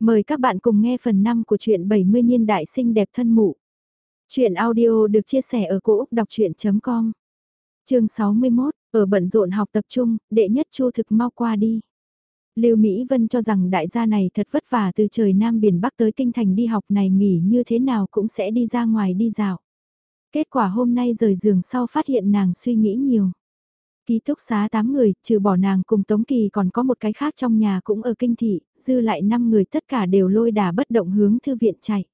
Mời các bạn cùng nghe phần 5 của truyện 70 niên đại sinh đẹp thân mụ. Truyện audio được chia sẻ ở cỗ đọc chuyện.com Chương 61, ở bận rộn học tập trung, đệ nhất chu thực mau qua đi. Lưu Mỹ Vân cho rằng đại gia này thật vất vả từ trời Nam Biển Bắc tới Kinh Thành đi học này nghỉ như thế nào cũng sẽ đi ra ngoài đi dạo. Kết quả hôm nay rời giường sau phát hiện nàng suy nghĩ nhiều. Ký túc xá 8 người, trừ bỏ nàng cùng Tống Kỳ còn có một cái khác trong nhà cũng ở kinh thị, dư lại 5 người tất cả đều lôi đà bất động hướng thư viện chạy.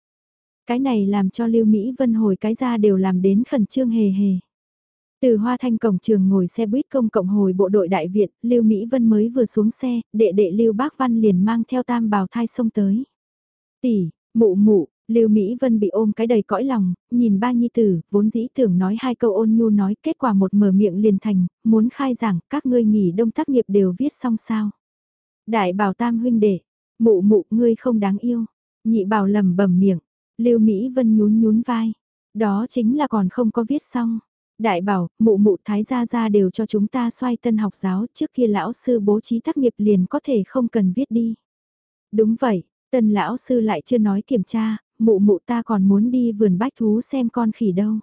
Cái này làm cho Lưu Mỹ Vân hồi cái ra đều làm đến khẩn trương hề hề. Từ Hoa Thanh cổng trường ngồi xe buýt công cộng hồi bộ đội đại viện, Lưu Mỹ Vân mới vừa xuống xe, đệ đệ Lưu Bác Văn liền mang theo tam bào thai sông tới. Tỷ, mụ mụ, Lưu Mỹ Vân bị ôm cái đầy cõi lòng, nhìn ba nhi tử, vốn dĩ tưởng nói hai câu ôn nhu nói, kết quả một mở miệng liền thành, muốn khai giảng, các ngươi nghỉ đông tác nghiệp đều viết xong sao. Đại bảo tam huynh đệ, mụ mụ ngươi không đáng yêu, nhị bảo lầm bẩm miệng, Lưu Mỹ Vân nhún nhún vai, đó chính là còn không có viết xong. Đại bảo, mụ mụ thái gia gia đều cho chúng ta xoay tân học giáo trước kia lão sư bố trí tác nghiệp liền có thể không cần viết đi. Đúng vậy, tần lão sư lại chưa nói kiểm tra, mụ mụ ta còn muốn đi vườn bách thú xem con khỉ đâu.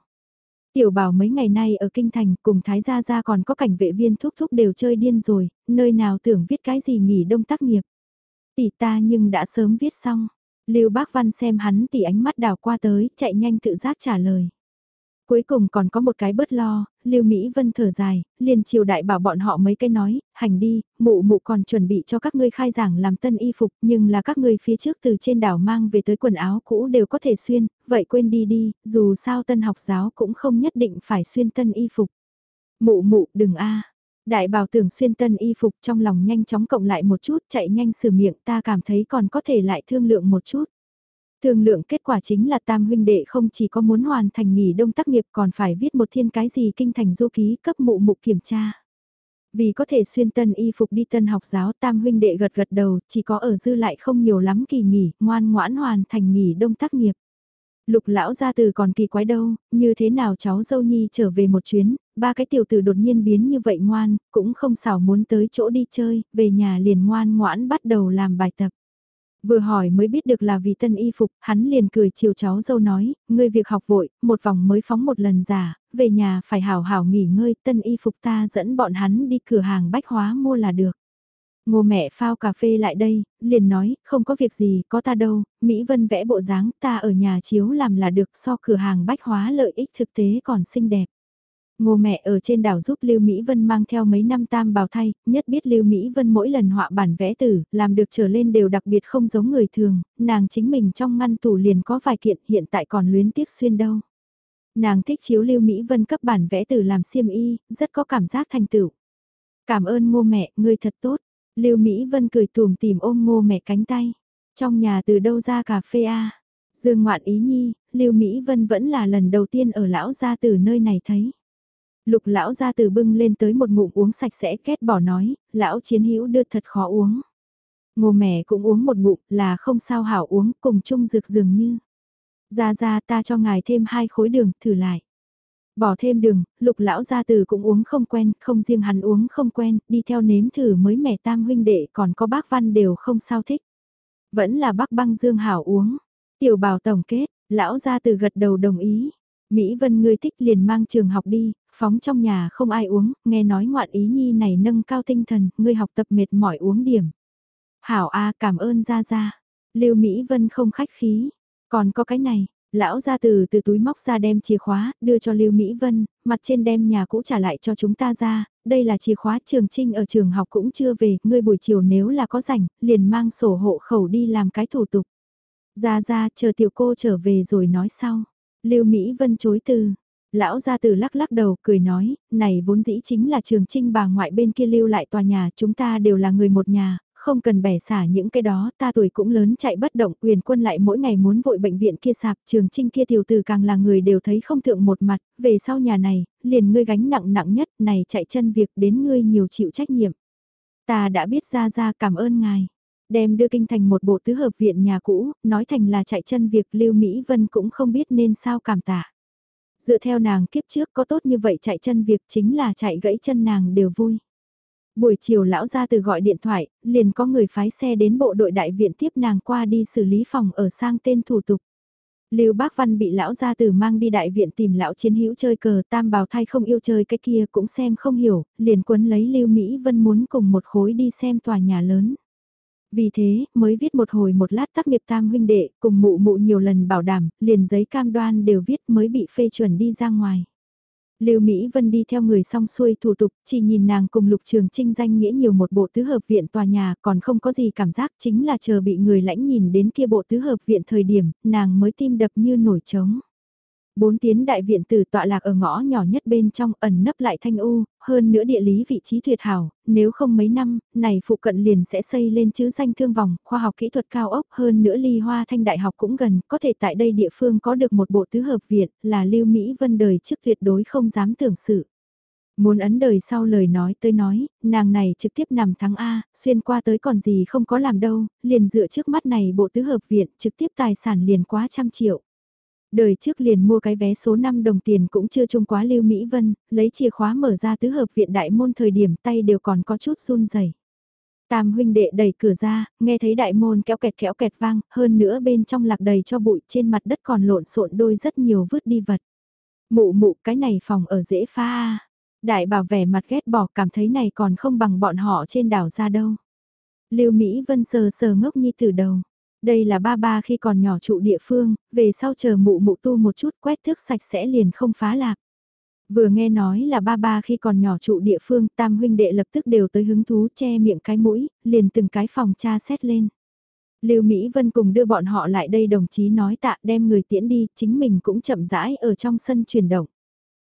Tiểu bảo mấy ngày nay ở kinh thành cùng thái gia gia còn có cảnh vệ viên thúc thúc đều chơi điên rồi, nơi nào tưởng viết cái gì nghỉ đông tác nghiệp. Tỷ ta nhưng đã sớm viết xong. Lưu Bác Văn xem hắn tỷ ánh mắt đào qua tới, chạy nhanh tự giác trả lời. Cuối cùng còn có một cái bớt lo, Lưu Mỹ Vân thở dài, liền triều đại bảo bọn họ mấy cái nói, hành đi, mụ mụ còn chuẩn bị cho các ngươi khai giảng làm tân y phục, nhưng là các ngươi phía trước từ trên đảo mang về tới quần áo cũ đều có thể xuyên, vậy quên đi đi, dù sao tân học giáo cũng không nhất định phải xuyên tân y phục. Mụ mụ đừng a Đại bảo tưởng xuyên tân y phục trong lòng nhanh chóng cộng lại một chút chạy nhanh sửa miệng ta cảm thấy còn có thể lại thương lượng một chút. Thương lượng kết quả chính là tam huynh đệ không chỉ có muốn hoàn thành nghỉ đông tác nghiệp còn phải viết một thiên cái gì kinh thành du ký cấp mụ mục kiểm tra. Vì có thể xuyên tân y phục đi tân học giáo tam huynh đệ gật gật đầu, chỉ có ở dư lại không nhiều lắm kỳ nghỉ, ngoan ngoãn hoàn thành nghỉ đông tác nghiệp. Lục lão gia từ còn kỳ quái đâu, như thế nào cháu dâu nhi trở về một chuyến, ba cái tiểu tử đột nhiên biến như vậy ngoan, cũng không xảo muốn tới chỗ đi chơi, về nhà liền ngoan ngoãn bắt đầu làm bài tập. Vừa hỏi mới biết được là vì tân y phục, hắn liền cười chiều cháu dâu nói, ngươi việc học vội, một vòng mới phóng một lần giả, về nhà phải hảo hảo nghỉ ngơi, tân y phục ta dẫn bọn hắn đi cửa hàng bách hóa mua là được. Ngô mẹ phao cà phê lại đây, liền nói, không có việc gì, có ta đâu, Mỹ Vân vẽ bộ dáng, ta ở nhà chiếu làm là được so cửa hàng bách hóa lợi ích thực tế còn xinh đẹp. Ngô mẹ ở trên đảo giúp Lưu Mỹ Vân mang theo mấy năm tam bào thay, nhất biết Lưu Mỹ Vân mỗi lần họa bản vẽ tử, làm được trở lên đều đặc biệt không giống người thường, nàng chính mình trong ngăn tủ liền có vài kiện hiện tại còn luyến tiếc xuyên đâu. Nàng thích chiếu Lưu Mỹ Vân cấp bản vẽ tử làm xiêm y, rất có cảm giác thành tựu. Cảm ơn ngô mẹ, người thật tốt. Lưu Mỹ Vân cười tùm tìm ôm ngô mẹ cánh tay. Trong nhà từ đâu ra cà phê a? Dương ngoạn ý nhi, Lưu Mỹ Vân vẫn là lần đầu tiên ở lão gia từ nơi này thấy. Lục lão ra từ bưng lên tới một ngụm uống sạch sẽ kết bỏ nói, lão chiến hữu đưa thật khó uống. Ngô mẹ cũng uống một ngụm là không sao hảo uống cùng chung dược dường như. Ra ra ta cho ngài thêm hai khối đường, thử lại. Bỏ thêm đường, lục lão gia từ cũng uống không quen, không riêng hắn uống không quen, đi theo nếm thử mới mẻ tam huynh đệ còn có bác văn đều không sao thích. Vẫn là bác băng dương hảo uống. Tiểu bảo tổng kết, lão gia từ gật đầu đồng ý. Mỹ Vân ngươi thích liền mang trường học đi, phóng trong nhà không ai uống, nghe nói ngoạn ý nhi này nâng cao tinh thần, ngươi học tập mệt mỏi uống điểm. Hảo A cảm ơn ra ra. Lưu Mỹ Vân không khách khí. Còn có cái này, lão ra từ từ túi móc ra đem chìa khóa, đưa cho Lưu Mỹ Vân, mặt trên đem nhà cũ trả lại cho chúng ta ra, đây là chìa khóa trường trinh ở trường học cũng chưa về, ngươi buổi chiều nếu là có rảnh, liền mang sổ hộ khẩu đi làm cái thủ tục. Ra ra, chờ tiểu cô trở về rồi nói sau. Lưu Mỹ Vân chối từ, Lão gia từ lắc lắc đầu cười nói, này vốn dĩ chính là trường trinh bà ngoại bên kia lưu lại tòa nhà, chúng ta đều là người một nhà, không cần bẻ xả những cái đó, ta tuổi cũng lớn chạy bất động, quyền quân lại mỗi ngày muốn vội bệnh viện kia sạp, trường trinh kia tiểu từ càng là người đều thấy không thượng một mặt, về sau nhà này, liền ngươi gánh nặng nặng nhất, này chạy chân việc đến ngươi nhiều chịu trách nhiệm. Ta đã biết ra ra cảm ơn ngài. Đem đưa kinh thành một bộ tứ hợp viện nhà cũ, nói thành là chạy chân việc Lưu Mỹ Vân cũng không biết nên sao cảm tạ dựa theo nàng kiếp trước có tốt như vậy chạy chân việc chính là chạy gãy chân nàng đều vui. Buổi chiều lão ra từ gọi điện thoại, liền có người phái xe đến bộ đội đại viện tiếp nàng qua đi xử lý phòng ở sang tên thủ tục. Lưu Bác Văn bị lão gia tử mang đi đại viện tìm lão chiến hữu chơi cờ, tam bào thai không yêu chơi cái kia cũng xem không hiểu, liền quấn lấy Lưu Mỹ Vân muốn cùng một khối đi xem tòa nhà lớn. Vì thế, mới viết một hồi một lát tác nghiệp tam huynh đệ, cùng mụ mụ nhiều lần bảo đảm, liền giấy cam đoan đều viết mới bị phê chuẩn đi ra ngoài. Lưu Mỹ Vân đi theo người xong xuôi thủ tục, chỉ nhìn nàng cùng Lục Trường Trinh danh nghĩa nhiều một bộ tứ hợp viện tòa nhà, còn không có gì cảm giác chính là chờ bị người lãnh nhìn đến kia bộ tứ hợp viện thời điểm, nàng mới tim đập như nổi trống. Bốn tiến đại viện tử tọa lạc ở ngõ nhỏ nhất bên trong ẩn nấp lại thanh u, hơn nữa địa lý vị trí tuyệt hảo, nếu không mấy năm, này phụ cận liền sẽ xây lên chữ danh thương vòng, khoa học kỹ thuật cao ốc hơn nữa ly hoa thanh đại học cũng gần, có thể tại đây địa phương có được một bộ tứ hợp viện, là lưu Mỹ vân đời trước tuyệt đối không dám tưởng sự. Muốn ấn đời sau lời nói tới nói, nàng này trực tiếp nằm thắng A, xuyên qua tới còn gì không có làm đâu, liền dựa trước mắt này bộ tứ hợp viện, trực tiếp tài sản liền quá trăm triệu. Đời trước liền mua cái vé số 5 đồng tiền cũng chưa trông quá Lưu Mỹ Vân, lấy chìa khóa mở ra tứ hợp viện đại môn thời điểm tay đều còn có chút run rẩy. Tam huynh đệ đẩy cửa ra, nghe thấy đại môn kéo kẹt kéo kẹt vang, hơn nữa bên trong lạc đầy cho bụi trên mặt đất còn lộn xộn đôi rất nhiều vứt đi vật. Mụ mụ cái này phòng ở dễ pha à. Đại bảo vẻ mặt ghét bỏ cảm thấy này còn không bằng bọn họ trên đảo ra đâu. Lưu Mỹ Vân sờ sờ ngốc nhi từ đầu. Đây là ba ba khi còn nhỏ trụ địa phương, về sau chờ mụ mụ tu một chút quét thước sạch sẽ liền không phá lạc. Vừa nghe nói là ba ba khi còn nhỏ trụ địa phương, tam huynh đệ lập tức đều tới hứng thú che miệng cái mũi, liền từng cái phòng tra xét lên. Lưu Mỹ Vân cùng đưa bọn họ lại đây đồng chí nói tạ đem người tiễn đi, chính mình cũng chậm rãi ở trong sân chuyển động.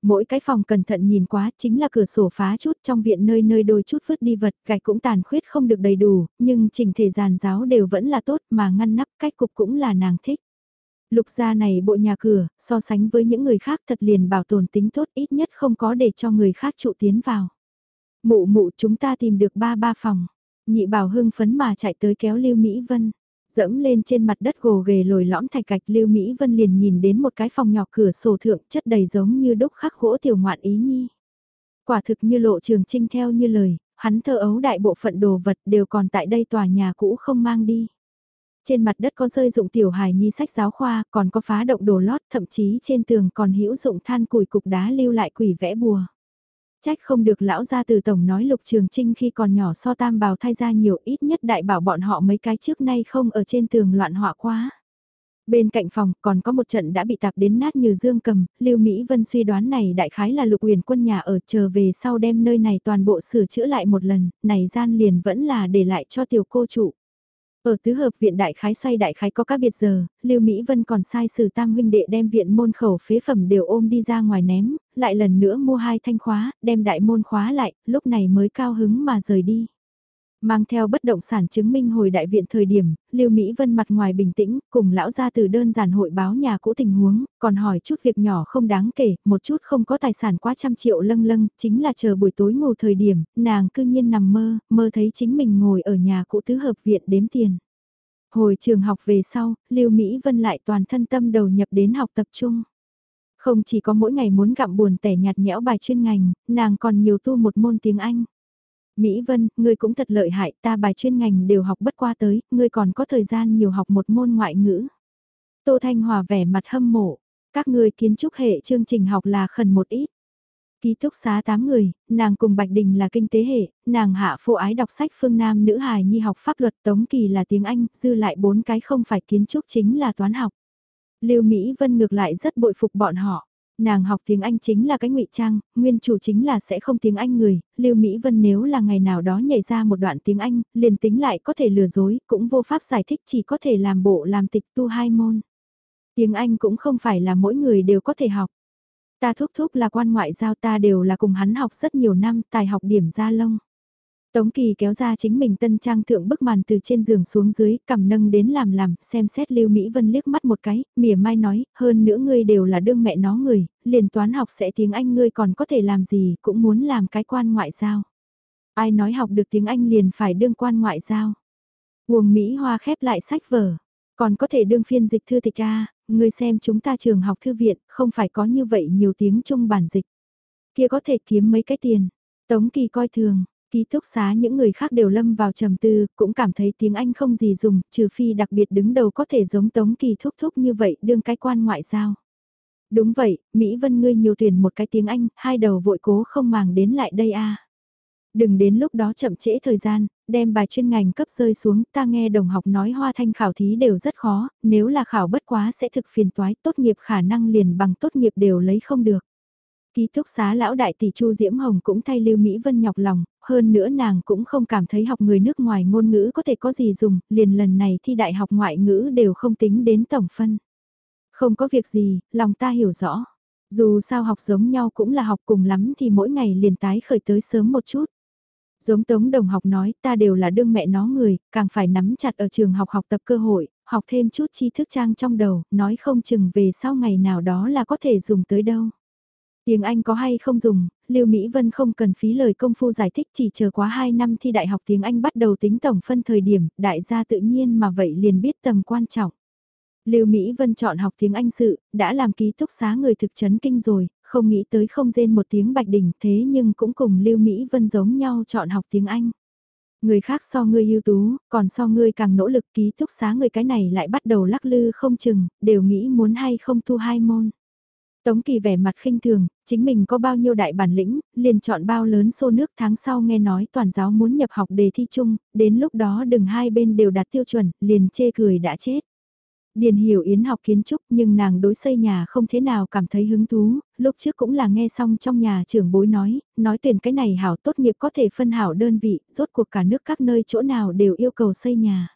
Mỗi cái phòng cẩn thận nhìn quá chính là cửa sổ phá chút trong viện nơi nơi đôi chút vứt đi vật, gạch cũng tàn khuyết không được đầy đủ, nhưng chỉnh thể giàn giáo đều vẫn là tốt mà ngăn nắp cách cục cũng là nàng thích. Lục gia này bộ nhà cửa, so sánh với những người khác thật liền bảo tồn tính tốt ít nhất không có để cho người khác trụ tiến vào. Mụ mụ chúng ta tìm được ba ba phòng. Nhị bảo hưng phấn mà chạy tới kéo Lưu Mỹ Vân. Dẫm lên trên mặt đất gồ ghề lồi lõm thạch gạch Lưu Mỹ Vân liền nhìn đến một cái phòng nhỏ cửa sổ thượng chất đầy giống như đúc khắc gỗ tiểu ngoạn ý nhi. Quả thực như lộ trường trinh theo như lời, hắn thơ ấu đại bộ phận đồ vật đều còn tại đây tòa nhà cũ không mang đi. Trên mặt đất có rơi dụng tiểu hài nhi sách giáo khoa, còn có phá động đồ lót, thậm chí trên tường còn hữu dụng than củi cục đá lưu lại quỷ vẽ bùa. Trách không được lão gia từ tổng nói lục trường trinh khi còn nhỏ so tam bào thay ra nhiều ít nhất đại bảo bọn họ mấy cái trước nay không ở trên tường loạn họa quá. Bên cạnh phòng còn có một trận đã bị tạp đến nát như dương cầm, Lưu Mỹ Vân suy đoán này đại khái là lục huyền quân nhà ở chờ về sau đem nơi này toàn bộ sửa chữa lại một lần, này gian liền vẫn là để lại cho tiểu cô chủ. Ở tứ hợp viện đại khái xoay đại khái có các biệt giờ, Lưu Mỹ Vân còn sai sử tam huynh đệ đem viện môn khẩu phế phẩm đều ôm đi ra ngoài ném, lại lần nữa mua hai thanh khóa, đem đại môn khóa lại, lúc này mới cao hứng mà rời đi. Mang theo bất động sản chứng minh hồi đại viện thời điểm, Lưu Mỹ Vân mặt ngoài bình tĩnh, cùng lão gia từ đơn giản hội báo nhà cũ tình huống, còn hỏi chút việc nhỏ không đáng kể, một chút không có tài sản quá trăm triệu lâng lâng, chính là chờ buổi tối ngủ thời điểm, nàng cư nhiên nằm mơ, mơ thấy chính mình ngồi ở nhà cũ tứ hợp viện đếm tiền. Hồi trường học về sau, Lưu Mỹ Vân lại toàn thân tâm đầu nhập đến học tập trung. Không chỉ có mỗi ngày muốn gặm buồn tẻ nhạt nhẽo bài chuyên ngành, nàng còn nhiều tu một môn tiếng Anh. Mỹ Vân, ngươi cũng thật lợi hại, ta bài chuyên ngành đều học bất qua tới, ngươi còn có thời gian nhiều học một môn ngoại ngữ. Tô Thanh Hòa vẻ mặt hâm mộ, các ngươi kiến trúc hệ chương trình học là khẩn một ít. Ký túc xá 8 người, nàng cùng Bạch Đình là kinh tế hệ, nàng hạ phụ ái đọc sách phương Nam nữ hài nhi học pháp luật Tống Kỳ là tiếng Anh, dư lại bốn cái không phải kiến trúc chính là toán học. Lưu Mỹ Vân ngược lại rất bội phục bọn họ. Nàng học tiếng Anh chính là cái ngụy trang, nguyên chủ chính là sẽ không tiếng Anh người, Lưu Mỹ Vân nếu là ngày nào đó nhảy ra một đoạn tiếng Anh, liền tính lại có thể lừa dối, cũng vô pháp giải thích chỉ có thể làm bộ làm tịch tu hai môn. Tiếng Anh cũng không phải là mỗi người đều có thể học. Ta thúc thúc là quan ngoại giao ta đều là cùng hắn học rất nhiều năm tài học điểm ra lông. Tống Kỳ kéo ra chính mình tân trang thượng bức màn từ trên giường xuống dưới, cầm nâng đến làm làm, xem xét Lưu Mỹ Vân liếc mắt một cái, mỉa mai nói, hơn nữa ngươi đều là đương mẹ nó người, liền toán học sẽ tiếng Anh ngươi còn có thể làm gì, cũng muốn làm cái quan ngoại giao. Ai nói học được tiếng Anh liền phải đương quan ngoại giao. Uông Mỹ Hoa khép lại sách vở, còn có thể đương phiên dịch thư tịch A, ngươi xem chúng ta trường học thư viện, không phải có như vậy nhiều tiếng trung bản dịch. Kia có thể kiếm mấy cái tiền. Tống Kỳ coi thường, Ký túc xá những người khác đều lâm vào trầm tư, cũng cảm thấy tiếng Anh không gì dùng, trừ phi đặc biệt đứng đầu có thể giống Tống Kỳ thúc thúc như vậy đương cái quan ngoại giao. Đúng vậy, Mỹ Vân ngươi nhiều tuyển một cái tiếng Anh, hai đầu vội cố không màng đến lại đây a. Đừng đến lúc đó chậm trễ thời gian, đem bài chuyên ngành cấp rơi xuống, ta nghe đồng học nói hoa thanh khảo thí đều rất khó, nếu là khảo bất quá sẽ thực phiền toái, tốt nghiệp khả năng liền bằng tốt nghiệp đều lấy không được. Ký túc xá lão đại tỷ Chu Diễm Hồng cũng thay Lưu Mỹ Vân nhọc lòng, hơn nữa nàng cũng không cảm thấy học người nước ngoài ngôn ngữ có thể có gì dùng, liền lần này thi đại học ngoại ngữ đều không tính đến tổng phân. Không có việc gì, lòng ta hiểu rõ. Dù sao học giống nhau cũng là học cùng lắm thì mỗi ngày liền tái khởi tới sớm một chút. Giống Tống Đồng học nói ta đều là đương mẹ nó người, càng phải nắm chặt ở trường học học tập cơ hội, học thêm chút tri thức trang trong đầu, nói không chừng về sau ngày nào đó là có thể dùng tới đâu. Tiếng Anh có hay không dùng, Lưu Mỹ Vân không cần phí lời công phu giải thích chỉ chờ quá 2 năm thi đại học tiếng Anh bắt đầu tính tổng phân thời điểm, đại gia tự nhiên mà vậy liền biết tầm quan trọng. Lưu Mỹ Vân chọn học tiếng Anh sự, đã làm ký túc xá người thực chấn kinh rồi, không nghĩ tới không rên một tiếng bạch đỉnh thế nhưng cũng cùng Lưu Mỹ Vân giống nhau chọn học tiếng Anh. Người khác so ngươi ưu tú, còn so ngươi càng nỗ lực ký túc xá người cái này lại bắt đầu lắc lư không chừng, đều nghĩ muốn hay không thu hai môn. Tống Kỳ vẻ mặt khinh thường, chính mình có bao nhiêu đại bản lĩnh, liền chọn bao lớn xô nước tháng sau nghe nói toàn giáo muốn nhập học đề thi chung, đến lúc đó đừng hai bên đều đạt tiêu chuẩn, liền chê cười đã chết. Điền Hiểu Yến học kiến trúc nhưng nàng đối xây nhà không thế nào cảm thấy hứng thú, lúc trước cũng là nghe xong trong nhà trưởng bối nói, nói tuyển cái này hảo tốt nghiệp có thể phân hảo đơn vị, rốt cuộc cả nước các nơi chỗ nào đều yêu cầu xây nhà.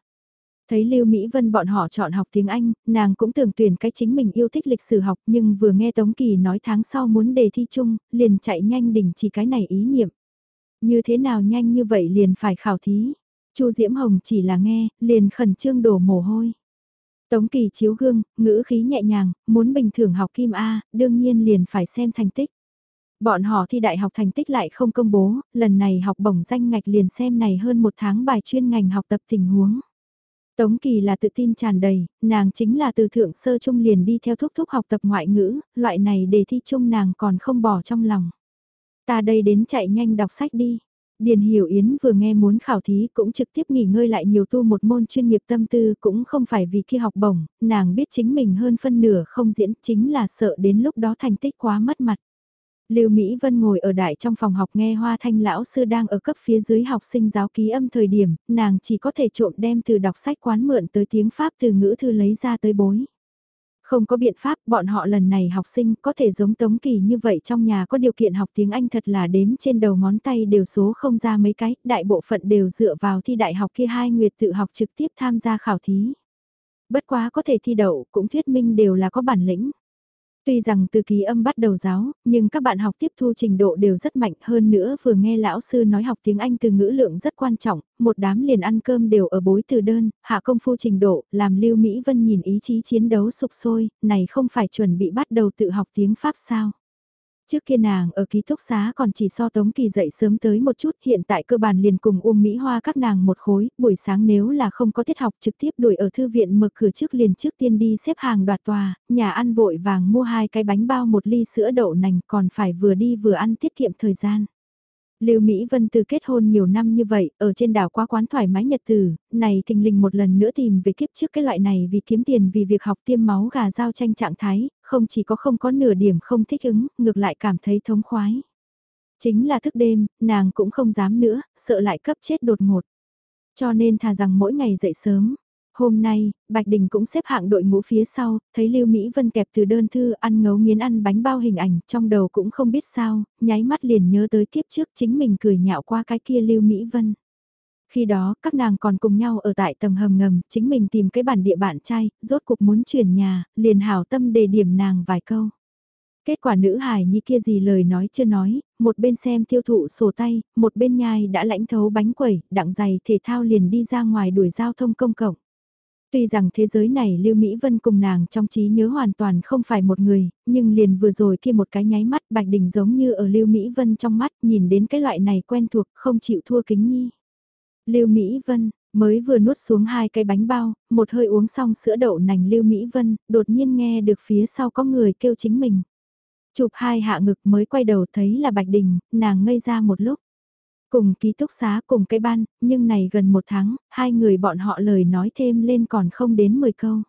Thấy Lưu Mỹ Vân bọn họ chọn học tiếng Anh, nàng cũng tưởng tuyển cái chính mình yêu thích lịch sử học nhưng vừa nghe Tống Kỳ nói tháng sau muốn đề thi chung, liền chạy nhanh đỉnh chỉ cái này ý niệm. Như thế nào nhanh như vậy liền phải khảo thí. Chu Diễm Hồng chỉ là nghe, liền khẩn trương đổ mồ hôi. Tống Kỳ chiếu gương, ngữ khí nhẹ nhàng, muốn bình thường học kim A, đương nhiên liền phải xem thành tích. Bọn họ thi đại học thành tích lại không công bố, lần này học bổng danh ngạch liền xem này hơn một tháng bài chuyên ngành học tập tình huống. Tống Kỳ là tự tin tràn đầy, nàng chính là từ thượng sơ trung liền đi theo thúc thúc học tập ngoại ngữ, loại này đề thi chung nàng còn không bỏ trong lòng. Ta đây đến chạy nhanh đọc sách đi. Điền Hiểu Yến vừa nghe muốn khảo thí cũng trực tiếp nghỉ ngơi lại nhiều tu một môn chuyên nghiệp tâm tư cũng không phải vì khi học bổng, nàng biết chính mình hơn phân nửa không diễn chính là sợ đến lúc đó thành tích quá mất mặt. Lưu Mỹ Vân ngồi ở đại trong phòng học nghe Hoa Thanh lão sư đang ở cấp phía dưới học sinh giáo ký âm thời điểm, nàng chỉ có thể trộm đem từ đọc sách quán mượn tới tiếng Pháp từ ngữ thư lấy ra tới bối. Không có biện pháp, bọn họ lần này học sinh có thể giống Tống Kỳ như vậy trong nhà có điều kiện học tiếng Anh thật là đếm trên đầu ngón tay đều số không ra mấy cái, đại bộ phận đều dựa vào thi đại học kia hai nguyệt tự học trực tiếp tham gia khảo thí. Bất quá có thể thi đậu, cũng thuyết minh đều là có bản lĩnh. Tuy rằng từ ký âm bắt đầu giáo, nhưng các bạn học tiếp thu trình độ đều rất mạnh hơn nữa vừa nghe lão sư nói học tiếng Anh từ ngữ lượng rất quan trọng, một đám liền ăn cơm đều ở bối từ đơn, hạ công phu trình độ, làm Lưu Mỹ Vân nhìn ý chí chiến đấu sục sôi, này không phải chuẩn bị bắt đầu tự học tiếng Pháp sao. Trước kia nàng ở ký túc xá còn chỉ so Tống Kỳ dậy sớm tới một chút, hiện tại cơ bản liền cùng Uông Mỹ Hoa các nàng một khối, buổi sáng nếu là không có tiết học trực tiếp đuổi ở thư viện mở cửa trước liền trước tiên đi xếp hàng đoạt tòa, nhà ăn vội vàng mua hai cái bánh bao một ly sữa đậu nành còn phải vừa đi vừa ăn tiết kiệm thời gian. Lưu Mỹ Vân từ kết hôn nhiều năm như vậy, ở trên đảo quá quán thoải mái nhật tử, này thình lình một lần nữa tìm về kiếp trước cái loại này vì kiếm tiền vì việc học tiêm máu gà giao tranh trạng thái, không chỉ có không có nửa điểm không thích ứng, ngược lại cảm thấy thống khoái. Chính là thức đêm, nàng cũng không dám nữa, sợ lại cấp chết đột ngột. Cho nên thà rằng mỗi ngày dậy sớm, Hôm nay, Bạch Đình cũng xếp hạng đội ngũ phía sau, thấy Lưu Mỹ Vân kẹp từ đơn thư ăn ngấu nghiến ăn bánh bao hình ảnh, trong đầu cũng không biết sao, nháy mắt liền nhớ tới kiếp trước chính mình cười nhạo qua cái kia Lưu Mỹ Vân. Khi đó, các nàng còn cùng nhau ở tại tầng hầm ngầm, chính mình tìm cái bản địa bạn trai, rốt cuộc muốn chuyển nhà, liền hảo tâm đề điểm nàng vài câu. Kết quả nữ hài như kia gì lời nói chưa nói, một bên xem tiêu thụ sổ tay, một bên nhai đã lãnh thấu bánh quẩy, đặng giày thể thao liền đi ra ngoài đuổi giao thông công cộng. Tuy rằng thế giới này Lưu Mỹ Vân cùng nàng trong trí nhớ hoàn toàn không phải một người, nhưng liền vừa rồi kia một cái nháy mắt Bạch Đình giống như ở Lưu Mỹ Vân trong mắt nhìn đến cái loại này quen thuộc không chịu thua kính nhi. Lưu Mỹ Vân, mới vừa nuốt xuống hai cái bánh bao, một hơi uống xong sữa đậu nành Lưu Mỹ Vân, đột nhiên nghe được phía sau có người kêu chính mình. Chụp hai hạ ngực mới quay đầu thấy là Bạch Đình, nàng ngây ra một lúc. Cùng ký túc xá cùng cái ban, nhưng này gần một tháng, hai người bọn họ lời nói thêm lên còn không đến 10 câu.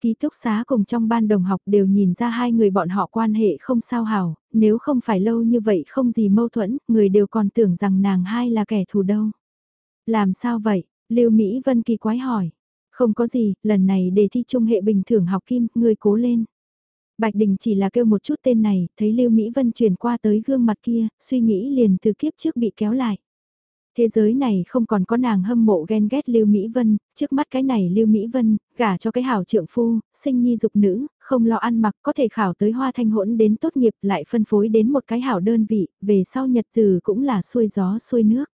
Ký túc xá cùng trong ban đồng học đều nhìn ra hai người bọn họ quan hệ không sao hảo, nếu không phải lâu như vậy không gì mâu thuẫn, người đều còn tưởng rằng nàng hai là kẻ thù đâu. Làm sao vậy? Lưu Mỹ Vân kỳ quái hỏi. Không có gì, lần này đề thi trung hệ bình thường học kim, ngươi cố lên. Bạch Đình chỉ là kêu một chút tên này, thấy Lưu Mỹ Vân chuyển qua tới gương mặt kia, suy nghĩ liền từ kiếp trước bị kéo lại. Thế giới này không còn có nàng hâm mộ ghen ghét Lưu Mỹ Vân, trước mắt cái này Lưu Mỹ Vân, gả cho cái hảo trượng phu, sinh nhi dục nữ, không lo ăn mặc có thể khảo tới hoa thanh hỗn đến tốt nghiệp lại phân phối đến một cái hảo đơn vị, về sau nhật từ cũng là xuôi gió xuôi nước.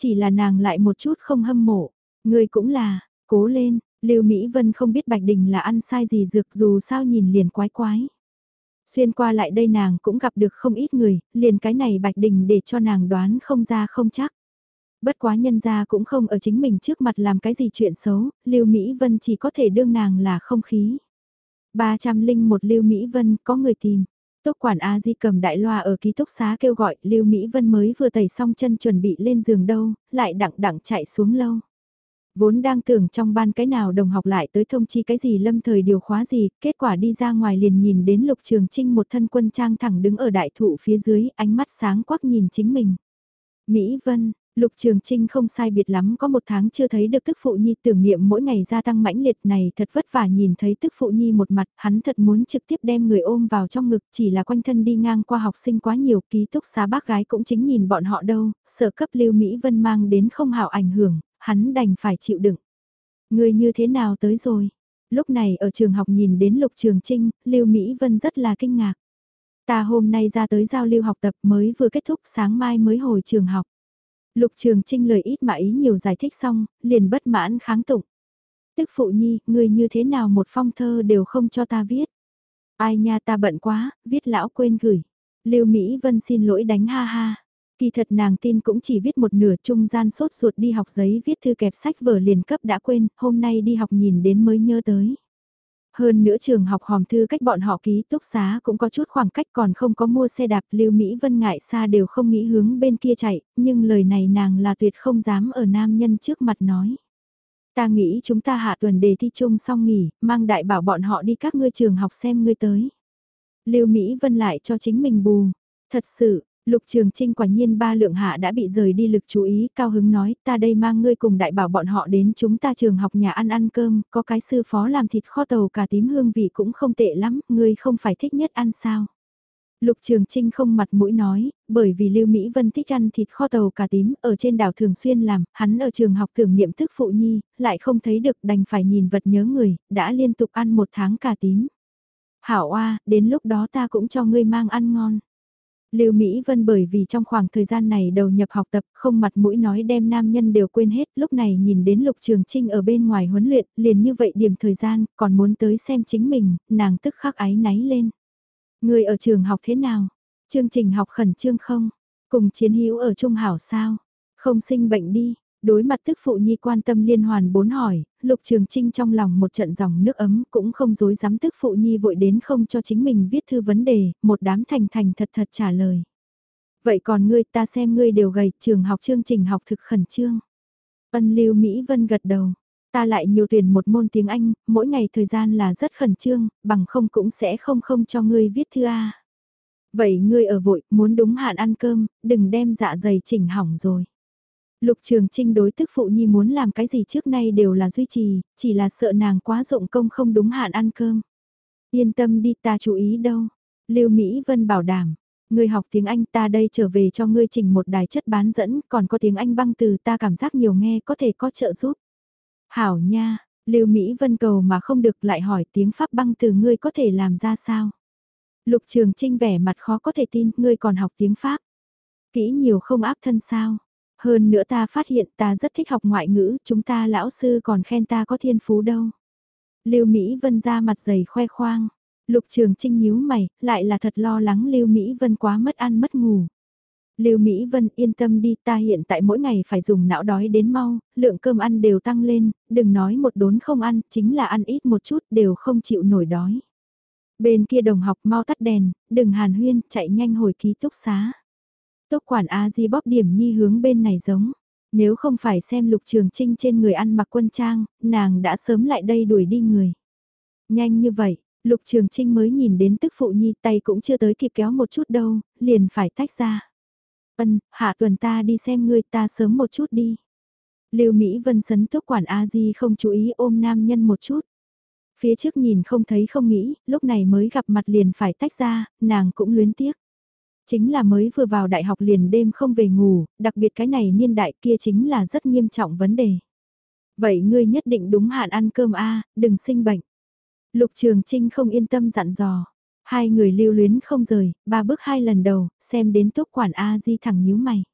Chỉ là nàng lại một chút không hâm mộ, người cũng là, cố lên, Lưu Mỹ Vân không biết Bạch Đình là ăn sai gì dược dù sao nhìn liền quái quái. Xuyên qua lại đây nàng cũng gặp được không ít người, liền cái này Bạch Đình để cho nàng đoán không ra không chắc. Bất quá nhân ra cũng không ở chính mình trước mặt làm cái gì chuyện xấu, Lưu Mỹ Vân chỉ có thể đương nàng là không khí. 301 Lưu Mỹ Vân có người tìm. Tốc quản A Di cầm đại loa ở ký túc xá kêu gọi Lưu Mỹ Vân mới vừa tẩy xong chân chuẩn bị lên giường đâu, lại đặng đặng chạy xuống lâu. Vốn đang tưởng trong ban cái nào đồng học lại tới thông chi cái gì lâm thời điều khóa gì, kết quả đi ra ngoài liền nhìn đến Lục Trường Trinh một thân quân trang thẳng đứng ở đại thụ phía dưới, ánh mắt sáng quắc nhìn chính mình. Mỹ Vân, Lục Trường Trinh không sai biệt lắm có một tháng chưa thấy được tức phụ nhi tưởng niệm mỗi ngày gia tăng mãnh liệt này thật vất vả nhìn thấy tức phụ nhi một mặt hắn thật muốn trực tiếp đem người ôm vào trong ngực chỉ là quanh thân đi ngang qua học sinh quá nhiều ký túc xá bác gái cũng chính nhìn bọn họ đâu, sở cấp lưu Mỹ Vân mang đến không hảo ảnh hưởng, hắn đành phải chịu đựng. Người như thế nào tới rồi? Lúc này ở trường học nhìn đến Lục Trường Trinh, Lưu Mỹ Vân rất là kinh ngạc. Ta hôm nay ra tới giao lưu học tập mới vừa kết thúc sáng mai mới hồi trường học. Lục Trường Trinh lời ít mà ý nhiều giải thích xong, liền bất mãn kháng tụng. Tức phụ nhi, người như thế nào một phong thơ đều không cho ta viết. Ai nha ta bận quá, viết lão quên gửi. Lưu Mỹ Vân xin lỗi đánh ha ha. Kỳ thật nàng tin cũng chỉ viết một nửa trung gian sốt ruột đi học giấy viết thư kẹp sách vở liền cấp đã quên, hôm nay đi học nhìn đến mới nhớ tới. Hơn nữa trường học hòm thư cách bọn họ ký túc xá cũng có chút khoảng cách còn không có mua xe đạp Lưu Mỹ Vân ngại xa đều không nghĩ hướng bên kia chạy, nhưng lời này nàng là tuyệt không dám ở nam nhân trước mặt nói. Ta nghĩ chúng ta hạ tuần đề thi chung xong nghỉ, mang đại bảo bọn họ đi các ngươi trường học xem ngươi tới. Lưu Mỹ Vân lại cho chính mình bù. Thật sự, Lục Trường Trinh quả nhiên ba lượng hạ đã bị rời đi lực chú ý, cao hứng nói, ta đây mang ngươi cùng đại bảo bọn họ đến chúng ta trường học nhà ăn ăn cơm, có cái sư phó làm thịt kho tàu cả tím hương vị cũng không tệ lắm, ngươi không phải thích nhất ăn sao. Lục Trường Trinh không mặt mũi nói, bởi vì Lưu Mỹ Vân thích ăn thịt kho tàu cà tím ở trên đảo thường xuyên làm, hắn ở trường học tưởng niệm thức phụ nhi, lại không thấy được đành phải nhìn vật nhớ người, đã liên tục ăn một tháng cà tím. Hảo oa, đến lúc đó ta cũng cho ngươi mang ăn ngon. Lưu Mỹ Vân bởi vì trong khoảng thời gian này đầu nhập học tập không mặt mũi nói đem nam nhân đều quên hết lúc này nhìn đến Lục Trường Trinh ở bên ngoài huấn luyện liền như vậy điểm thời gian còn muốn tới xem chính mình, nàng tức khắc ái náy lên. Người ở trường học thế nào? Chương trình học khẩn trương không? Cùng chiến hữu ở trung hảo sao? Không sinh bệnh đi, Đối mặt tức phụ nhi quan tâm liên hoàn bốn hỏi, Lục Trường Trinh trong lòng một trận dòng nước ấm cũng không dối dám tức phụ nhi vội đến không cho chính mình viết thư vấn đề, một đám thành thành thật thật trả lời. Vậy còn ngươi ta xem ngươi đều gầy, trường học chương trình học thực khẩn trương. Ân lưu Mỹ Vân gật đầu, ta lại nhiều tuyển một môn tiếng Anh, mỗi ngày thời gian là rất khẩn trương, bằng không cũng sẽ không không cho ngươi viết thư A. Vậy ngươi ở vội, muốn đúng hạn ăn cơm, đừng đem dạ dày chỉnh hỏng rồi. Lục Trường Trinh đối tức phụ nhi muốn làm cái gì trước nay đều là duy trì, chỉ là sợ nàng quá rộng công không đúng hạn ăn cơm. Yên tâm đi ta chú ý đâu. Lưu Mỹ Vân bảo đảm, ngươi học tiếng Anh ta đây trở về cho ngươi chỉnh một đài chất bán dẫn, còn có tiếng Anh băng từ ta cảm giác nhiều nghe có thể có trợ giúp. Hảo nha, Lưu Mỹ Vân cầu mà không được lại hỏi tiếng Pháp băng từ ngươi có thể làm ra sao. Lục Trường Trinh vẻ mặt khó có thể tin, ngươi còn học tiếng Pháp. Kỹ nhiều không áp thân sao. Hơn nữa ta phát hiện ta rất thích học ngoại ngữ, chúng ta lão sư còn khen ta có thiên phú đâu. Lưu Mỹ Vân ra mặt dày khoe khoang. Lục Trường Trinh nhíu mày, lại là thật lo lắng Lưu Mỹ Vân quá mất ăn mất ngủ. Lưu Mỹ Vân yên tâm đi, ta hiện tại mỗi ngày phải dùng não đói đến mau, lượng cơm ăn đều tăng lên, đừng nói một đốn không ăn, chính là ăn ít một chút đều không chịu nổi đói. Bên kia đồng học mau tắt đèn, đừng hàn huyên, chạy nhanh hồi ký túc xá. Tốc quản A-di bóp điểm nhi hướng bên này giống. Nếu không phải xem lục trường trinh trên người ăn mặc quân trang, nàng đã sớm lại đây đuổi đi người. Nhanh như vậy, lục trường trinh mới nhìn đến tức phụ nhi tay cũng chưa tới kịp kéo một chút đâu, liền phải tách ra. Ân, hạ tuần ta đi xem ngươi ta sớm một chút đi. Lưu Mỹ Vân sấn tốc quản A-di không chú ý ôm nam nhân một chút. Phía trước nhìn không thấy không nghĩ, lúc này mới gặp mặt liền phải tách ra, nàng cũng luyến tiếc. Chính là mới vừa vào đại học liền đêm không về ngủ, đặc biệt cái này niên đại kia chính là rất nghiêm trọng vấn đề. Vậy ngươi nhất định đúng hạn ăn cơm A, đừng sinh bệnh. Lục Trường Trinh không yên tâm dặn dò. Hai người lưu luyến không rời, ba bước hai lần đầu, xem đến túc quản A Di thẳng nhíu mày.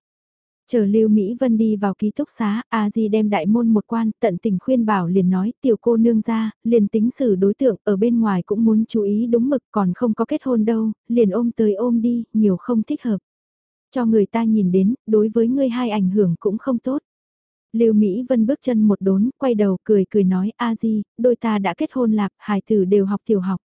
Chờ Lưu Mỹ Vân đi vào ký túc xá, A Di đem đại môn một quan, tận tình khuyên bảo liền nói, tiểu cô nương ra, liền tính xử đối tượng ở bên ngoài cũng muốn chú ý đúng mực còn không có kết hôn đâu, liền ôm tới ôm đi, nhiều không thích hợp. Cho người ta nhìn đến, đối với ngươi hai ảnh hưởng cũng không tốt. Lưu Mỹ Vân bước chân một đốn, quay đầu cười cười nói, A Di, đôi ta đã kết hôn lạc, hài tử đều học tiểu học.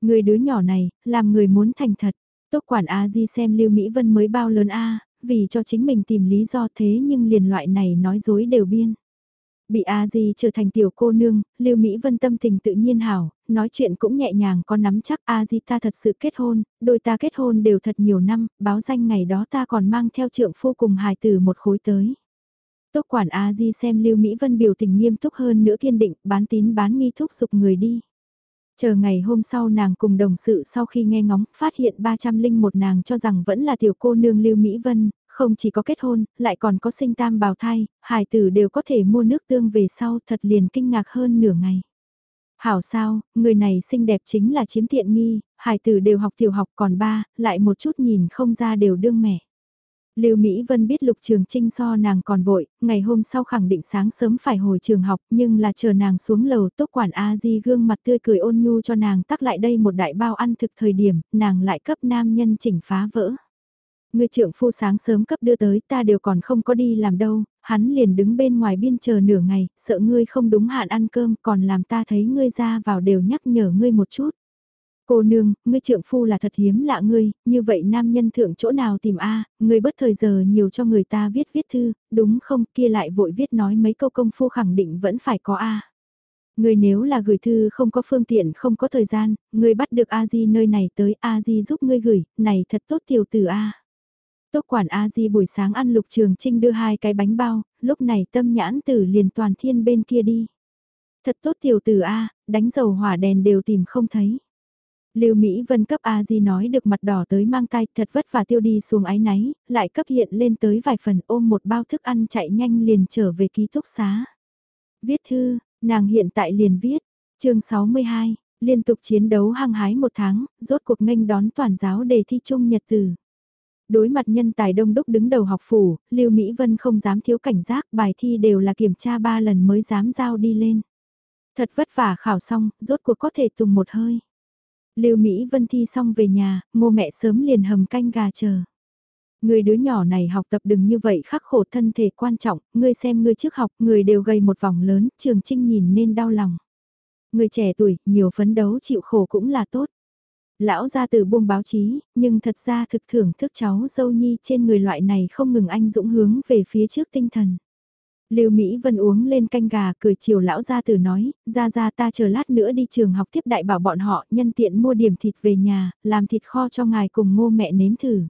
Người đứa nhỏ này, làm người muốn thành thật. Tốc quản A Di xem Lưu Mỹ Vân mới bao lớn A, vì cho chính mình tìm lý do thế nhưng liền loại này nói dối đều biên. Bị A Di trở thành tiểu cô nương, Lưu Mỹ Vân tâm tình tự nhiên hảo, nói chuyện cũng nhẹ nhàng có nắm chắc A Di ta thật sự kết hôn, đôi ta kết hôn đều thật nhiều năm, báo danh ngày đó ta còn mang theo trượng phu cùng hài tử một khối tới. Tốc quản A Di xem Lưu Mỹ Vân biểu tình nghiêm túc hơn nữa kiên định, bán tín bán nghi thúc giục người đi. Chờ ngày hôm sau nàng cùng đồng sự sau khi nghe ngóng, phát hiện 300 linh một nàng cho rằng vẫn là tiểu cô nương Lưu Mỹ Vân, không chỉ có kết hôn, lại còn có sinh tam bào thai, hải tử đều có thể mua nước tương về sau thật liền kinh ngạc hơn nửa ngày. Hảo sao, người này xinh đẹp chính là chiếm tiện nghi, hải tử đều học tiểu học còn ba, lại một chút nhìn không ra đều đương mẹ. Lưu Mỹ Vân biết Lục Trường Trinh so nàng còn vội, ngày hôm sau khẳng định sáng sớm phải hồi trường học nhưng là chờ nàng xuống lầu tốc quản A Di gương mặt tươi cười ôn nhu cho nàng tắc lại đây một đại bao ăn thực thời điểm, nàng lại cấp nam nhân chỉnh phá vỡ. Người trưởng phu sáng sớm cấp đưa tới ta đều còn không có đi làm đâu, hắn liền đứng bên ngoài biên chờ nửa ngày, sợ ngươi không đúng hạn ăn cơm còn làm ta thấy ngươi ra vào đều nhắc nhở ngươi một chút. Cô nương, ngươi trượng phu là thật hiếm lạ ngươi, như vậy nam nhân thượng chỗ nào tìm a ngươi bất thời giờ nhiều cho người ta viết viết thư, đúng không, kia lại vội viết nói mấy câu công phu khẳng định vẫn phải có a Ngươi nếu là gửi thư không có phương tiện không có thời gian, ngươi bắt được a di nơi này tới a di giúp ngươi gửi, này thật tốt tiểu tử a Tốc quản a di buổi sáng ăn lục trường trinh đưa hai cái bánh bao, lúc này tâm nhãn tử liền toàn thiên bên kia đi. Thật tốt tiểu tử a đánh dầu hỏa đèn đều tìm không thấy. Lưu Mỹ Vân cấp A Di nói được mặt đỏ tới mang tay thật vất vả tiêu đi xuống ái náy, lại cấp hiện lên tới vài phần ôm một bao thức ăn chạy nhanh liền trở về ký túc xá. Viết thư, nàng hiện tại liền viết, chương 62, liên tục chiến đấu hăng hái một tháng, rốt cuộc nghênh đón toàn giáo đề thi chung nhật tử. Đối mặt nhân tài đông đúc đứng đầu học phủ, Lưu Mỹ Vân không dám thiếu cảnh giác bài thi đều là kiểm tra ba lần mới dám giao đi lên. Thật vất vả khảo xong, rốt cuộc có thể tùng một hơi. Lưu Mỹ Vân thi xong về nhà, ngô mẹ sớm liền hầm canh gà chờ. Người đứa nhỏ này học tập đừng như vậy khắc khổ thân thể quan trọng, ngươi xem ngươi trước học, người đều gầy một vòng lớn, trường trinh nhìn nên đau lòng. Người trẻ tuổi, nhiều phấn đấu chịu khổ cũng là tốt. Lão ra từ buông báo chí, nhưng thật ra thực thưởng thức cháu dâu nhi trên người loại này không ngừng anh dũng hướng về phía trước tinh thần. Lưu Mỹ Vân uống lên canh gà cười chiều lão gia tử nói, ra ra ta chờ lát nữa đi trường học tiếp đại bảo bọn họ nhân tiện mua điểm thịt về nhà, làm thịt kho cho ngài cùng ngô mẹ nếm thử.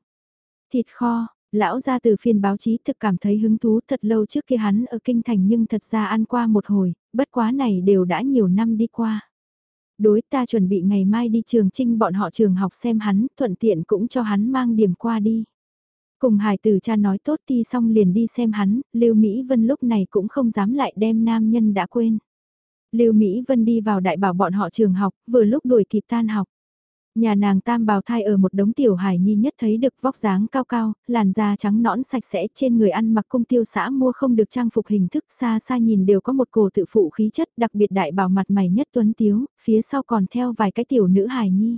Thịt kho, lão gia tử phiên báo chí thực cảm thấy hứng thú thật lâu trước kia hắn ở kinh thành nhưng thật ra ăn qua một hồi, bất quá này đều đã nhiều năm đi qua. Đối ta chuẩn bị ngày mai đi trường trinh bọn họ trường học xem hắn, thuận tiện cũng cho hắn mang điểm qua đi. Cùng hải tử cha nói tốt thi xong liền đi xem hắn, Lưu Mỹ Vân lúc này cũng không dám lại đem nam nhân đã quên. Lưu Mỹ Vân đi vào đại bảo bọn họ trường học, vừa lúc đuổi kịp tan học. Nhà nàng tam bào thai ở một đống tiểu hải nhi nhất thấy được vóc dáng cao cao, làn da trắng nõn sạch sẽ trên người ăn mặc cung tiêu xã mua không được trang phục hình thức xa xa nhìn đều có một cổ tự phụ khí chất đặc biệt đại bảo mặt mày nhất tuấn tiếu, phía sau còn theo vài cái tiểu nữ hải nhi.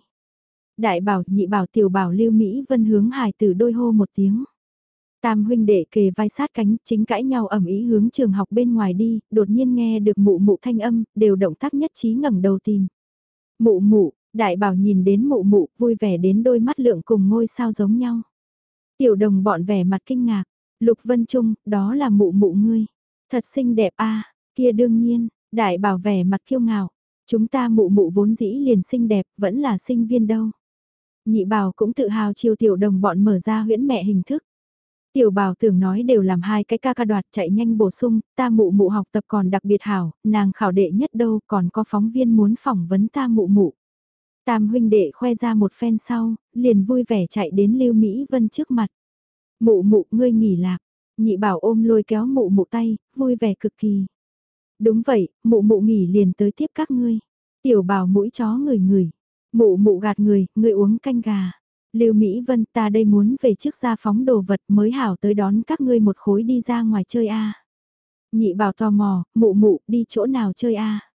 Đại bảo, nhị bảo, tiểu bảo lưu Mỹ vân hướng hài tử đôi hô một tiếng. Tam huynh đệ kề vai sát cánh, chính cãi nhau ẩm ý hướng trường học bên ngoài đi, đột nhiên nghe được mụ mụ thanh âm, đều động tác nhất trí ngẩng đầu tìm. Mụ mụ, đại bảo nhìn đến mụ mụ, vui vẻ đến đôi mắt lượng cùng ngôi sao giống nhau. Tiểu đồng bọn vẻ mặt kinh ngạc, Lục Vân Trung, đó là mụ mụ ngươi. Thật xinh đẹp a kia đương nhiên, đại bảo vẻ mặt kiêu ngạo. Chúng ta mụ mụ vốn dĩ liền xinh đẹp, vẫn là sinh viên đâu. Nhị bảo cũng tự hào chiều tiểu đồng bọn mở ra huyễn mẹ hình thức. Tiểu bảo tưởng nói đều làm hai cái ca ca đoạt chạy nhanh bổ sung, ta mụ mụ học tập còn đặc biệt hảo, nàng khảo đệ nhất đâu còn có phóng viên muốn phỏng vấn ta mụ mụ. Tam huynh đệ khoe ra một phen sau, liền vui vẻ chạy đến Lưu Mỹ Vân trước mặt. Mụ mụ ngươi nghỉ lạc, nhị bảo ôm lôi kéo mụ mụ tay, vui vẻ cực kỳ. Đúng vậy, mụ mụ nghỉ liền tới tiếp các ngươi. Tiểu bảo mũi chó người người. Mụ mụ gạt người, người uống canh gà. Lưu Mỹ Vân ta đây muốn về trước ra phóng đồ vật mới hảo tới đón các ngươi một khối đi ra ngoài chơi a. Nhị bảo tò mò, mụ mụ đi chỗ nào chơi a?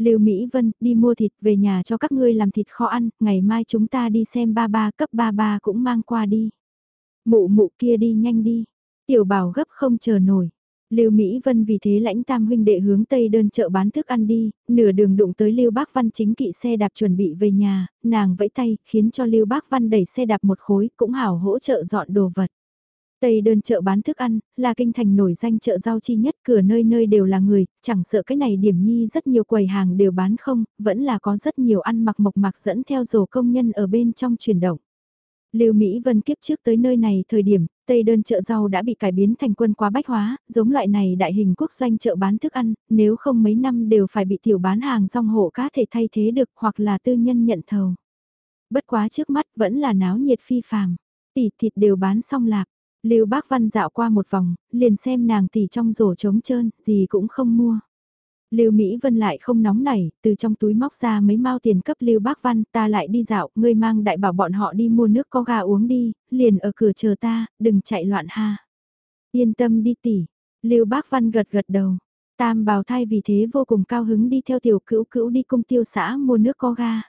Lưu Mỹ Vân đi mua thịt về nhà cho các ngươi làm thịt kho ăn, ngày mai chúng ta đi xem ba ba cấp ba ba cũng mang qua đi. Mụ mụ kia đi nhanh đi, tiểu bảo gấp không chờ nổi. Lưu Mỹ Vân vì thế lãnh tam huynh đệ hướng tây đơn chợ bán thức ăn đi, nửa đường đụng tới Lưu Bác Văn chính kỵ xe đạp chuẩn bị về nhà, nàng vẫy tay, khiến cho Lưu Bác Văn đẩy xe đạp một khối, cũng hảo hỗ trợ dọn đồ vật. Tây đơn chợ bán thức ăn, là kinh thành nổi danh chợ rau chi nhất, cửa nơi nơi đều là người, chẳng sợ cái này điểm nhi rất nhiều quầy hàng đều bán không, vẫn là có rất nhiều ăn mặc mộc mạc dẫn theo rổ công nhân ở bên trong chuyển động. Lưu Mỹ Vân kiếp trước tới nơi này thời điểm, Tây đơn chợ rau đã bị cải biến thành quân quá bách hóa, giống loại này đại hình quốc doanh chợ bán thức ăn, nếu không mấy năm đều phải bị tiểu bán hàng rong hộ cá thể thay thế được hoặc là tư nhân nhận thầu. Bất quá trước mắt vẫn là náo nhiệt phi phàm, tỷ thịt đều bán xong lạc. Lưu Bác Văn dạo qua một vòng, liền xem nàng tỷ trong rổ trống trơn, gì cũng không mua. Lưu Mỹ Vân lại không nóng nảy, từ trong túi móc ra mấy mao tiền cấp Lưu Bác Văn, ta lại đi dạo, ngươi mang đại bảo bọn họ đi mua nước có gà uống đi, liền ở cửa chờ ta, đừng chạy loạn ha. Yên tâm đi tỷ. Lưu Bác Văn gật gật đầu. Tam bào thai vì thế vô cùng cao hứng đi theo tiểu cữu cữu đi cung tiêu xã mua nước có ga.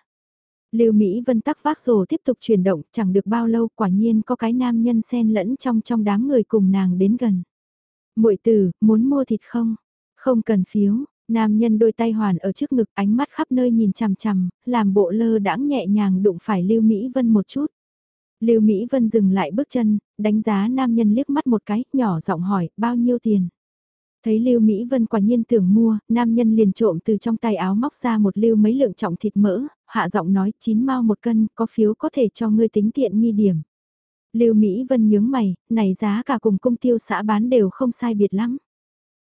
Lưu Mỹ Vân tắc vác rổ tiếp tục chuyển động, chẳng được bao lâu quả nhiên có cái nam nhân xen lẫn trong trong đám người cùng nàng đến gần. muội tử, muốn mua thịt không? Không cần phiếu, Nam nhân đôi tay hoàn ở trước ngực ánh mắt khắp nơi nhìn chằm chằm, làm bộ lơ đãng nhẹ nhàng đụng phải Lưu Mỹ Vân một chút. Lưu Mỹ Vân dừng lại bước chân, đánh giá nam nhân liếc mắt một cái, nhỏ giọng hỏi, bao nhiêu tiền? Thấy Lưu Mỹ Vân quả nhiên tưởng mua, nam nhân liền trộm từ trong tay áo móc ra một lưu mấy lượng trọng thịt mỡ, hạ giọng nói, chín mau một cân, có phiếu có thể cho ngươi tính tiện nghi điểm. Lưu Mỹ Vân nhướng mày, này giá cả cùng công tiêu xã bán đều không sai biệt lắm.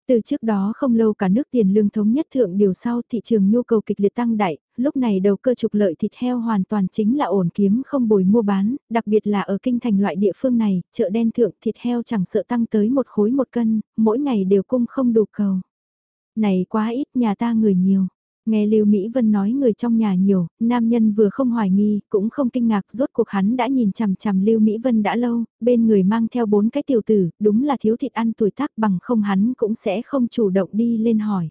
Từ trước đó không lâu cả nước tiền lương thống nhất thượng điều sau thị trường nhu cầu kịch liệt tăng đại, lúc này đầu cơ trục lợi thịt heo hoàn toàn chính là ổn kiếm không bồi mua bán, đặc biệt là ở kinh thành loại địa phương này, chợ đen thượng thịt heo chẳng sợ tăng tới một khối một cân, mỗi ngày đều cung không đủ cầu. Này quá ít nhà ta người nhiều. Nghe Lưu Mỹ Vân nói người trong nhà nhiều, nam nhân vừa không hoài nghi, cũng không kinh ngạc, rốt cuộc hắn đã nhìn chằm chằm Lưu Mỹ Vân đã lâu, bên người mang theo bốn cái tiểu tử, đúng là thiếu thịt ăn tuổi tác bằng không hắn cũng sẽ không chủ động đi lên hỏi.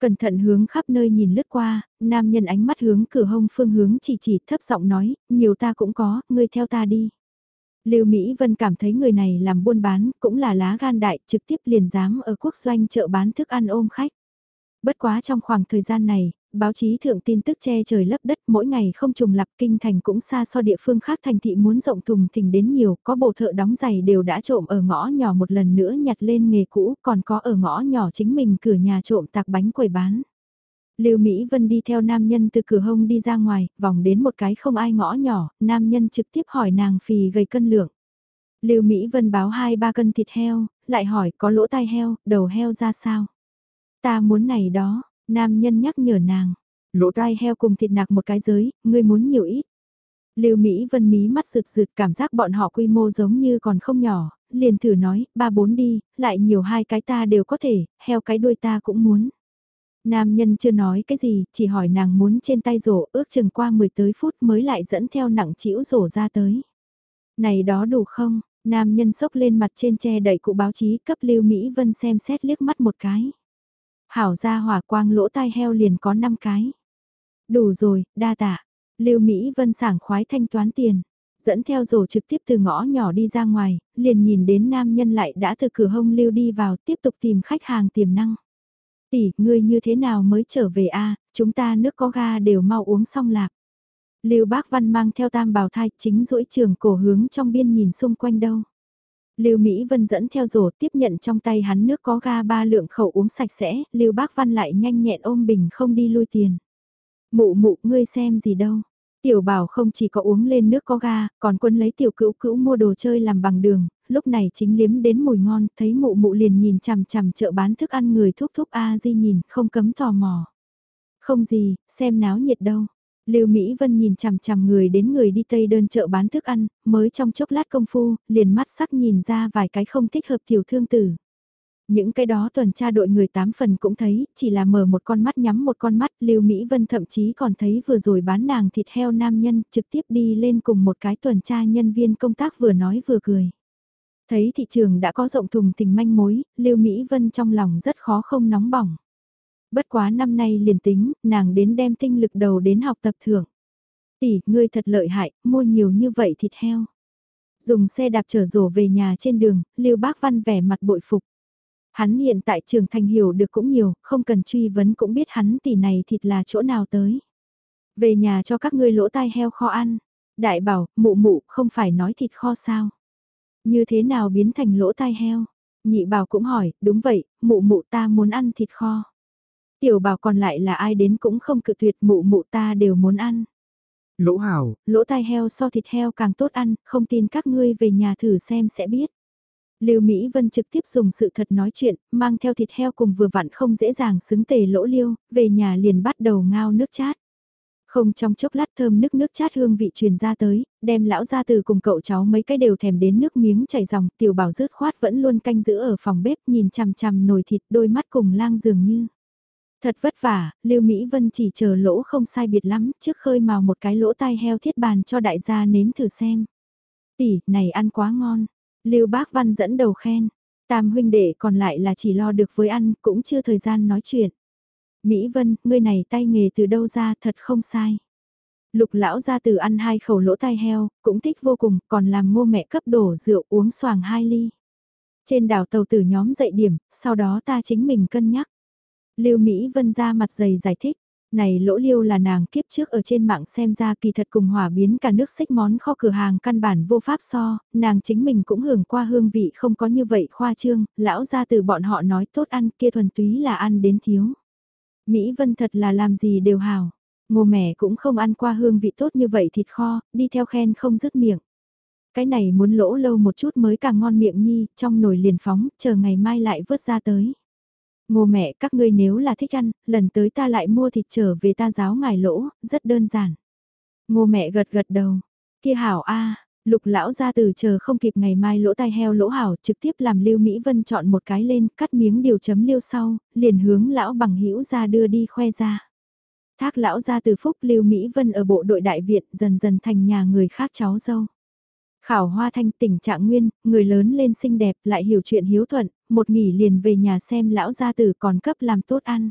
Cẩn thận hướng khắp nơi nhìn lướt qua, nam nhân ánh mắt hướng cửa hông phương hướng chỉ chỉ thấp giọng nói, nhiều ta cũng có, ngươi theo ta đi. Lưu Mỹ Vân cảm thấy người này làm buôn bán cũng là lá gan đại trực tiếp liền dám ở quốc doanh chợ bán thức ăn ôm khách. Bất quá trong khoảng thời gian này, báo chí thượng tin tức che trời lấp đất mỗi ngày không trùng lập kinh thành cũng xa so địa phương khác thành thị muốn rộng thùng thình đến nhiều, có bộ thợ đóng giày đều đã trộm ở ngõ nhỏ một lần nữa nhặt lên nghề cũ, còn có ở ngõ nhỏ chính mình cửa nhà trộm tạc bánh quầy bán. Lưu Mỹ Vân đi theo nam nhân từ cửa hông đi ra ngoài, vòng đến một cái không ai ngõ nhỏ, nam nhân trực tiếp hỏi nàng phì gầy cân lượng. Lưu Mỹ Vân báo hai ba cân thịt heo, lại hỏi có lỗ tai heo, đầu heo ra sao? Ta muốn này đó, nam nhân nhắc nhở nàng. Lỗ tai heo cùng thịt nạc một cái giới, ngươi muốn nhiều ít. Lưu Mỹ Vân mí mắt rực rực cảm giác bọn họ quy mô giống như còn không nhỏ, liền thử nói, ba bốn đi, lại nhiều hai cái ta đều có thể, heo cái đuôi ta cũng muốn. Nam nhân chưa nói cái gì, chỉ hỏi nàng muốn trên tay rổ ước chừng qua 10 tới phút mới lại dẫn theo nặng chĩu rổ ra tới. Này đó đủ không? Nam nhân sốc lên mặt trên che đẩy cụ báo chí cấp Lưu Mỹ Vân xem xét liếc mắt một cái. Hảo ra hỏa quang lỗ tai heo liền có 5 cái. Đủ rồi, đa tạ. Lưu Mỹ Vân sảng khoái thanh toán tiền. Dẫn theo rổ trực tiếp từ ngõ nhỏ đi ra ngoài, liền nhìn đến nam nhân lại đã từ cửa hông lưu đi vào tiếp tục tìm khách hàng tiềm năng. Tỷ, ngươi như thế nào mới trở về a chúng ta nước có ga đều mau uống xong lạc. Lưu Bác Văn mang theo tam bào thai chính rỗi trường cổ hướng trong biên nhìn xung quanh đâu. Lưu Mỹ Vân dẫn theo rổ tiếp nhận trong tay hắn nước có ga ba lượng khẩu uống sạch sẽ, Lưu Bác Văn lại nhanh nhẹn ôm bình không đi lui tiền. Mụ mụ ngươi xem gì đâu. Tiểu bảo không chỉ có uống lên nước có ga, còn quân lấy tiểu cữu cữu mua đồ chơi làm bằng đường, lúc này chính liếm đến mùi ngon, thấy mụ mụ liền nhìn chằm chằm chợ bán thức ăn người thúc thúc A di nhìn, không cấm tò mò. Không gì, xem náo nhiệt đâu. Lưu Mỹ Vân nhìn chằm chằm người đến người đi tây đơn chợ bán thức ăn, mới trong chốc lát công phu, liền mắt sắc nhìn ra vài cái không thích hợp tiểu thương tử. Những cái đó tuần tra đội người tám phần cũng thấy, chỉ là mở một con mắt nhắm một con mắt, Lưu Mỹ Vân thậm chí còn thấy vừa rồi bán nàng thịt heo nam nhân trực tiếp đi lên cùng một cái tuần tra nhân viên công tác vừa nói vừa cười. Thấy thị trường đã có rộng thùng tình manh mối, Lưu Mỹ Vân trong lòng rất khó không nóng bỏng. Bất quá năm nay liền tính, nàng đến đem tinh lực đầu đến học tập thưởng. Tỷ, ngươi thật lợi hại, mua nhiều như vậy thịt heo. Dùng xe đạp chở rổ về nhà trên đường, Lưu Bác Văn vẻ mặt bội phục. Hắn hiện tại trường thành hiểu được cũng nhiều, không cần truy vấn cũng biết hắn tỷ này thịt là chỗ nào tới. Về nhà cho các ngươi lỗ tai heo kho ăn. Đại bảo, mụ mụ, không phải nói thịt kho sao? Như thế nào biến thành lỗ tai heo? Nhị bảo cũng hỏi, đúng vậy, mụ mụ ta muốn ăn thịt kho. Tiểu bảo còn lại là ai đến cũng không cự tuyệt mụ mụ ta đều muốn ăn. Lỗ hào, lỗ tai heo so thịt heo càng tốt ăn, không tin các ngươi về nhà thử xem sẽ biết. Lưu Mỹ Vân trực tiếp dùng sự thật nói chuyện, mang theo thịt heo cùng vừa vặn không dễ dàng xứng tề lỗ liêu, về nhà liền bắt đầu ngao nước chát. Không trong chốc lát thơm nước nước chát hương vị truyền ra tới, đem lão ra từ cùng cậu cháu mấy cái đều thèm đến nước miếng chảy dòng, tiểu bảo rớt khoát vẫn luôn canh giữ ở phòng bếp nhìn chằm chằm nồi thịt đôi mắt cùng lang dường như. Thật vất vả, Lưu Mỹ Vân chỉ chờ lỗ không sai biệt lắm, trước khơi màu một cái lỗ tai heo thiết bàn cho đại gia nếm thử xem. Tỷ, này ăn quá ngon. Lưu Bác Văn dẫn đầu khen. Tam huynh đệ còn lại là chỉ lo được với ăn, cũng chưa thời gian nói chuyện. Mỹ Vân, ngươi này tay nghề từ đâu ra thật không sai. Lục lão ra từ ăn hai khẩu lỗ tai heo, cũng thích vô cùng, còn làm ngô mẹ cấp đổ rượu uống xoàng hai ly. Trên đảo tàu tử nhóm dậy điểm, sau đó ta chính mình cân nhắc. Lưu Mỹ Vân ra mặt dày giải thích, này lỗ liêu là nàng kiếp trước ở trên mạng xem ra kỳ thật cùng hỏa biến cả nước xích món kho cửa hàng căn bản vô pháp so, nàng chính mình cũng hưởng qua hương vị không có như vậy khoa trương, lão ra từ bọn họ nói tốt ăn kia thuần túy là ăn đến thiếu. Mỹ Vân thật là làm gì đều hào, ngô mẹ cũng không ăn qua hương vị tốt như vậy thịt kho, đi theo khen không dứt miệng. Cái này muốn lỗ lâu một chút mới càng ngon miệng nhi, trong nồi liền phóng, chờ ngày mai lại vớt ra tới. Ngô mẹ các ngươi nếu là thích ăn, lần tới ta lại mua thịt trở về ta giáo ngài lỗ, rất đơn giản. Ngô mẹ gật gật đầu, kia hảo a lục lão ra từ chờ không kịp ngày mai lỗ tai heo lỗ hảo trực tiếp làm Lưu Mỹ Vân chọn một cái lên, cắt miếng điều chấm liêu sau, liền hướng lão bằng hữu ra đưa đi khoe ra. Thác lão ra từ phúc Lưu Mỹ Vân ở bộ đội đại viện dần dần thành nhà người khác cháu dâu. Khảo Hoa Thanh tình trạng nguyên, người lớn lên xinh đẹp lại hiểu chuyện hiếu thuận, một nghỉ liền về nhà xem lão gia tử còn cấp làm tốt ăn.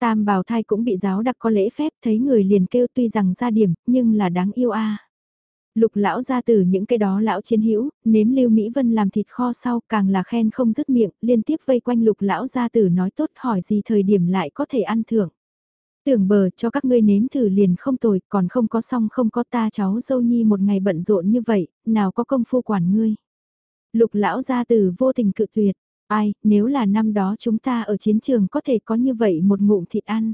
Tam bào thai cũng bị giáo đặc có lễ phép thấy người liền kêu tuy rằng ra điểm, nhưng là đáng yêu a. Lục lão gia tử những cái đó lão chiến hữu, nếm lưu Mỹ Vân làm thịt kho sau càng là khen không dứt miệng, liên tiếp vây quanh lục lão gia tử nói tốt hỏi gì thời điểm lại có thể ăn thưởng. Tưởng bờ cho các ngươi nếm thử liền không tồi, còn không có xong không có ta cháu dâu nhi một ngày bận rộn như vậy, nào có công phu quản ngươi. Lục lão gia tử vô tình cự tuyệt, ai, nếu là năm đó chúng ta ở chiến trường có thể có như vậy một ngụm thịt ăn.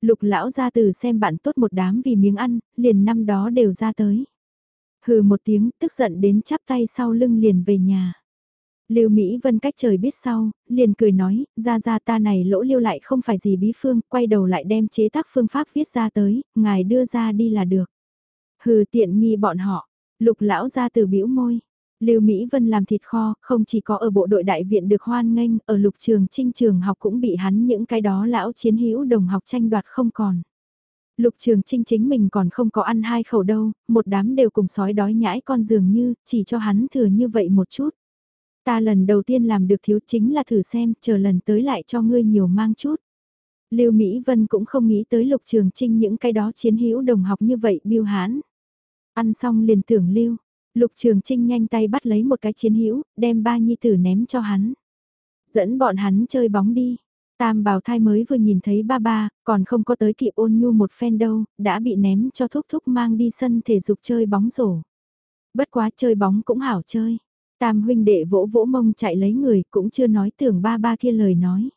Lục lão gia từ xem bạn tốt một đám vì miếng ăn, liền năm đó đều ra tới. Hừ một tiếng, tức giận đến chắp tay sau lưng liền về nhà. Lưu Mỹ Vân cách trời biết sau, liền cười nói, ra ra ta này lỗ lưu lại không phải gì bí phương, quay đầu lại đem chế tác phương pháp viết ra tới, ngài đưa ra đi là được. Hừ tiện nghi bọn họ, lục lão ra từ bĩu môi. Lưu Mỹ Vân làm thịt kho, không chỉ có ở bộ đội đại viện được hoan nghênh, ở lục trường trinh trường học cũng bị hắn những cái đó lão chiến hữu đồng học tranh đoạt không còn. Lục trường trinh chính mình còn không có ăn hai khẩu đâu, một đám đều cùng sói đói nhãi con dường như, chỉ cho hắn thừa như vậy một chút. Ta lần đầu tiên làm được thiếu chính là thử xem, chờ lần tới lại cho ngươi nhiều mang chút. Lưu Mỹ Vân cũng không nghĩ tới Lục Trường Trinh những cái đó chiến hữu đồng học như vậy biêu hãn. Ăn xong liền tưởng Lưu, Lục Trường Trinh nhanh tay bắt lấy một cái chiến hữu, đem ba nhi tử ném cho hắn. Dẫn bọn hắn chơi bóng đi. Tam Bảo thai mới vừa nhìn thấy ba ba, còn không có tới kịp ôn nhu một phen đâu, đã bị ném cho thúc thúc mang đi sân thể dục chơi bóng rổ. Bất quá chơi bóng cũng hảo chơi. Tam huynh đệ vỗ vỗ mông chạy lấy người cũng chưa nói tưởng ba ba kia lời nói.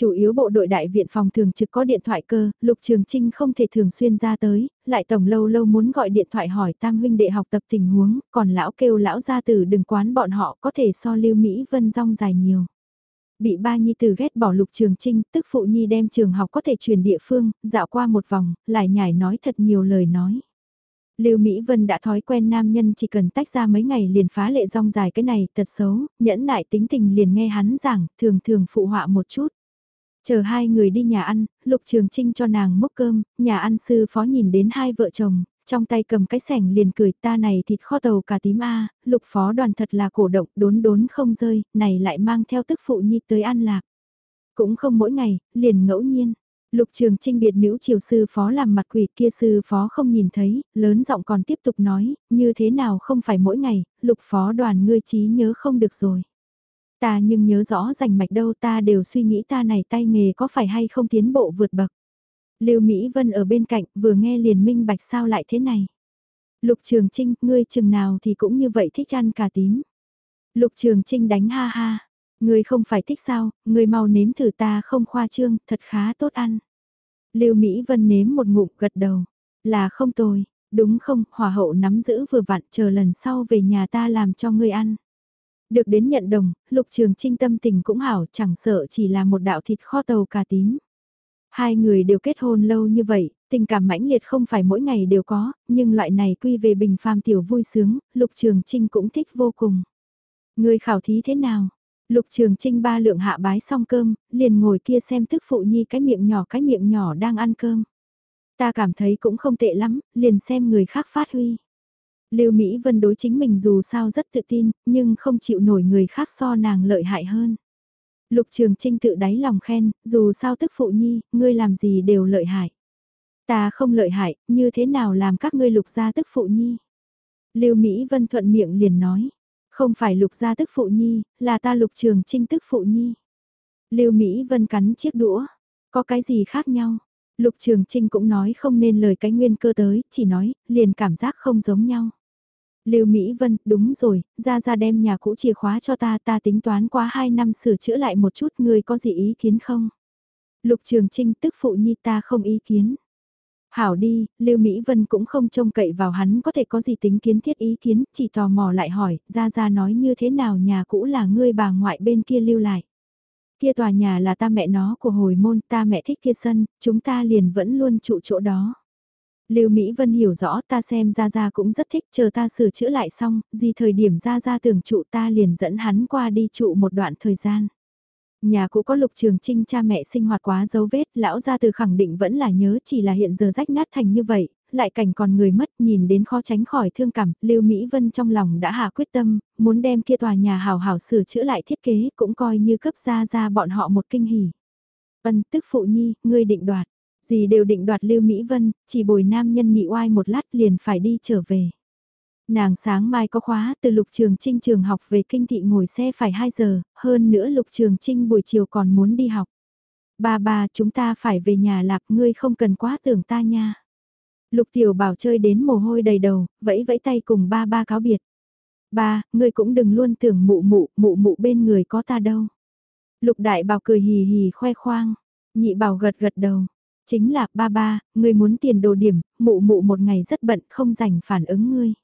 Chủ yếu bộ đội đại viện phòng thường trực có điện thoại cơ, Lục Trường Trinh không thể thường xuyên ra tới, lại tổng lâu lâu muốn gọi điện thoại hỏi tam huynh đệ học tập tình huống, còn lão kêu lão gia tử đừng quán bọn họ có thể so lưu Mỹ Vân rong dài nhiều. Bị ba nhi tử ghét bỏ Lục Trường Trinh, tức phụ nhi đem trường học có thể truyền địa phương, dạo qua một vòng, lại nhảy nói thật nhiều lời nói. Lưu Mỹ Vân đã thói quen nam nhân chỉ cần tách ra mấy ngày liền phá lệ rong dài cái này thật xấu, nhẫn nại tính tình liền nghe hắn giảng, thường thường phụ họa một chút. Chờ hai người đi nhà ăn, Lục Trường Trinh cho nàng múc cơm, nhà ăn sư phó nhìn đến hai vợ chồng, trong tay cầm cái sẻng liền cười ta này thịt kho tàu cả tím A, Lục phó đoàn thật là cổ động đốn đốn không rơi, này lại mang theo tức phụ nhi tới ăn lạc. Cũng không mỗi ngày, liền ngẫu nhiên. Lục Trường Trinh biệt nữ triều sư phó làm mặt quỷ kia sư phó không nhìn thấy, lớn giọng còn tiếp tục nói, như thế nào không phải mỗi ngày, lục phó đoàn ngươi trí nhớ không được rồi. Ta nhưng nhớ rõ rành mạch đâu ta đều suy nghĩ ta này tay nghề có phải hay không tiến bộ vượt bậc. Lưu Mỹ Vân ở bên cạnh vừa nghe liền minh bạch sao lại thế này. Lục Trường Trinh, ngươi chừng nào thì cũng như vậy thích ăn cà tím. Lục Trường Trinh đánh ha ha. Ngươi không phải thích sao, ngươi mau nếm thử ta không khoa trương, thật khá tốt ăn. Lưu Mỹ Vân nếm một ngụm gật đầu. Là không tồi, đúng không, hòa hậu nắm giữ vừa vặn chờ lần sau về nhà ta làm cho ngươi ăn. Được đến nhận đồng, lục trường trinh tâm tình cũng hảo chẳng sợ chỉ là một đạo thịt kho tàu cà tím. Hai người đều kết hôn lâu như vậy, tình cảm mãnh liệt không phải mỗi ngày đều có, nhưng loại này quy về bình phàm tiểu vui sướng, lục trường trinh cũng thích vô cùng. Người khảo thí thế nào? Lục trường trinh ba lượng hạ bái xong cơm, liền ngồi kia xem thức phụ nhi cái miệng nhỏ cái miệng nhỏ đang ăn cơm. Ta cảm thấy cũng không tệ lắm, liền xem người khác phát huy. Lưu Mỹ Vân đối chính mình dù sao rất tự tin, nhưng không chịu nổi người khác so nàng lợi hại hơn. Lục Trường Trinh tự đáy lòng khen, dù sao tức phụ nhi, ngươi làm gì đều lợi hại. Ta không lợi hại, như thế nào làm các ngươi lục gia tức phụ nhi? Lưu Mỹ Vân thuận miệng liền nói, không phải lục gia tức phụ nhi, là ta lục trường trinh tức phụ nhi. Lưu Mỹ Vân cắn chiếc đũa, có cái gì khác nhau? Lục Trường Trinh cũng nói không nên lời cái nguyên cơ tới, chỉ nói, liền cảm giác không giống nhau. Lưu Mỹ Vân, đúng rồi, ra ra đem nhà cũ chìa khóa cho ta, ta tính toán qua 2 năm sửa chữa lại một chút, ngươi có gì ý kiến không? Lục Trường Trinh tức phụ nhi ta không ý kiến. Hảo đi, Lưu Mỹ Vân cũng không trông cậy vào hắn có thể có gì tính kiến thiết ý kiến, chỉ tò mò lại hỏi, ra ra nói như thế nào nhà cũ là ngươi bà ngoại bên kia lưu lại. Kia tòa nhà là ta mẹ nó của hồi môn, ta mẹ thích kia sân, chúng ta liền vẫn luôn trụ chỗ đó. Lưu Mỹ Vân hiểu rõ ta xem Gia Gia cũng rất thích chờ ta sửa chữa lại xong, gì thời điểm Gia Gia tưởng trụ ta liền dẫn hắn qua đi trụ một đoạn thời gian. Nhà cũ có lục trường trinh cha mẹ sinh hoạt quá dấu vết, lão gia từ khẳng định vẫn là nhớ chỉ là hiện giờ rách nát thành như vậy, lại cảnh còn người mất nhìn đến khó tránh khỏi thương cảm, Lưu Mỹ Vân trong lòng đã hạ quyết tâm, muốn đem kia tòa nhà hào hào sửa chữa lại thiết kế cũng coi như cấp ra ra bọn họ một kinh hỉ. Ân tức phụ nhi, ngươi định đoạt, gì đều định đoạt Lưu Mỹ Vân, chỉ bồi nam nhân nhị oai một lát liền phải đi trở về. Nàng sáng mai có khóa từ Lục Trường Trinh trường học về kinh thị ngồi xe phải 2 giờ, hơn nữa Lục Trường Trinh buổi chiều còn muốn đi học. Ba ba chúng ta phải về nhà lạp ngươi không cần quá tưởng ta nha. Lục Tiểu Bảo chơi đến mồ hôi đầy đầu, vẫy vẫy tay cùng ba ba cáo biệt. Ba, ngươi cũng đừng luôn tưởng mụ mụ, mụ mụ bên người có ta đâu. Lục Đại Bảo cười hì hì khoe khoang, nhị Bảo gật gật đầu. Chính là, ba ba, ngươi muốn tiền đồ điểm, mụ mụ một ngày rất bận không rảnh phản ứng ngươi.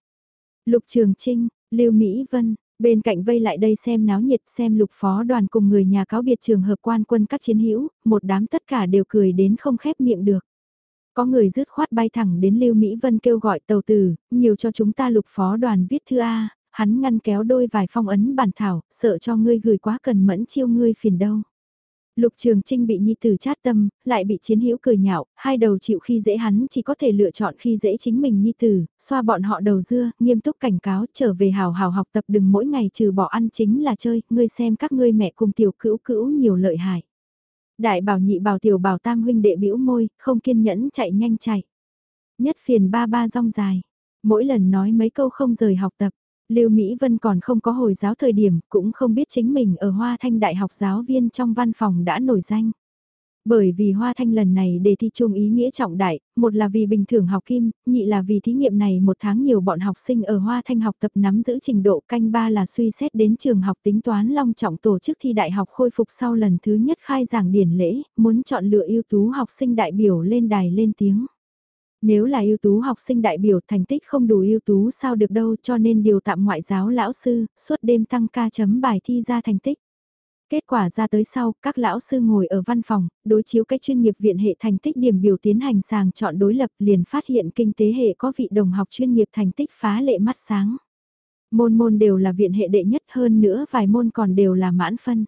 Lục Trường Trinh, Lưu Mỹ Vân, bên cạnh vây lại đây xem náo nhiệt xem lục phó đoàn cùng người nhà cáo biệt trường hợp quan quân các chiến hữu, một đám tất cả đều cười đến không khép miệng được. Có người dứt khoát bay thẳng đến Lưu Mỹ Vân kêu gọi tàu tử, nhiều cho chúng ta lục phó đoàn viết thư A, hắn ngăn kéo đôi vài phong ấn bản thảo, sợ cho ngươi gửi quá cần mẫn chiêu ngươi phiền đâu. Lục Trường Trinh bị Nhi Tử chát tâm, lại bị chiến hữu cười nhạo, hai đầu chịu khi dễ hắn chỉ có thể lựa chọn khi dễ chính mình Nhi Tử, xoa bọn họ đầu dưa, nghiêm túc cảnh cáo trở về hào hào học tập đừng mỗi ngày trừ bỏ ăn chính là chơi, ngươi xem các ngươi mẹ cùng tiểu cữu cữu nhiều lợi hại. Đại bảo nhị bảo tiểu bảo tam huynh đệ bĩu môi, không kiên nhẫn chạy nhanh chạy. Nhất phiền ba ba rong dài, mỗi lần nói mấy câu không rời học tập, Lưu Mỹ Vân còn không có hồi giáo thời điểm, cũng không biết chính mình ở Hoa Thanh Đại học giáo viên trong văn phòng đã nổi danh. Bởi vì Hoa Thanh lần này đề thi chung ý nghĩa trọng đại, một là vì bình thường học kim, nhị là vì thí nghiệm này một tháng nhiều bọn học sinh ở Hoa Thanh học tập nắm giữ trình độ canh ba là suy xét đến trường học tính toán long trọng tổ chức thi đại học khôi phục sau lần thứ nhất khai giảng điển lễ, muốn chọn lựa ưu tú học sinh đại biểu lên đài lên tiếng. Nếu là ưu tú học sinh đại biểu thành tích không đủ ưu tú sao được đâu cho nên điều tạm ngoại giáo lão sư, suốt đêm tăng ca chấm bài thi ra thành tích. Kết quả ra tới sau, các lão sư ngồi ở văn phòng, đối chiếu cách chuyên nghiệp viện hệ thành tích điểm biểu tiến hành sàng chọn đối lập liền phát hiện kinh tế hệ có vị đồng học chuyên nghiệp thành tích phá lệ mắt sáng. Môn môn đều là viện hệ đệ nhất hơn nữa vài môn còn đều là mãn phân.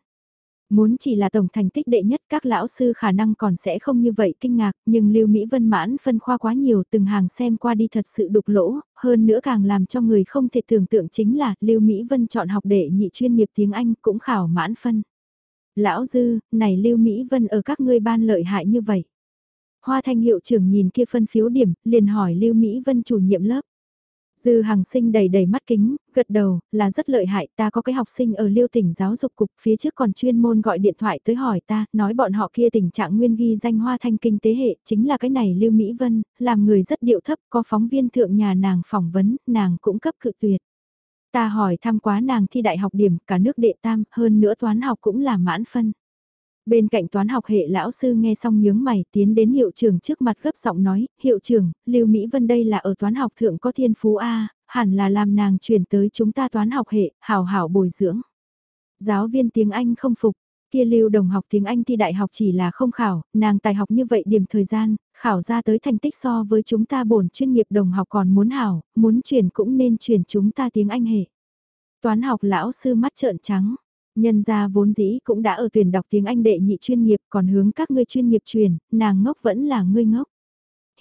Muốn chỉ là tổng thành tích đệ nhất các lão sư khả năng còn sẽ không như vậy kinh ngạc, nhưng Lưu Mỹ Vân mãn phân khoa quá nhiều từng hàng xem qua đi thật sự đục lỗ, hơn nữa càng làm cho người không thể tưởng tượng chính là Lưu Mỹ Vân chọn học đệ nhị chuyên nghiệp tiếng Anh cũng khảo mãn phân. Lão Dư, này Lưu Mỹ Vân ở các ngươi ban lợi hại như vậy. Hoa Thanh hiệu trưởng nhìn kia phân phiếu điểm, liền hỏi Lưu Mỹ Vân chủ nhiệm lớp. Dư Hằng Sinh đầy đầy mắt kính, gật đầu, là rất lợi hại, ta có cái học sinh ở Liêu tỉnh giáo dục cục, phía trước còn chuyên môn gọi điện thoại tới hỏi ta, nói bọn họ kia tình trạng nguyên ghi danh hoa thanh kinh tế hệ, chính là cái này Lưu Mỹ Vân, làm người rất điệu thấp, có phóng viên thượng nhà nàng phỏng vấn, nàng cũng cấp cự tuyệt. Ta hỏi thăm quá nàng thi đại học điểm, cả nước đệ tam, hơn nữa toán học cũng là mãn phân. Bên cạnh toán học hệ lão sư nghe xong nhướng mày tiến đến hiệu trưởng trước mặt gấp giọng nói, hiệu trưởng, Lưu Mỹ Vân đây là ở toán học thượng có thiên phú A, hẳn là làm nàng chuyển tới chúng ta toán học hệ, hảo hảo bồi dưỡng. Giáo viên tiếng Anh không phục, kia Lưu đồng học tiếng Anh thi đại học chỉ là không khảo, nàng tài học như vậy điểm thời gian, khảo ra tới thành tích so với chúng ta bổn chuyên nghiệp đồng học còn muốn hảo, muốn chuyển cũng nên chuyển chúng ta tiếng Anh hệ. Toán học lão sư mắt trợn trắng Nhân gia vốn dĩ cũng đã ở tuyển đọc tiếng Anh đệ nhị chuyên nghiệp còn hướng các ngươi chuyên nghiệp truyền, nàng ngốc vẫn là ngươi ngốc.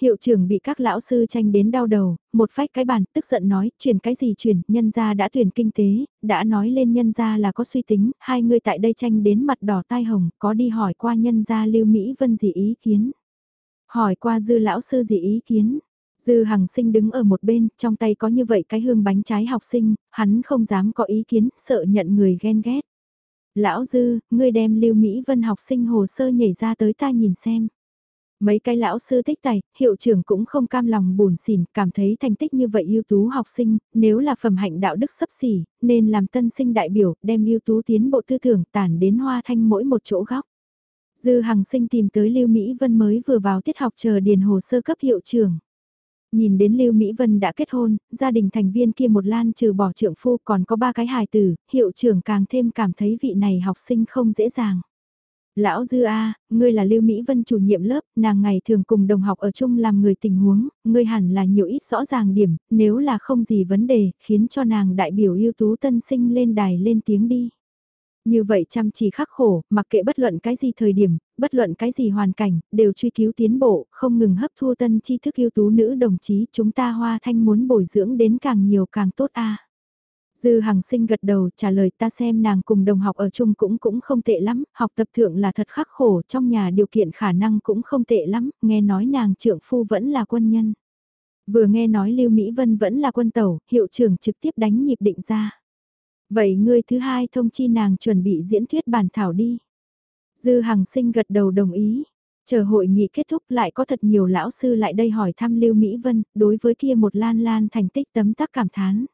Hiệu trưởng bị các lão sư tranh đến đau đầu, một phách cái bàn, tức giận nói, truyền cái gì truyền, nhân gia đã tuyển kinh tế, đã nói lên nhân gia là có suy tính, hai người tại đây tranh đến mặt đỏ tai hồng, có đi hỏi qua nhân gia Lưu Mỹ Vân gì ý kiến. Hỏi qua dư lão sư gì ý kiến, Dư Hằng Sinh đứng ở một bên, trong tay có như vậy cái hương bánh trái học sinh, hắn không dám có ý kiến, sợ nhận người ghen ghét. Lão Dư, ngươi đem Lưu Mỹ Vân học sinh hồ sơ nhảy ra tới ta nhìn xem. Mấy cái lão sư tích tài, hiệu trưởng cũng không cam lòng buồn xỉn, cảm thấy thành tích như vậy ưu tú học sinh, nếu là phẩm hạnh đạo đức sấp xỉ, nên làm tân sinh đại biểu, đem ưu tú tiến bộ tư tưởng tản đến hoa thanh mỗi một chỗ góc. Dư Hằng Sinh tìm tới Lưu Mỹ Vân mới vừa vào tiết học chờ điền hồ sơ cấp hiệu trưởng. Nhìn đến Lưu Mỹ Vân đã kết hôn, gia đình thành viên kia một lan trừ bỏ trượng phu còn có ba cái hài tử, hiệu trưởng càng thêm cảm thấy vị này học sinh không dễ dàng. Lão Dư A, ngươi là Lưu Mỹ Vân chủ nhiệm lớp, nàng ngày thường cùng đồng học ở chung làm người tình huống, ngươi hẳn là nhiều ít rõ ràng điểm, nếu là không gì vấn đề, khiến cho nàng đại biểu ưu tú tân sinh lên đài lên tiếng đi. Như vậy chăm chỉ khắc khổ, mặc kệ bất luận cái gì thời điểm, bất luận cái gì hoàn cảnh, đều truy cứu tiến bộ, không ngừng hấp thu tân tri thức ưu tú nữ đồng chí chúng ta hoa thanh muốn bồi dưỡng đến càng nhiều càng tốt a Dư Hằng Sinh gật đầu trả lời ta xem nàng cùng đồng học ở chung cũng cũng không tệ lắm, học tập thượng là thật khắc khổ, trong nhà điều kiện khả năng cũng không tệ lắm, nghe nói nàng trưởng phu vẫn là quân nhân. Vừa nghe nói Lưu Mỹ Vân vẫn là quân tàu, hiệu trưởng trực tiếp đánh nhịp định ra. Vậy ngươi thứ hai thông chi nàng chuẩn bị diễn thuyết bản thảo đi. Dư Hằng Sinh gật đầu đồng ý. Chờ hội nghị kết thúc lại có thật nhiều lão sư lại đây hỏi thăm Lưu Mỹ Vân, đối với kia một lan lan thành tích tấm tắc cảm thán.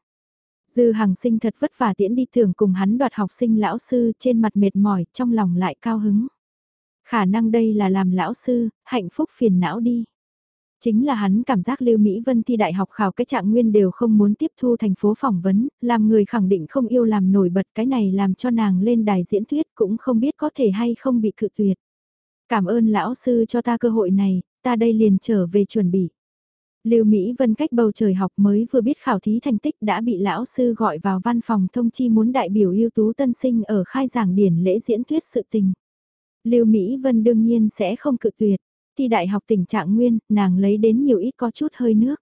Dư Hằng Sinh thật vất vả tiễn đi thưởng cùng hắn đoạt học sinh lão sư trên mặt mệt mỏi, trong lòng lại cao hứng. Khả năng đây là làm lão sư, hạnh phúc phiền não đi. Chính là hắn cảm giác Lưu Mỹ Vân thi đại học khảo cái trạng nguyên đều không muốn tiếp thu thành phố phỏng vấn, làm người khẳng định không yêu làm nổi bật cái này làm cho nàng lên đài diễn thuyết cũng không biết có thể hay không bị cự tuyệt. Cảm ơn lão sư cho ta cơ hội này, ta đây liền trở về chuẩn bị. Lưu Mỹ Vân cách bầu trời học mới vừa biết khảo thí thành tích đã bị lão sư gọi vào văn phòng thông chi muốn đại biểu ưu tú tân sinh ở khai giảng điển lễ diễn thuyết sự tình. Lưu Mỹ Vân đương nhiên sẽ không cự tuyệt thi đại học tình trạng nguyên, nàng lấy đến nhiều ít có chút hơi nước.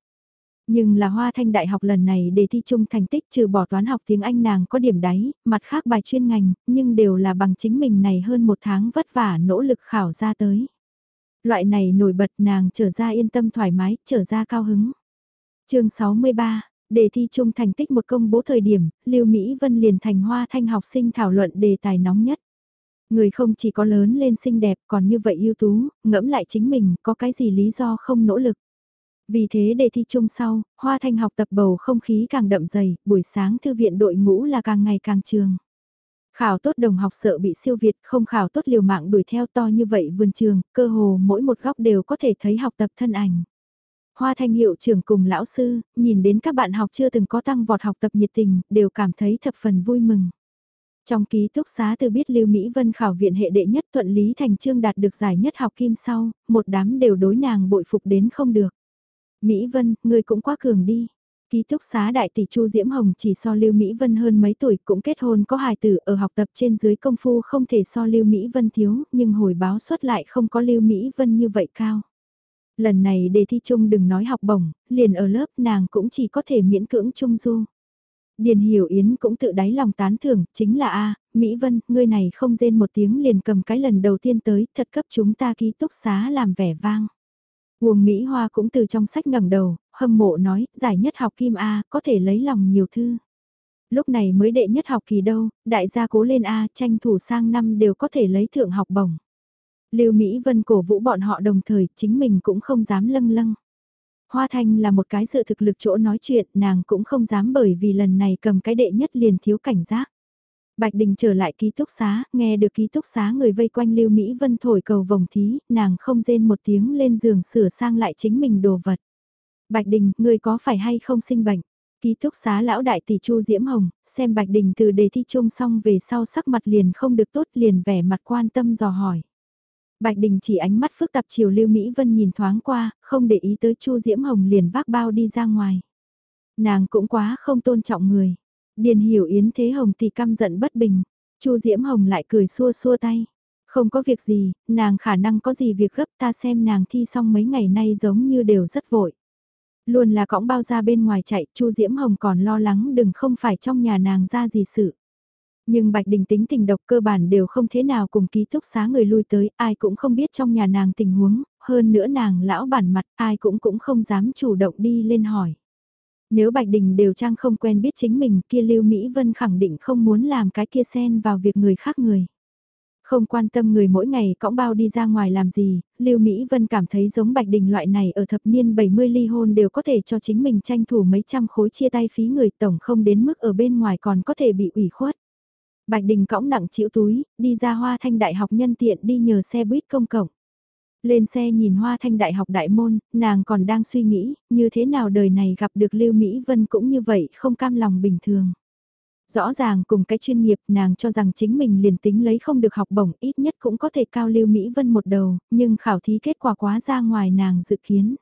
Nhưng là hoa thanh đại học lần này để thi chung thành tích trừ bỏ toán học tiếng Anh nàng có điểm đáy, mặt khác bài chuyên ngành, nhưng đều là bằng chính mình này hơn một tháng vất vả nỗ lực khảo ra tới. Loại này nổi bật nàng trở ra yên tâm thoải mái, trở ra cao hứng. chương 63, Đề thi chung thành tích một công bố thời điểm, Lưu Mỹ Vân liền thành hoa thanh học sinh thảo luận đề tài nóng nhất. Người không chỉ có lớn lên xinh đẹp còn như vậy ưu tú, ngẫm lại chính mình có cái gì lý do không nỗ lực. Vì thế đề thi chung sau, hoa thanh học tập bầu không khí càng đậm dày, buổi sáng thư viện đội ngũ là càng ngày càng trường. Khảo tốt đồng học sợ bị siêu việt, không khảo tốt liều mạng đuổi theo to như vậy vườn trường, cơ hồ mỗi một góc đều có thể thấy học tập thân ảnh. Hoa thanh hiệu trưởng cùng lão sư, nhìn đến các bạn học chưa từng có tăng vọt học tập nhiệt tình, đều cảm thấy thập phần vui mừng. Trong ký túc xá từ biết Lưu Mỹ Vân khảo viện hệ đệ nhất thuận lý thành trương đạt được giải nhất học kim sau, một đám đều đối nàng bội phục đến không được. Mỹ Vân, ngươi cũng quá cường đi. Ký túc xá đại tỷ Chu Diễm Hồng chỉ so Lưu Mỹ Vân hơn mấy tuổi cũng kết hôn có hài tử ở học tập trên dưới công phu không thể so Lưu Mỹ Vân thiếu, nhưng hồi báo xuất lại không có Lưu Mỹ Vân như vậy cao. Lần này đề thi chung đừng nói học bổng, liền ở lớp nàng cũng chỉ có thể miễn cưỡng chung du. Điền Hiểu Yến cũng tự đáy lòng tán thưởng, chính là A, Mỹ Vân, ngươi này không rên một tiếng liền cầm cái lần đầu tiên tới, thật cấp chúng ta ký túc xá làm vẻ vang. Uông Mỹ Hoa cũng từ trong sách ngẩng đầu, hâm mộ nói, giải nhất học kim A, có thể lấy lòng nhiều thư. Lúc này mới đệ nhất học kỳ đâu, đại gia cố lên A, tranh thủ sang năm đều có thể lấy thượng học bổng. Lưu Mỹ Vân cổ vũ bọn họ đồng thời, chính mình cũng không dám lâng lâng. Hoa Thanh là một cái sự thực lực chỗ nói chuyện, nàng cũng không dám bởi vì lần này cầm cái đệ nhất liền thiếu cảnh giác. Bạch Đình trở lại ký túc xá, nghe được ký túc xá người vây quanh Lưu Mỹ Vân thổi cầu vòng thí, nàng không rên một tiếng lên giường sửa sang lại chính mình đồ vật. Bạch Đình, người có phải hay không sinh bệnh? Ký túc xá lão đại tỷ Chu Diễm Hồng, xem Bạch Đình từ đề thi chung xong về sau sắc mặt liền không được tốt liền vẻ mặt quan tâm dò hỏi. Bạch Đình chỉ ánh mắt phức tạp chiều Lưu Mỹ Vân nhìn thoáng qua, không để ý tới Chu Diễm Hồng liền vác bao đi ra ngoài. Nàng cũng quá không tôn trọng người. Điền hiểu Yến Thế Hồng thì căm giận bất bình. Chu Diễm Hồng lại cười xua xua tay. Không có việc gì, nàng khả năng có gì việc gấp ta xem nàng thi xong mấy ngày nay giống như đều rất vội. Luôn là cõng bao ra bên ngoài chạy, Chu Diễm Hồng còn lo lắng đừng không phải trong nhà nàng ra gì sự. Nhưng Bạch Đình tính tình độc cơ bản đều không thế nào cùng ký túc xá người lui tới, ai cũng không biết trong nhà nàng tình huống, hơn nữa nàng lão bản mặt, ai cũng cũng không dám chủ động đi lên hỏi. Nếu Bạch Đình đều trang không quen biết chính mình kia Lưu Mỹ Vân khẳng định không muốn làm cái kia xen vào việc người khác người. Không quan tâm người mỗi ngày cõng bao đi ra ngoài làm gì, Lưu Mỹ Vân cảm thấy giống Bạch Đình loại này ở thập niên 70 ly hôn đều có thể cho chính mình tranh thủ mấy trăm khối chia tay phí người tổng không đến mức ở bên ngoài còn có thể bị ủy khuất. Bạch Đình cõng nặng chịu túi, đi ra hoa thanh đại học nhân tiện đi nhờ xe buýt công cộng. Lên xe nhìn hoa thanh đại học đại môn, nàng còn đang suy nghĩ, như thế nào đời này gặp được Lưu Mỹ Vân cũng như vậy, không cam lòng bình thường. Rõ ràng cùng cái chuyên nghiệp nàng cho rằng chính mình liền tính lấy không được học bổng ít nhất cũng có thể cao Lưu Mỹ Vân một đầu, nhưng khảo thí kết quả quá ra ngoài nàng dự kiến.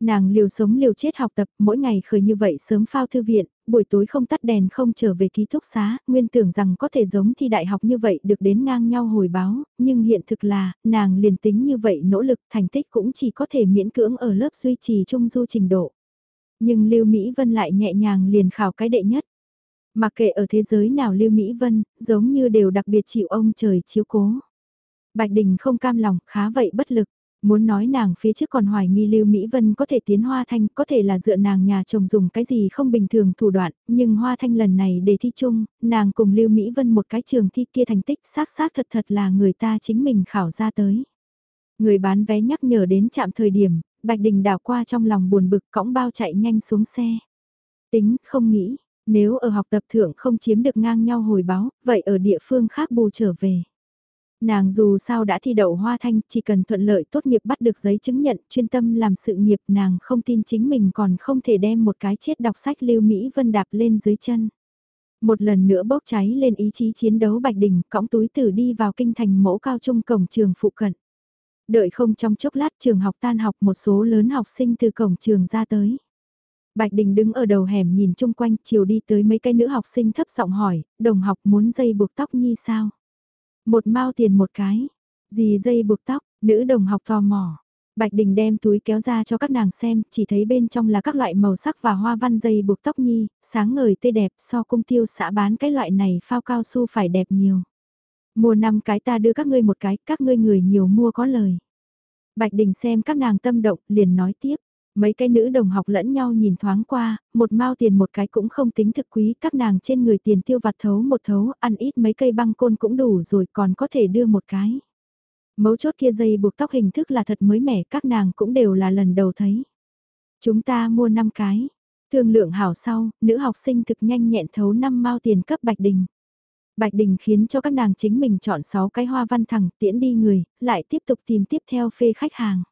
Nàng liều sống liều chết học tập, mỗi ngày khởi như vậy sớm phao thư viện, buổi tối không tắt đèn không trở về ký túc xá, nguyên tưởng rằng có thể giống thi đại học như vậy được đến ngang nhau hồi báo, nhưng hiện thực là, nàng liền tính như vậy nỗ lực thành tích cũng chỉ có thể miễn cưỡng ở lớp duy trì trung du trình độ. Nhưng Lưu Mỹ Vân lại nhẹ nhàng liền khảo cái đệ nhất. Mà kệ ở thế giới nào Lưu Mỹ Vân, giống như đều đặc biệt chịu ông trời chiếu cố. Bạch Đình không cam lòng, khá vậy bất lực. Muốn nói nàng phía trước còn hoài nghi Lưu Mỹ Vân có thể tiến Hoa Thanh, có thể là dựa nàng nhà chồng dùng cái gì không bình thường thủ đoạn, nhưng Hoa Thanh lần này để thi chung, nàng cùng Lưu Mỹ Vân một cái trường thi kia thành tích xác xác thật thật là người ta chính mình khảo ra tới. Người bán vé nhắc nhở đến chạm thời điểm, Bạch Đình đảo qua trong lòng buồn bực cõng bao chạy nhanh xuống xe. Tính, không nghĩ, nếu ở học tập thượng không chiếm được ngang nhau hồi báo, vậy ở địa phương khác bù trở về. Nàng dù sao đã thi đậu hoa thanh, chỉ cần thuận lợi tốt nghiệp bắt được giấy chứng nhận, chuyên tâm làm sự nghiệp nàng không tin chính mình còn không thể đem một cái chết đọc sách lưu Mỹ Vân đạp lên dưới chân. Một lần nữa bốc cháy lên ý chí chiến đấu Bạch Đình, cõng túi tử đi vào kinh thành mẫu cao trung cổng trường phụ cận. Đợi không trong chốc lát trường học tan học một số lớn học sinh từ cổng trường ra tới. Bạch Đình đứng ở đầu hẻm nhìn chung quanh chiều đi tới mấy cái nữ học sinh thấp giọng hỏi, đồng học muốn dây buộc tóc nhi sao? Một mao tiền một cái. dì dây buộc tóc, nữ đồng học tò mò. Bạch Đình đem túi kéo ra cho các nàng xem, chỉ thấy bên trong là các loại màu sắc và hoa văn dây buộc tóc nhi, sáng ngời tươi đẹp so cung tiêu xã bán cái loại này phao cao su phải đẹp nhiều. Mua năm cái ta đưa các ngươi một cái, các ngươi người nhiều mua có lời. Bạch Đình xem các nàng tâm động, liền nói tiếp. Mấy cái nữ đồng học lẫn nhau nhìn thoáng qua, một mao tiền một cái cũng không tính thực quý, các nàng trên người tiền tiêu vặt thấu một thấu, ăn ít mấy cây băng côn cũng đủ rồi còn có thể đưa một cái. Mấu chốt kia dây buộc tóc hình thức là thật mới mẻ, các nàng cũng đều là lần đầu thấy. Chúng ta mua 5 cái. Thương lượng hảo sau, nữ học sinh thực nhanh nhẹn thấu 5 mao tiền cấp Bạch Đình. Bạch Đình khiến cho các nàng chính mình chọn 6 cái hoa văn thẳng tiễn đi người, lại tiếp tục tìm tiếp theo phê khách hàng.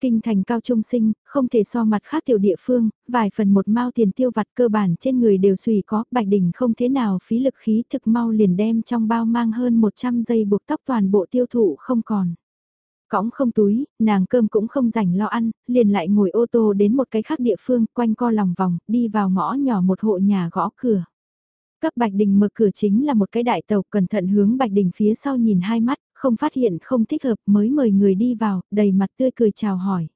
Kinh thành cao trung sinh, không thể so mặt khác tiểu địa phương, vài phần một mao tiền tiêu vặt cơ bản trên người đều suy có, Bạch Đình không thế nào phí lực khí thực mau liền đem trong bao mang hơn 100 giây buộc tóc toàn bộ tiêu thụ không còn. Cõng không túi, nàng cơm cũng không rảnh lo ăn, liền lại ngồi ô tô đến một cái khác địa phương, quanh co lòng vòng, đi vào ngõ nhỏ một hộ nhà gõ cửa. Cấp Bạch Đình mở cửa chính là một cái đại tàu cẩn thận hướng Bạch Đình phía sau nhìn hai mắt, không phát hiện không thích hợp mới mời người đi vào, đầy mặt tươi cười chào hỏi.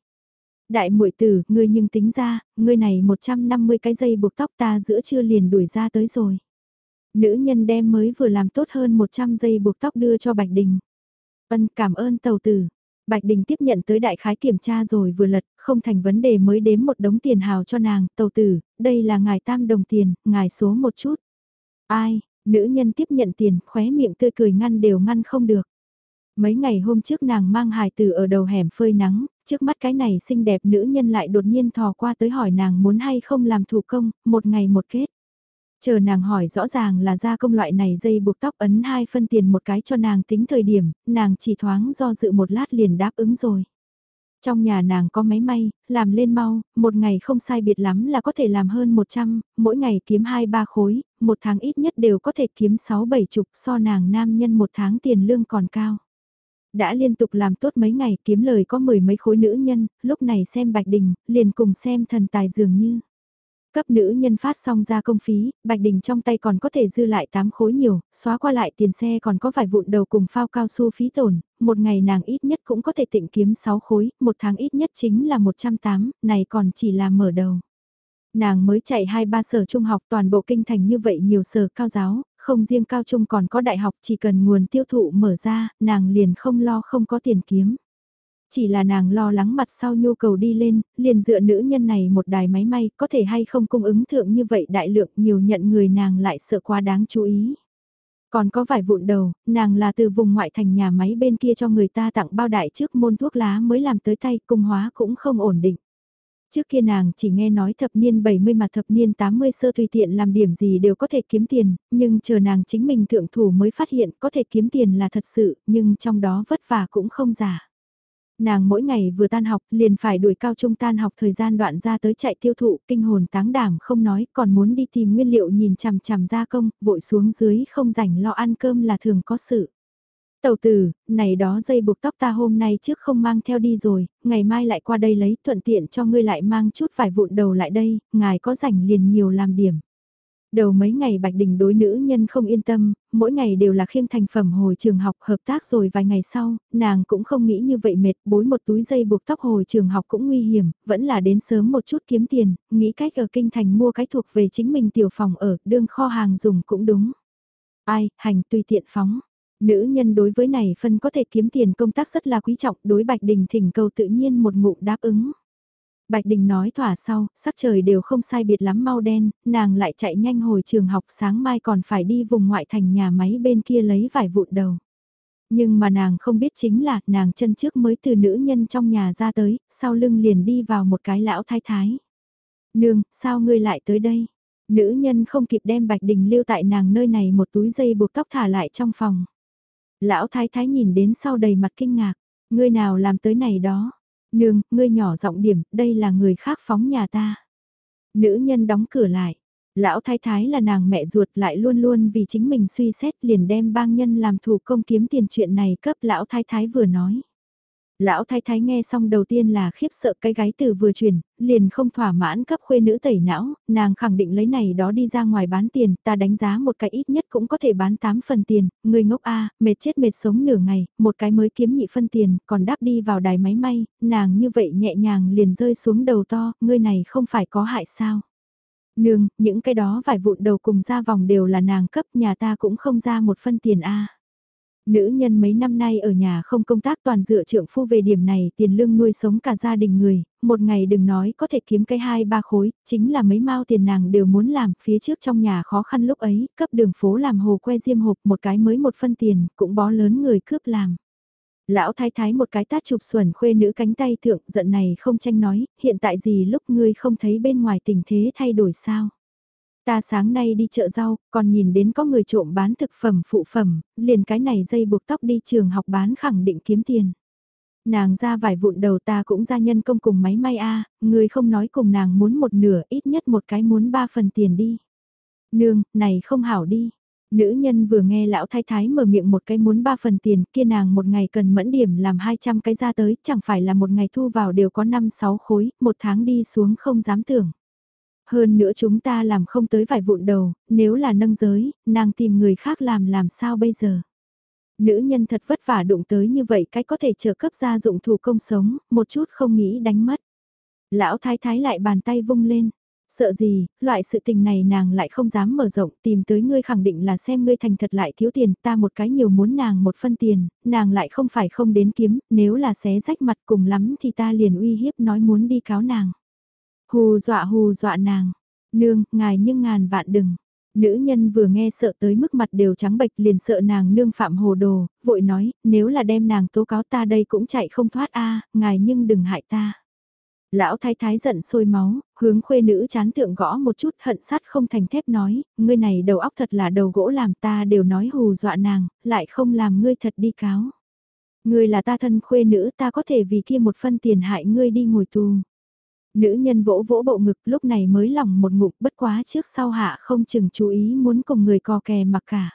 Đại muội tử, ngươi nhưng tính ra, ngươi này 150 cái dây buộc tóc ta giữa trưa liền đuổi ra tới rồi. Nữ nhân đem mới vừa làm tốt hơn 100 dây buộc tóc đưa cho Bạch Đình. Ân cảm ơn tàu tử. Bạch Đình tiếp nhận tới đại khái kiểm tra rồi vừa lật, không thành vấn đề mới đếm một đống tiền hào cho nàng, tàu tử, đây là ngài tam đồng tiền, ngài số một chút. Ai, nữ nhân tiếp nhận tiền, khóe miệng tươi cười ngăn đều ngăn không được. Mấy ngày hôm trước nàng mang hài tử ở đầu hẻm phơi nắng, trước mắt cái này xinh đẹp nữ nhân lại đột nhiên thò qua tới hỏi nàng muốn hay không làm thủ công, một ngày một kết. Chờ nàng hỏi rõ ràng là gia công loại này dây buộc tóc ấn hai phân tiền một cái cho nàng tính thời điểm, nàng chỉ thoáng do dự một lát liền đáp ứng rồi. Trong nhà nàng có máy may, làm lên mau, một ngày không sai biệt lắm là có thể làm hơn 100, mỗi ngày kiếm 2-3 khối, một tháng ít nhất đều có thể kiếm 6-7 chục so nàng nam nhân một tháng tiền lương còn cao. Đã liên tục làm tốt mấy ngày kiếm lời có mười mấy khối nữ nhân, lúc này xem Bạch Đình, liền cùng xem thần tài dường như. Cấp nữ nhân phát xong ra công phí, Bạch Đình trong tay còn có thể dư lại 8 khối nhiều, xóa qua lại tiền xe còn có vài vụn đầu cùng phao cao su phí tổn, một ngày nàng ít nhất cũng có thể tịnh kiếm 6 khối, một tháng ít nhất chính là 108, này còn chỉ là mở đầu. Nàng mới chạy hai ba sở trung học toàn bộ kinh thành như vậy nhiều sở cao giáo, không riêng cao trung còn có đại học chỉ cần nguồn tiêu thụ mở ra, nàng liền không lo không có tiền kiếm. Chỉ là nàng lo lắng mặt sau nhu cầu đi lên, liền dựa nữ nhân này một đài máy may có thể hay không cung ứng thượng như vậy đại lượng nhiều nhận người nàng lại sợ quá đáng chú ý. Còn có vài vụn đầu, nàng là từ vùng ngoại thành nhà máy bên kia cho người ta tặng bao đại trước môn thuốc lá mới làm tới tay cung hóa cũng không ổn định. Trước kia nàng chỉ nghe nói thập niên 70 mà thập niên 80 sơ tùy tiện làm điểm gì đều có thể kiếm tiền, nhưng chờ nàng chính mình thượng thủ mới phát hiện có thể kiếm tiền là thật sự, nhưng trong đó vất vả cũng không giả. Nàng mỗi ngày vừa tan học liền phải đuổi cao trung tan học thời gian đoạn ra tới chạy tiêu thụ, kinh hồn táng đảm không nói, còn muốn đi tìm nguyên liệu nhìn chằm chằm gia công, vội xuống dưới không rảnh lo ăn cơm là thường có sự. Tàu tử, này đó dây buộc tóc ta hôm nay trước không mang theo đi rồi, ngày mai lại qua đây lấy thuận tiện cho ngươi lại mang chút vài vụn đầu lại đây, ngài có rảnh liền nhiều làm điểm. Đầu mấy ngày Bạch Đình đối nữ nhân không yên tâm, mỗi ngày đều là khiêng thành phẩm hồi trường học hợp tác rồi vài ngày sau, nàng cũng không nghĩ như vậy mệt, bối một túi dây buộc tóc hồi trường học cũng nguy hiểm, vẫn là đến sớm một chút kiếm tiền, nghĩ cách ở kinh thành mua cái thuộc về chính mình tiểu phòng ở, đương kho hàng dùng cũng đúng. Ai, hành tùy tiện phóng. Nữ nhân đối với này phân có thể kiếm tiền công tác rất là quý trọng, đối Bạch Đình thỉnh cầu tự nhiên một ngụ đáp ứng. Bạch Đình nói thỏa sau, sắc trời đều không sai biệt lắm mau đen, nàng lại chạy nhanh hồi trường học sáng mai còn phải đi vùng ngoại thành nhà máy bên kia lấy vải vụn đầu. Nhưng mà nàng không biết chính là nàng chân trước mới từ nữ nhân trong nhà ra tới, sau lưng liền đi vào một cái lão thái thái. Nương, sao ngươi lại tới đây? Nữ nhân không kịp đem Bạch Đình lưu tại nàng nơi này một túi dây buộc tóc thả lại trong phòng. Lão thái thái nhìn đến sau đầy mặt kinh ngạc, ngươi nào làm tới này đó? Nương, ngươi nhỏ giọng điểm, đây là người khác phóng nhà ta. Nữ nhân đóng cửa lại. Lão thái thái là nàng mẹ ruột lại luôn luôn vì chính mình suy xét liền đem bang nhân làm thủ công kiếm tiền chuyện này cấp lão thái thái vừa nói. Lão thái thái nghe xong đầu tiên là khiếp sợ cái gái từ vừa truyền liền không thỏa mãn cấp khuê nữ tẩy não, nàng khẳng định lấy này đó đi ra ngoài bán tiền, ta đánh giá một cái ít nhất cũng có thể bán 8 phần tiền, người ngốc A, mệt chết mệt sống nửa ngày, một cái mới kiếm nhị phân tiền, còn đáp đi vào đài máy may, nàng như vậy nhẹ nhàng liền rơi xuống đầu to, ngươi này không phải có hại sao. Nương, những cái đó vài vụn đầu cùng ra vòng đều là nàng cấp nhà ta cũng không ra một phân tiền A. Nữ nhân mấy năm nay ở nhà không công tác toàn dựa trưởng phu về điểm này tiền lương nuôi sống cả gia đình người, một ngày đừng nói có thể kiếm cái hai ba khối, chính là mấy mao tiền nàng đều muốn làm, phía trước trong nhà khó khăn lúc ấy, cấp đường phố làm hồ que diêm hộp một cái mới một phân tiền, cũng bó lớn người cướp làm. Lão thái thái một cái tát chụp xuẩn khuê nữ cánh tay thượng giận này không tranh nói, hiện tại gì lúc ngươi không thấy bên ngoài tình thế thay đổi sao. Ta sáng nay đi chợ rau, còn nhìn đến có người trộm bán thực phẩm phụ phẩm, liền cái này dây buộc tóc đi trường học bán khẳng định kiếm tiền. Nàng ra vài vụn đầu ta cũng ra nhân công cùng máy may a người không nói cùng nàng muốn một nửa ít nhất một cái muốn ba phần tiền đi. Nương, này không hảo đi. Nữ nhân vừa nghe lão thái thái mở miệng một cái muốn ba phần tiền kia nàng một ngày cần mẫn điểm làm 200 cái ra tới, chẳng phải là một ngày thu vào đều có 5-6 khối, một tháng đi xuống không dám tưởng. Hơn nữa chúng ta làm không tới vài vụn đầu, nếu là nâng giới, nàng tìm người khác làm làm sao bây giờ. Nữ nhân thật vất vả đụng tới như vậy cái có thể trợ cấp gia dụng thủ công sống, một chút không nghĩ đánh mất. Lão thái thái lại bàn tay vung lên. Sợ gì, loại sự tình này nàng lại không dám mở rộng tìm tới ngươi khẳng định là xem ngươi thành thật lại thiếu tiền ta một cái nhiều muốn nàng một phân tiền, nàng lại không phải không đến kiếm, nếu là xé rách mặt cùng lắm thì ta liền uy hiếp nói muốn đi cáo nàng. Hù dọa hù dọa nàng. Nương, ngài nhưng ngàn vạn đừng. Nữ nhân vừa nghe sợ tới mức mặt đều trắng bệch liền sợ nàng nương phạm hồ đồ, vội nói, nếu là đem nàng tố cáo ta đây cũng chạy không thoát a ngài nhưng đừng hại ta. Lão thái thái giận sôi máu, hướng khuê nữ chán tượng gõ một chút hận sắt không thành thép nói, ngươi này đầu óc thật là đầu gỗ làm ta đều nói hù dọa nàng, lại không làm ngươi thật đi cáo. Ngươi là ta thân khuê nữ ta có thể vì kia một phân tiền hại ngươi đi ngồi tù. Nữ nhân vỗ vỗ bộ ngực lúc này mới lòng một ngụm bất quá trước sau hạ không chừng chú ý muốn cùng người co kè mặc cả.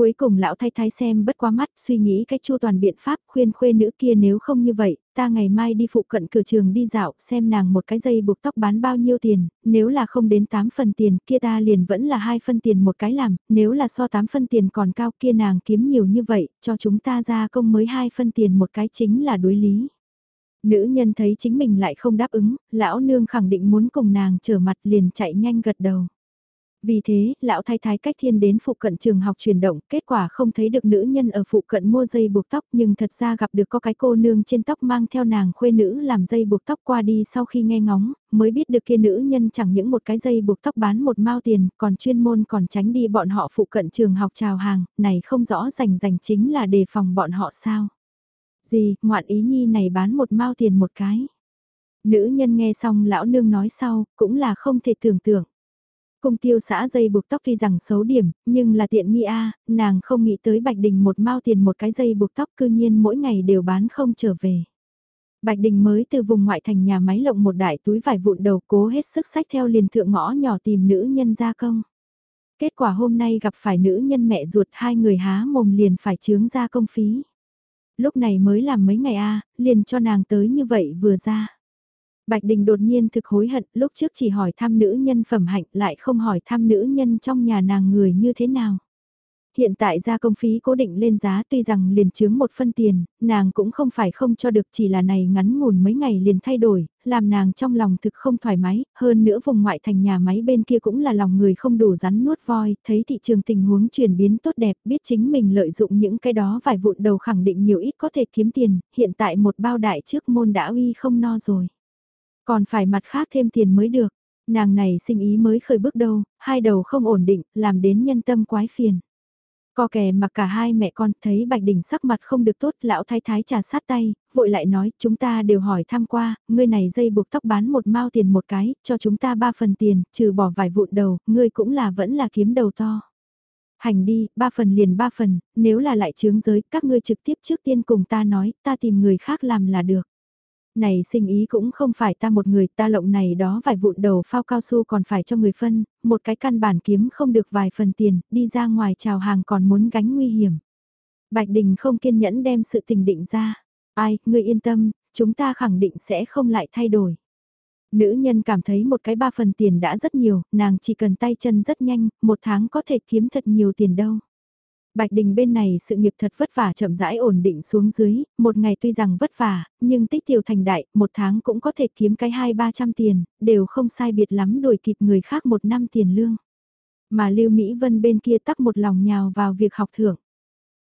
Cuối cùng lão thay thái xem bất quá mắt suy nghĩ cách chu toàn biện pháp khuyên khuê nữ kia nếu không như vậy, ta ngày mai đi phụ cận cửa trường đi dạo xem nàng một cái dây buộc tóc bán bao nhiêu tiền, nếu là không đến 8 phần tiền kia ta liền vẫn là hai phân tiền một cái làm, nếu là so 8 phân tiền còn cao kia nàng kiếm nhiều như vậy, cho chúng ta ra công mới hai phân tiền một cái chính là đối lý. Nữ nhân thấy chính mình lại không đáp ứng, lão nương khẳng định muốn cùng nàng trở mặt liền chạy nhanh gật đầu. Vì thế, lão thái thái cách thiên đến phụ cận trường học chuyển động, kết quả không thấy được nữ nhân ở phụ cận mua dây buộc tóc nhưng thật ra gặp được có cái cô nương trên tóc mang theo nàng khuê nữ làm dây buộc tóc qua đi sau khi nghe ngóng, mới biết được kia nữ nhân chẳng những một cái dây buộc tóc bán một mao tiền, còn chuyên môn còn tránh đi bọn họ phụ cận trường học chào hàng, này không rõ rành rành chính là đề phòng bọn họ sao. Gì, ngoạn ý nhi này bán một mao tiền một cái. Nữ nhân nghe xong lão nương nói sau, cũng là không thể tưởng tượng. Cung tiêu xã dây buộc tóc tuy rằng xấu điểm, nhưng là tiện nghi a nàng không nghĩ tới Bạch Đình một mao tiền một cái dây buộc tóc cư nhiên mỗi ngày đều bán không trở về. Bạch Đình mới từ vùng ngoại thành nhà máy lộng một đại túi vải vụn đầu cố hết sức sách theo liền thượng ngõ nhỏ tìm nữ nhân gia công. Kết quả hôm nay gặp phải nữ nhân mẹ ruột hai người há mồm liền phải chướng ra công phí. Lúc này mới làm mấy ngày a, liền cho nàng tới như vậy vừa ra. Bạch Đình đột nhiên thực hối hận, lúc trước chỉ hỏi thăm nữ nhân phẩm hạnh, lại không hỏi thăm nữ nhân trong nhà nàng người như thế nào. Hiện tại ra công phí cố định lên giá tuy rằng liền chướng một phân tiền, nàng cũng không phải không cho được chỉ là này ngắn ngủn mấy ngày liền thay đổi, làm nàng trong lòng thực không thoải mái, hơn nữa vùng ngoại thành nhà máy bên kia cũng là lòng người không đủ rắn nuốt voi, thấy thị trường tình huống chuyển biến tốt đẹp, biết chính mình lợi dụng những cái đó vài vụn đầu khẳng định nhiều ít có thể kiếm tiền, hiện tại một bao đại trước môn đã uy không no rồi. Còn phải mặt khác thêm tiền mới được, nàng này sinh ý mới khởi bước đâu, hai đầu không ổn định, làm đến nhân tâm quái phiền. Co kè mà cả hai mẹ con thấy Bạch Đình sắc mặt không được tốt, lão thái thái trà sát tay, vội lại nói, chúng ta đều hỏi thăm qua, ngươi này dây buộc tóc bán một mao tiền một cái, cho chúng ta ba phần tiền, trừ bỏ vài vụn đầu, ngươi cũng là vẫn là kiếm đầu to. Hành đi, ba phần liền ba phần, nếu là lại chướng giới, các ngươi trực tiếp trước tiên cùng ta nói, ta tìm người khác làm là được. Này sinh ý cũng không phải ta một người ta lộng này đó vài vụn đầu phao cao su còn phải cho người phân, một cái căn bản kiếm không được vài phần tiền, đi ra ngoài chào hàng còn muốn gánh nguy hiểm. Bạch Đình không kiên nhẫn đem sự tình định ra. Ai, ngươi yên tâm, chúng ta khẳng định sẽ không lại thay đổi. Nữ nhân cảm thấy một cái ba phần tiền đã rất nhiều, nàng chỉ cần tay chân rất nhanh, một tháng có thể kiếm thật nhiều tiền đâu. Bạch Đình bên này sự nghiệp thật vất vả chậm rãi ổn định xuống dưới, một ngày tuy rằng vất vả, nhưng tích tiểu thành đại, một tháng cũng có thể kiếm cái hai ba trăm tiền, đều không sai biệt lắm đổi kịp người khác một năm tiền lương. Mà Lưu Mỹ Vân bên kia tắc một lòng nhào vào việc học thưởng.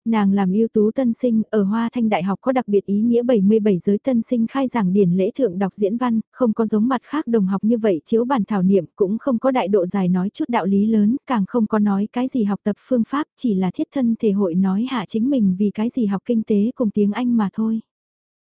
Nàng làm ưu tú tân sinh, ở Hoa Thanh Đại học có đặc biệt ý nghĩa 77 giới tân sinh khai giảng điển lễ thượng đọc diễn văn, không có giống mặt khác đồng học như vậy chiếu bản thảo niệm cũng không có đại độ dài nói chút đạo lý lớn, càng không có nói cái gì học tập phương pháp, chỉ là thiết thân thể hội nói hạ chính mình vì cái gì học kinh tế cùng tiếng Anh mà thôi.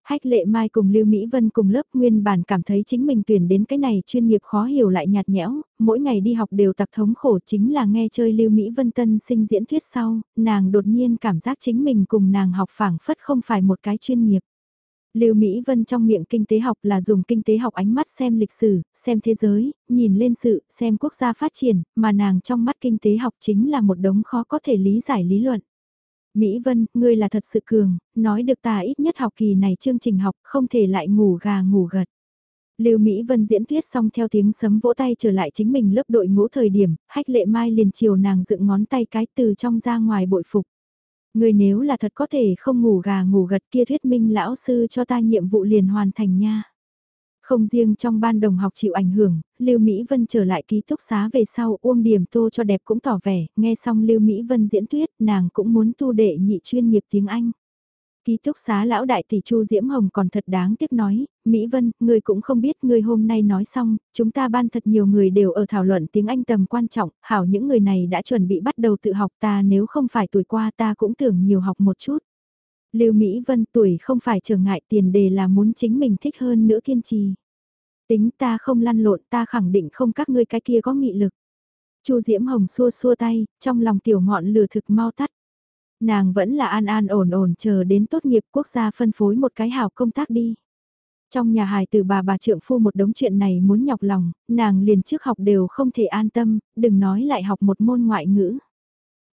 Hách lệ mai cùng Lưu Mỹ Vân cùng lớp nguyên bản cảm thấy chính mình tuyển đến cái này chuyên nghiệp khó hiểu lại nhạt nhẽo, mỗi ngày đi học đều tặc thống khổ chính là nghe chơi Lưu Mỹ Vân tân sinh diễn thuyết sau, nàng đột nhiên cảm giác chính mình cùng nàng học phảng phất không phải một cái chuyên nghiệp. Lưu Mỹ Vân trong miệng kinh tế học là dùng kinh tế học ánh mắt xem lịch sử, xem thế giới, nhìn lên sự, xem quốc gia phát triển, mà nàng trong mắt kinh tế học chính là một đống khó có thể lý giải lý luận. Mỹ Vân, ngươi là thật sự cường, nói được ta ít nhất học kỳ này chương trình học không thể lại ngủ gà ngủ gật. Lưu Mỹ Vân diễn thuyết xong theo tiếng sấm vỗ tay trở lại chính mình lớp đội ngũ thời điểm, hách lệ mai liền chiều nàng dựng ngón tay cái từ trong ra ngoài bội phục. Người nếu là thật có thể không ngủ gà ngủ gật kia thuyết minh lão sư cho ta nhiệm vụ liền hoàn thành nha. Không riêng trong ban đồng học chịu ảnh hưởng, Lưu Mỹ Vân trở lại ký túc xá về sau Uông Điểm Tô cho đẹp cũng tỏ vẻ, nghe xong Lưu Mỹ Vân diễn thuyết, nàng cũng muốn tu đệ nhị chuyên nghiệp tiếng Anh. Ký túc xá lão đại tỷ Chu Diễm Hồng còn thật đáng tiếc nói, Mỹ Vân, ngươi cũng không biết ngươi hôm nay nói xong, chúng ta ban thật nhiều người đều ở thảo luận tiếng Anh tầm quan trọng, hảo những người này đã chuẩn bị bắt đầu tự học ta nếu không phải tuổi qua ta cũng tưởng nhiều học một chút. Lưu Mỹ Vân tuổi không phải trở ngại tiền đề là muốn chính mình thích hơn nữa kiên trì. Tính ta không lăn lộn ta khẳng định không các ngươi cái kia có nghị lực. Chu Diễm Hồng xua xua tay, trong lòng tiểu ngọn lửa thực mau tắt. Nàng vẫn là an an ổn ổn chờ đến tốt nghiệp quốc gia phân phối một cái hào công tác đi. Trong nhà hài từ bà bà trượng phu một đống chuyện này muốn nhọc lòng, nàng liền trước học đều không thể an tâm, đừng nói lại học một môn ngoại ngữ.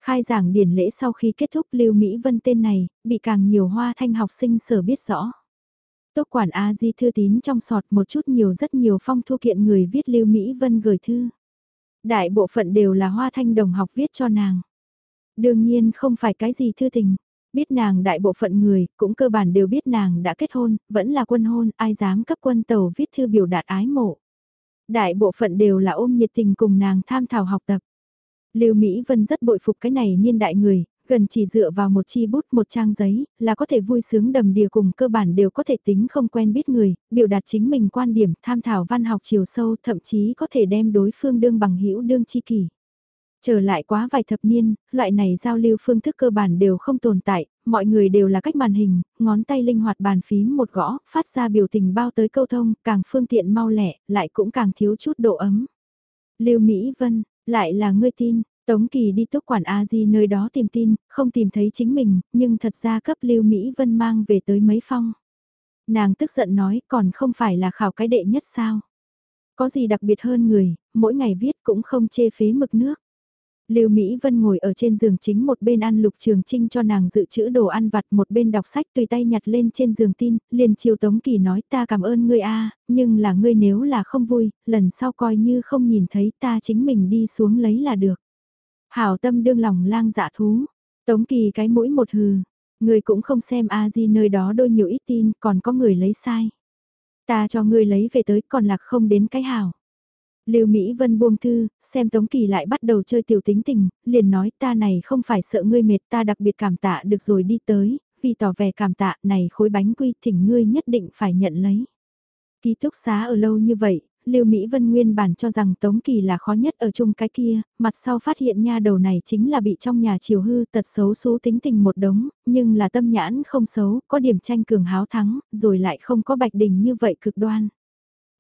Khai giảng điển lễ sau khi kết thúc Lưu Mỹ Vân tên này, bị càng nhiều hoa thanh học sinh sở biết rõ. Tốc quản A Di thư tín trong sọt một chút nhiều rất nhiều phong thu kiện người viết Lưu Mỹ Vân gửi thư. Đại bộ phận đều là hoa thanh đồng học viết cho nàng. Đương nhiên không phải cái gì thư tình. Biết nàng đại bộ phận người, cũng cơ bản đều biết nàng đã kết hôn, vẫn là quân hôn, ai dám cấp quân tàu viết thư biểu đạt ái mộ. Đại bộ phận đều là ôm nhiệt tình cùng nàng tham thảo học tập. Lưu Mỹ Vân rất bội phục cái này niên đại người, gần chỉ dựa vào một chi bút một trang giấy, là có thể vui sướng đầm đìa cùng cơ bản đều có thể tính không quen biết người, biểu đạt chính mình quan điểm, tham thảo văn học chiều sâu, thậm chí có thể đem đối phương đương bằng hữu đương chi kỷ. Trở lại quá vài thập niên, loại này giao lưu phương thức cơ bản đều không tồn tại, mọi người đều là cách màn hình, ngón tay linh hoạt bàn phím một gõ, phát ra biểu tình bao tới câu thông, càng phương tiện mau lẻ, lại cũng càng thiếu chút độ ấm. Lưu Mỹ Vân, lại là ngươi tin, Tống Kỳ đi túc quản A-di nơi đó tìm tin, không tìm thấy chính mình, nhưng thật ra cấp Lưu Mỹ Vân mang về tới mấy phong. Nàng tức giận nói còn không phải là khảo cái đệ nhất sao. Có gì đặc biệt hơn người, mỗi ngày viết cũng không chê phế mực nước. Lưu Mỹ Vân ngồi ở trên giường chính một bên ăn lục trường trinh cho nàng dự trữ đồ ăn vặt một bên đọc sách tùy tay nhặt lên trên giường tin, liền chiều Tống Kỳ nói ta cảm ơn ngươi a nhưng là ngươi nếu là không vui, lần sau coi như không nhìn thấy ta chính mình đi xuống lấy là được. Hảo tâm đương lòng lang dạ thú, Tống Kỳ cái mũi một hừ, người cũng không xem a di nơi đó đôi nhiều ít tin còn có người lấy sai. Ta cho ngươi lấy về tới còn lạc không đến cái hảo. Lưu Mỹ Vân buông thư, xem Tống Kỳ lại bắt đầu chơi tiểu tính tình, liền nói ta này không phải sợ ngươi mệt ta đặc biệt cảm tạ được rồi đi tới, vì tỏ vẻ cảm tạ này khối bánh quy thỉnh ngươi nhất định phải nhận lấy. Ký túc xá ở lâu như vậy, Lưu Mỹ Vân nguyên bản cho rằng Tống Kỳ là khó nhất ở chung cái kia, mặt sau phát hiện nha đầu này chính là bị trong nhà chiều hư tật xấu xú tính tình một đống, nhưng là tâm nhãn không xấu, có điểm tranh cường háo thắng, rồi lại không có bạch đình như vậy cực đoan.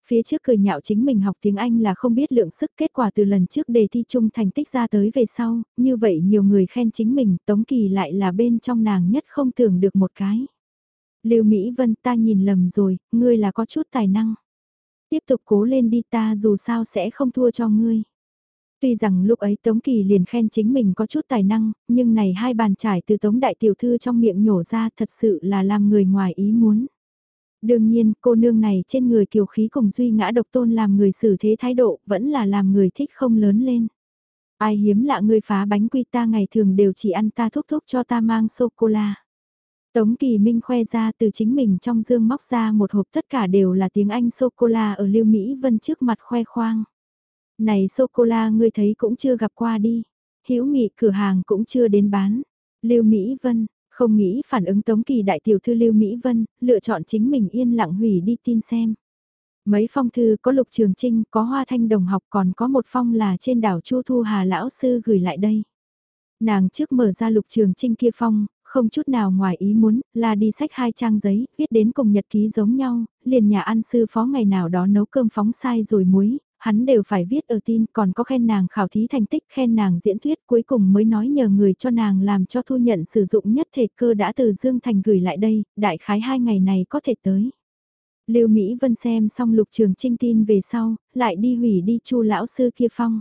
Phía trước cười nhạo chính mình học tiếng Anh là không biết lượng sức kết quả từ lần trước đề thi chung thành tích ra tới về sau, như vậy nhiều người khen chính mình, Tống Kỳ lại là bên trong nàng nhất không tưởng được một cái. Lưu Mỹ Vân ta nhìn lầm rồi, ngươi là có chút tài năng. Tiếp tục cố lên đi ta dù sao sẽ không thua cho ngươi. Tuy rằng lúc ấy Tống Kỳ liền khen chính mình có chút tài năng, nhưng này hai bàn trải từ Tống Đại Tiểu Thư trong miệng nhổ ra thật sự là làm người ngoài ý muốn. Đương nhiên, cô nương này trên người kiều khí cùng duy ngã độc tôn làm người xử thế thái độ, vẫn là làm người thích không lớn lên. Ai hiếm lạ người phá bánh quy ta ngày thường đều chỉ ăn ta thúc thúc cho ta mang sô-cô-la. Tống Kỳ Minh khoe ra từ chính mình trong dương móc ra một hộp tất cả đều là tiếng Anh sô-cô-la ở Lưu Mỹ Vân trước mặt khoe khoang. Này sô-cô-la ngươi thấy cũng chưa gặp qua đi. hữu nghị cửa hàng cũng chưa đến bán. Lưu Mỹ Vân, không nghĩ phản ứng Tống Kỳ đại tiểu thư Lưu Mỹ Vân, lựa chọn chính mình yên lặng hủy đi tin xem. Mấy phong thư có lục trường trinh, có hoa thanh đồng học còn có một phong là trên đảo Chu Thu Hà Lão Sư gửi lại đây. Nàng trước mở ra lục trường trinh kia phong, không chút nào ngoài ý muốn, là đi sách hai trang giấy, viết đến cùng nhật ký giống nhau, liền nhà ăn sư phó ngày nào đó nấu cơm phóng sai rồi muối, hắn đều phải viết ở tin, còn có khen nàng khảo thí thành tích, khen nàng diễn thuyết, cuối cùng mới nói nhờ người cho nàng làm cho thu nhận sử dụng nhất thể cơ đã từ Dương Thành gửi lại đây, đại khái hai ngày này có thể tới. Lưu Mỹ Vân xem xong lục trường trinh tin về sau, lại đi hủy đi chu lão sư kia phong.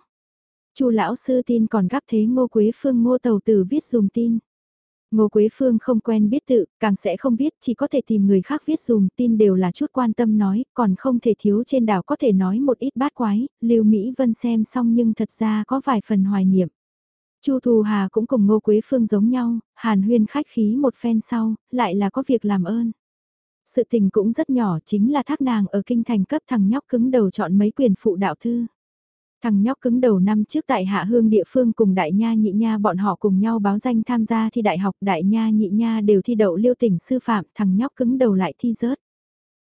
chu lão sư tin còn gắp thế ngô quế phương ngô tàu tử viết dùng tin. Ngô Quế Phương không quen biết tự, càng sẽ không viết, chỉ có thể tìm người khác viết dùm, tin đều là chút quan tâm nói, còn không thể thiếu trên đảo có thể nói một ít bát quái, Lưu Mỹ Vân xem xong nhưng thật ra có vài phần hoài niệm. Chu Thù Hà cũng cùng Ngô Quế Phương giống nhau, Hàn Huyên khách khí một phen sau, lại là có việc làm ơn. Sự tình cũng rất nhỏ chính là thác nàng ở kinh thành cấp thằng nhóc cứng đầu chọn mấy quyền phụ đạo thư. Thằng nhóc cứng đầu năm trước tại Hạ Hương địa phương cùng Đại Nha Nhị Nha bọn họ cùng nhau báo danh tham gia thi đại học Đại Nha Nhị Nha đều thi đậu liêu tỉnh sư phạm, thằng nhóc cứng đầu lại thi rớt.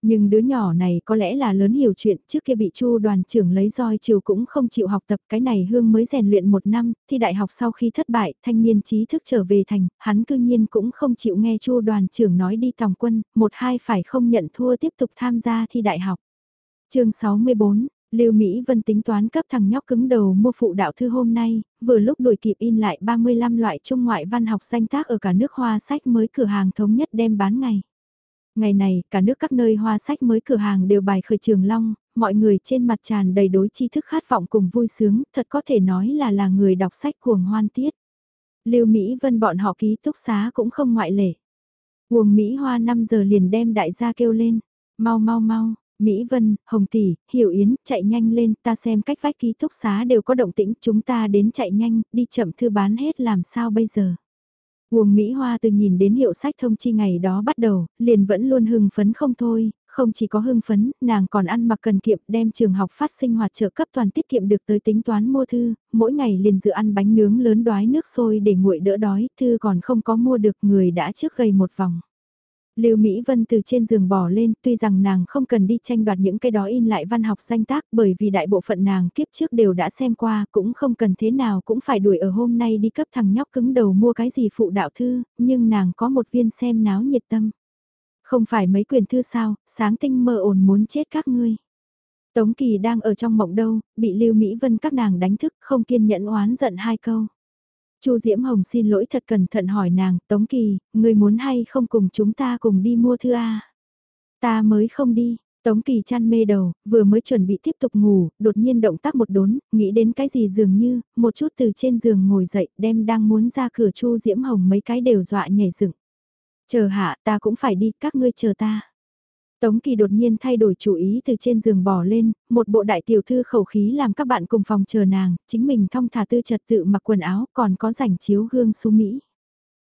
Nhưng đứa nhỏ này có lẽ là lớn hiểu chuyện, trước kia bị chu đoàn trưởng lấy roi chiều cũng không chịu học tập cái này hương mới rèn luyện một năm, thi đại học sau khi thất bại, thanh niên trí thức trở về thành, hắn cư nhiên cũng không chịu nghe chu đoàn trưởng nói đi tòng quân, một hai phải không nhận thua tiếp tục tham gia thi đại học. chương 64, Lưu Mỹ Vân tính toán cấp thằng nhóc cứng đầu mua phụ đạo thư hôm nay, vừa lúc đuổi kịp in lại 35 loại trung ngoại văn học danh tác ở cả nước hoa sách mới cửa hàng thống nhất đem bán ngày. Ngày này, cả nước các nơi hoa sách mới cửa hàng đều bài khởi trường long, mọi người trên mặt tràn đầy đối tri thức khát vọng cùng vui sướng, thật có thể nói là là người đọc sách cuồng hoan tiết. Lưu Mỹ Vân bọn họ ký túc xá cũng không ngoại lệ. Cuồng Mỹ Hoa 5 giờ liền đem đại gia kêu lên, mau mau mau, Mỹ Vân, Hồng Tỷ, Hiểu Yến, chạy nhanh lên, ta xem cách vách ký túc xá đều có động tĩnh, chúng ta đến chạy nhanh, đi chậm thư bán hết làm sao bây giờ. Nguồn Mỹ Hoa từ nhìn đến hiệu sách thông chi ngày đó bắt đầu, liền vẫn luôn hưng phấn không thôi, không chỉ có hưng phấn, nàng còn ăn mặc cần kiệm đem trường học phát sinh hoạt trợ cấp toàn tiết kiệm được tới tính toán mua thư, mỗi ngày liền dự ăn bánh nướng lớn đoái nước sôi để nguội đỡ đói, thư còn không có mua được người đã trước gầy một vòng. Lưu Mỹ Vân từ trên giường bò lên, tuy rằng nàng không cần đi tranh đoạt những cái đó in lại văn học danh tác bởi vì đại bộ phận nàng kiếp trước đều đã xem qua, cũng không cần thế nào cũng phải đuổi ở hôm nay đi cấp thằng nhóc cứng đầu mua cái gì phụ đạo thư, nhưng nàng có một viên xem náo nhiệt tâm. Không phải mấy quyền thư sao, sáng tinh mơ ồn muốn chết các ngươi. Tống Kỳ đang ở trong mộng đâu, bị Lưu Mỹ Vân các nàng đánh thức, không kiên nhẫn oán giận hai câu. Chu Diễm Hồng xin lỗi thật cẩn thận hỏi nàng, Tống Kỳ, người muốn hay không cùng chúng ta cùng đi mua thư A? Ta mới không đi, Tống Kỳ chăn mê đầu, vừa mới chuẩn bị tiếp tục ngủ, đột nhiên động tác một đốn, nghĩ đến cái gì dường như, một chút từ trên giường ngồi dậy, đem đang muốn ra cửa Chu Diễm Hồng mấy cái đều dọa nhảy dựng. Chờ hạ, ta cũng phải đi, các ngươi chờ ta. Tống Kỳ đột nhiên thay đổi chủ ý từ trên giường bỏ lên, một bộ đại tiểu thư khẩu khí làm các bạn cùng phòng chờ nàng, chính mình thong thả tư trật tự mặc quần áo còn có rảnh chiếu gương su Mỹ.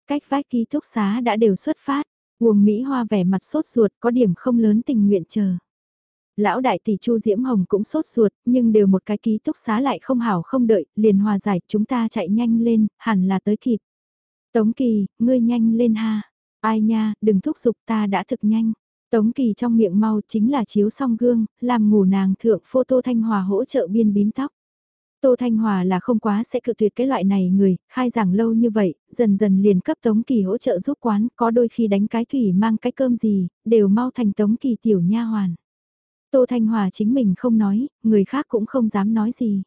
Cách vách ký túc xá đã đều xuất phát, Uông Mỹ Hoa vẻ mặt sốt ruột có điểm không lớn tình nguyện chờ. Lão đại tỷ Chu Diễm Hồng cũng sốt ruột, nhưng đều một cái ký túc xá lại không hảo không đợi, liền hòa giải, chúng ta chạy nhanh lên, hẳn là tới kịp. Tống Kỳ, ngươi nhanh lên ha. Ai nha, đừng thúc giục ta đã thực nhanh. Tống Kỳ trong miệng mau chính là chiếu song gương, làm ngủ nàng thượng phô tô Thanh Hòa hỗ trợ biên bím tóc. Tô Thanh Hòa là không quá sẽ cự tuyệt cái loại này người, khai giảng lâu như vậy, dần dần liền cấp Tống Kỳ hỗ trợ giúp quán, có đôi khi đánh cái thủy mang cái cơm gì, đều mau thành Tống Kỳ tiểu nha hoàn. Tô Thanh Hòa chính mình không nói, người khác cũng không dám nói gì.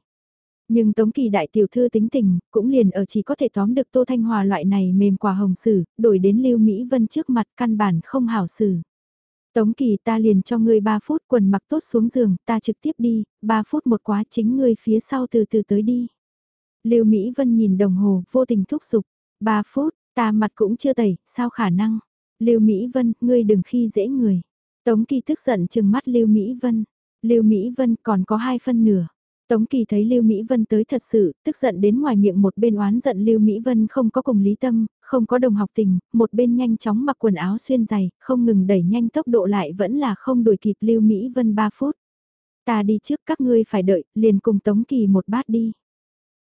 Nhưng Tống Kỳ đại tiểu thư tính tình, cũng liền ở chỉ có thể tóm được Tô Thanh Hòa loại này mềm quả hồng sử, đổi đến Lưu Mỹ Vân trước mặt căn bản không hảo xử. Tống Kỳ ta liền cho ngươi 3 phút quần mặc tốt xuống giường, ta trực tiếp đi, 3 phút một quá chính ngươi phía sau từ từ tới đi. Lưu Mỹ Vân nhìn đồng hồ, vô tình thúc giục, 3 phút, ta mặt cũng chưa tẩy, sao khả năng? Lưu Mỹ Vân, ngươi đừng khi dễ người. Tống Kỳ tức giận chừng mắt Lưu Mỹ Vân. Lưu Mỹ Vân còn có hai phân nửa. Tống Kỳ thấy Lưu Mỹ Vân tới thật sự, tức giận đến ngoài miệng một bên oán giận Lưu Mỹ Vân không có cùng lý tâm, không có đồng học tình, một bên nhanh chóng mặc quần áo xuyên giày, không ngừng đẩy nhanh tốc độ lại vẫn là không đuổi kịp Lưu Mỹ Vân 3 phút. Ta đi trước các ngươi phải đợi, liền cùng Tống Kỳ một bát đi.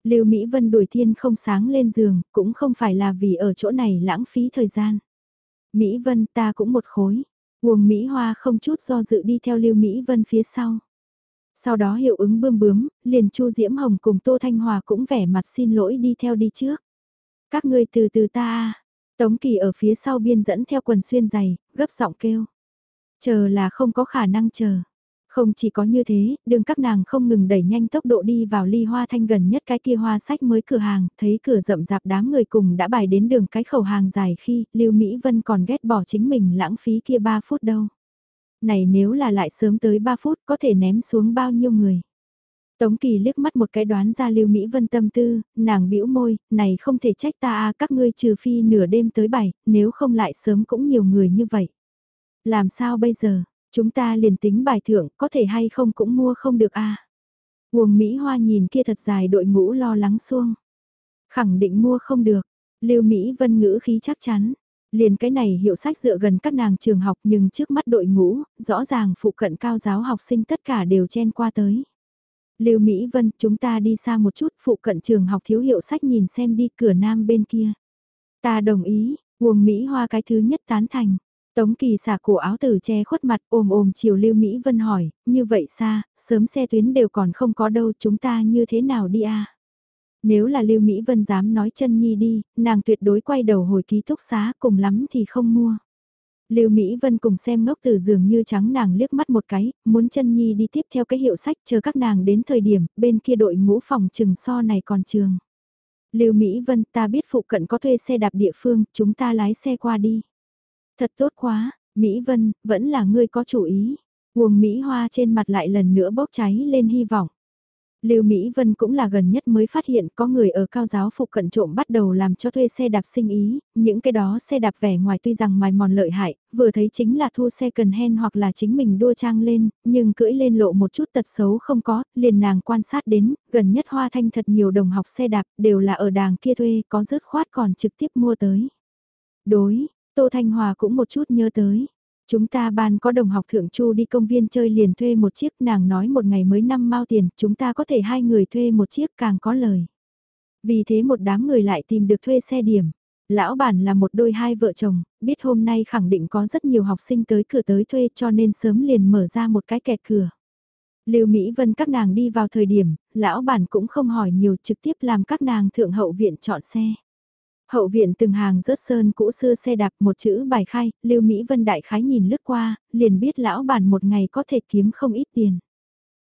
Lưu Mỹ Vân đuổi thiên không sáng lên giường, cũng không phải là vì ở chỗ này lãng phí thời gian. Mỹ Vân ta cũng một khối. Uông Mỹ Hoa không chút do dự đi theo Lưu Mỹ Vân phía sau. Sau đó hiệu ứng bươm bướm, liền Chu Diễm Hồng cùng Tô Thanh Hòa cũng vẻ mặt xin lỗi đi theo đi trước. Các ngươi từ từ ta Tống Kỳ ở phía sau biên dẫn theo quần xuyên giày, gấp giọng kêu. Chờ là không có khả năng chờ. Không chỉ có như thế, đường các nàng không ngừng đẩy nhanh tốc độ đi vào ly hoa thanh gần nhất cái kia hoa sách mới cửa hàng, thấy cửa rậm rạp đám người cùng đã bài đến đường cái khẩu hàng dài khi Lưu Mỹ Vân còn ghét bỏ chính mình lãng phí kia 3 phút đâu. Này nếu là lại sớm tới 3 phút có thể ném xuống bao nhiêu người. Tống Kỳ liếc mắt một cái đoán ra Lưu Mỹ Vân tâm tư, nàng bĩu môi, này không thể trách ta à các ngươi trừ phi nửa đêm tới bảy, nếu không lại sớm cũng nhiều người như vậy. Làm sao bây giờ, chúng ta liền tính bài thưởng, có thể hay không cũng mua không được à. Huồng Mỹ Hoa nhìn kia thật dài đội ngũ lo lắng xuông. Khẳng định mua không được, Lưu Mỹ Vân ngữ khí chắc chắn. Liền cái này hiệu sách dựa gần các nàng trường học nhưng trước mắt đội ngũ, rõ ràng phụ cận cao giáo học sinh tất cả đều chen qua tới. Lưu Mỹ Vân, chúng ta đi xa một chút, phụ cận trường học thiếu hiệu sách nhìn xem đi cửa nam bên kia. Ta đồng ý, Uông Mỹ Hoa cái thứ nhất tán thành. Tống Kỳ xả cổ áo tử che khuất mặt ôm ôm chiều Lưu Mỹ Vân hỏi, như vậy xa, sớm xe tuyến đều còn không có đâu chúng ta như thế nào đi à? Nếu là Lưu Mỹ Vân dám nói chân nhi đi, nàng tuyệt đối quay đầu hồi ký túc xá cùng lắm thì không mua. Lưu Mỹ Vân cùng xem ngốc từ giường như trắng nàng liếc mắt một cái, muốn chân nhi đi tiếp theo cái hiệu sách chờ các nàng đến thời điểm, bên kia đội ngũ phòng trừng so này còn trường. Lưu Mỹ Vân ta biết phụ cận có thuê xe đạp địa phương, chúng ta lái xe qua đi. Thật tốt quá, Mỹ Vân, vẫn là ngươi có chủ ý. Nguồn Mỹ Hoa trên mặt lại lần nữa bốc cháy lên hy vọng. Lưu Mỹ Vân cũng là gần nhất mới phát hiện có người ở cao giáo phụ cận trộm bắt đầu làm cho thuê xe đạp sinh ý, những cái đó xe đạp vẻ ngoài tuy rằng mài mòn lợi hại, vừa thấy chính là thu xe cần hen hoặc là chính mình đua trang lên, nhưng cưỡi lên lộ một chút tật xấu không có, liền nàng quan sát đến, gần nhất hoa thanh thật nhiều đồng học xe đạp đều là ở đàng kia thuê có rớt khoát còn trực tiếp mua tới. Đối, Tô Thanh Hòa cũng một chút nhớ tới. Chúng ta ban có đồng học thượng chu đi công viên chơi liền thuê một chiếc nàng nói một ngày mới năm mao tiền, chúng ta có thể hai người thuê một chiếc càng có lời. Vì thế một đám người lại tìm được thuê xe điểm. Lão bản là một đôi hai vợ chồng, biết hôm nay khẳng định có rất nhiều học sinh tới cửa tới thuê cho nên sớm liền mở ra một cái kẹt cửa. Lưu Mỹ Vân các nàng đi vào thời điểm, lão bản cũng không hỏi nhiều trực tiếp làm các nàng thượng hậu viện chọn xe. Hậu viện từng hàng rớt sơn cũ xưa xe đạp một chữ bài khai, Lưu Mỹ Vân đại khái nhìn lướt qua, liền biết lão bản một ngày có thể kiếm không ít tiền.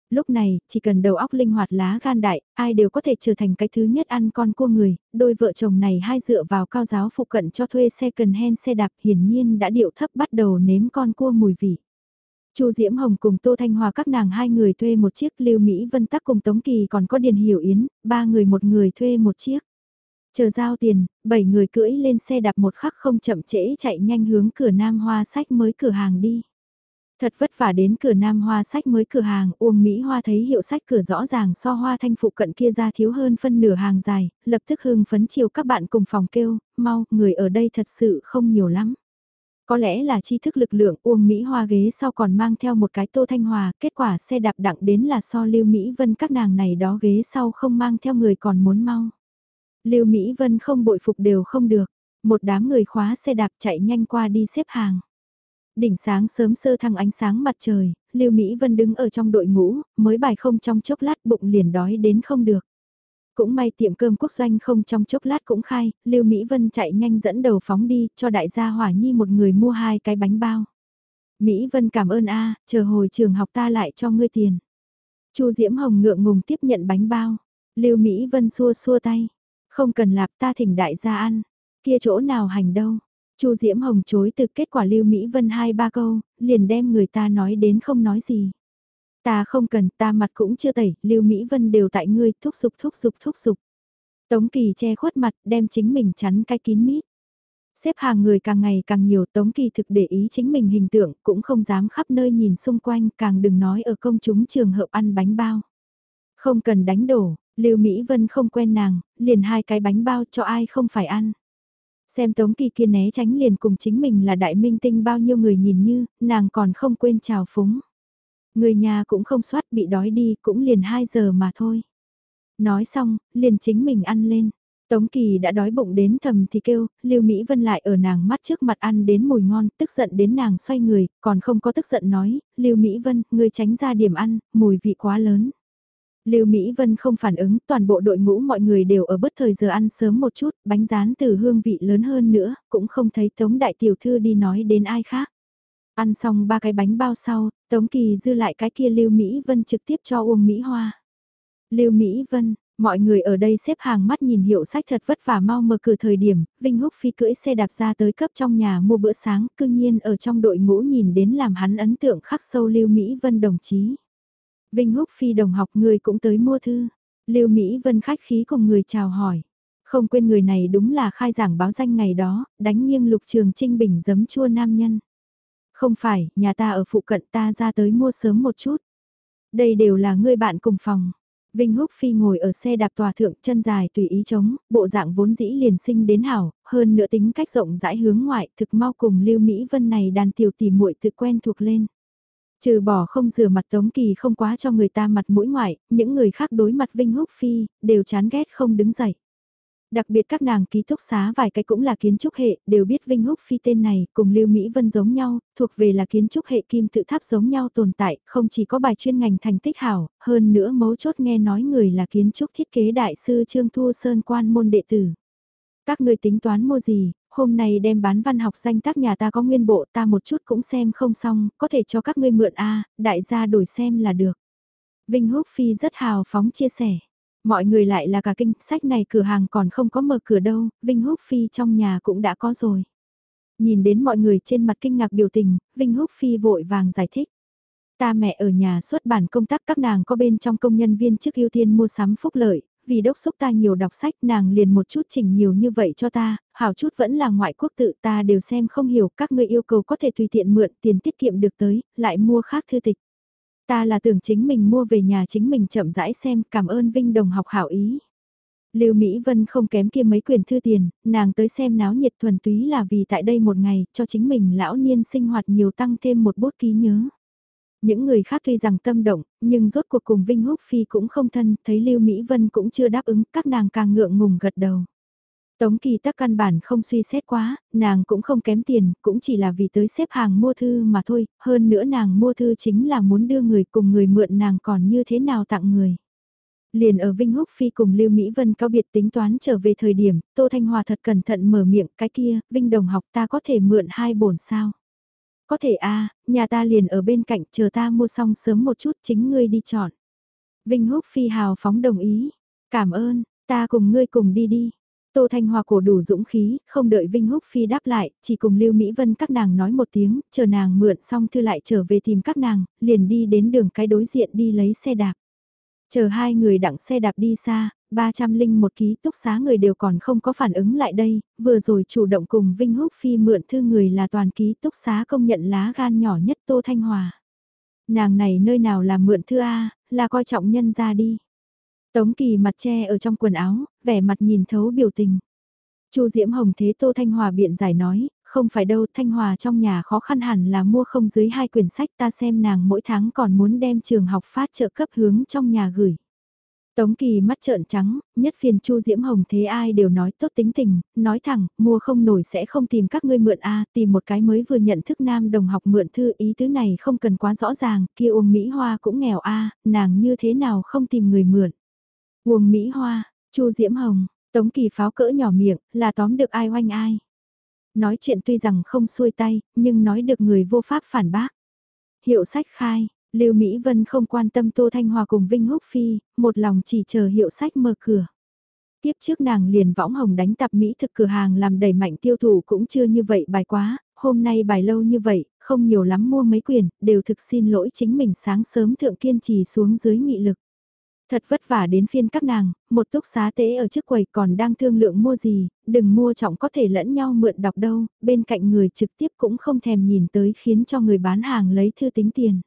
Lúc này, chỉ cần đầu óc linh hoạt lá gan đại, ai đều có thể trở thành cái thứ nhất ăn con cua người, đôi vợ chồng này hai dựa vào cao giáo phụ cận cho thuê xe cần hen xe đạp hiển nhiên đã điệu thấp bắt đầu nếm con cua mùi vị. Chu Diễm Hồng cùng Tô Thanh Hòa các nàng hai người thuê một chiếc Lưu Mỹ Vân Tắc cùng Tống Kỳ còn có Điền Hiểu Yến, ba người một người thuê một chiếc. Chờ giao tiền, bảy người cưỡi lên xe đạp một khắc không chậm trễ chạy nhanh hướng cửa Nam Hoa sách mới cửa hàng đi. Thật vất vả đến cửa Nam Hoa sách mới cửa hàng, Uông Mỹ Hoa thấy hiệu sách cửa rõ ràng so hoa thanh phụ cận kia ra thiếu hơn phân nửa hàng dài, lập tức hưng phấn chiều các bạn cùng phòng kêu, mau, người ở đây thật sự không nhiều lắm. Có lẽ là tri thức lực lượng Uông Mỹ Hoa ghế sau còn mang theo một cái tô thanh hòa, kết quả xe đạp đặng đến là so lưu Mỹ Vân các nàng này đó ghế sau không mang theo người còn muốn mau. Lưu Mỹ Vân không bội phục đều không được, một đám người khóa xe đạp chạy nhanh qua đi xếp hàng. Đỉnh sáng sớm sơ thăng ánh sáng mặt trời, Lưu Mỹ Vân đứng ở trong đội ngũ, mới bài không trong chốc lát bụng liền đói đến không được. Cũng may tiệm cơm quốc doanh không trong chốc lát cũng khai, Lưu Mỹ Vân chạy nhanh dẫn đầu phóng đi, cho đại gia Hỏa Nhi một người mua hai cái bánh bao. Mỹ Vân cảm ơn a, chờ hồi trường học ta lại cho ngươi tiền. Chu Diễm Hồng ngượng ngùng tiếp nhận bánh bao. Lưu Mỹ Vân xua xua tay, không cần lạp ta thỉnh đại gia ăn, kia chỗ nào hành đâu. Chu Diễm Hồng chối từ kết quả Lưu Mỹ Vân hai ba câu, liền đem người ta nói đến không nói gì. Ta không cần, ta mặt cũng chưa tẩy, Lưu Mỹ Vân đều tại ngươi, thúc giục thúc giục thúc giục. Tống Kỳ che khuất mặt, đem chính mình chắn cái kín mít. Xếp hàng người càng ngày càng nhiều Tống Kỳ thực để ý chính mình hình tượng, cũng không dám khắp nơi nhìn xung quanh, càng đừng nói ở công chúng trường hợp ăn bánh bao. Không cần đánh đổ, Lưu Mỹ Vân không quen nàng, liền hai cái bánh bao cho ai không phải ăn. Xem Tống Kỳ kia né tránh liền cùng chính mình là đại minh tinh bao nhiêu người nhìn như, nàng còn không quên chào phúng. Người nhà cũng không soát bị đói đi cũng liền 2 giờ mà thôi. Nói xong, liền chính mình ăn lên. Tống Kỳ đã đói bụng đến thầm thì kêu, Lưu Mỹ Vân lại ở nàng mắt trước mặt ăn đến mùi ngon, tức giận đến nàng xoay người, còn không có tức giận nói, Lưu Mỹ Vân, ngươi tránh ra điểm ăn, mùi vị quá lớn. Lưu Mỹ Vân không phản ứng, toàn bộ đội ngũ mọi người đều ở bất thời giờ ăn sớm một chút, bánh rán từ hương vị lớn hơn nữa, cũng không thấy Tống Đại Tiểu Thư đi nói đến ai khác. Ăn xong ba cái bánh bao sau, Tống Kỳ dư lại cái kia Lưu Mỹ Vân trực tiếp cho Uông Mỹ Hoa. Lưu Mỹ Vân, mọi người ở đây xếp hàng mắt nhìn hiệu sách thật vất vả mau mở cửa thời điểm, Vinh Húc Phi cưỡi xe đạp ra tới cấp trong nhà mua bữa sáng, cương nhiên ở trong đội ngũ nhìn đến làm hắn ấn tượng khắc sâu Lưu Mỹ Vân đồng chí. Vinh Húc Phi đồng học người cũng tới mua thư. Lưu Mỹ Vân khách khí cùng người chào hỏi. Không quên người này đúng là khai giảng báo danh ngày đó, đánh nghiêng lục trường trinh bình giấm chua nam nhân. Không phải, nhà ta ở phụ cận ta ra tới mua sớm một chút. Đây đều là người bạn cùng phòng. Vinh Húc Phi ngồi ở xe đạp tòa thượng chân dài tùy ý chống, bộ dạng vốn dĩ liền sinh đến hảo, hơn nữa tính cách rộng rãi hướng ngoại, thực mau cùng Lưu Mỹ Vân này đàn tiểu tỷ muội tự quen thuộc lên. Trừ bỏ không rửa mặt Tống Kỳ không quá cho người ta mặt mũi ngoại, những người khác đối mặt Vinh Húc Phi, đều chán ghét không đứng dậy. Đặc biệt các nàng ký túc xá vài cái cũng là kiến trúc hệ, đều biết Vinh Húc Phi tên này, cùng Lưu Mỹ Vân giống nhau, thuộc về là kiến trúc hệ kim tự tháp giống nhau tồn tại, không chỉ có bài chuyên ngành thành tích hảo, hơn nữa mấu chốt nghe nói người là kiến trúc thiết kế đại sư Trương Thu Sơn quan môn đệ tử. Các người tính toán mua gì, hôm nay đem bán văn học danh tác nhà ta có nguyên bộ ta một chút cũng xem không xong, có thể cho các ngươi mượn A, đại gia đổi xem là được. Vinh Húc Phi rất hào phóng chia sẻ. Mọi người lại là cả kinh, sách này cửa hàng còn không có mở cửa đâu, Vinh Húc Phi trong nhà cũng đã có rồi. Nhìn đến mọi người trên mặt kinh ngạc biểu tình, Vinh Húc Phi vội vàng giải thích. Ta mẹ ở nhà xuất bản công tác các nàng có bên trong công nhân viên trước ưu tiên mua sắm phúc lợi, vì đốc xúc ta nhiều đọc sách nàng liền một chút chỉnh nhiều như vậy cho ta, hảo chút vẫn là ngoại quốc tự ta đều xem không hiểu các ngươi yêu cầu có thể tùy tiện mượn tiền tiết kiệm được tới, lại mua khác thư tịch. Ta là tưởng chính mình mua về nhà chính mình chậm rãi xem, cảm ơn Vinh đồng học hảo ý. Lưu Mỹ Vân không kém kia mấy quyền thư tiền, nàng tới xem náo nhiệt thuần túy là vì tại đây một ngày, cho chính mình lão niên sinh hoạt nhiều tăng thêm một bút ký nhớ. Những người khác tuy rằng tâm động, nhưng rốt cuộc cùng Vinh Húc Phi cũng không thân, thấy Lưu Mỹ Vân cũng chưa đáp ứng, các nàng càng ngượng ngùng gật đầu. Tống kỳ tắc căn bản không suy xét quá, nàng cũng không kém tiền, cũng chỉ là vì tới xếp hàng mua thư mà thôi, hơn nữa nàng mua thư chính là muốn đưa người cùng người mượn nàng còn như thế nào tặng người. Liền ở Vinh Húc Phi cùng Lưu Mỹ Vân cao biệt tính toán trở về thời điểm, Tô Thanh Hòa thật cẩn thận mở miệng, cái kia, Vinh đồng học ta có thể mượn hai bổn sao. Có thể a nhà ta liền ở bên cạnh chờ ta mua xong sớm một chút chính ngươi đi chọn. Vinh Húc Phi hào phóng đồng ý. Cảm ơn, ta cùng ngươi cùng đi đi. Tô Thanh Hoa cổ đủ dũng khí, không đợi Vinh Húc Phi đáp lại, chỉ cùng Lưu Mỹ Vân các nàng nói một tiếng, chờ nàng mượn xong thư lại trở về tìm các nàng, liền đi đến đường cái đối diện đi lấy xe đạp. Chờ hai người đặng xe đạp đi xa, 300 linh một ký túc xá người đều còn không có phản ứng lại đây, vừa rồi chủ động cùng Vinh Húc Phi mượn thư người là toàn ký túc xá công nhận lá gan nhỏ nhất Tô Thanh Hòa. Nàng này nơi nào là mượn thư A, là coi trọng nhân ra đi. Tống kỳ mặt che ở trong quần áo, vẻ mặt nhìn thấu biểu tình. Chu Diễm Hồng thế Tô Thanh Hòa biện giải nói, không phải đâu Thanh Hòa trong nhà khó khăn hẳn là mua không dưới hai quyển sách ta xem nàng mỗi tháng còn muốn đem trường học phát trợ cấp hướng trong nhà gửi. Tống Kỳ mắt trợn trắng, nhất phiền Chu Diễm Hồng thế ai đều nói tốt tính tình, nói thẳng, mua không nổi sẽ không tìm các ngươi mượn a, tìm một cái mới vừa nhận thức nam đồng học mượn thư ý tứ này không cần quá rõ ràng, kia Uông Mỹ Hoa cũng nghèo a, nàng như thế nào không tìm người mượn. Uông Mỹ Hoa, Chu Diễm Hồng, Tống Kỳ pháo cỡ nhỏ miệng, là tóm được ai oanh ai. Nói chuyện tuy rằng không xuôi tay, nhưng nói được người vô pháp phản bác. Hiệu sách khai, Lưu Mỹ Vân không quan tâm Tô Thanh Hòa cùng Vinh Húc Phi, một lòng chỉ chờ hiệu sách mở cửa. Tiếp trước nàng liền võng hồng đánh tập Mỹ thực cửa hàng làm đẩy mạnh tiêu thụ cũng chưa như vậy bài quá, hôm nay bài lâu như vậy, không nhiều lắm mua mấy quyền, đều thực xin lỗi chính mình sáng sớm thượng kiên trì xuống dưới nghị lực. Thật vất vả đến phiên các nàng, một túc xá tế ở trước quầy còn đang thương lượng mua gì, đừng mua trọng có thể lẫn nhau mượn đọc đâu, bên cạnh người trực tiếp cũng không thèm nhìn tới khiến cho người bán hàng lấy thư tính tiền.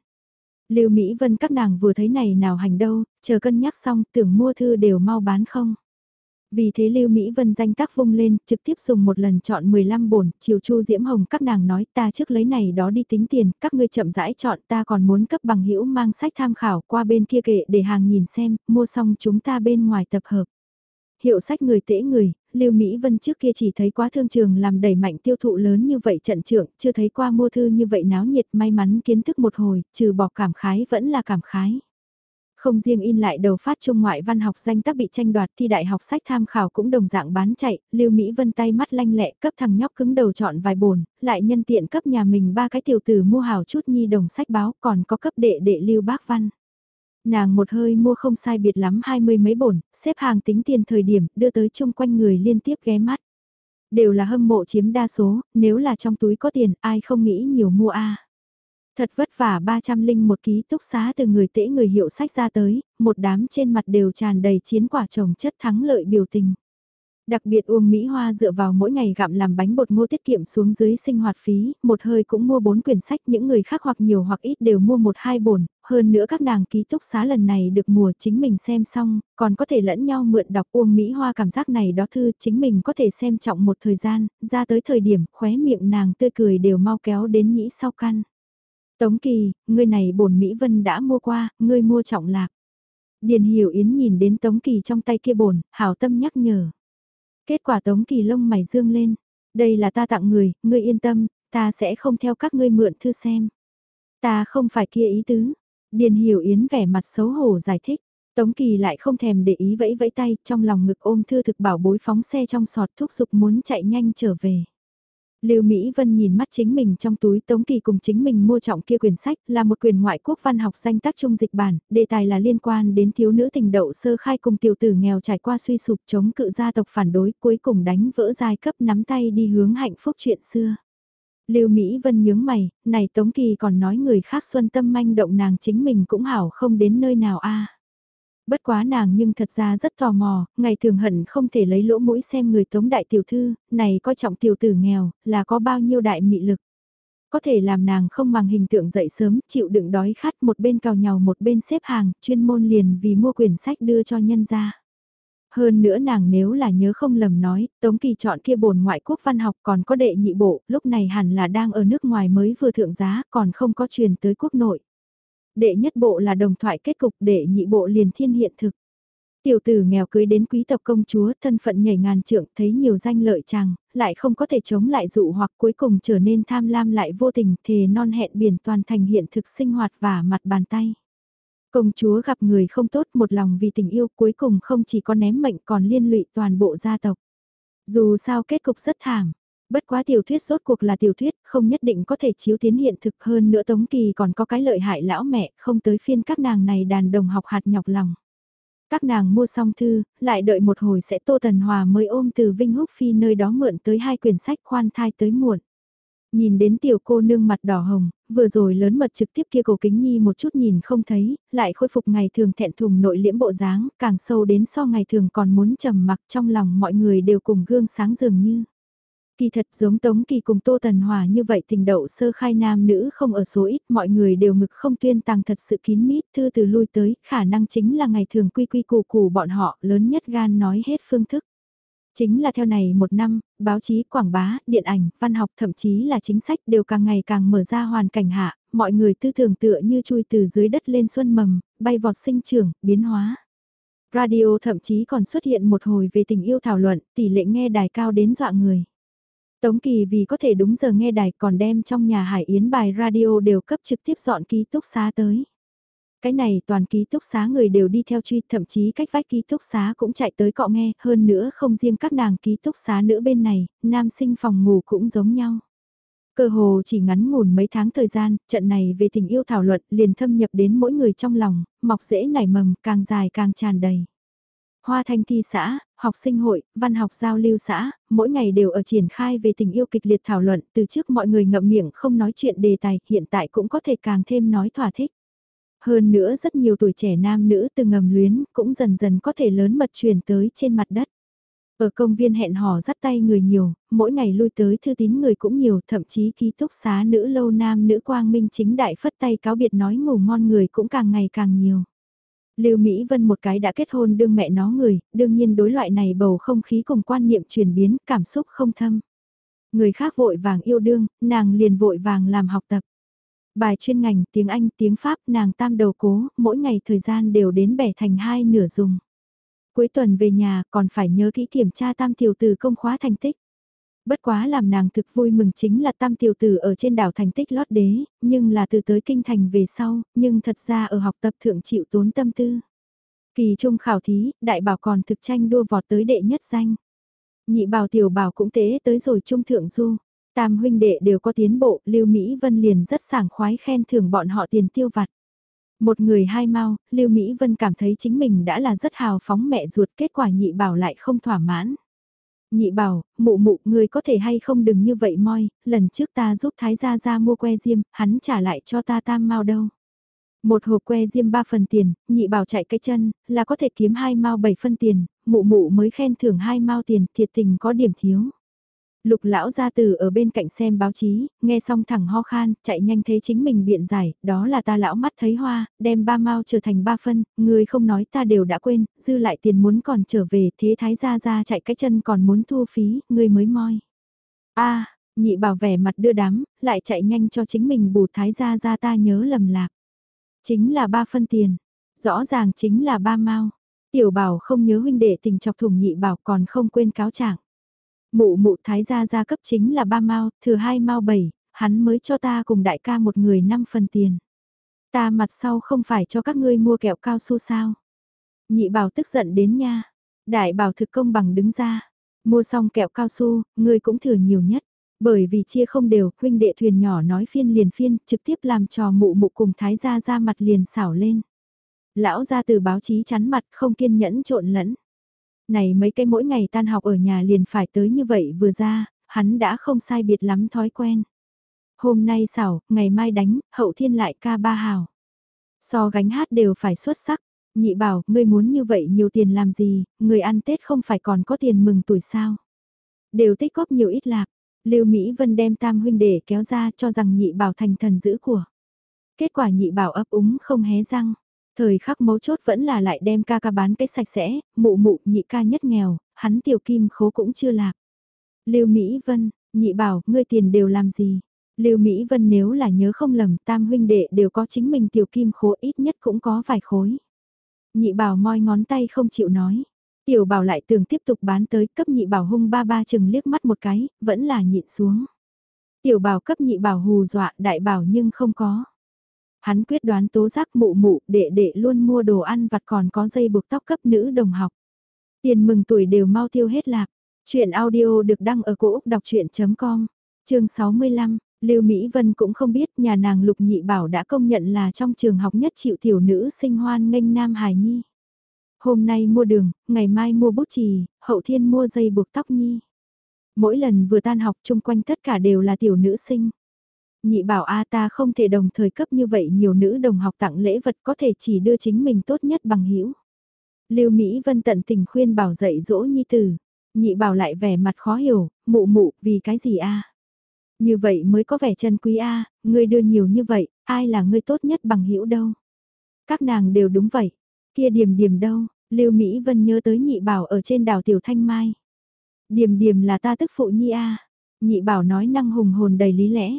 Lưu Mỹ Vân các nàng vừa thấy này nào hành đâu, chờ cân nhắc xong tưởng mua thư đều mau bán không. Vì thế Lưu Mỹ Vân danh tác vung lên, trực tiếp dùng một lần chọn 15 bổn, chiều Chu Diễm Hồng các nàng nói ta trước lấy này đó đi tính tiền, các ngươi chậm rãi chọn ta còn muốn cấp bằng hữu mang sách tham khảo qua bên kia kệ để hàng nhìn xem, mua xong chúng ta bên ngoài tập hợp. Hiệu sách người tễ người, Lưu Mỹ Vân trước kia chỉ thấy quá thương trường làm đẩy mạnh tiêu thụ lớn như vậy trận trưởng, chưa thấy qua mua thư như vậy náo nhiệt may mắn kiến thức một hồi, trừ bỏ cảm khái vẫn là cảm khái. Không riêng in lại đầu phát trung ngoại văn học danh tác bị tranh đoạt thi đại học sách tham khảo cũng đồng dạng bán chạy, Lưu Mỹ Vân tay mắt lanh lẹ cấp thằng nhóc cứng đầu chọn vài bồn, lại nhân tiện cấp nhà mình ba cái tiểu tử mua hào chút nhi đồng sách báo còn có cấp đệ đệ Lưu Bác Văn. Nàng một hơi mua không sai biệt lắm hai mươi mấy bổn, xếp hàng tính tiền thời điểm, đưa tới chung quanh người liên tiếp ghé mắt. Đều là hâm mộ chiếm đa số, nếu là trong túi có tiền, ai không nghĩ nhiều mua a Thật vất vả 300 linh một ký túc xá từ người tễ người hiệu sách ra tới, một đám trên mặt đều tràn đầy chiến quả trồng chất thắng lợi biểu tình. Đặc biệt Uông Mỹ Hoa dựa vào mỗi ngày gặm làm bánh bột ngô tiết kiệm xuống dưới sinh hoạt phí, một hơi cũng mua bốn quyển sách những người khác hoặc nhiều hoặc ít đều mua một hai bổn, hơn nữa các nàng ký túc xá lần này được mùa chính mình xem xong, còn có thể lẫn nhau mượn đọc Uông Mỹ Hoa cảm giác này đó thư chính mình có thể xem trọng một thời gian, ra tới thời điểm khóe miệng nàng tươi cười đều mau kéo đến nhĩ sau căn. Tống Kỳ, người này bổn Mỹ Vân đã mua qua, ngươi mua trọng lạc. Điền Hiểu Yến nhìn đến Tống Kỳ trong tay kia bổn, hảo tâm nhắc nhở. Kết quả Tống Kỳ lông mày dương lên. Đây là ta tặng người, ngươi yên tâm, ta sẽ không theo các ngươi mượn thư xem. Ta không phải kia ý tứ. Điền Hiểu Yến vẻ mặt xấu hổ giải thích. Tống Kỳ lại không thèm để ý vẫy vẫy tay, trong lòng ngực ôm thư thực bảo bối phóng xe trong sọt thúc giục muốn chạy nhanh trở về. Lưu Mỹ Vân nhìn mắt chính mình trong túi Tống Kỳ cùng chính mình mua trọng kia quyển sách là một quyển ngoại quốc văn học danh tác trung dịch bản, đề tài là liên quan đến thiếu nữ tình đậu sơ khai cùng tiểu tử nghèo trải qua suy sụp chống cự gia tộc phản đối cuối cùng đánh vỡ giai cấp nắm tay đi hướng hạnh phúc chuyện xưa. Lưu Mỹ Vân nhướng mày, này Tống Kỳ còn nói người khác xuân tâm manh động nàng chính mình cũng hảo không đến nơi nào a. Bất quá nàng nhưng thật ra rất tò mò, ngày thường hận không thể lấy lỗ mũi xem người tống đại tiểu thư, này coi trọng tiểu tử nghèo, là có bao nhiêu đại mị lực. Có thể làm nàng không màng hình tượng dậy sớm, chịu đựng đói khát một bên cào nhau một bên xếp hàng, chuyên môn liền vì mua quyển sách đưa cho nhân gia. Hơn nữa nàng nếu là nhớ không lầm nói, Tống Kỳ chọn kia bổn ngoại quốc văn học còn có đệ nhị bộ, lúc này hẳn là đang ở nước ngoài mới vừa thượng giá, còn không có truyền tới quốc nội đệ nhất bộ là đồng thoại kết cục đệ nhị bộ liền thiên hiện thực. Tiểu tử nghèo cưới đến quý tộc công chúa thân phận nhảy ngàn trượng thấy nhiều danh lợi chàng, lại không có thể chống lại dụ hoặc cuối cùng trở nên tham lam lại vô tình thề non hẹn biển toàn thành hiện thực sinh hoạt và mặt bàn tay. Công chúa gặp người không tốt một lòng vì tình yêu cuối cùng không chỉ có ném mệnh còn liên lụy toàn bộ gia tộc. Dù sao kết cục rất thảm, Bất quá tiểu thuyết rốt cuộc là tiểu thuyết, không nhất định có thể chiếu tiến hiện thực hơn nữa Tống Kỳ còn có cái lợi hại lão mẹ, không tới phiên các nàng này đàn đồng học hạt nhọc lòng. Các nàng mua xong thư, lại đợi một hồi sẽ Tô Tần Hòa mới ôm từ Vinh Húc Phi nơi đó mượn tới hai quyển sách khoan thai tới muộn. Nhìn đến tiểu cô nương mặt đỏ hồng, vừa rồi lớn mật trực tiếp kia cổ kính nhi một chút nhìn không thấy, lại khôi phục ngày thường thẹn thùng nội liễm bộ dáng, càng sâu đến so ngày thường còn muốn trầm mặc trong lòng mọi người đều cùng gương sáng dường như. Kỳ thật giống Tống Kỳ cùng Tô Tần Hòa như vậy tình đậu sơ khai nam nữ không ở số ít, mọi người đều ngực không tuyên tàng thật sự kín mít, thư từ lui tới, khả năng chính là ngày thường quy quy củ củ bọn họ lớn nhất gan nói hết phương thức. Chính là theo này một năm, báo chí, quảng bá, điện ảnh, văn học thậm chí là chính sách đều càng ngày càng mở ra hoàn cảnh hạ, mọi người tư tưởng tựa như chui từ dưới đất lên xuân mầm, bay vọt sinh trưởng, biến hóa. Radio thậm chí còn xuất hiện một hồi về tình yêu thảo luận, tỷ lệ nghe đài cao đến dọa người. Tống Kỳ vì có thể đúng giờ nghe đài còn đem trong nhà Hải Yến bài radio đều cấp trực tiếp dọn ký túc xá tới. Cái này toàn ký túc xá người đều đi theo truy, thậm chí cách vách ký túc xá cũng chạy tới cọ nghe, hơn nữa không riêng các nàng ký túc xá nữ bên này, nam sinh phòng ngủ cũng giống nhau. Cơ hồ chỉ ngắn ngủn mấy tháng thời gian, trận này về tình yêu thảo luận liền thâm nhập đến mỗi người trong lòng, mọc rễ nảy mầm, càng dài càng tràn đầy. Hoa thanh thi xã, học sinh hội, văn học giao lưu xã, mỗi ngày đều ở triển khai về tình yêu kịch liệt thảo luận, từ trước mọi người ngậm miệng không nói chuyện đề tài, hiện tại cũng có thể càng thêm nói thỏa thích. Hơn nữa rất nhiều tuổi trẻ nam nữ từ ngầm luyến cũng dần dần có thể lớn mật truyền tới trên mặt đất. Ở công viên hẹn hò dắt tay người nhiều, mỗi ngày lui tới thư tín người cũng nhiều, thậm chí ký túc xá nữ lâu nam nữ quang minh chính đại phất tay cáo biệt nói ngủ ngon người cũng càng ngày càng nhiều. Lưu Mỹ Vân một cái đã kết hôn đương mẹ nó người, đương nhiên đối loại này bầu không khí cùng quan niệm chuyển biến, cảm xúc không thâm. Người khác vội vàng yêu đương, nàng liền vội vàng làm học tập. Bài chuyên ngành tiếng Anh, tiếng Pháp nàng tam đầu cố, mỗi ngày thời gian đều đến bẻ thành hai nửa dùng. Cuối tuần về nhà còn phải nhớ kỹ kiểm tra tam tiểu từ công khóa thành tích. Bất quá làm nàng thực vui mừng chính là tam tiểu tử ở trên đảo thành tích lót đế, nhưng là từ tới kinh thành về sau, nhưng thật ra ở học tập thượng chịu tốn tâm tư. Kỳ trung khảo thí, đại bảo còn thực tranh đua vọt tới đệ nhất danh. Nhị bảo tiểu bảo cũng tế tới rồi trung thượng du. Tam huynh đệ đều có tiến bộ, Lưu Mỹ Vân liền rất sảng khoái khen thưởng bọn họ tiền tiêu vặt. Một người hai mau, Lưu Mỹ Vân cảm thấy chính mình đã là rất hào phóng mẹ ruột kết quả nhị bảo lại không thỏa mãn. Nhị bảo, mụ mụ, người có thể hay không đừng như vậy moi, lần trước ta giúp Thái Gia Gia mua que diêm, hắn trả lại cho ta tam mau đâu. Một hộp que diêm ba phần tiền, nhị bảo chạy cái chân, là có thể kiếm hai mau bảy phân tiền, mụ mụ mới khen thưởng hai mau tiền, thiệt tình có điểm thiếu. Lục lão gia tử ở bên cạnh xem báo chí, nghe xong thẳng ho khan, chạy nhanh thế chính mình biện giải, đó là ta lão mắt thấy hoa, đem ba mau trở thành ba phân, người không nói ta đều đã quên, dư lại tiền muốn còn trở về, thế thái gia gia chạy cái chân còn muốn thu phí, người mới moi. a nhị bảo vẻ mặt đưa đám, lại chạy nhanh cho chính mình bù thái gia gia ta nhớ lầm lạc. Chính là ba phân tiền, rõ ràng chính là ba mau. Tiểu bảo không nhớ huynh đệ tình chọc thủng nhị bảo còn không quên cáo trạng. Mụ mụ thái gia gia cấp chính là ba mao, thừa hai mao bảy, hắn mới cho ta cùng đại ca một người năm phần tiền. Ta mặt sau không phải cho các ngươi mua kẹo cao su sao. Nhị bảo tức giận đến nha. Đại bảo thực công bằng đứng ra. Mua xong kẹo cao su, ngươi cũng thừa nhiều nhất. Bởi vì chia không đều, huynh đệ thuyền nhỏ nói phiên liền phiên, trực tiếp làm trò mụ mụ cùng thái gia ra mặt liền xảo lên. Lão ra từ báo chí chắn mặt không kiên nhẫn trộn lẫn. Này mấy cái mỗi ngày tan học ở nhà liền phải tới như vậy vừa ra, hắn đã không sai biệt lắm thói quen. Hôm nay xảo, ngày mai đánh, hậu thiên lại ca ba hào. So gánh hát đều phải xuất sắc, nhị bảo, ngươi muốn như vậy nhiều tiền làm gì, người ăn Tết không phải còn có tiền mừng tuổi sao. Đều tích góp nhiều ít lạc, Lưu Mỹ Vân đem tam huynh để kéo ra cho rằng nhị bảo thành thần giữ của. Kết quả nhị bảo ấp úng không hé răng. Thời khắc mấu chốt vẫn là lại đem ca ca bán cái sạch sẽ, mụ mụ nhị ca nhất nghèo, hắn tiểu kim khố cũng chưa lạc. Lưu Mỹ Vân, nhị bảo, ngươi tiền đều làm gì? Lưu Mỹ Vân nếu là nhớ không lầm, tam huynh đệ đều có chính mình tiểu kim khố ít nhất cũng có vài khối. Nhị bảo moi ngón tay không chịu nói. Tiểu bảo lại tưởng tiếp tục bán tới cấp nhị bảo hung ba ba chừng liếc mắt một cái, vẫn là nhịn xuống. Tiểu bảo cấp nhị bảo hù dọa đại bảo nhưng không có. Hắn quyết đoán tố giác mụ mụ đệ đệ luôn mua đồ ăn vặt còn có dây buộc tóc cấp nữ đồng học. Tiền mừng tuổi đều mau tiêu hết lạc. Chuyện audio được đăng ở cổ Úc đọc chuyện.com, chương 65. Lưu Mỹ Vân cũng không biết nhà nàng Lục Nhị Bảo đã công nhận là trong trường học nhất chịu tiểu nữ sinh hoan nghênh Nam Hải Nhi. Hôm nay mua đường, ngày mai mua bút chì, hậu thiên mua dây buộc tóc Nhi. Mỗi lần vừa tan học chung quanh tất cả đều là tiểu nữ sinh. Nhị bảo A ta không thể đồng thời cấp như vậy nhiều nữ đồng học tặng lễ vật có thể chỉ đưa chính mình tốt nhất bằng hữu Lưu Mỹ Vân tận tình khuyên bảo dạy dỗ nhi tử. Nhị bảo lại vẻ mặt khó hiểu, mụ mụ, vì cái gì a? Như vậy mới có vẻ chân quý a, ngươi đưa nhiều như vậy, ai là ngươi tốt nhất bằng hữu đâu? Các nàng đều đúng vậy. Kia điểm điểm đâu? Lưu Mỹ Vân nhớ tới nhị bảo ở trên đảo Tiểu Thanh Mai. Điểm điểm là ta tức phụ nhi a. Nhị bảo nói năng hùng hồn đầy lý lẽ.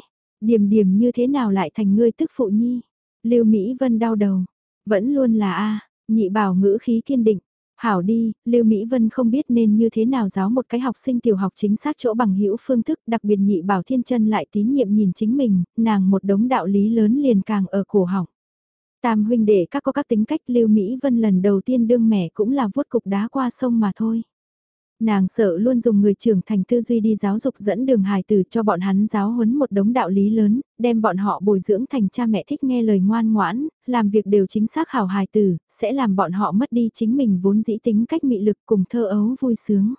Điềm điềm như thế nào lại thành ngươi tức phụ nhi? Lưu Mỹ Vân đau đầu. Vẫn luôn là a nhị bảo ngữ khí kiên định. Hảo đi, Lưu Mỹ Vân không biết nên như thế nào giáo một cái học sinh tiểu học chính xác chỗ bằng hữu phương thức, đặc biệt nhị bảo thiên chân lại tín nhiệm nhìn chính mình, nàng một đống đạo lý lớn liền càng ở cổ họng. Tam huynh đệ các có các tính cách Lưu Mỹ Vân lần đầu tiên đương mẹ cũng là vuốt cục đá qua sông mà thôi. Nàng sợ luôn dùng người trưởng thành tư duy đi giáo dục dẫn đường hài tử cho bọn hắn giáo huấn một đống đạo lý lớn, đem bọn họ bồi dưỡng thành cha mẹ thích nghe lời ngoan ngoãn, làm việc đều chính xác hảo hài tử, sẽ làm bọn họ mất đi chính mình vốn dĩ tính cách mị lực cùng thơ ấu vui sướng.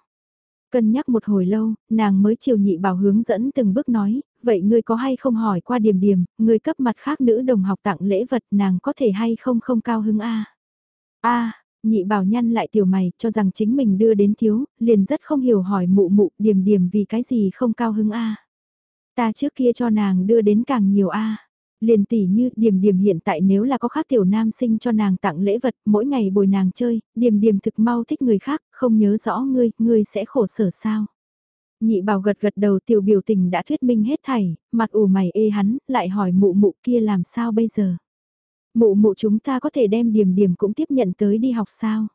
Cân nhắc một hồi lâu, nàng mới chiều nhị bảo hướng dẫn từng bước nói, vậy ngươi có hay không hỏi qua điểm điểm, ngươi cấp mặt khác nữ đồng học tặng lễ vật nàng có thể hay không không cao hứng a a Nhị bảo nhăn lại tiểu mày, cho rằng chính mình đưa đến thiếu, liền rất không hiểu hỏi mụ mụ điểm điểm vì cái gì không cao hứng a Ta trước kia cho nàng đưa đến càng nhiều a Liền tỷ như điểm điểm hiện tại nếu là có khác tiểu nam sinh cho nàng tặng lễ vật, mỗi ngày bồi nàng chơi, điểm điểm thực mau thích người khác, không nhớ rõ ngươi, ngươi sẽ khổ sở sao. Nhị bảo gật gật đầu tiểu biểu tình đã thuyết minh hết thảy, mặt ủ mày ê hắn, lại hỏi mụ mụ kia làm sao bây giờ. Mụ mụ chúng ta có thể đem điểm điểm cũng tiếp nhận tới đi học sao.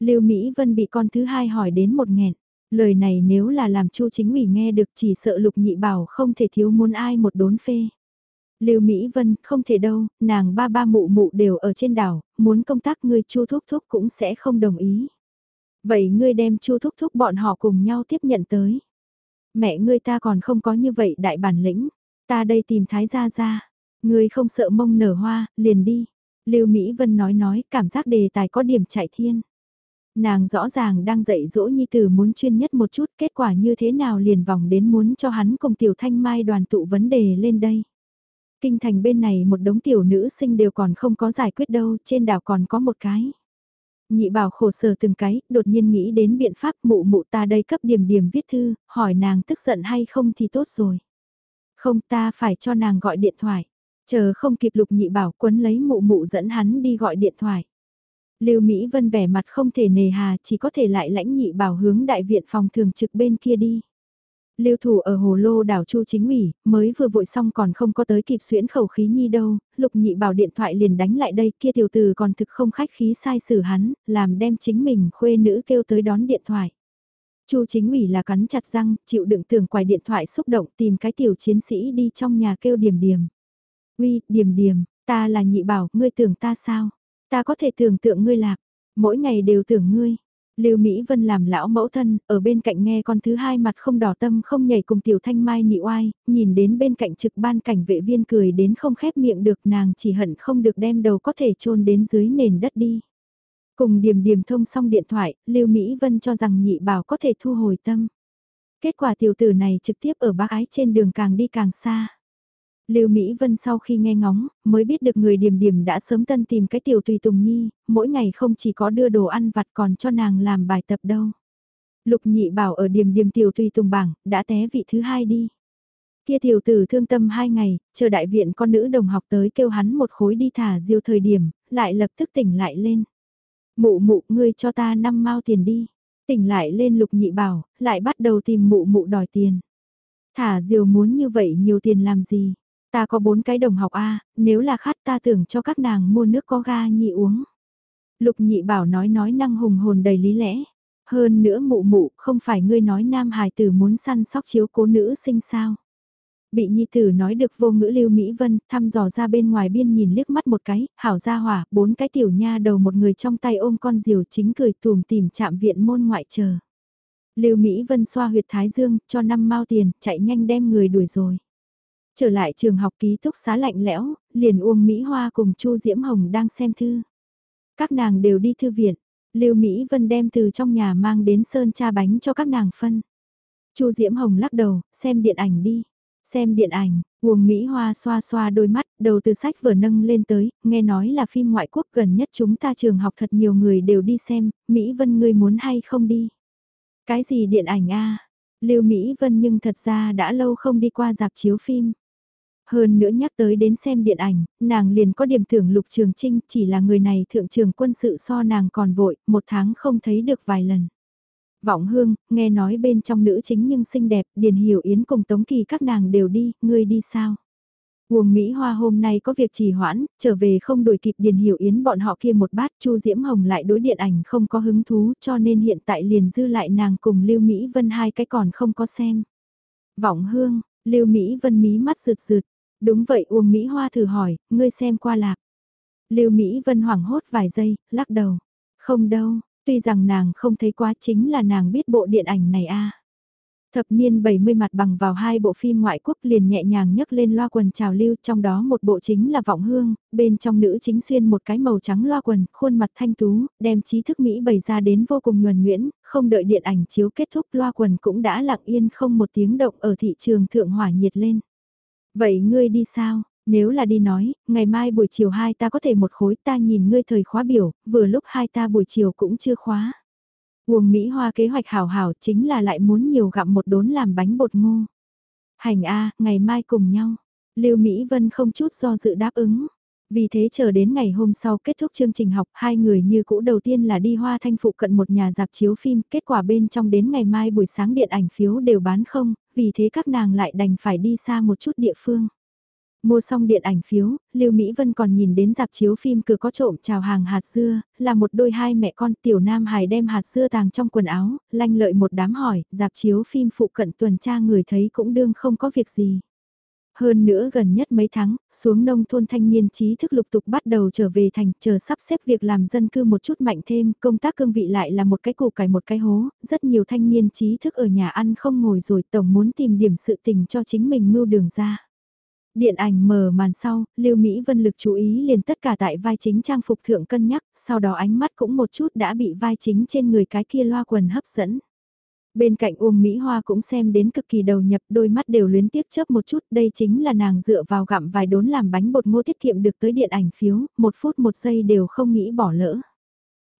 Lưu Mỹ Vân bị con thứ hai hỏi đến một nghẹn. Lời này nếu là làm Chu Chính ủy nghe được chỉ sợ Lục Nhị Bảo không thể thiếu muốn ai một đốn phê. Lưu Mỹ Vân, không thể đâu, nàng ba ba mụ mụ đều ở trên đảo, muốn công tác ngươi Chu Thúc Thúc cũng sẽ không đồng ý. Vậy ngươi đem Chu Thúc Thúc bọn họ cùng nhau tiếp nhận tới. Mẹ ngươi ta còn không có như vậy đại bản lĩnh, ta đây tìm Thái gia gia, người không sợ mông nở hoa, liền đi. Lưu Mỹ Vân nói nói, cảm giác đề tài có điểm chạy thiên. Nàng rõ ràng đang dạy dỗ nhi tử muốn chuyên nhất một chút, kết quả như thế nào liền vòng đến muốn cho hắn cùng tiểu thanh mai đoàn tụ vấn đề lên đây. Kinh thành bên này một đống tiểu nữ sinh đều còn không có giải quyết đâu, trên đảo còn có một cái. Nhị bảo khổ sở từng cái, đột nhiên nghĩ đến biện pháp mụ mụ ta đây cấp điểm điểm viết thư, hỏi nàng tức giận hay không thì tốt rồi. Không ta phải cho nàng gọi điện thoại. Chờ không kịp lục nhị bảo quấn lấy mụ mụ dẫn hắn đi gọi điện thoại. Lưu Mỹ Vân vẻ mặt không thể nề hà chỉ có thể lại lãnh nhị bảo hướng đại viện phòng thường trực bên kia đi. Lưu thủ ở hồ lô đảo Chu chính ủy, mới vừa vội xong còn không có tới kịp xuyễn khẩu khí nhi đâu, lục nhị bảo điện thoại liền đánh lại đây kia tiểu tử còn thực không khách khí sai xử hắn, làm đem chính mình khuê nữ kêu tới đón điện thoại. Chu chính ủy là cắn chặt răng, chịu đựng tưởng quài điện thoại xúc động tìm cái tiểu chiến sĩ đi trong nhà kêu điểm điểm. Uy, điểm điểm, ta là nhị bảo, ngươi tưởng ta sao? Ta có thể tưởng tượng ngươi lạc, mỗi ngày đều tưởng ngươi. Lưu Mỹ Vân làm lão mẫu thân, ở bên cạnh nghe con thứ hai mặt không đỏ tâm không nhảy cùng tiểu thanh mai nhị oai, nhìn đến bên cạnh trực ban cảnh vệ viên cười đến không khép miệng được nàng chỉ hận không được đem đầu có thể chôn đến dưới nền đất đi. Cùng điểm điểm thông xong điện thoại, Lưu Mỹ Vân cho rằng nhị bảo có thể thu hồi tâm. Kết quả tiểu tử này trực tiếp ở bác ái trên đường càng đi càng xa. Lưu Mỹ Vân sau khi nghe ngóng, mới biết được người điểm điểm đã sớm tân tìm cái tiểu tùy tùng nhi, mỗi ngày không chỉ có đưa đồ ăn vặt còn cho nàng làm bài tập đâu. Lục nhị bảo ở điểm điểm tiểu tùy tùng bảng, đã té vị thứ hai đi. Kia tiểu tử thương tâm hai ngày, chờ đại viện con nữ đồng học tới kêu hắn một khối đi thả diêu thời điểm, lại lập tức tỉnh lại lên. Mụ mụ ngươi cho ta năm mao tiền đi. Tỉnh lại lên lục nhị bảo, lại bắt đầu tìm mụ mụ đòi tiền. Thả diều muốn như vậy nhiều tiền làm gì? Ta có bốn cái đồng học A, nếu là khát ta tưởng cho các nàng mua nước có ga nhị uống. Lục nhị bảo nói nói năng hùng hồn đầy lý lẽ. Hơn nữa mụ mụ, không phải ngươi nói nam hài tử muốn săn sóc chiếu cố nữ sinh sao. Bị nhi tử nói được vô ngữ lưu Mỹ Vân, thăm dò ra bên ngoài biên nhìn liếc mắt một cái, hảo ra hỏa, bốn cái tiểu nha đầu một người trong tay ôm con diều chính cười tùm tìm chạm viện môn ngoại chờ. Lưu Mỹ Vân xoa huyệt thái dương, cho năm mao tiền, chạy nhanh đem người đuổi rồi. Trở lại trường học ký túc xá lạnh lẽo, liền Uông Mỹ Hoa cùng Chu Diễm Hồng đang xem thư. Các nàng đều đi thư viện, Lưu Mỹ Vân đem từ trong nhà mang đến sơn cha bánh cho các nàng phân. Chu Diễm Hồng lắc đầu, xem điện ảnh đi. Xem điện ảnh, Uông Mỹ Hoa xoa xoa đôi mắt, đầu từ sách vừa nâng lên tới, nghe nói là phim ngoại quốc gần nhất chúng ta trường học thật nhiều người đều đi xem, Mỹ Vân ngươi muốn hay không đi? Cái gì điện ảnh a? Lưu Mỹ Vân nhưng thật ra đã lâu không đi qua dạp chiếu phim. Hơn nữa nhắc tới đến xem điện ảnh, nàng liền có điểm thưởng lục trường trinh chỉ là người này thượng trường quân sự so nàng còn vội, một tháng không thấy được vài lần. Vọng hương, nghe nói bên trong nữ chính nhưng xinh đẹp, Điền Hiểu Yến cùng Tống Kỳ các nàng đều đi, ngươi đi sao? Uông Mỹ Hoa hôm nay có việc trì hoãn, trở về không đuổi kịp Điền Hiểu Yến bọn họ kia một bát, Chu Diễm Hồng lại đối điện ảnh không có hứng thú, cho nên hiện tại liền dư lại nàng cùng Lưu Mỹ Vân hai cái còn không có xem. Vọng Hương, Lưu Mỹ Vân mí mắt rượt rượt, Đúng vậy Uông Mỹ Hoa thử hỏi, ngươi xem qua lạc. Lưu Mỹ Vân hoảng hốt vài giây, lắc đầu. Không đâu, tuy rằng nàng không thấy quá chính là nàng biết bộ điện ảnh này a. Thập niên 70 mặt bằng vào hai bộ phim ngoại quốc liền nhẹ nhàng nhấc lên loa quần trào lưu trong đó một bộ chính là Vọng Hương, bên trong nữ chính xuyên một cái màu trắng loa quần, khuôn mặt thanh tú, đem trí thức Mỹ bày ra đến vô cùng nhuần nhuyễn, không đợi điện ảnh chiếu kết thúc loa quần cũng đã lặng yên không một tiếng động ở thị trường thượng hỏa nhiệt lên. Vậy ngươi đi sao? Nếu là đi nói, ngày mai buổi chiều hai ta có thể một khối ta nhìn ngươi thời khóa biểu, vừa lúc hai ta buổi chiều cũng chưa khóa. Uông Mỹ Hoa kế hoạch hảo hảo chính là lại muốn nhiều gặm một đốn làm bánh bột ngô. Hành A, ngày mai cùng nhau. Lưu Mỹ Vân không chút do dự đáp ứng. Vì thế chờ đến ngày hôm sau kết thúc chương trình học, hai người như cũ đầu tiên là đi hoa thanh phụ cận một nhà dạp chiếu phim, kết quả bên trong đến ngày mai buổi sáng điện ảnh phiếu đều bán không, vì thế các nàng lại đành phải đi xa một chút địa phương. Mua xong điện ảnh phiếu, Lưu Mỹ Vân còn nhìn đến dạp chiếu phim cửa có trộm chào hàng hạt dưa, là một đôi hai mẹ con tiểu nam hài đem hạt dưa tàng trong quần áo, lanh lợi một đám hỏi, dạp chiếu phim phụ cận tuần tra người thấy cũng đương không có việc gì. Hơn nữa gần nhất mấy tháng, xuống nông thôn thanh niên trí thức lục tục bắt đầu trở về thành, chờ sắp xếp việc làm dân cư một chút mạnh thêm, công tác cương vị lại là một cái củ cải một cái hố, rất nhiều thanh niên trí thức ở nhà ăn không ngồi rồi tổng muốn tìm điểm sự tình cho chính mình mưu đường ra. Điện ảnh mở màn sau, Lưu Mỹ Vân lực chú ý liền tất cả tại vai chính trang phục thượng cân nhắc, sau đó ánh mắt cũng một chút đã bị vai chính trên người cái kia loa quần hấp dẫn. Bên cạnh Uông Mỹ Hoa cũng xem đến cực kỳ đầu nhập đôi mắt đều luyến tiếc chớp một chút đây chính là nàng dựa vào gặm vài đốn làm bánh bột ngô tiết kiệm được tới điện ảnh phiếu, một phút một giây đều không nghĩ bỏ lỡ.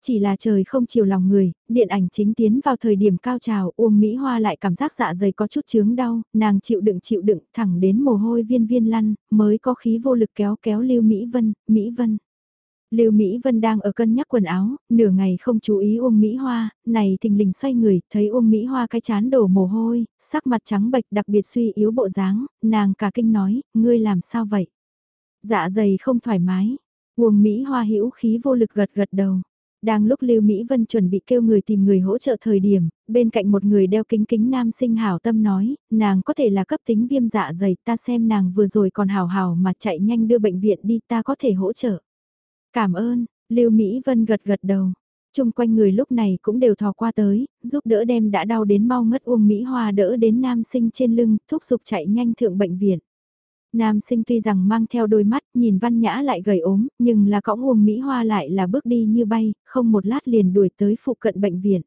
Chỉ là trời không chiều lòng người, điện ảnh chính tiến vào thời điểm cao trào, Uông Mỹ Hoa lại cảm giác dạ dày có chút chướng đau, nàng chịu đựng chịu đựng thẳng đến mồ hôi viên viên lăn, mới có khí vô lực kéo kéo Lưu Mỹ Vân, Mỹ Vân. Lưu Mỹ Vân đang ở cân nhắc quần áo, nửa ngày không chú ý Uông Mỹ Hoa, này thình lình xoay người, thấy Uông Mỹ Hoa cái chán đổ mồ hôi, sắc mặt trắng bệch đặc biệt suy yếu bộ dáng, nàng cả kinh nói, ngươi làm sao vậy? Dạ dày không thoải mái. Uông Mỹ Hoa hữu khí vô lực gật gật đầu. Đang lúc Lưu Mỹ Vân chuẩn bị kêu người tìm người hỗ trợ thời điểm, bên cạnh một người đeo kính kính nam sinh hảo tâm nói, nàng có thể là cấp tính viêm dạ dày, ta xem nàng vừa rồi còn hào hào mà chạy nhanh đưa bệnh viện đi ta có thể hỗ trợ. Cảm ơn, Lưu Mỹ Vân gật gật đầu. Trung quanh người lúc này cũng đều thò qua tới, giúp đỡ đem đã đau đến mau ngất Uông Mỹ Hoa đỡ đến nam sinh trên lưng, thúc giục chạy nhanh thượng bệnh viện. Nam sinh tuy rằng mang theo đôi mắt, nhìn văn nhã lại gầy ốm, nhưng là cõng Uông Mỹ Hoa lại là bước đi như bay, không một lát liền đuổi tới phụ cận bệnh viện.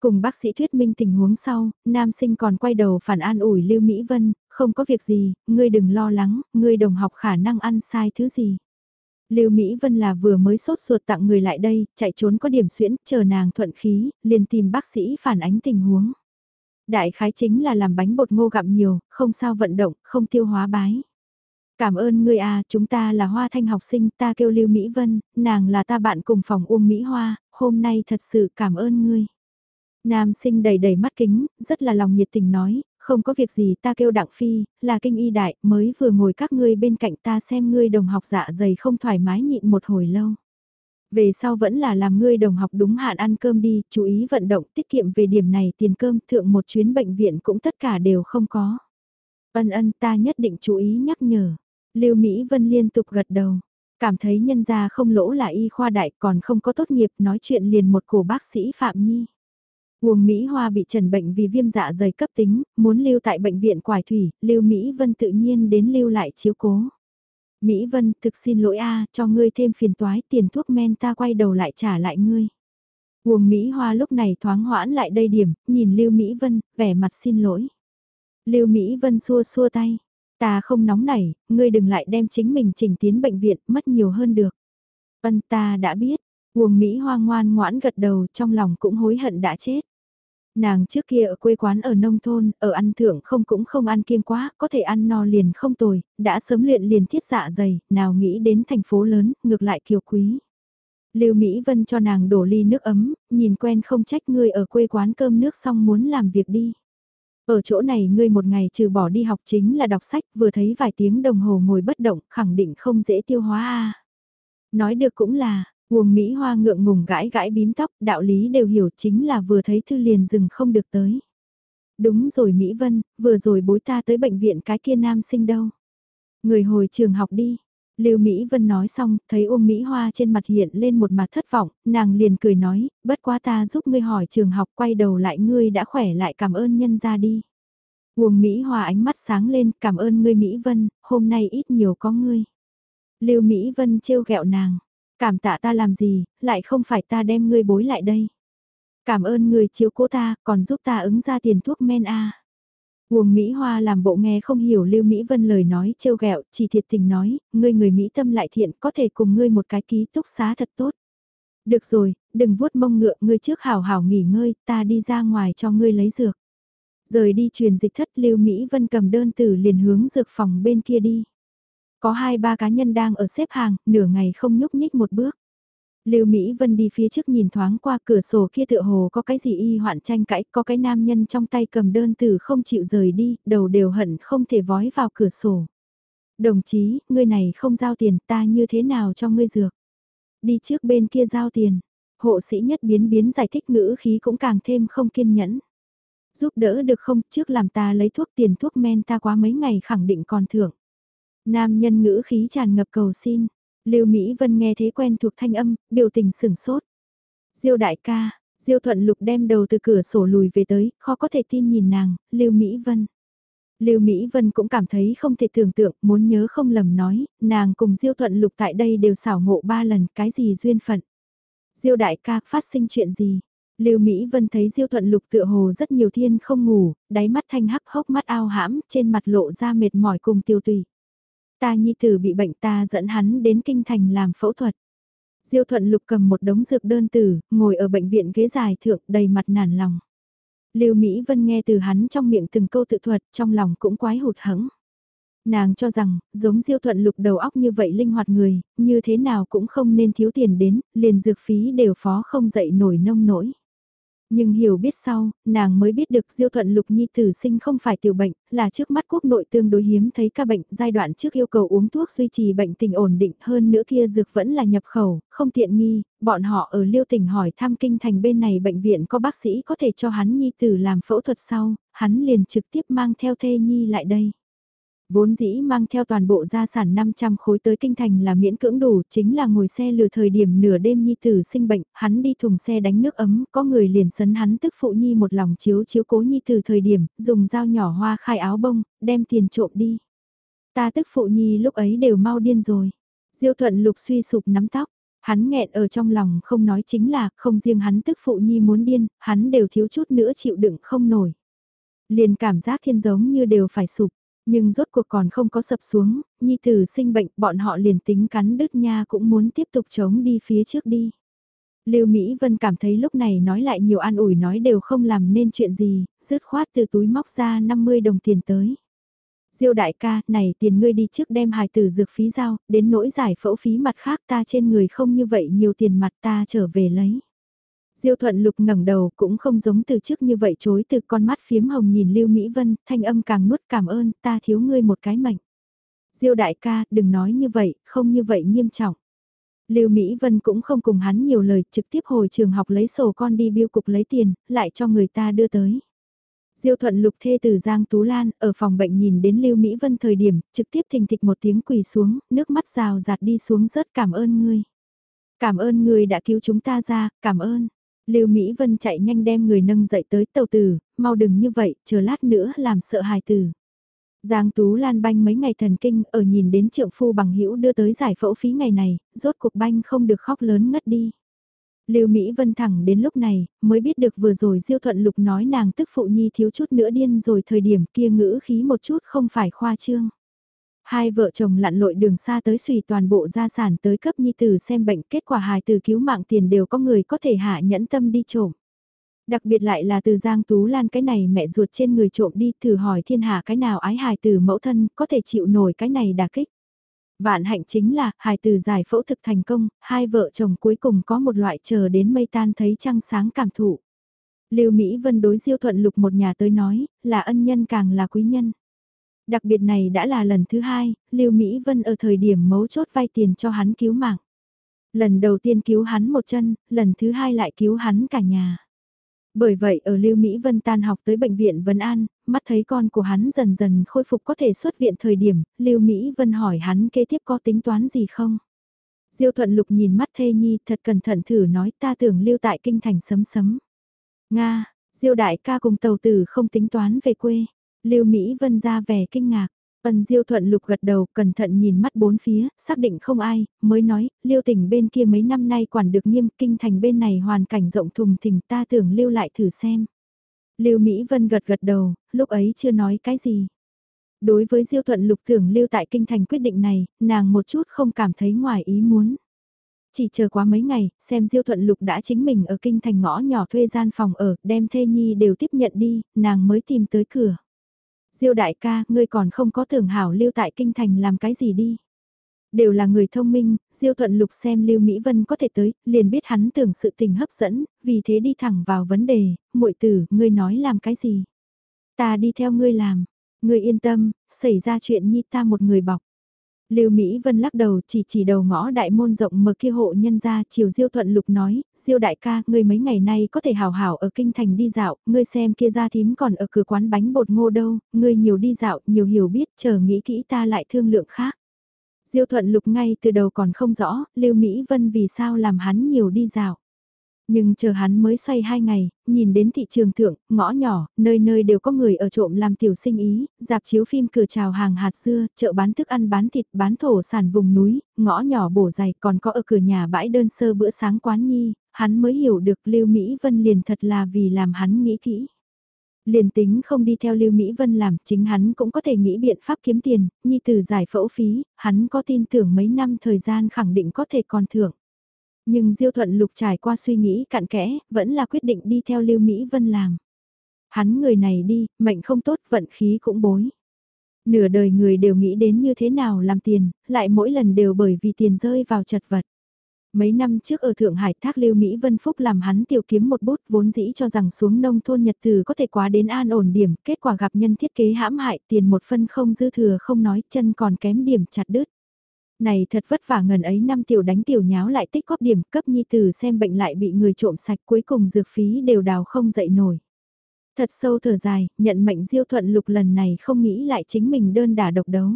Cùng bác sĩ thuyết minh tình huống sau, nam sinh còn quay đầu phản an ủi Lưu Mỹ Vân, không có việc gì, ngươi đừng lo lắng, ngươi đồng học khả năng ăn sai thứ gì. Lưu Mỹ Vân là vừa mới sốt ruột tặng người lại đây, chạy trốn có điểm xuyễn, chờ nàng thuận khí, liền tìm bác sĩ phản ánh tình huống. Đại khái chính là làm bánh bột ngô gặm nhiều, không sao vận động, không tiêu hóa bái. Cảm ơn ngươi à, chúng ta là Hoa Thanh học sinh, ta kêu Lưu Mỹ Vân, nàng là ta bạn cùng phòng Uông Mỹ Hoa, hôm nay thật sự cảm ơn ngươi. Nam sinh đầy đầy mắt kính, rất là lòng nhiệt tình nói, không có việc gì ta kêu Đặng Phi, là kinh y đại, mới vừa ngồi các ngươi bên cạnh ta xem ngươi đồng học dạ dày không thoải mái nhịn một hồi lâu. Về sau vẫn là làm ngươi đồng học đúng hạn ăn cơm đi, chú ý vận động tiết kiệm về điểm này tiền cơm thượng một chuyến bệnh viện cũng tất cả đều không có. Ân ân ta nhất định chú ý nhắc nhở. Lưu Mỹ Vân liên tục gật đầu. Cảm thấy nhân gia không lỗ là y khoa đại còn không có tốt nghiệp nói chuyện liền một cổ bác sĩ Phạm Nhi. Uông Mỹ Hoa bị trần bệnh vì viêm dạ dày cấp tính, muốn lưu tại bệnh viện Quải Thủy, Lưu Mỹ Vân tự nhiên đến lưu lại chiếu cố. Mỹ Vân, thực xin lỗi a, cho ngươi thêm phiền toái, tiền thuốc men ta quay đầu lại trả lại ngươi. Uông Mỹ Hoa lúc này thoáng hoãn lại đây điểm, nhìn Lưu Mỹ Vân, vẻ mặt xin lỗi. Lưu Mỹ Vân xua xua tay, ta không nóng nảy, ngươi đừng lại đem chính mình chỉnh tiến bệnh viện, mất nhiều hơn được. Vân ta đã biết, Uông Mỹ Hoa ngoan ngoãn gật đầu trong lòng cũng hối hận đã chết. Nàng trước kia ở quê quán ở nông thôn, ở ăn thượng không cũng không ăn kiêng quá, có thể ăn no liền không tồi, đã sớm luyện liền thiết dạ dày, nào nghĩ đến thành phố lớn, ngược lại kiều quý. Lưu Mỹ Vân cho nàng đổ ly nước ấm, nhìn quen không trách ngươi ở quê quán cơm nước xong muốn làm việc đi. Ở chỗ này ngươi một ngày trừ bỏ đi học chính là đọc sách, vừa thấy vài tiếng đồng hồ ngồi bất động, khẳng định không dễ tiêu hóa a. Nói được cũng là, Uông Mỹ Hoa ngượng ngùng gãi gãi bím tóc, đạo lý đều hiểu chính là vừa thấy thư liền dừng không được tới. Đúng rồi Mỹ Vân, vừa rồi bối ta tới bệnh viện cái kia nam sinh đâu. Người hồi trường học đi. Lưu Mỹ Vân nói xong, thấy Uông Mỹ Hoa trên mặt hiện lên một mặt thất vọng, nàng liền cười nói, bất quá ta giúp ngươi hỏi trường học quay đầu lại ngươi đã khỏe lại cảm ơn nhân ra đi. Uông Mỹ Hoa ánh mắt sáng lên, cảm ơn ngươi Mỹ Vân, hôm nay ít nhiều có ngươi. Lưu Mỹ Vân trêu ghẹo nàng, Cảm tạ ta làm gì, lại không phải ta đem ngươi bối lại đây. Cảm ơn người chiếu cố ta, còn giúp ta ứng ra tiền thuốc men a. À. Uông Mỹ Hoa làm bộ nghe không hiểu Lưu Mỹ Vân lời nói trêu ghẹo, chỉ thiệt tình nói, ngươi người Mỹ tâm lại thiện, có thể cùng ngươi một cái ký túc xá thật tốt. Được rồi, đừng vuốt mông ngựa, ngươi trước hào hào nghỉ ngơi, ta đi ra ngoài cho ngươi lấy dược. Rời đi truyền dịch thất Lưu Mỹ Vân cầm đơn từ liền hướng dược phòng bên kia đi. Có hai ba cá nhân đang ở xếp hàng, nửa ngày không nhúc nhích một bước. Lưu Mỹ Vân đi phía trước nhìn thoáng qua cửa sổ kia tựa hồ có cái gì y hoạn tranh cãi, có cái nam nhân trong tay cầm đơn từ không chịu rời đi, đầu đều hận không thể vói vào cửa sổ. Đồng chí, ngươi này không giao tiền ta như thế nào cho ngươi dược? Đi trước bên kia giao tiền. Hộ sĩ nhất biến biến giải thích ngữ khí cũng càng thêm không kiên nhẫn. Giúp đỡ được không, trước làm ta lấy thuốc tiền thuốc men ta quá mấy ngày khẳng định còn thưởng. Nam nhân ngữ khí tràn ngập cầu xin. Lưu Mỹ Vân nghe thế quen thuộc thanh âm, biểu tình sửng sốt. Diêu đại ca, Diêu Thuận Lục đem đầu từ cửa sổ lùi về tới, khó có thể tin nhìn nàng, Lưu Mỹ Vân. Lưu Mỹ Vân cũng cảm thấy không thể tưởng tượng, muốn nhớ không lầm nói, nàng cùng Diêu Thuận Lục tại đây đều xảo ngộ ba lần, cái gì duyên phận. Diêu đại ca phát sinh chuyện gì? Lưu Mỹ Vân thấy Diêu Thuận Lục tựa hồ rất nhiều thiên không ngủ, đáy mắt thanh hắc hốc mắt ao hãm, trên mặt lộ ra mệt mỏi cùng tiêu tùy. Ta nhi tử bị bệnh ta dẫn hắn đến kinh thành làm phẫu thuật. Diêu Thuận Lục cầm một đống dược đơn tử, ngồi ở bệnh viện ghế dài thượng đầy mặt nản lòng. Lưu Mỹ Vân nghe từ hắn trong miệng từng câu tự thuật, trong lòng cũng quái hụt hẫng. Nàng cho rằng, giống Diêu Thuận Lục đầu óc như vậy linh hoạt người, như thế nào cũng không nên thiếu tiền đến, liền dược phí đều phó không dậy nổi nông nổi. Nhưng hiểu biết sau, nàng mới biết được diêu thuận lục nhi tử sinh không phải tiểu bệnh, là trước mắt quốc nội tương đối hiếm thấy ca bệnh, giai đoạn trước yêu cầu uống thuốc duy trì bệnh tình ổn định hơn nữa kia dược vẫn là nhập khẩu, không tiện nghi, bọn họ ở liêu tỉnh hỏi thăm kinh thành bên này bệnh viện có bác sĩ có thể cho hắn nhi tử làm phẫu thuật sau, hắn liền trực tiếp mang theo thê nhi lại đây. Vốn dĩ mang theo toàn bộ gia sản 500 khối tới kinh thành là miễn cưỡng đủ, chính là ngồi xe lừa thời điểm nửa đêm nhi tử sinh bệnh, hắn đi thùng xe đánh nước ấm, có người liền sấn hắn tức phụ nhi một lòng chiếu chiếu cố nhi tử thời điểm, dùng dao nhỏ hoa khai áo bông, đem tiền trộm đi. Ta tức phụ nhi lúc ấy đều mau điên rồi. Diêu thuận lục suy sụp nắm tóc, hắn nghẹn ở trong lòng không nói chính là không riêng hắn tức phụ nhi muốn điên, hắn đều thiếu chút nữa chịu đựng không nổi. Liền cảm giác thiên giống như đều phải sụp. Nhưng rốt cuộc còn không có sập xuống, nhi tử sinh bệnh bọn họ liền tính cắn đứt nha cũng muốn tiếp tục chống đi phía trước đi. Lưu Mỹ Vân cảm thấy lúc này nói lại nhiều an ủi nói đều không làm nên chuyện gì, dứt khoát từ túi móc ra 50 đồng tiền tới. Diêu đại ca, này tiền ngươi đi trước đem hài tử dược phí giao, đến nỗi giải phẫu phí mặt khác ta trên người không như vậy nhiều tiền mặt ta trở về lấy. Diêu thuận lục ngẩng đầu cũng không giống từ trước như vậy chối từ con mắt phiếm hồng nhìn Lưu Mỹ Vân, thanh âm càng nuốt cảm ơn, ta thiếu ngươi một cái mệnh. Diêu đại ca, đừng nói như vậy, không như vậy nghiêm trọng. Lưu Mỹ Vân cũng không cùng hắn nhiều lời, trực tiếp hồi trường học lấy sổ con đi biêu cục lấy tiền, lại cho người ta đưa tới. Diêu thuận lục thê từ Giang Tú Lan, ở phòng bệnh nhìn đến Lưu Mỹ Vân thời điểm, trực tiếp thình thịch một tiếng quỳ xuống, nước mắt rào rạt đi xuống rất cảm ơn ngươi. Cảm ơn ngươi đã cứu chúng ta ra, cảm ơn. Lưu Mỹ Vân chạy nhanh đem người nâng dậy tới tàu tử, mau đừng như vậy, chờ lát nữa làm sợ hài tử. Giang Tú Lan banh mấy ngày thần kinh ở nhìn đến trượng phu bằng hữu đưa tới giải phẫu phí ngày này, rốt cuộc banh không được khóc lớn ngất đi. Lưu Mỹ Vân thẳng đến lúc này, mới biết được vừa rồi Diêu Thuận Lục nói nàng tức phụ nhi thiếu chút nữa điên rồi thời điểm kia ngữ khí một chút không phải khoa trương. Hai vợ chồng lặn lội đường xa tới suy toàn bộ gia sản tới cấp nhi tử xem bệnh kết quả hài tử cứu mạng tiền đều có người có thể hạ nhẫn tâm đi trộm. Đặc biệt lại là từ Giang Tú Lan cái này mẹ ruột trên người trộm đi thử hỏi thiên hạ cái nào ái hài tử mẫu thân có thể chịu nổi cái này đà kích. Vạn hạnh chính là hài tử giải phẫu thực thành công, hai vợ chồng cuối cùng có một loại chờ đến mây tan thấy trăng sáng cảm thụ. Lưu Mỹ Vân đối Diêu Thuận Lục một nhà tới nói, là ân nhân càng là quý nhân. Đặc biệt này đã là lần thứ hai, Lưu Mỹ Vân ở thời điểm mấu chốt vay tiền cho hắn cứu mạng. Lần đầu tiên cứu hắn một chân, lần thứ hai lại cứu hắn cả nhà. Bởi vậy ở Lưu Mỹ Vân tan học tới bệnh viện Vân An, mắt thấy con của hắn dần dần khôi phục có thể xuất viện thời điểm, Lưu Mỹ Vân hỏi hắn kế tiếp có tính toán gì không? Diêu Thuận Lục nhìn mắt Thê Nhi thật cẩn thận thử nói ta tưởng lưu tại kinh thành sấm sấm. Nga, Diêu Đại ca cùng tàu tử không tính toán về quê. Lưu Mỹ Vân ra vẻ kinh ngạc. Ân Diêu Thuận Lục gật đầu, cẩn thận nhìn mắt bốn phía, xác định không ai, mới nói, Lưu Tỉnh bên kia mấy năm nay quản được nghiêm, kinh thành bên này hoàn cảnh rộng thùng thình, ta tưởng lưu lại thử xem. Lưu Mỹ Vân gật gật đầu, lúc ấy chưa nói cái gì. Đối với Diêu Thuận Lục tưởng lưu tại kinh thành quyết định này, nàng một chút không cảm thấy ngoài ý muốn. Chỉ chờ quá mấy ngày, xem Diêu Thuận Lục đã chính mình ở kinh thành ngõ nhỏ thuê gian phòng ở, đem thê nhi đều tiếp nhận đi, nàng mới tìm tới cửa. Diêu đại ca, ngươi còn không có thưởng hảo lưu tại kinh thành làm cái gì đi. Đều là người thông minh, Diêu Thuận Lục xem Lưu Mỹ Vân có thể tới, liền biết hắn tưởng sự tình hấp dẫn, vì thế đi thẳng vào vấn đề, muội tử, ngươi nói làm cái gì? Ta đi theo ngươi làm, ngươi yên tâm, xảy ra chuyện nhi ta một người bọc. Lưu Mỹ Vân lắc đầu chỉ chỉ đầu ngõ đại môn rộng mở kia hộ nhân ra, chiều Diêu Thuận Lục nói, Diêu đại ca, ngươi mấy ngày nay có thể hào hảo ở kinh thành đi dạo, ngươi xem kia gia thím còn ở cửa quán bánh bột ngô đâu, ngươi nhiều đi dạo, nhiều hiểu biết, chờ nghĩ kỹ ta lại thương lượng khác. Diêu Thuận Lục ngay từ đầu còn không rõ, Lưu Mỹ Vân vì sao làm hắn nhiều đi dạo. Nhưng chờ hắn mới xoay hai ngày, nhìn đến thị trường thượng, ngõ nhỏ, nơi nơi đều có người ở trộm làm tiểu sinh ý, dạp chiếu phim cửa trào hàng hạt dưa, chợ bán thức ăn bán thịt, bán thổ sản vùng núi, ngõ nhỏ bổ dày còn có ở cửa nhà bãi đơn sơ bữa sáng quán nhi, hắn mới hiểu được Lưu Mỹ Vân liền thật là vì làm hắn nghĩ kỹ. Liền tính không đi theo Lưu Mỹ Vân làm, chính hắn cũng có thể nghĩ biện pháp kiếm tiền, nhi từ giải phẫu phí, hắn có tin tưởng mấy năm thời gian khẳng định có thể còn thưởng. Nhưng Diêu Thuận Lục trải qua suy nghĩ cặn kẽ, vẫn là quyết định đi theo Lưu Mỹ Vân làm. Hắn người này đi, mệnh không tốt, vận khí cũng bối. Nửa đời người đều nghĩ đến như thế nào làm tiền, lại mỗi lần đều bởi vì tiền rơi vào chật vật. Mấy năm trước ở Thượng Hải thác Lưu Mỹ Vân Phúc làm hắn tiểu kiếm một bút vốn dĩ cho rằng xuống nông thôn Nhật Từ có thể quá đến an ổn điểm, kết quả gặp nhân thiết kế hãm hại tiền một phân không dư thừa không nói chân còn kém điểm chặt đứt. Này thật vất vả ngần ấy năm tiểu đánh tiểu nháo lại tích góp điểm cấp nhi từ xem bệnh lại bị người trộm sạch cuối cùng dược phí đều đào không dậy nổi. Thật sâu thở dài, nhận mệnh diêu thuận lục lần này không nghĩ lại chính mình đơn đả độc đấu.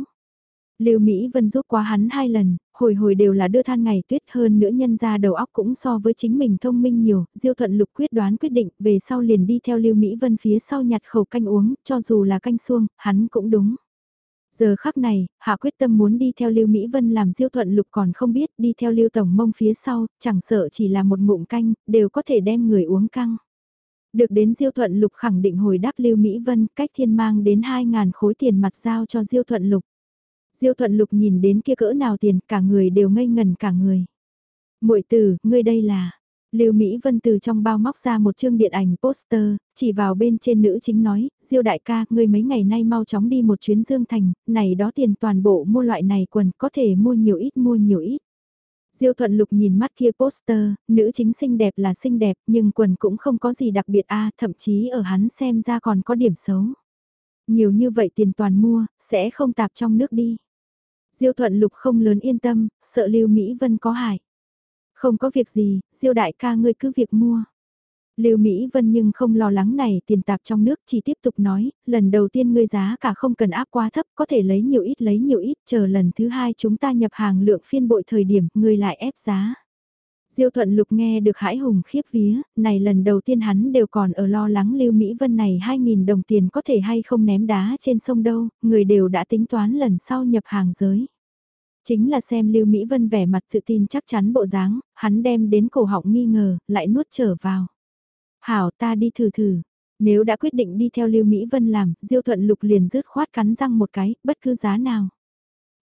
Lưu Mỹ Vân giúp quá hắn hai lần, hồi hồi đều là đưa than ngày tuyết hơn nữa nhân ra đầu óc cũng so với chính mình thông minh nhiều, Diêu Thuận Lục quyết đoán quyết định về sau liền đi theo Lưu Mỹ Vân phía sau nhặt khẩu canh uống, cho dù là canh xuông, hắn cũng đúng. Giờ khắc này, Hạ quyết tâm muốn đi theo Lưu Mỹ Vân làm Diêu Thuận Lục còn không biết đi theo Lưu Tổng Mông phía sau, chẳng sợ chỉ là một ngụm canh, đều có thể đem người uống căng. Được đến Diêu Thuận Lục khẳng định hồi đáp Lưu Mỹ Vân cách thiên mang đến 2.000 khối tiền mặt giao cho Diêu Thuận Lục. Diêu Thuận Lục nhìn đến kia cỡ nào tiền cả người đều ngây ngần cả người. muội tử, ngươi đây là... Lưu Mỹ Vân từ trong bao móc ra một chương điện ảnh poster, chỉ vào bên trên nữ chính nói, Diêu đại ca, ngươi mấy ngày nay mau chóng đi một chuyến Dương Thành, này đó tiền toàn bộ mua loại này quần, có thể mua nhiều ít mua nhiều ít. Diêu Thuận Lục nhìn mắt kia poster, nữ chính xinh đẹp là xinh đẹp, nhưng quần cũng không có gì đặc biệt a, thậm chí ở hắn xem ra còn có điểm xấu. Nhiều như vậy tiền toàn mua, sẽ không tạp trong nước đi. Diêu Thuận Lục không lớn yên tâm, sợ Lưu Mỹ Vân có hại. Không có việc gì, Diêu đại ca ngươi cứ việc mua. Lưu Mỹ Vân nhưng không lo lắng này tiền tạp trong nước chỉ tiếp tục nói, lần đầu tiên ngươi giá cả không cần áp quá thấp, có thể lấy nhiều ít lấy nhiều ít, chờ lần thứ hai chúng ta nhập hàng lượng phiên bội thời điểm, ngươi lại ép giá. Diêu Thuận Lục nghe được hãi hùng khiếp vía, này lần đầu tiên hắn đều còn ở lo lắng Lưu Mỹ Vân này 2.000 đồng tiền có thể hay không ném đá trên sông đâu, người đều đã tính toán lần sau nhập hàng giới. Chính là xem Lưu Mỹ Vân vẻ mặt tự tin chắc chắn bộ dáng, hắn đem đến cổ họng nghi ngờ, lại nuốt trở vào. Hảo ta đi thử thử. Nếu đã quyết định đi theo Lưu Mỹ Vân làm, Diêu Thuận Lục liền rứt khoát cắn răng một cái, bất cứ giá nào.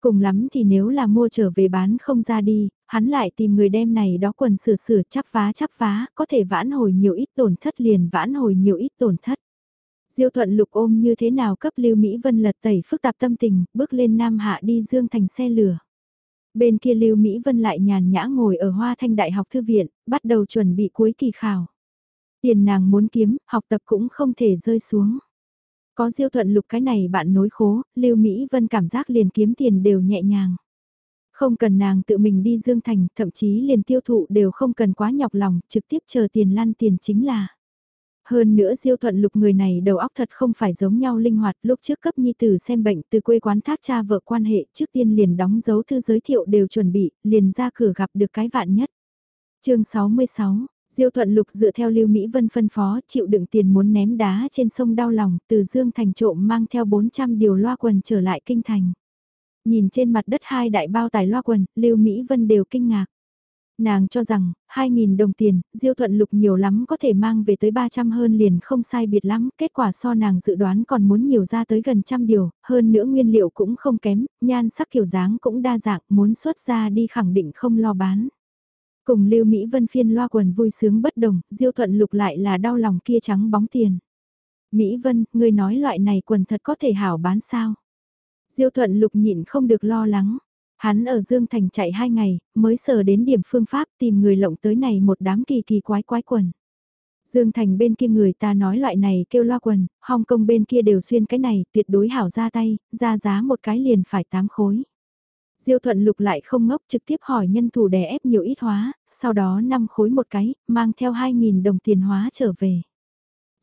Cùng lắm thì nếu là mua trở về bán không ra đi, hắn lại tìm người đem này đó quần sửa sửa chắp vá chắp vá, có thể vãn hồi nhiều ít tổn thất liền vãn hồi nhiều ít tổn thất. Diêu thuận lục ôm như thế nào cấp Lưu Mỹ Vân lật tẩy phức tạp tâm tình, bước lên Nam Hạ đi Dương thành xe lửa. Bên kia Lưu Mỹ Vân lại nhàn nhã ngồi ở Hoa Thanh Đại học Thư viện, bắt đầu chuẩn bị cuối kỳ khảo. Tiền nàng muốn kiếm, học tập cũng không thể rơi xuống. Có diêu thuận lục cái này bạn nối khố, Lưu Mỹ Vân cảm giác liền kiếm tiền đều nhẹ nhàng. Không cần nàng tự mình đi Dương Thành, thậm chí liền tiêu thụ đều không cần quá nhọc lòng, trực tiếp chờ tiền lăn tiền chính là. Hơn nữa diêu thuận lục người này đầu óc thật không phải giống nhau linh hoạt lúc trước cấp nhi tử xem bệnh từ quê quán thác cha vợ quan hệ trước tiên liền đóng dấu thư giới thiệu đều chuẩn bị, liền ra cửa gặp được cái vạn nhất. chương 66, Diêu Thuận Lục dựa theo Lưu Mỹ Vân phân phó chịu đựng tiền muốn ném đá trên sông đau lòng từ Dương Thành trộm mang theo 400 điều loa quần trở lại kinh thành. Nhìn trên mặt đất hai đại bao tài loa quần, Lưu Mỹ Vân đều kinh ngạc. Nàng cho rằng, 2.000 đồng tiền, Diêu Thuận Lục nhiều lắm có thể mang về tới 300 hơn liền không sai biệt lắm, kết quả so nàng dự đoán còn muốn nhiều ra tới gần trăm điều, hơn nữa nguyên liệu cũng không kém, nhan sắc kiểu dáng cũng đa dạng, muốn xuất ra đi khẳng định không lo bán. Cùng Lưu Mỹ Vân phiên loa quần vui sướng bất đồng, Diêu Thuận Lục lại là đau lòng kia trắng bóng tiền. Mỹ Vân, người nói loại này quần thật có thể hảo bán sao? Diêu Thuận Lục nhịn không được lo lắng. Hắn ở Dương Thành chạy hai ngày, mới sờ đến điểm phương pháp tìm người lộng tới này một đám kỳ kỳ quái quái quần. Dương Thành bên kia người ta nói loại này kêu loa quần, Hong Kong bên kia đều xuyên cái này, tuyệt đối hảo ra tay, ra giá một cái liền phải tám khối. Diêu thuận lục lại không ngốc trực tiếp hỏi nhân thủ đè ép nhiều ít hóa, sau đó 5 khối một cái, mang theo 2.000 đồng tiền hóa trở về.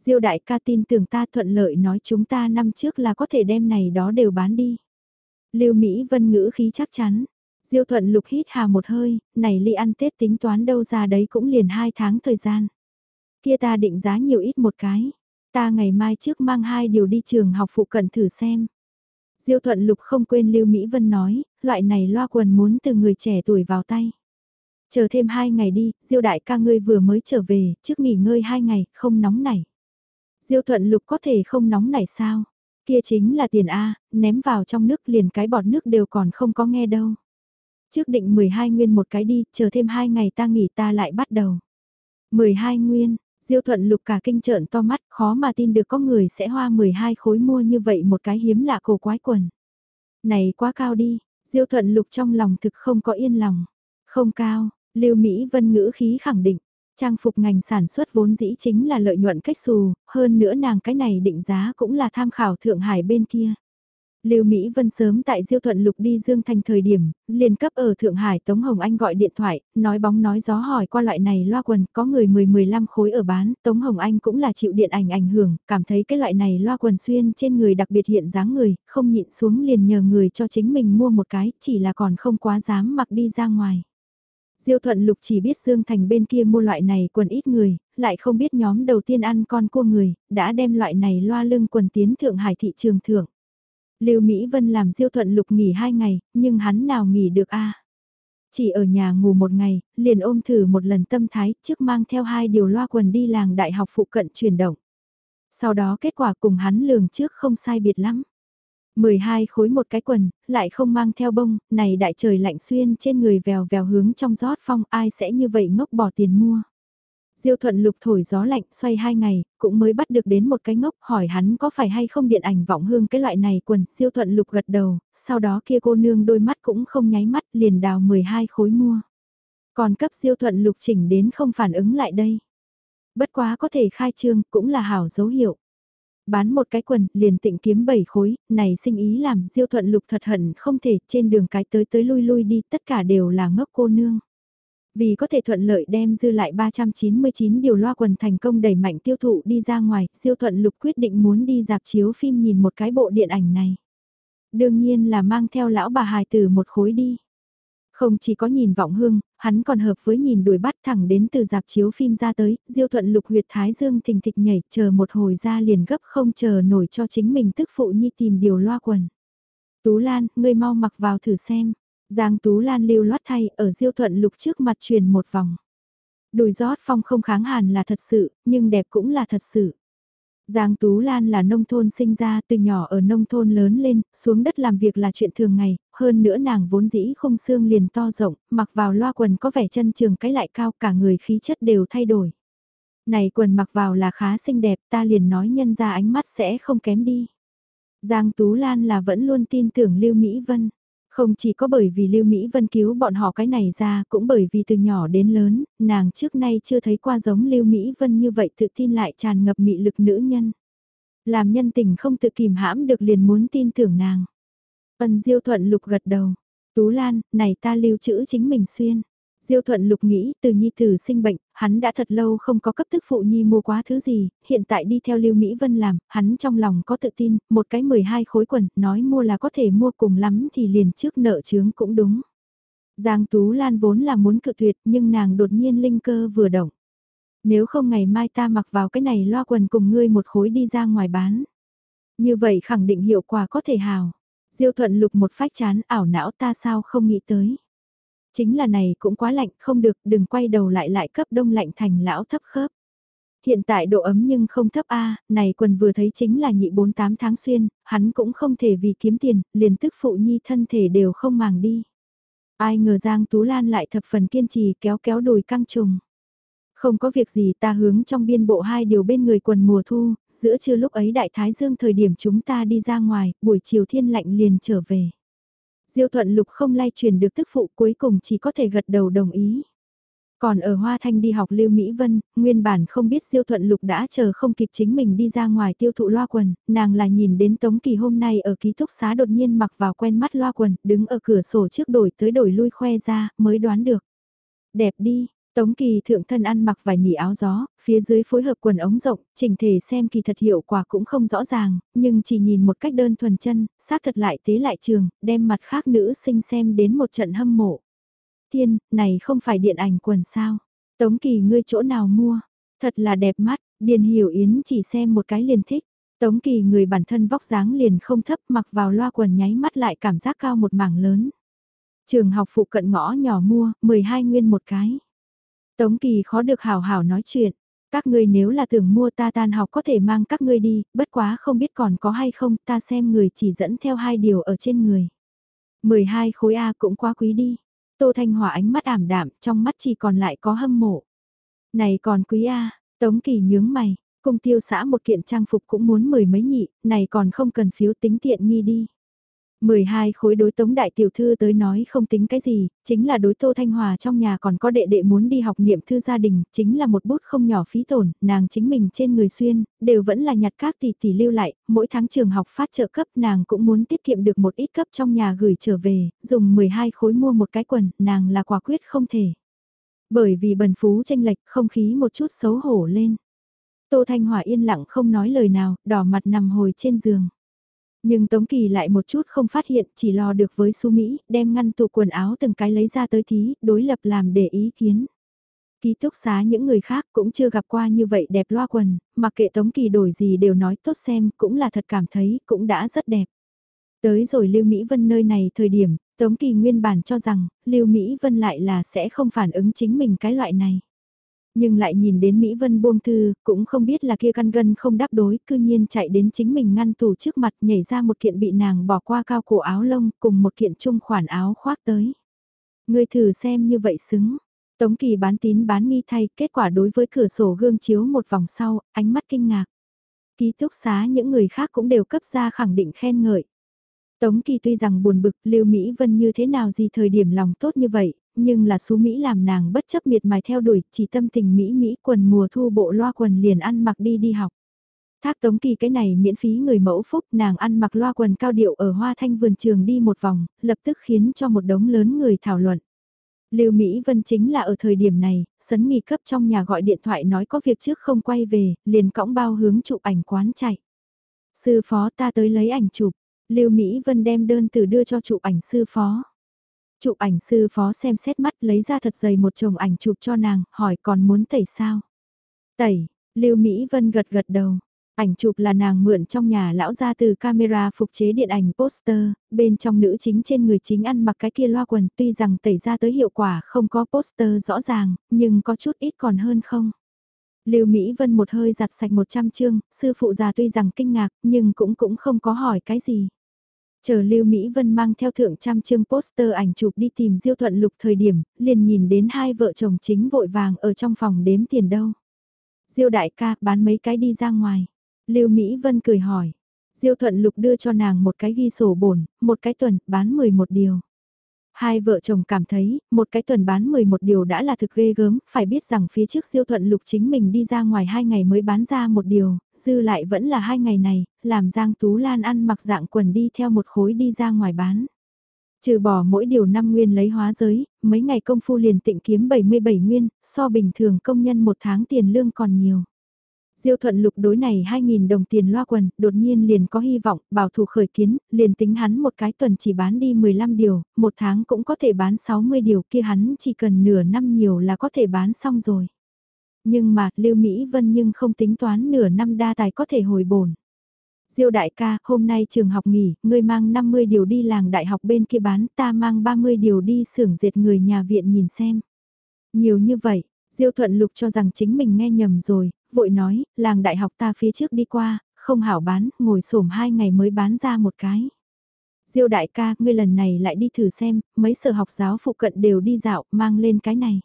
Diêu đại ca tin tưởng ta thuận lợi nói chúng ta năm trước là có thể đem này đó đều bán đi. Lưu Mỹ Vân ngữ khí chắc chắn. Diêu thuận lục hít hà một hơi, này ly ăn Tết tính toán đâu ra đấy cũng liền hai tháng thời gian. Kia ta định giá nhiều ít một cái. Ta ngày mai trước mang hai điều đi trường học phụ cận thử xem. Diêu thuận lục không quên Lưu Mỹ Vân nói, loại này loa quần muốn từ người trẻ tuổi vào tay. Chờ thêm hai ngày đi, Diêu đại ca ngươi vừa mới trở về, trước nghỉ ngơi hai ngày, không nóng nảy. Diêu thuận lục có thể không nóng nảy sao? Kia chính là tiền A, ném vào trong nước liền cái bọt nước đều còn không có nghe đâu. Trước định 12 nguyên một cái đi, chờ thêm hai ngày ta nghỉ ta lại bắt đầu. 12 nguyên, Diêu thuận lục cả kinh trợn to mắt, khó mà tin được có người sẽ hoa 12 khối mua như vậy một cái hiếm lạ cổ quái quần. Này quá cao đi, Diêu thuận lục trong lòng thực không có yên lòng. Không cao, Lưu Mỹ Vân ngữ khí khẳng định, trang phục ngành sản xuất vốn dĩ chính là lợi nhuận cách xù, hơn nữa nàng cái này định giá cũng là tham khảo Thượng Hải bên kia. Lưu Mỹ Vân sớm tại Diêu Thuận Lục đi Dương Thành thời điểm, liền cấp ở Thượng Hải Tống Hồng Anh gọi điện thoại, nói bóng nói gió hỏi qua loại này loa quần, có người 10-15 khối ở bán, Tống Hồng Anh cũng là chịu điện ảnh ảnh hưởng, cảm thấy cái loại này loa quần xuyên trên người đặc biệt hiện dáng người, không nhịn xuống liền nhờ người cho chính mình mua một cái, chỉ là còn không quá dám mặc đi ra ngoài. Diêu Thuận Lục chỉ biết Dương Thành bên kia mua loại này quần ít người, lại không biết nhóm đầu tiên ăn con cua người, đã đem loại này loa lưng quần tiến Thượng Hải thị trường thưởng. Lưu Mỹ Vân làm Diêu Thuận Lục nghỉ hai ngày, nhưng hắn nào nghỉ được a? Chỉ ở nhà ngủ một ngày, liền ôm thử một lần tâm thái, trước mang theo hai điều loa quần đi làng đại học phụ cận chuyển động. Sau đó kết quả cùng hắn lường trước không sai biệt lắm. 12 khối một cái quần, lại không mang theo bông, này đại trời lạnh xuyên trên người vèo vèo hướng trong rót phong ai sẽ như vậy ngốc bỏ tiền mua. Diêu thuận lục thổi gió lạnh xoay hai ngày, cũng mới bắt được đến một cái ngốc hỏi hắn có phải hay không điện ảnh vọng hương cái loại này quần, diêu thuận lục gật đầu, sau đó kia cô nương đôi mắt cũng không nháy mắt liền đào 12 khối mua. Còn cấp diêu thuận lục chỉnh đến không phản ứng lại đây. Bất quá có thể khai trương cũng là hảo dấu hiệu. Bán một cái quần, liền tịnh kiếm bảy khối, này sinh ý làm diêu thuận lục thật hận không thể trên đường cái tới tới lui lui đi tất cả đều là ngốc cô nương. Vì có thể thuận lợi đem dư lại 399 điều loa quần thành công đẩy mạnh tiêu thụ đi ra ngoài, siêu thuận lục quyết định muốn đi dạp chiếu phim nhìn một cái bộ điện ảnh này. Đương nhiên là mang theo lão bà hài từ một khối đi. Không chỉ có nhìn vọng hương, hắn còn hợp với nhìn đuổi bắt thẳng đến từ dạp chiếu phim ra tới, diêu thuận lục huyệt thái dương thình thịch nhảy, chờ một hồi ra liền gấp không chờ nổi cho chính mình tức phụ nhi tìm điều loa quần. Tú Lan, ngươi mau mặc vào thử xem. Giang Tú Lan lưu loát thay ở diêu thuận lục trước mặt truyền một vòng. Đùi rót phong không kháng hàn là thật sự, nhưng đẹp cũng là thật sự. Giang Tú Lan là nông thôn sinh ra từ nhỏ ở nông thôn lớn lên, xuống đất làm việc là chuyện thường ngày, hơn nữa nàng vốn dĩ không xương liền to rộng, mặc vào loa quần có vẻ chân trường cái lại cao cả người khí chất đều thay đổi. Này quần mặc vào là khá xinh đẹp ta liền nói nhân ra ánh mắt sẽ không kém đi. Giang Tú Lan là vẫn luôn tin tưởng Lưu Mỹ Vân. Không chỉ có bởi vì Lưu Mỹ Vân cứu bọn họ cái này ra, cũng bởi vì từ nhỏ đến lớn, nàng trước nay chưa thấy qua giống Lưu Mỹ Vân như vậy tự tin lại tràn ngập mị lực nữ nhân. Làm nhân tình không tự kìm hãm được liền muốn tin tưởng nàng. Vân Diêu Thuận lục gật đầu. Tú Lan, này ta lưu trữ chính mình xuyên. Diêu thuận lục nghĩ từ nhi tử sinh bệnh, hắn đã thật lâu không có cấp thức phụ nhi mua quá thứ gì, hiện tại đi theo Lưu Mỹ Vân làm, hắn trong lòng có tự tin, một cái 12 khối quần, nói mua là có thể mua cùng lắm thì liền trước nợ chướng cũng đúng. Giang Tú Lan vốn là muốn cự tuyệt nhưng nàng đột nhiên linh cơ vừa động. Nếu không ngày mai ta mặc vào cái này loa quần cùng ngươi một khối đi ra ngoài bán. Như vậy khẳng định hiệu quả có thể hào. Diêu thuận lục một phách chán ảo não ta sao không nghĩ tới. Chính là này cũng quá lạnh, không được, đừng quay đầu lại lại cấp đông lạnh thành lão thấp khớp. Hiện tại độ ấm nhưng không thấp A, này quần vừa thấy chính là nhị 48 tháng xuyên, hắn cũng không thể vì kiếm tiền, liền tức phụ nhi thân thể đều không màng đi. Ai ngờ Giang Tú Lan lại thập phần kiên trì kéo kéo đùi căng trùng. Không có việc gì ta hướng trong biên bộ hai điều bên người quần mùa thu, giữa trưa lúc ấy đại thái dương thời điểm chúng ta đi ra ngoài, buổi chiều thiên lạnh liền trở về. Diêu thuận lục không lay truyền được tức phụ cuối cùng chỉ có thể gật đầu đồng ý. Còn ở Hoa Thanh đi học Lưu Mỹ Vân, nguyên bản không biết Diêu Thuận Lục đã chờ không kịp chính mình đi ra ngoài tiêu thụ loa quần, nàng là nhìn đến Tống Kỳ hôm nay ở ký túc xá đột nhiên mặc vào quen mắt loa quần, đứng ở cửa sổ trước đổi tới đổi lui khoe ra, mới đoán được. Đẹp đi, Tống Kỳ thượng thân ăn mặc vài nỉ áo gió, phía dưới phối hợp quần ống rộng, chỉnh thể xem kỳ thật hiệu quả cũng không rõ ràng, nhưng chỉ nhìn một cách đơn thuần chân, xác thật lại tế lại trường, đem mặt khác nữ sinh xem đến một trận hâm mộ. Tiên, này không phải điện ảnh quần sao? Tống Kỳ ngươi chỗ nào mua? Thật là đẹp mắt, Điền Hiểu Yến chỉ xem một cái liền thích. Tống Kỳ người bản thân vóc dáng liền không thấp mặc vào loa quần nháy mắt lại cảm giác cao một mảng lớn. Trường học phụ cận ngõ nhỏ mua, 12 nguyên một cái. Tống Kỳ khó được hảo hảo nói chuyện. Các ngươi nếu là tưởng mua ta tan học có thể mang các ngươi đi, bất quá không biết còn có hay không, ta xem người chỉ dẫn theo hai điều ở trên người. 12 khối A cũng quá quý đi. Tô Thanh Hòa ánh mắt ảm đạm, trong mắt chỉ còn lại có hâm mộ. Này còn quý A, Tống Kỳ nhướng mày, cung tiêu xã một kiện trang phục cũng muốn mười mấy nhị, này còn không cần phiếu tính tiện nghi đi. 12 khối đối tống đại tiểu thư tới nói không tính cái gì, chính là đối tô thanh hòa trong nhà còn có đệ đệ muốn đi học niệm thư gia đình, chính là một bút không nhỏ phí tổn, nàng chính mình trên người xuyên, đều vẫn là nhặt các tỷ tỷ lưu lại, mỗi tháng trường học phát trợ cấp nàng cũng muốn tiết kiệm được một ít cấp trong nhà gửi trở về, dùng 12 khối mua một cái quần, nàng là quả quyết không thể. Bởi vì bần phú tranh lệch không khí một chút xấu hổ lên. Tô Thanh Hòa yên lặng không nói lời nào, đỏ mặt nằm hồi trên giường. Nhưng Tống Kỳ lại một chút không phát hiện, chỉ lo được với su Mỹ, đem ngăn tủ quần áo từng cái lấy ra tới thí, đối lập làm để ý kiến. Ký túc xá những người khác cũng chưa gặp qua như vậy đẹp loa quần, mặc kệ Tống Kỳ đổi gì đều nói tốt xem, cũng là thật cảm thấy, cũng đã rất đẹp. Tới rồi Lưu Mỹ Vân nơi này thời điểm, Tống Kỳ nguyên bản cho rằng, Lưu Mỹ Vân lại là sẽ không phản ứng chính mình cái loại này. Nhưng lại nhìn đến Mỹ Vân buông thư, cũng không biết là kia căn gân không đáp đối, cư nhiên chạy đến chính mình ngăn tủ trước mặt nhảy ra một kiện bị nàng bỏ qua cao cổ áo lông cùng một kiện trung khoản áo khoác tới. Người thử xem như vậy xứng. Tống Kỳ bán tín bán nghi thay, kết quả đối với cửa sổ gương chiếu một vòng sau, ánh mắt kinh ngạc. Ký túc xá những người khác cũng đều cấp ra khẳng định khen ngợi. Tống Kỳ tuy rằng buồn bực Lưu Mỹ Vân như thế nào gì thời điểm lòng tốt như vậy, nhưng là xú Mỹ làm nàng bất chấp miệt mài theo đuổi, chỉ tâm tình Mỹ Mỹ quần mùa thu bộ loa quần liền ăn mặc đi đi học. Thác Tống Kỳ cái này miễn phí người mẫu phúc nàng ăn mặc loa quần cao điệu ở hoa thanh vườn trường đi một vòng, lập tức khiến cho một đống lớn người thảo luận. Lưu Mỹ Vân chính là ở thời điểm này, sấn nghỉ cấp trong nhà gọi điện thoại nói có việc trước không quay về, liền cõng bao hướng chụp ảnh quán chạy. Sư phó ta tới lấy ảnh chụp, Lưu Mỹ Vân đem đơn từ đưa cho chụp ảnh sư phó. Chụp ảnh sư phó xem xét mắt lấy ra thật dày một chồng ảnh chụp cho nàng, hỏi còn muốn tẩy sao? Tẩy, Lưu Mỹ Vân gật gật đầu. Ảnh chụp là nàng mượn trong nhà lão ra từ camera phục chế điện ảnh poster, bên trong nữ chính trên người chính ăn mặc cái kia loa quần tuy rằng tẩy ra tới hiệu quả không có poster rõ ràng, nhưng có chút ít còn hơn không. Lưu Mỹ Vân một hơi giặt sạch 100 chương, sư phụ già tuy rằng kinh ngạc nhưng cũng cũng không có hỏi cái gì. Chờ Lưu Mỹ Vân mang theo thượng trăm chương poster ảnh chụp đi tìm Diêu Thuận Lục thời điểm, liền nhìn đến hai vợ chồng chính vội vàng ở trong phòng đếm tiền đâu. Diêu đại ca bán mấy cái đi ra ngoài. Lưu Mỹ Vân cười hỏi. Diêu Thuận Lục đưa cho nàng một cái ghi sổ bổn, một cái tuần, bán 11 điều. Hai vợ chồng cảm thấy, một cái tuần bán 11 điều đã là thực ghê gớm, phải biết rằng phía trước siêu thuận lục chính mình đi ra ngoài hai ngày mới bán ra một điều, dư lại vẫn là hai ngày này, làm Giang Tú Lan ăn mặc dạng quần đi theo một khối đi ra ngoài bán. Trừ bỏ mỗi điều năm nguyên lấy hóa giới, mấy ngày công phu liền tịnh kiếm 77 nguyên, so bình thường công nhân một tháng tiền lương còn nhiều. Diêu thuận lục đối này 2.000 đồng tiền loa quần, đột nhiên liền có hy vọng, bảo thủ khởi kiến, liền tính hắn một cái tuần chỉ bán đi 15 điều, một tháng cũng có thể bán 60 điều kia hắn chỉ cần nửa năm nhiều là có thể bán xong rồi. Nhưng mà, Lưu Mỹ Vân nhưng không tính toán nửa năm đa tài có thể hồi bổn. Diêu đại ca, hôm nay trường học nghỉ, ngươi mang 50 điều đi làng đại học bên kia bán, ta mang 30 điều đi xưởng dệt người nhà viện nhìn xem. Nhiều như vậy, Diêu thuận lục cho rằng chính mình nghe nhầm rồi, vội nói, làng đại học ta phía trước đi qua, không hảo bán, ngồi xổm hai ngày mới bán ra một cái. Diêu đại ca, ngươi lần này lại đi thử xem, mấy sở học giáo phụ cận đều đi dạo, mang lên cái này.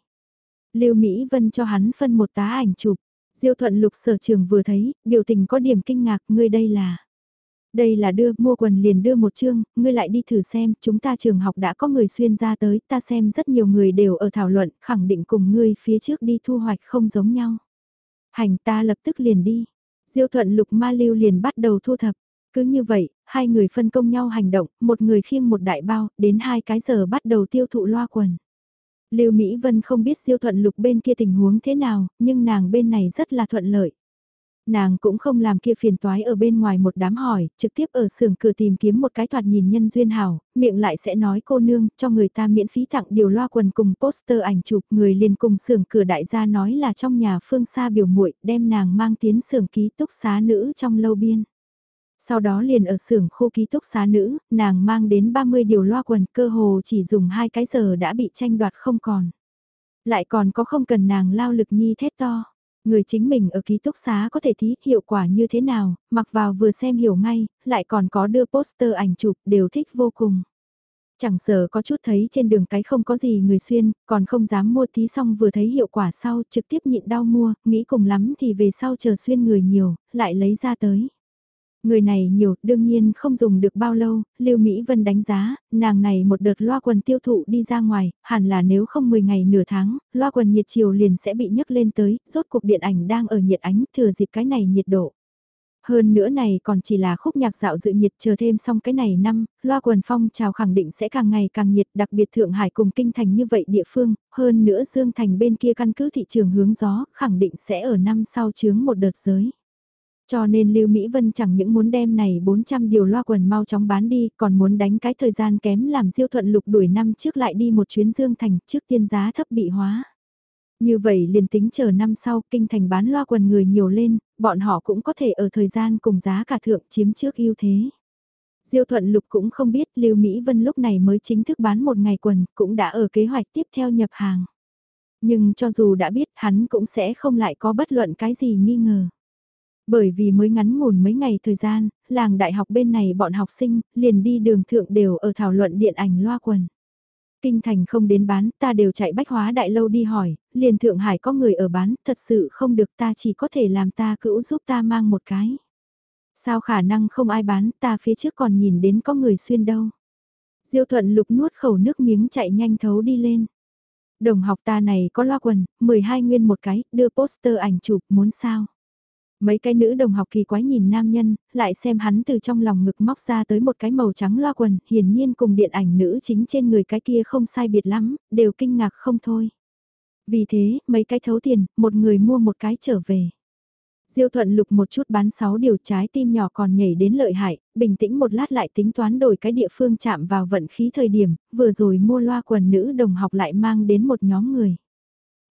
Lưu Mỹ Vân cho hắn phân một tá ảnh chụp. Diêu thuận lục sở trường vừa thấy, biểu tình có điểm kinh ngạc, ngươi đây là. Đây là đưa, mua quần liền đưa một chương, ngươi lại đi thử xem, chúng ta trường học đã có người xuyên ra tới, ta xem rất nhiều người đều ở thảo luận, khẳng định cùng ngươi phía trước đi thu hoạch không giống nhau. Hành ta lập tức liền đi. Diêu thuận lục ma lưu liền bắt đầu thu thập. Cứ như vậy, hai người phân công nhau hành động, một người khiêng một đại bao, đến hai cái giờ bắt đầu tiêu thụ loa quần. Lưu Mỹ Vân không biết siêu thuận lục bên kia tình huống thế nào, nhưng nàng bên này rất là thuận lợi. Nàng cũng không làm kia phiền toái ở bên ngoài một đám hỏi, trực tiếp ở xưởng cửa tìm kiếm một cái thoạt nhìn nhân duyên hảo, miệng lại sẽ nói cô nương, cho người ta miễn phí tặng điều loa quần cùng poster ảnh chụp, người liền cùng xưởng cửa đại gia nói là trong nhà phương xa biểu muội đem nàng mang tiến xưởng ký túc xá nữ trong lâu biên. Sau đó liền ở xưởng khu ký túc xá nữ, nàng mang đến 30 điều loa quần cơ hồ chỉ dùng hai cái giờ đã bị tranh đoạt không còn. Lại còn có không cần nàng lao lực nhi thét to. Người chính mình ở ký túc xá có thể thí hiệu quả như thế nào, mặc vào vừa xem hiểu ngay, lại còn có đưa poster ảnh chụp đều thích vô cùng. Chẳng sợ có chút thấy trên đường cái không có gì người xuyên, còn không dám mua tí xong vừa thấy hiệu quả sau trực tiếp nhịn đau mua, nghĩ cùng lắm thì về sau chờ xuyên người nhiều, lại lấy ra tới. Người này nhiều, đương nhiên không dùng được bao lâu, Lưu Mỹ Vân đánh giá, nàng này một đợt loa quần tiêu thụ đi ra ngoài, hẳn là nếu không 10 ngày nửa tháng, loa quần nhiệt chiều liền sẽ bị nhấc lên tới, rốt cuộc điện ảnh đang ở nhiệt ánh, thừa dịp cái này nhiệt độ. Hơn nữa này còn chỉ là khúc nhạc dạo dự nhiệt chờ thêm xong cái này năm, loa quần phong trào khẳng định sẽ càng ngày càng nhiệt đặc biệt Thượng Hải cùng Kinh Thành như vậy địa phương, hơn nữa Dương Thành bên kia căn cứ thị trường hướng gió, khẳng định sẽ ở năm sau chướng một đợt giới. Cho nên Lưu Mỹ Vân chẳng những muốn đem này 400 điều loa quần mau chóng bán đi, còn muốn đánh cái thời gian kém làm diêu thuận lục đuổi năm trước lại đi một chuyến dương thành trước tiên giá thấp bị hóa. Như vậy liền tính chờ năm sau kinh thành bán loa quần người nhiều lên, bọn họ cũng có thể ở thời gian cùng giá cả thượng chiếm trước ưu thế. Diêu thuận lục cũng không biết Lưu Mỹ Vân lúc này mới chính thức bán một ngày quần, cũng đã ở kế hoạch tiếp theo nhập hàng. Nhưng cho dù đã biết hắn cũng sẽ không lại có bất luận cái gì nghi ngờ. Bởi vì mới ngắn ngủn mấy ngày thời gian, làng đại học bên này bọn học sinh, liền đi đường thượng đều ở thảo luận điện ảnh loa quần. Kinh thành không đến bán, ta đều chạy bách hóa đại lâu đi hỏi, liền Thượng Hải có người ở bán, thật sự không được ta chỉ có thể làm ta cữu giúp ta mang một cái. Sao khả năng không ai bán, ta phía trước còn nhìn đến có người xuyên đâu. Diêu thuận lục nuốt khẩu nước miếng chạy nhanh thấu đi lên. Đồng học ta này có loa quần, 12 nguyên một cái, đưa poster ảnh chụp, muốn sao? Mấy cái nữ đồng học kỳ quái nhìn nam nhân, lại xem hắn từ trong lòng ngực móc ra tới một cái màu trắng loa quần, hiển nhiên cùng điện ảnh nữ chính trên người cái kia không sai biệt lắm, đều kinh ngạc không thôi. Vì thế, mấy cái thấu tiền, một người mua một cái trở về. Diêu thuận lục một chút bán 6 điều trái tim nhỏ còn nhảy đến lợi hại, bình tĩnh một lát lại tính toán đổi cái địa phương chạm vào vận khí thời điểm, vừa rồi mua loa quần nữ đồng học lại mang đến một nhóm người.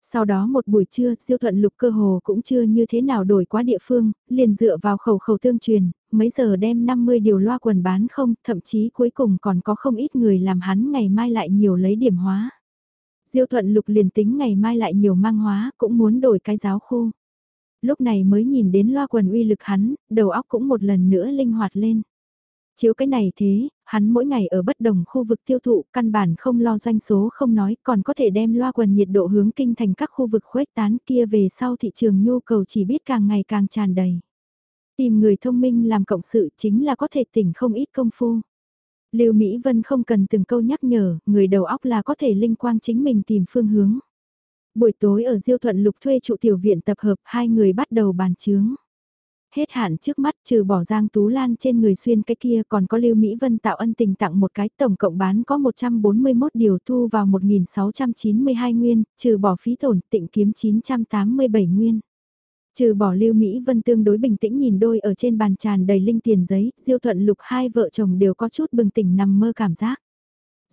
Sau đó một buổi trưa, Diêu Thuận Lục cơ hồ cũng chưa như thế nào đổi quá địa phương, liền dựa vào khẩu khẩu tương truyền, mấy giờ đem 50 điều loa quần bán không, thậm chí cuối cùng còn có không ít người làm hắn ngày mai lại nhiều lấy điểm hóa. Diêu Thuận Lục liền tính ngày mai lại nhiều mang hóa, cũng muốn đổi cái giáo khu. Lúc này mới nhìn đến loa quần uy lực hắn, đầu óc cũng một lần nữa linh hoạt lên. Chiếu cái này thế, hắn mỗi ngày ở bất đồng khu vực tiêu thụ, căn bản không lo doanh số không nói, còn có thể đem loa quần nhiệt độ hướng kinh thành các khu vực khuếch tán kia về sau thị trường nhu cầu chỉ biết càng ngày càng tràn đầy. Tìm người thông minh làm cộng sự chính là có thể tỉnh không ít công phu. Lưu Mỹ Vân không cần từng câu nhắc nhở, người đầu óc là có thể linh quang chính mình tìm phương hướng. Buổi tối ở Diêu Thuận Lục thuê trụ tiểu viện tập hợp, hai người bắt đầu bàn chướng. Hết hạn trước mắt trừ bỏ Giang Tú Lan trên người xuyên cái kia còn có Lưu Mỹ Vân tạo ân tình tặng một cái tổng cộng bán có 141 điều thu vào 1.692 nguyên, trừ bỏ phí tổn tịnh kiếm 987 nguyên. Trừ bỏ Lưu Mỹ Vân tương đối bình tĩnh nhìn đôi ở trên bàn tràn đầy linh tiền giấy, Diêu Thuận Lục hai vợ chồng đều có chút bừng tỉnh nằm mơ cảm giác.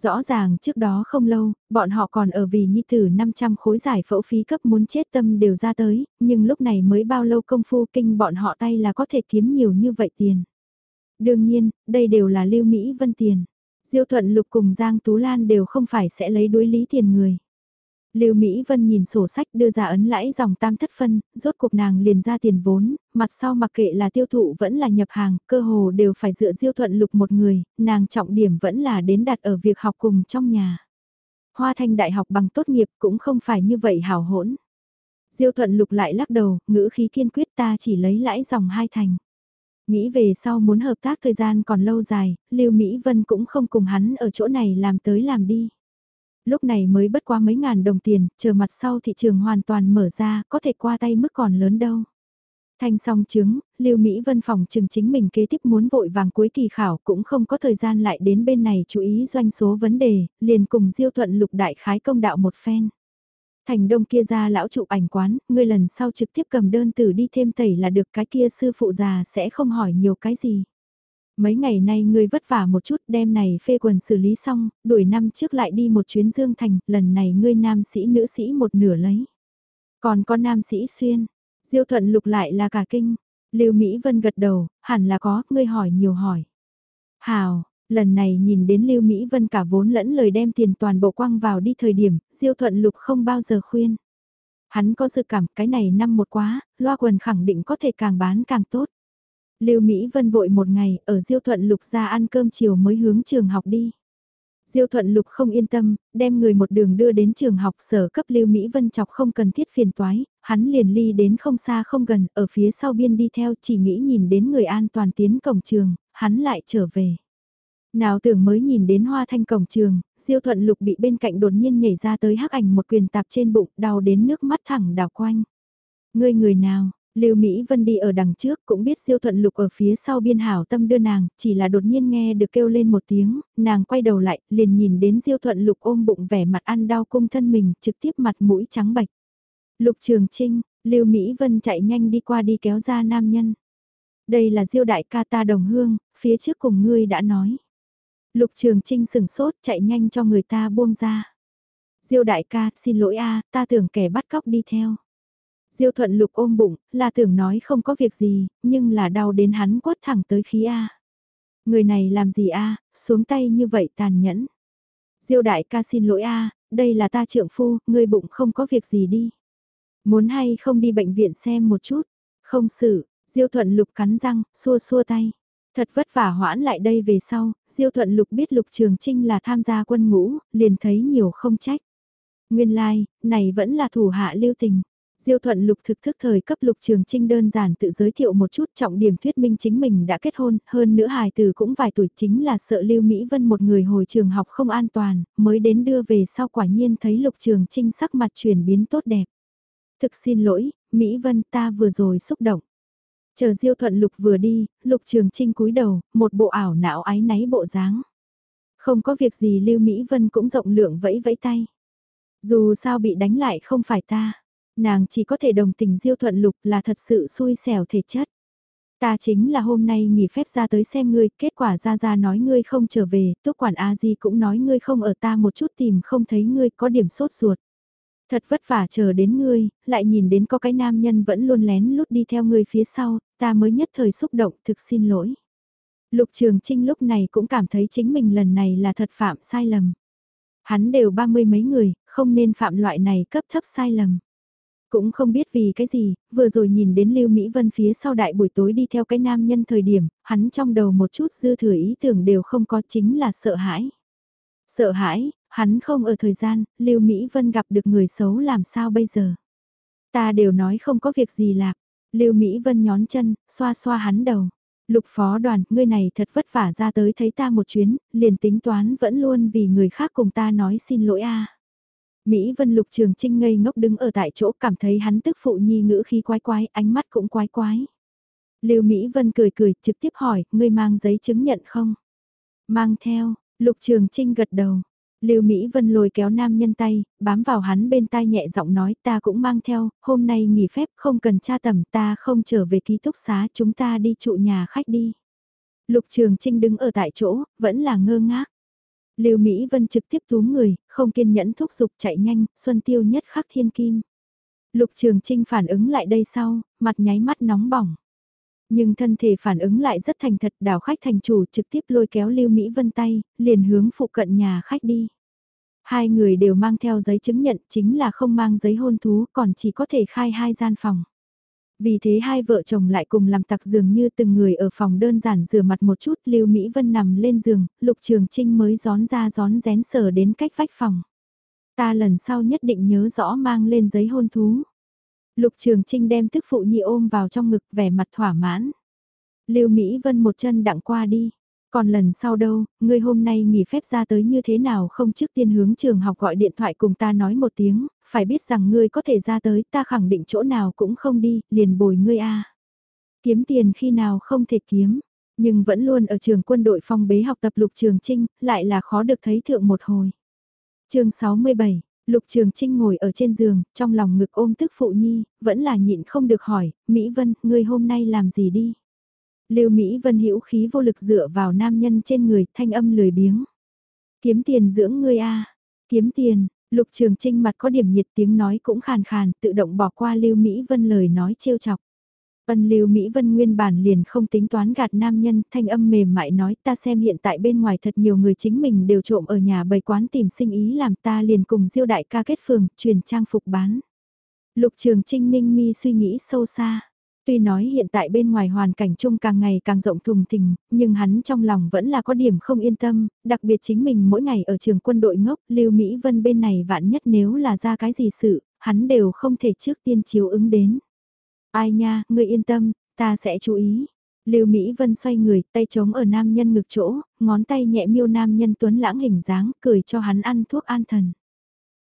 Rõ ràng trước đó không lâu, bọn họ còn ở vì nhi tử 500 khối giải phẫu phí cấp muốn chết tâm đều ra tới, nhưng lúc này mới bao lâu công phu kinh bọn họ tay là có thể kiếm nhiều như vậy tiền. Đương nhiên, đây đều là lưu Mỹ Vân tiền. Diêu Thuận Lục cùng Giang Tú Lan đều không phải sẽ lấy đối lý tiền người. Lưu Mỹ Vân nhìn sổ sách đưa ra ấn lãi dòng tam thất phân, rốt cuộc nàng liền ra tiền vốn, mặt sau mặc kệ là tiêu thụ vẫn là nhập hàng, cơ hồ đều phải dựa diêu thuận lục một người, nàng trọng điểm vẫn là đến đặt ở việc học cùng trong nhà. Hoa thanh đại học bằng tốt nghiệp cũng không phải như vậy hảo hỗn. Diêu thuận lục lại lắc đầu, ngữ khí kiên quyết ta chỉ lấy lãi dòng hai thành. Nghĩ về sau muốn hợp tác thời gian còn lâu dài, Lưu Mỹ Vân cũng không cùng hắn ở chỗ này làm tới làm đi. Lúc này mới bất qua mấy ngàn đồng tiền, chờ mặt sau thị trường hoàn toàn mở ra, có thể qua tay mức còn lớn đâu. Thanh song chứng, Lưu Mỹ Vân phòng chừng chính mình kế tiếp muốn vội vàng cuối kỳ khảo cũng không có thời gian lại đến bên này chú ý doanh số vấn đề, liền cùng Diêu Thuận Lục đại khái công đạo một phen. Thành đông kia ra lão chụp ảnh quán, ngươi lần sau trực tiếp cầm đơn tử đi thêm tẩy là được cái kia sư phụ già sẽ không hỏi nhiều cái gì. Mấy ngày nay ngươi vất vả một chút đem này phê quần xử lý xong, đuổi năm trước lại đi một chuyến dương thành, lần này ngươi nam sĩ nữ sĩ một nửa lấy. Còn có nam sĩ xuyên, diêu thuận lục lại là cả kinh, lưu Mỹ Vân gật đầu, hẳn là có, ngươi hỏi nhiều hỏi. Hào, lần này nhìn đến Lưu Mỹ Vân cả vốn lẫn lời đem tiền toàn bộ quăng vào đi thời điểm, Diêu Thuận Lục không bao giờ khuyên. Hắn có dự cảm cái này năm một quá, loa quần khẳng định có thể càng bán càng tốt. Lưu Mỹ Vân vội một ngày ở Diêu Thuận Lục ra ăn cơm chiều mới hướng trường học đi. Diêu Thuận Lục không yên tâm, đem người một đường đưa đến trường học sở cấp Lưu Mỹ Vân chọc không cần thiết phiền toái, hắn liền ly đến không xa không gần, ở phía sau biên đi theo chỉ nghĩ nhìn đến người an toàn tiến cổng trường, hắn lại trở về. Nào tưởng mới nhìn đến hoa thanh cổng trường, Diêu Thuận Lục bị bên cạnh đột nhiên nhảy ra tới hắc ảnh một quyền tạp trên bụng, đau đến nước mắt thẳng đảo quanh. Ngươi người nào, Lưu Mỹ Vân đi ở đằng trước cũng biết Diêu Thuận Lục ở phía sau biên hảo tâm đưa nàng, chỉ là đột nhiên nghe được kêu lên một tiếng, nàng quay đầu lại, liền nhìn đến Diêu Thuận Lục ôm bụng vẻ mặt ăn đau cung thân mình, trực tiếp mặt mũi trắng bạch. Lục Trường Trinh, Lưu Mỹ Vân chạy nhanh đi qua đi kéo ra nam nhân. Đây là Diêu đại ca ta đồng hương, phía trước cùng ngươi đã nói. Lục Trường Trinh sừng sốt chạy nhanh cho người ta buông ra. Diêu đại ca, xin lỗi a, ta tưởng kẻ bắt cóc đi theo. Diêu thuận lục ôm bụng, là tưởng nói không có việc gì, nhưng là đau đến hắn quất thẳng tới khí a. Người này làm gì a, xuống tay như vậy tàn nhẫn. Diêu đại ca xin lỗi a, đây là ta trượng phu, ngươi bụng không có việc gì đi. Muốn hay không đi bệnh viện xem một chút. Không xử, Diêu thuận lục cắn răng, xua xua tay. Thật vất vả hoãn lại đây về sau, Diêu Thuận Lục biết Lục Trường Trinh là tham gia quân ngũ, liền thấy nhiều không trách. Nguyên lai, like, này vẫn là thủ hạ lưu tình. Diêu Thuận Lục thực thức thời cấp Lục Trường Trinh đơn giản tự giới thiệu một chút trọng điểm thuyết minh chính mình đã kết hôn, hơn nữa hài từ cũng vài tuổi chính là sợ Lưu Mỹ Vân một người hồi trường học không an toàn, mới đến đưa về sau quả nhiên thấy Lục Trường Trinh sắc mặt chuyển biến tốt đẹp. Thực xin lỗi, Mỹ Vân ta vừa rồi xúc động. Chờ Diêu Thuận Lục vừa đi, Lục Trường Trinh cúi đầu, một bộ ảo não ái náy bộ dáng. Không có việc gì Lưu Mỹ Vân cũng rộng lượng vẫy vẫy tay. Dù sao bị đánh lại không phải ta, nàng chỉ có thể đồng tình Diêu Thuận Lục là thật sự xui xẻo thể chất. Ta chính là hôm nay nghỉ phép ra tới xem ngươi, kết quả ra ra nói ngươi không trở về, túc quản A Di cũng nói ngươi không ở ta một chút tìm không thấy ngươi có điểm sốt ruột. Thật vất vả chờ đến ngươi, lại nhìn đến có cái nam nhân vẫn luôn lén lút đi theo ngươi phía sau, ta mới nhất thời xúc động thực xin lỗi. Lục Trường Trinh lúc này cũng cảm thấy chính mình lần này là thật phạm sai lầm. Hắn đều ba mươi mấy người, không nên phạm loại này cấp thấp sai lầm. Cũng không biết vì cái gì, vừa rồi nhìn đến Lưu Mỹ Vân phía sau đại buổi tối đi theo cái nam nhân thời điểm, hắn trong đầu một chút dư thừa ý tưởng đều không có chính là sợ hãi. Sợ hãi, hắn không ở thời gian, Lưu Mỹ Vân gặp được người xấu làm sao bây giờ. Ta đều nói không có việc gì lạc, Lưu Mỹ Vân nhón chân, xoa xoa hắn đầu. Lục phó đoàn, ngươi này thật vất vả ra tới thấy ta một chuyến, liền tính toán vẫn luôn vì người khác cùng ta nói xin lỗi a. Mỹ Vân Lục Trường Trinh ngây ngốc đứng ở tại chỗ cảm thấy hắn tức phụ nhi ngữ khi quái quái, ánh mắt cũng quái quái. Lưu Mỹ Vân cười cười, trực tiếp hỏi, ngươi mang giấy chứng nhận không? Mang theo, Lục Trường Trinh gật đầu. Lưu Mỹ Vân lôi kéo nam nhân tay, bám vào hắn bên tai nhẹ giọng nói ta cũng mang theo, hôm nay nghỉ phép không cần tra tầm ta không trở về ký túc xá chúng ta đi trụ nhà khách đi. Lục Trường Trinh đứng ở tại chỗ, vẫn là ngơ ngác. Lưu Mỹ Vân trực tiếp túm người, không kiên nhẫn thúc giục chạy nhanh, xuân tiêu nhất khắc thiên kim. Lục Trường Trinh phản ứng lại đây sau, mặt nháy mắt nóng bỏng. Nhưng thân thể phản ứng lại rất thành thật đảo khách thành chủ trực tiếp lôi kéo Lưu Mỹ Vân tay, liền hướng phụ cận nhà khách đi. Hai người đều mang theo giấy chứng nhận chính là không mang giấy hôn thú còn chỉ có thể khai hai gian phòng. Vì thế hai vợ chồng lại cùng làm tặc dường như từng người ở phòng đơn giản rửa mặt một chút Lưu Mỹ Vân nằm lên giường, Lục Trường Trinh mới gión ra gión rén sờ đến cách vách phòng. Ta lần sau nhất định nhớ rõ mang lên giấy hôn thú. Lục Trường Trinh đem tức phụ nhi ôm vào trong ngực vẻ mặt thỏa mãn. Lưu Mỹ Vân một chân đặng qua đi. Còn lần sau đâu, ngươi hôm nay nghỉ phép ra tới như thế nào không trước tiên hướng trường học gọi điện thoại cùng ta nói một tiếng, phải biết rằng ngươi có thể ra tới ta khẳng định chỗ nào cũng không đi, liền bồi ngươi a. Kiếm tiền khi nào không thể kiếm, nhưng vẫn luôn ở trường quân đội phong bế học tập lục trường trinh, lại là khó được thấy thượng một hồi. chương 67 Lục Trường Trinh ngồi ở trên giường, trong lòng ngực ôm tức phụ nhi, vẫn là nhịn không được hỏi, Mỹ Vân, ngươi hôm nay làm gì đi? Lưu Mỹ Vân hữu khí vô lực dựa vào nam nhân trên người, thanh âm lười biếng. Kiếm tiền dưỡng ngươi a, kiếm tiền, Lục Trường Trinh mặt có điểm nhiệt tiếng nói cũng khàn khàn, tự động bỏ qua Lưu Mỹ Vân lời nói trêu chọc. Ân Lưu Mỹ Vân nguyên bản liền không tính toán gạt nam nhân, thanh âm mềm mại nói ta xem hiện tại bên ngoài thật nhiều người chính mình đều trộm ở nhà bày quán tìm sinh ý làm ta liền cùng diêu đại ca kết phường, truyền trang phục bán. Lục Trường Trinh ninh mi suy nghĩ sâu xa. Tuy nói hiện tại bên ngoài hoàn cảnh chung càng ngày càng rộng thùng thình, nhưng hắn trong lòng vẫn là có điểm không yên tâm, đặc biệt chính mình mỗi ngày ở trường quân đội ngốc, Lưu Mỹ Vân bên này vạn nhất nếu là ra cái gì sự, hắn đều không thể trước tiên chiếu ứng đến. Ai nha, ngươi yên tâm, ta sẽ chú ý. Lưu Mỹ Vân xoay người, tay chống ở nam nhân ngực chỗ, ngón tay nhẹ miêu nam nhân tuấn lãng hình dáng, cười cho hắn ăn thuốc an thần.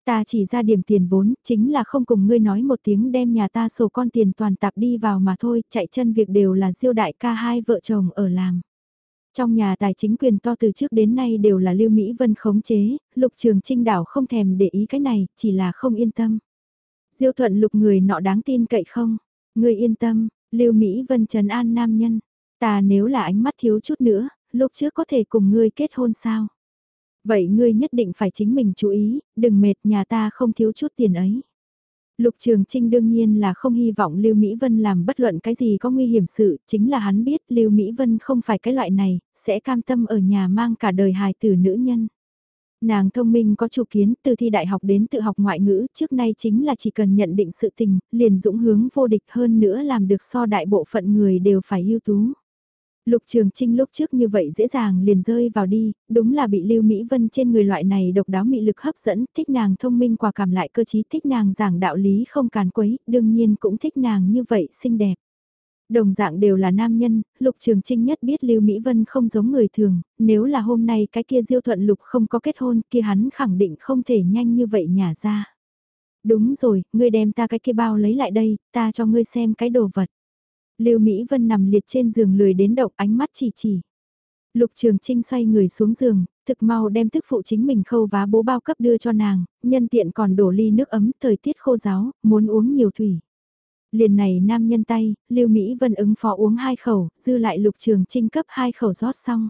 Ta chỉ ra điểm tiền vốn, chính là không cùng ngươi nói một tiếng đem nhà ta sổ con tiền toàn tạp đi vào mà thôi, chạy chân việc đều là diêu đại ca hai vợ chồng ở làm. Trong nhà tài chính quyền to từ trước đến nay đều là Lưu Mỹ Vân khống chế, lục trường trinh đảo không thèm để ý cái này, chỉ là không yên tâm. Diêu thuận lục người nọ đáng tin cậy không? Ngươi yên tâm, Lưu Mỹ Vân trấn an nam nhân. Ta nếu là ánh mắt thiếu chút nữa, lúc trước có thể cùng ngươi kết hôn sao? Vậy ngươi nhất định phải chính mình chú ý, đừng mệt nhà ta không thiếu chút tiền ấy. Lục Trường Trinh đương nhiên là không hy vọng Lưu Mỹ Vân làm bất luận cái gì có nguy hiểm sự, chính là hắn biết Lưu Mỹ Vân không phải cái loại này, sẽ cam tâm ở nhà mang cả đời hài tử nữ nhân. Nàng thông minh có chủ kiến từ thi đại học đến tự học ngoại ngữ trước nay chính là chỉ cần nhận định sự tình, liền dũng hướng vô địch hơn nữa làm được so đại bộ phận người đều phải ưu tú. Lục Trường Trinh lúc trước như vậy dễ dàng liền rơi vào đi, đúng là bị Lưu Mỹ Vân trên người loại này độc đáo mị lực hấp dẫn, thích nàng thông minh quả cảm lại cơ trí, thích nàng giảng đạo lý không càn quấy, đương nhiên cũng thích nàng như vậy xinh đẹp. Đồng dạng đều là nam nhân, Lục Trường Trinh nhất biết Lưu Mỹ Vân không giống người thường, nếu là hôm nay cái kia Diêu Thuận Lục không có kết hôn kia hắn khẳng định không thể nhanh như vậy nhả ra. Đúng rồi, ngươi đem ta cái kia bao lấy lại đây, ta cho ngươi xem cái đồ vật. Lưu Mỹ Vân nằm liệt trên giường lười đến động ánh mắt chỉ chỉ. Lục Trường Trinh xoay người xuống giường, thực mau đem thức phụ chính mình khâu vá bố bao cấp đưa cho nàng, nhân tiện còn đổ ly nước ấm, thời tiết khô giáo, muốn uống nhiều thủy. Liền này nam nhân tay, Lưu Mỹ Vân ứng phó uống hai khẩu, dư lại Lục Trường Trinh cấp hai khẩu rót xong.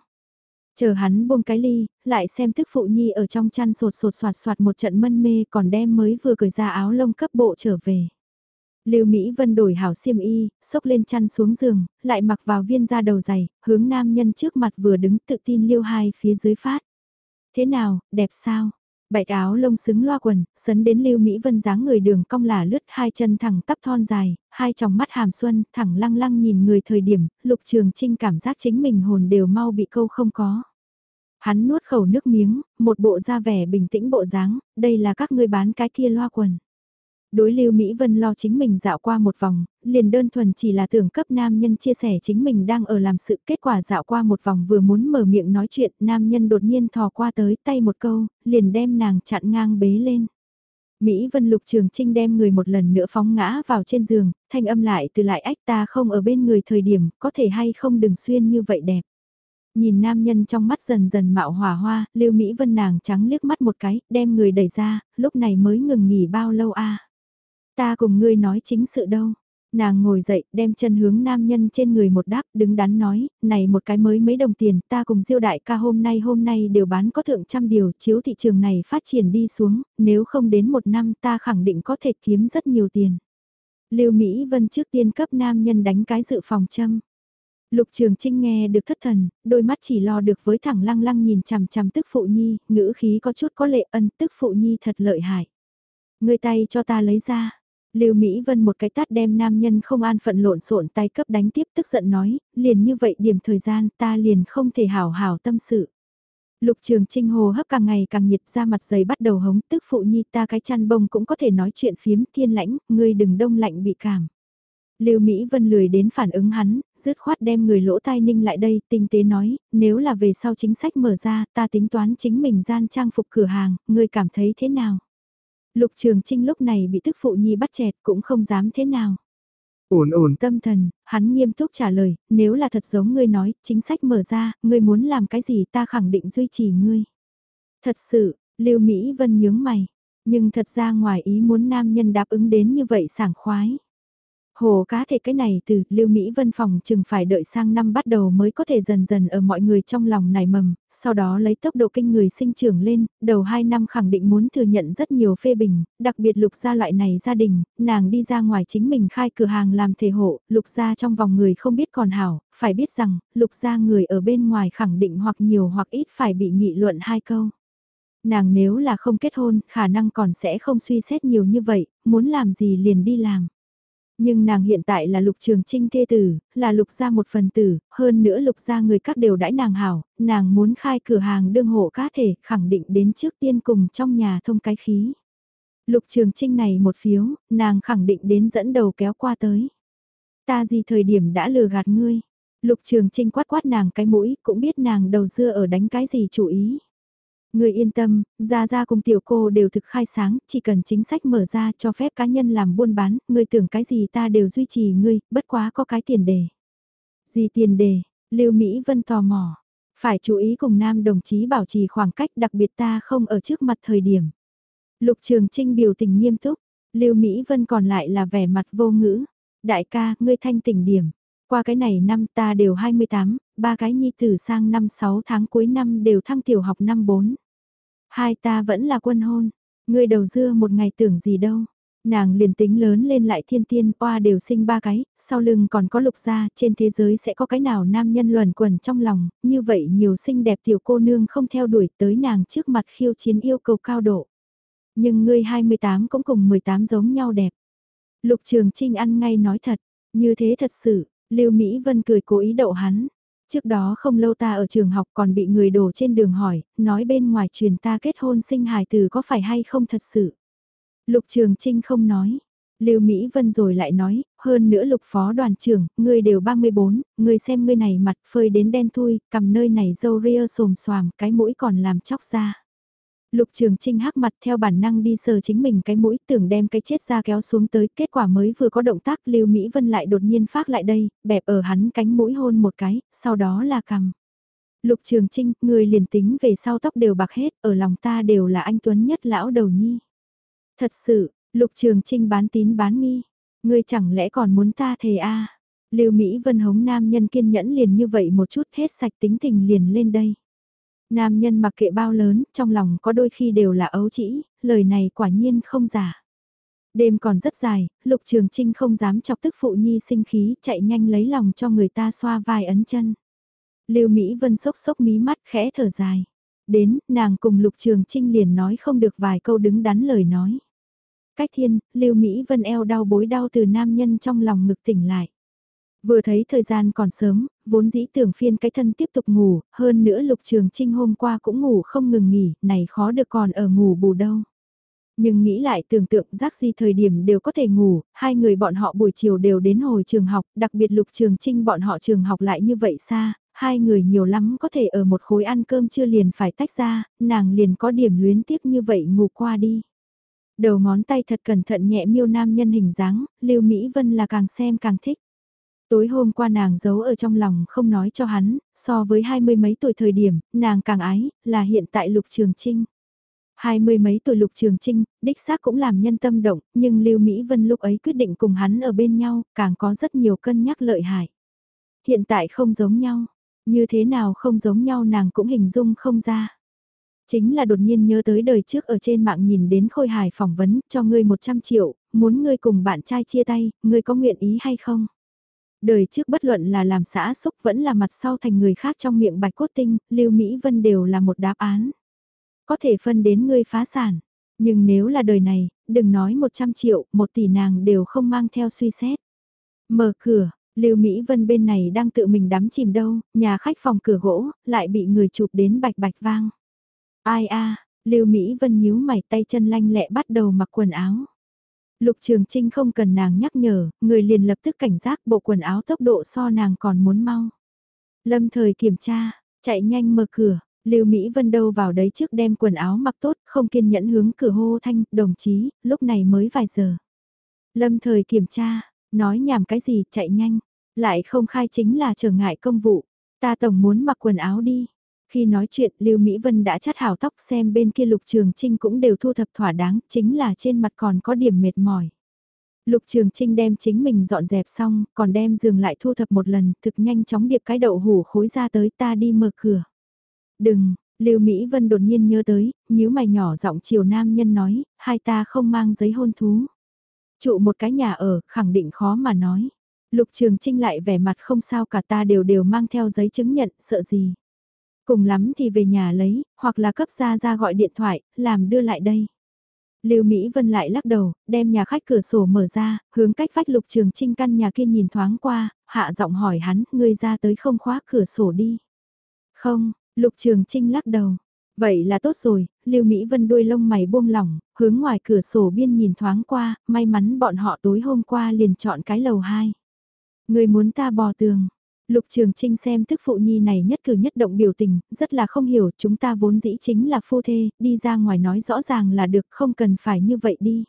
Chờ hắn buông cái ly, lại xem thức phụ nhi ở trong chăn sột sột soạt soạt một trận mân mê còn đem mới vừa cởi ra áo lông cấp bộ trở về. Lưu Mỹ Vân đổi hảo xiêm y, xốc lên chăn xuống giường, lại mặc vào viên da đầu dày, hướng nam nhân trước mặt vừa đứng tự tin liêu hai phía dưới phát. Thế nào, đẹp sao? Bạch áo lông xứng loa quần, sấn đến Lưu Mỹ Vân dáng người đường cong là lướt hai chân thẳng tắp thon dài, hai tròng mắt hàm xuân, thẳng lăng lăng nhìn người thời điểm, Lục Trường Trinh cảm giác chính mình hồn đều mau bị câu không có. Hắn nuốt khẩu nước miếng, một bộ da vẻ bình tĩnh bộ dáng, đây là các ngươi bán cái kia loa quần. Đối Lưu Mỹ Vân lo chính mình dạo qua một vòng, liền đơn thuần chỉ là tưởng cấp nam nhân chia sẻ chính mình đang ở làm sự kết quả dạo qua một vòng vừa muốn mở miệng nói chuyện, nam nhân đột nhiên thò qua tới tay một câu, liền đem nàng chặn ngang bế lên. Mỹ Vân Lục Trường Trinh đem người một lần nữa phóng ngã vào trên giường, thanh âm lại từ lại ách ta không ở bên người thời điểm, có thể hay không đừng xuyên như vậy đẹp. Nhìn nam nhân trong mắt dần dần mạo hỏa hoa, Lưu Mỹ Vân nàng trắng liếc mắt một cái, đem người đẩy ra, lúc này mới ngừng nghỉ bao lâu a Ta cùng ngươi nói chính sự đâu. Nàng ngồi dậy, đem chân hướng nam nhân trên người một đáp, đứng đắn nói, này một cái mới mấy đồng tiền, ta cùng diêu đại ca hôm nay hôm nay đều bán có thượng trăm điều, chiếu thị trường này phát triển đi xuống, nếu không đến một năm ta khẳng định có thể kiếm rất nhiều tiền. Lưu Mỹ Vân trước tiên cấp nam nhân đánh cái dự phòng châm. Lục Trường Trinh nghe được thất thần, đôi mắt chỉ lo được với thẳng lăng lăng nhìn chằm chằm tức phụ nhi, ngữ khí có chút có lệ ân tức phụ nhi thật lợi hại. Người tay cho ta lấy ra, Lưu Mỹ Vân một cái tát đem nam nhân không an phận lộn xộn tay cấp đánh tiếp tức giận nói, liền như vậy điểm thời gian ta liền không thể hảo hảo tâm sự. Lục trường trinh hồ hấp càng ngày càng nhiệt ra mặt dày bắt đầu hống tức phụ nhi ta cái chăn bông cũng có thể nói chuyện phiếm thiên lãnh, ngươi đừng đông lạnh bị cảm. Lưu Mỹ Vân lười đến phản ứng hắn, dứt khoát đem người lỗ tai ninh lại đây, tinh tế nói, nếu là về sau chính sách mở ra, ta tính toán chính mình gian trang phục cửa hàng, ngươi cảm thấy thế nào? Lục Trường Trinh lúc này bị tức phụ nhi bắt chẹt cũng không dám thế nào. Ổn ổn tâm thần, hắn nghiêm túc trả lời, nếu là thật giống ngươi nói, chính sách mở ra, ngươi muốn làm cái gì ta khẳng định duy trì ngươi. Thật sự, Lưu Mỹ Vân nhướng mày, nhưng thật ra ngoài ý muốn nam nhân đáp ứng đến như vậy sảng khoái. Hồ cá thể cái này từ Lưu Mỹ Vân phòng chừng phải đợi sang năm bắt đầu mới có thể dần dần ở mọi người trong lòng nảy mầm, sau đó lấy tốc độ kinh người sinh trưởng lên, đầu 2 năm khẳng định muốn thừa nhận rất nhiều phê bình, đặc biệt lục gia loại này gia đình, nàng đi ra ngoài chính mình khai cửa hàng làm thể hộ, lục gia trong vòng người không biết còn hảo, phải biết rằng, lục gia người ở bên ngoài khẳng định hoặc nhiều hoặc ít phải bị nghị luận hai câu. Nàng nếu là không kết hôn, khả năng còn sẽ không suy xét nhiều như vậy, muốn làm gì liền đi làm. Nhưng nàng hiện tại là lục trường trinh thê tử, là lục gia một phần tử, hơn nữa lục gia người các đều đãi nàng hảo, nàng muốn khai cửa hàng đương hộ cá thể, khẳng định đến trước tiên cùng trong nhà thông cái khí. Lục trường trinh này một phiếu, nàng khẳng định đến dẫn đầu kéo qua tới. Ta gì thời điểm đã lừa gạt ngươi. Lục trường trinh quát quát nàng cái mũi, cũng biết nàng đầu dưa ở đánh cái gì chủ ý. Người yên tâm, Gia Gia cùng tiểu cô đều thực khai sáng, chỉ cần chính sách mở ra cho phép cá nhân làm buôn bán, người tưởng cái gì ta đều duy trì ngươi, bất quá có cái tiền đề. Gì tiền đề, Lưu Mỹ Vân tò mò, phải chú ý cùng nam đồng chí bảo trì khoảng cách đặc biệt ta không ở trước mặt thời điểm. Lục Trường Trinh biểu tình nghiêm túc, Lưu Mỹ Vân còn lại là vẻ mặt vô ngữ. Đại ca, ngươi thanh tỉnh điểm. Qua cái này năm ta đều 28, ba cái nhi tử sang năm 6 tháng cuối năm đều thăng tiểu học năm 4. Hai ta vẫn là quân hôn, ngươi đầu dưa một ngày tưởng gì đâu. Nàng liền tính lớn lên lại thiên tiên, oa đều sinh ba cái, sau lưng còn có lục gia, trên thế giới sẽ có cái nào nam nhân luẩn quẩn trong lòng, như vậy nhiều xinh đẹp tiểu cô nương không theo đuổi tới nàng trước mặt khiêu chiến yêu cầu cao độ. Nhưng ngươi 28 cũng cùng 18 giống nhau đẹp. Lục Trường Trinh ăn ngay nói thật, như thế thật sự, Lưu Mỹ Vân cười cố ý đậu hắn. Trước đó không lâu ta ở trường học còn bị người đổ trên đường hỏi, nói bên ngoài truyền ta kết hôn sinh hài từ có phải hay không thật sự. Lục Trường Trinh không nói. Lưu Mỹ Vân rồi lại nói, hơn nữa lục phó đoàn trưởng, ngươi đều 34, ngươi xem ngươi này mặt phơi đến đen thui, cầm nơi này dâu ria xồm xoàm, cái mũi còn làm chóc ra. Lục Trường Trinh hắc mặt theo bản năng đi sờ chính mình cái mũi tưởng đem cái chết ra kéo xuống tới, kết quả mới vừa có động tác Lưu Mỹ Vân lại đột nhiên phát lại đây, bẹp ở hắn cánh mũi hôn một cái, sau đó là cầm. Lục Trường Trinh, người liền tính về sau tóc đều bạc hết, ở lòng ta đều là anh Tuấn nhất lão đầu nhi. Thật sự, Lục Trường Trinh bán tín bán nghi, ngươi chẳng lẽ còn muốn ta thề a? Lưu Mỹ Vân hống nam nhân kiên nhẫn liền như vậy một chút hết sạch tính tình liền lên đây. Nam nhân mặc kệ bao lớn, trong lòng có đôi khi đều là ấu trĩ, lời này quả nhiên không giả. Đêm còn rất dài, Lục Trường Trinh không dám chọc tức phụ nhi sinh khí, chạy nhanh lấy lòng cho người ta xoa vai ấn chân. Lưu Mỹ Vân sốc sốc mí mắt khẽ thở dài. Đến, nàng cùng Lục Trường Trinh liền nói không được vài câu đứng đắn lời nói. Cách thiên, Lưu Mỹ Vân eo đau bối đau từ nam nhân trong lòng ngực tỉnh lại. Vừa thấy thời gian còn sớm, vốn dĩ tưởng phiên cái thân tiếp tục ngủ, hơn nữa lục trường trinh hôm qua cũng ngủ không ngừng nghỉ, này khó được còn ở ngủ bù đâu. Nhưng nghĩ lại tưởng tượng giác gì thời điểm đều có thể ngủ, hai người bọn họ buổi chiều đều đến hồi trường học, đặc biệt lục trường trinh bọn họ trường học lại như vậy xa, hai người nhiều lắm có thể ở một khối ăn cơm chưa liền phải tách ra, nàng liền có điểm luyến tiếc như vậy ngủ qua đi. Đầu ngón tay thật cẩn thận nhẹ miêu nam nhân hình dáng, Lưu Mỹ Vân là càng xem càng thích. Tối hôm qua nàng giấu ở trong lòng không nói cho hắn, so với hai mươi mấy tuổi thời điểm, nàng càng ái, là hiện tại Lục Trường Trinh. Hai mươi mấy tuổi Lục Trường Trinh, đích xác cũng làm nhân tâm động, nhưng Lưu Mỹ Vân lúc ấy quyết định cùng hắn ở bên nhau, càng có rất nhiều cân nhắc lợi hại. Hiện tại không giống nhau, như thế nào không giống nhau nàng cũng hình dung không ra. Chính là đột nhiên nhớ tới đời trước ở trên mạng nhìn đến Khôi hài phỏng vấn cho ngươi 100 triệu, muốn ngươi cùng bạn trai chia tay, ngươi có nguyện ý hay không? Đời trước bất luận là làm xã xúc vẫn là mặt sau thành người khác trong miệng bạch cốt tinh, Lưu Mỹ Vân đều là một đáp án. Có thể phân đến ngươi phá sản, nhưng nếu là đời này, đừng nói 100 triệu, một tỷ nàng đều không mang theo suy xét. Mở cửa, Lưu Mỹ Vân bên này đang tự mình đắm chìm đâu, nhà khách phòng cửa gỗ, lại bị người chụp đến bạch bạch vang. Ai a, Lưu Mỹ Vân nhíu mày tay chân lanh lẹ bắt đầu mặc quần áo. Lục Trường Trinh không cần nàng nhắc nhở, người liền lập tức cảnh giác bộ quần áo tốc độ so nàng còn muốn mau. Lâm thời kiểm tra, chạy nhanh mở cửa, Lưu Mỹ Vân đâu vào đấy trước đem quần áo mặc tốt, không kiên nhẫn hướng cửa hô thanh, đồng chí, lúc này mới vài giờ. Lâm thời kiểm tra, nói nhảm cái gì, chạy nhanh, lại không khai chính là trở ngại công vụ, ta tổng muốn mặc quần áo đi. Khi nói chuyện, Lưu Mỹ Vân đã chắt hào tóc xem bên kia Lục Trường Trinh cũng đều thu thập thỏa đáng, chính là trên mặt còn có điểm mệt mỏi. Lục Trường Trinh đem chính mình dọn dẹp xong, còn đem giường lại thu thập một lần, thực nhanh chóng điệp cái đậu hủ khối ra tới ta đi mở cửa. Đừng, Lưu Mỹ Vân đột nhiên nhớ tới, nhíu mày nhỏ giọng chiều nam nhân nói, hai ta không mang giấy hôn thú. Trụ một cái nhà ở, khẳng định khó mà nói. Lục Trường Trinh lại vẻ mặt không sao cả ta đều đều mang theo giấy chứng nhận, sợ gì. Cùng lắm thì về nhà lấy, hoặc là cấp ra ra gọi điện thoại, làm đưa lại đây. Lưu Mỹ Vân lại lắc đầu, đem nhà khách cửa sổ mở ra, hướng cách vách Lục Trường Trinh căn nhà kia nhìn thoáng qua, hạ giọng hỏi hắn, ngươi ra tới không khóa cửa sổ đi. Không, Lục Trường Trinh lắc đầu. Vậy là tốt rồi, Lưu Mỹ Vân đuôi lông mày buông lỏng, hướng ngoài cửa sổ biên nhìn thoáng qua, may mắn bọn họ tối hôm qua liền chọn cái lầu 2. Người muốn ta bò tường. Lục Trường Trinh xem thức phụ nhi này nhất cử nhất động biểu tình, rất là không hiểu, chúng ta vốn dĩ chính là phu thê, đi ra ngoài nói rõ ràng là được, không cần phải như vậy đi.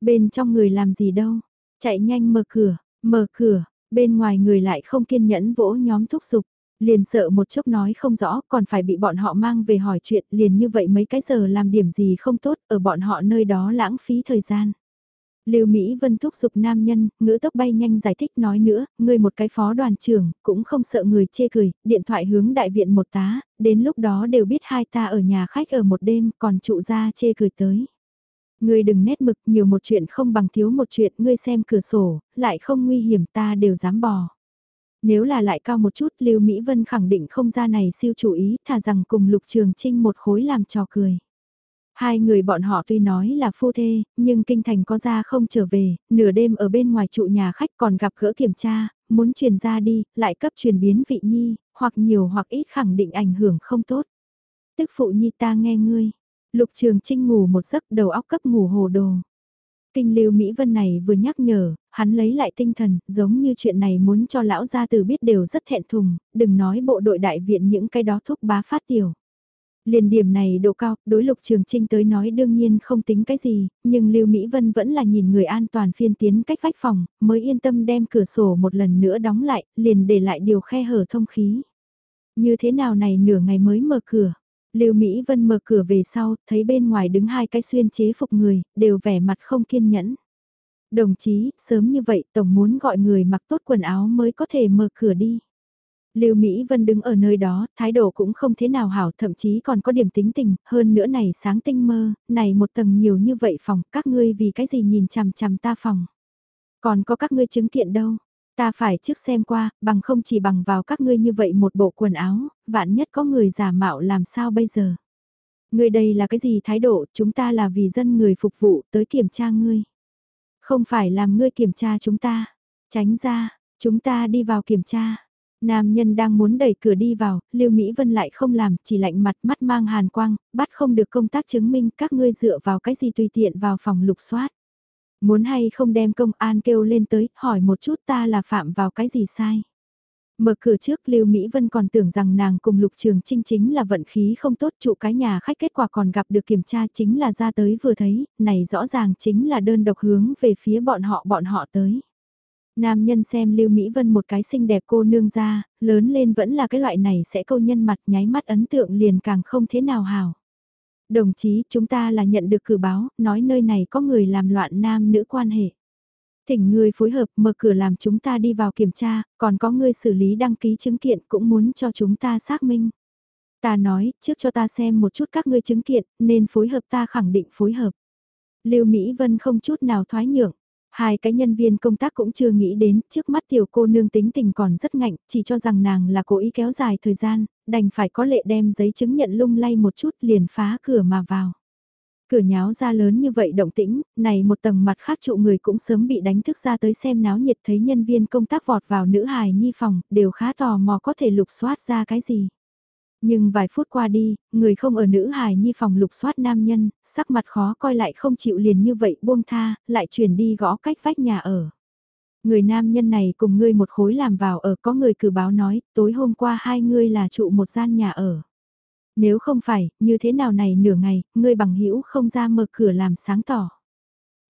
Bên trong người làm gì đâu, chạy nhanh mở cửa, mở cửa, bên ngoài người lại không kiên nhẫn vỗ nhóm thúc giục. Liền sợ một chốc nói không rõ còn phải bị bọn họ mang về hỏi chuyện liền như vậy mấy cái giờ làm điểm gì không tốt ở bọn họ nơi đó lãng phí thời gian. Lưu Mỹ Vân thúc giục nam nhân, ngữ tốc bay nhanh giải thích nói nữa, ngươi một cái phó đoàn trưởng, cũng không sợ người chê cười, điện thoại hướng đại viện một tá, đến lúc đó đều biết hai ta ở nhà khách ở một đêm, còn trụ ra chê cười tới. Ngươi đừng nét mực, nhiều một chuyện không bằng thiếu một chuyện, ngươi xem cửa sổ, lại không nguy hiểm ta đều dám bò. Nếu là lại cao một chút Lưu Mỹ Vân khẳng định không ra này siêu chủ ý thà rằng cùng Lục Trường Trinh một khối làm trò cười. Hai người bọn họ tuy nói là phu thê, nhưng kinh thành có ra không trở về, nửa đêm ở bên ngoài trụ nhà khách còn gặp gỡ kiểm tra, muốn truyền ra đi, lại cấp truyền biến vị nhi, hoặc nhiều hoặc ít khẳng định ảnh hưởng không tốt. Tức phụ nhi ta nghe ngươi, lục trường trinh ngủ một giấc đầu óc cấp ngủ hồ đồ. Kinh lưu Mỹ Vân này vừa nhắc nhở, hắn lấy lại tinh thần, giống như chuyện này muốn cho lão gia từ biết đều rất thẹn thùng, đừng nói bộ đội đại viện những cái đó thúc bá phát tiểu. Liền điểm này độ cao, đối lục trường trinh tới nói đương nhiên không tính cái gì, nhưng Lưu Mỹ Vân vẫn là nhìn người an toàn phiên tiến cách vách phòng, mới yên tâm đem cửa sổ một lần nữa đóng lại, liền để lại điều khe hở thông khí. Như thế nào này nửa ngày mới mở cửa, Lưu Mỹ Vân mở cửa về sau, thấy bên ngoài đứng hai cái xuyên chế phục người, đều vẻ mặt không kiên nhẫn. Đồng chí, sớm như vậy Tổng muốn gọi người mặc tốt quần áo mới có thể mở cửa đi. Lưu Mỹ Vân đứng ở nơi đó, thái độ cũng không thế nào hảo, thậm chí còn có điểm tính tình, hơn nữa này sáng tinh mơ, này một tầng nhiều như vậy phòng, các ngươi vì cái gì nhìn chằm chằm ta phòng. Còn có các ngươi chứng kiện đâu, ta phải trước xem qua, bằng không chỉ bằng vào các ngươi như vậy một bộ quần áo, vạn nhất có người giả mạo làm sao bây giờ. Ngươi đây là cái gì thái độ, chúng ta là vì dân người phục vụ tới kiểm tra ngươi. Không phải làm ngươi kiểm tra chúng ta, tránh ra, chúng ta đi vào kiểm tra. Nam nhân đang muốn đẩy cửa đi vào, Lưu Mỹ Vân lại không làm, chỉ lạnh mặt mắt mang hàn quang, bắt không được công tác chứng minh các ngươi dựa vào cái gì tùy tiện vào phòng lục soát. Muốn hay không đem công an kêu lên tới, hỏi một chút ta là phạm vào cái gì sai. Mở cửa trước Lưu Mỹ Vân còn tưởng rằng nàng cùng Lục Trường Trinh chính là vận khí không tốt trụ cái nhà khách kết quả còn gặp được kiểm tra chính là ra tới vừa thấy, này rõ ràng chính là đơn độc hướng về phía bọn họ bọn họ tới. Nam nhân xem Lưu Mỹ Vân một cái xinh đẹp cô nương ra, lớn lên vẫn là cái loại này sẽ câu nhân mặt nháy mắt ấn tượng liền càng không thế nào hào. Đồng chí, chúng ta là nhận được cử báo, nói nơi này có người làm loạn nam nữ quan hệ. Thỉnh người phối hợp mở cửa làm chúng ta đi vào kiểm tra, còn có người xử lý đăng ký chứng kiện cũng muốn cho chúng ta xác minh. Ta nói, trước cho ta xem một chút các ngươi chứng kiện, nên phối hợp ta khẳng định phối hợp. Lưu Mỹ Vân không chút nào thoái nhượng, Hai cái nhân viên công tác cũng chưa nghĩ đến, trước mắt tiểu cô nương tính tình còn rất ngạnh, chỉ cho rằng nàng là cố ý kéo dài thời gian, đành phải có lệ đem giấy chứng nhận lung lay một chút liền phá cửa mà vào. Cửa nháo ra lớn như vậy động tĩnh, này một tầng mặt khác trụ người cũng sớm bị đánh thức ra tới xem náo nhiệt thấy nhân viên công tác vọt vào nữ hài nhi phòng, đều khá tò mò có thể lục soát ra cái gì. Nhưng vài phút qua đi, người không ở nữ hài nhi phòng lục soát nam nhân, sắc mặt khó coi lại không chịu liền như vậy buông tha, lại chuyển đi gõ cách vách nhà ở. Người nam nhân này cùng ngươi một khối làm vào ở có người cử báo nói, tối hôm qua hai ngươi là trụ một gian nhà ở. Nếu không phải, như thế nào này nửa ngày, ngươi bằng hữu không ra mở cửa làm sáng tỏ.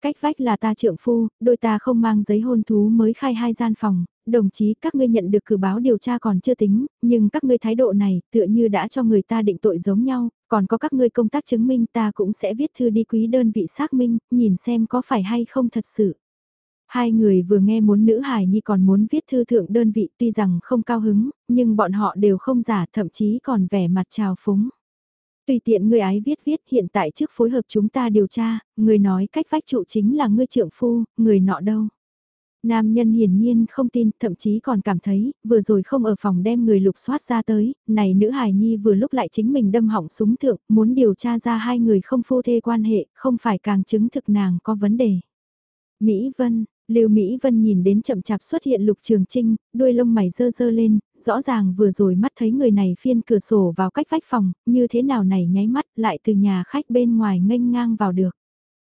Cách vách là ta trượng phu, đôi ta không mang giấy hôn thú mới khai hai gian phòng, đồng chí các ngươi nhận được cử báo điều tra còn chưa tính, nhưng các ngươi thái độ này tựa như đã cho người ta định tội giống nhau, còn có các ngươi công tác chứng minh ta cũng sẽ viết thư đi quý đơn vị xác minh, nhìn xem có phải hay không thật sự. Hai người vừa nghe muốn nữ hài nhi còn muốn viết thư thượng đơn vị tuy rằng không cao hứng, nhưng bọn họ đều không giả thậm chí còn vẻ mặt trào phúng. Tùy tiện người ái viết viết hiện tại trước phối hợp chúng ta điều tra, người nói cách vách trụ chính là ngươi trượng phu, người nọ đâu. Nam nhân hiển nhiên không tin, thậm chí còn cảm thấy, vừa rồi không ở phòng đem người lục soát ra tới, này nữ hài nhi vừa lúc lại chính mình đâm hỏng súng thượng, muốn điều tra ra hai người không phu thê quan hệ, không phải càng chứng thực nàng có vấn đề. Mỹ Vân, Lưu Mỹ Vân nhìn đến chậm chạp xuất hiện Lục Trường Trinh, đuôi lông mày dơ dơ lên, rõ ràng vừa rồi mắt thấy người này phiên cửa sổ vào cách vách phòng, như thế nào này nháy mắt lại từ nhà khách bên ngoài nghênh ngang vào được.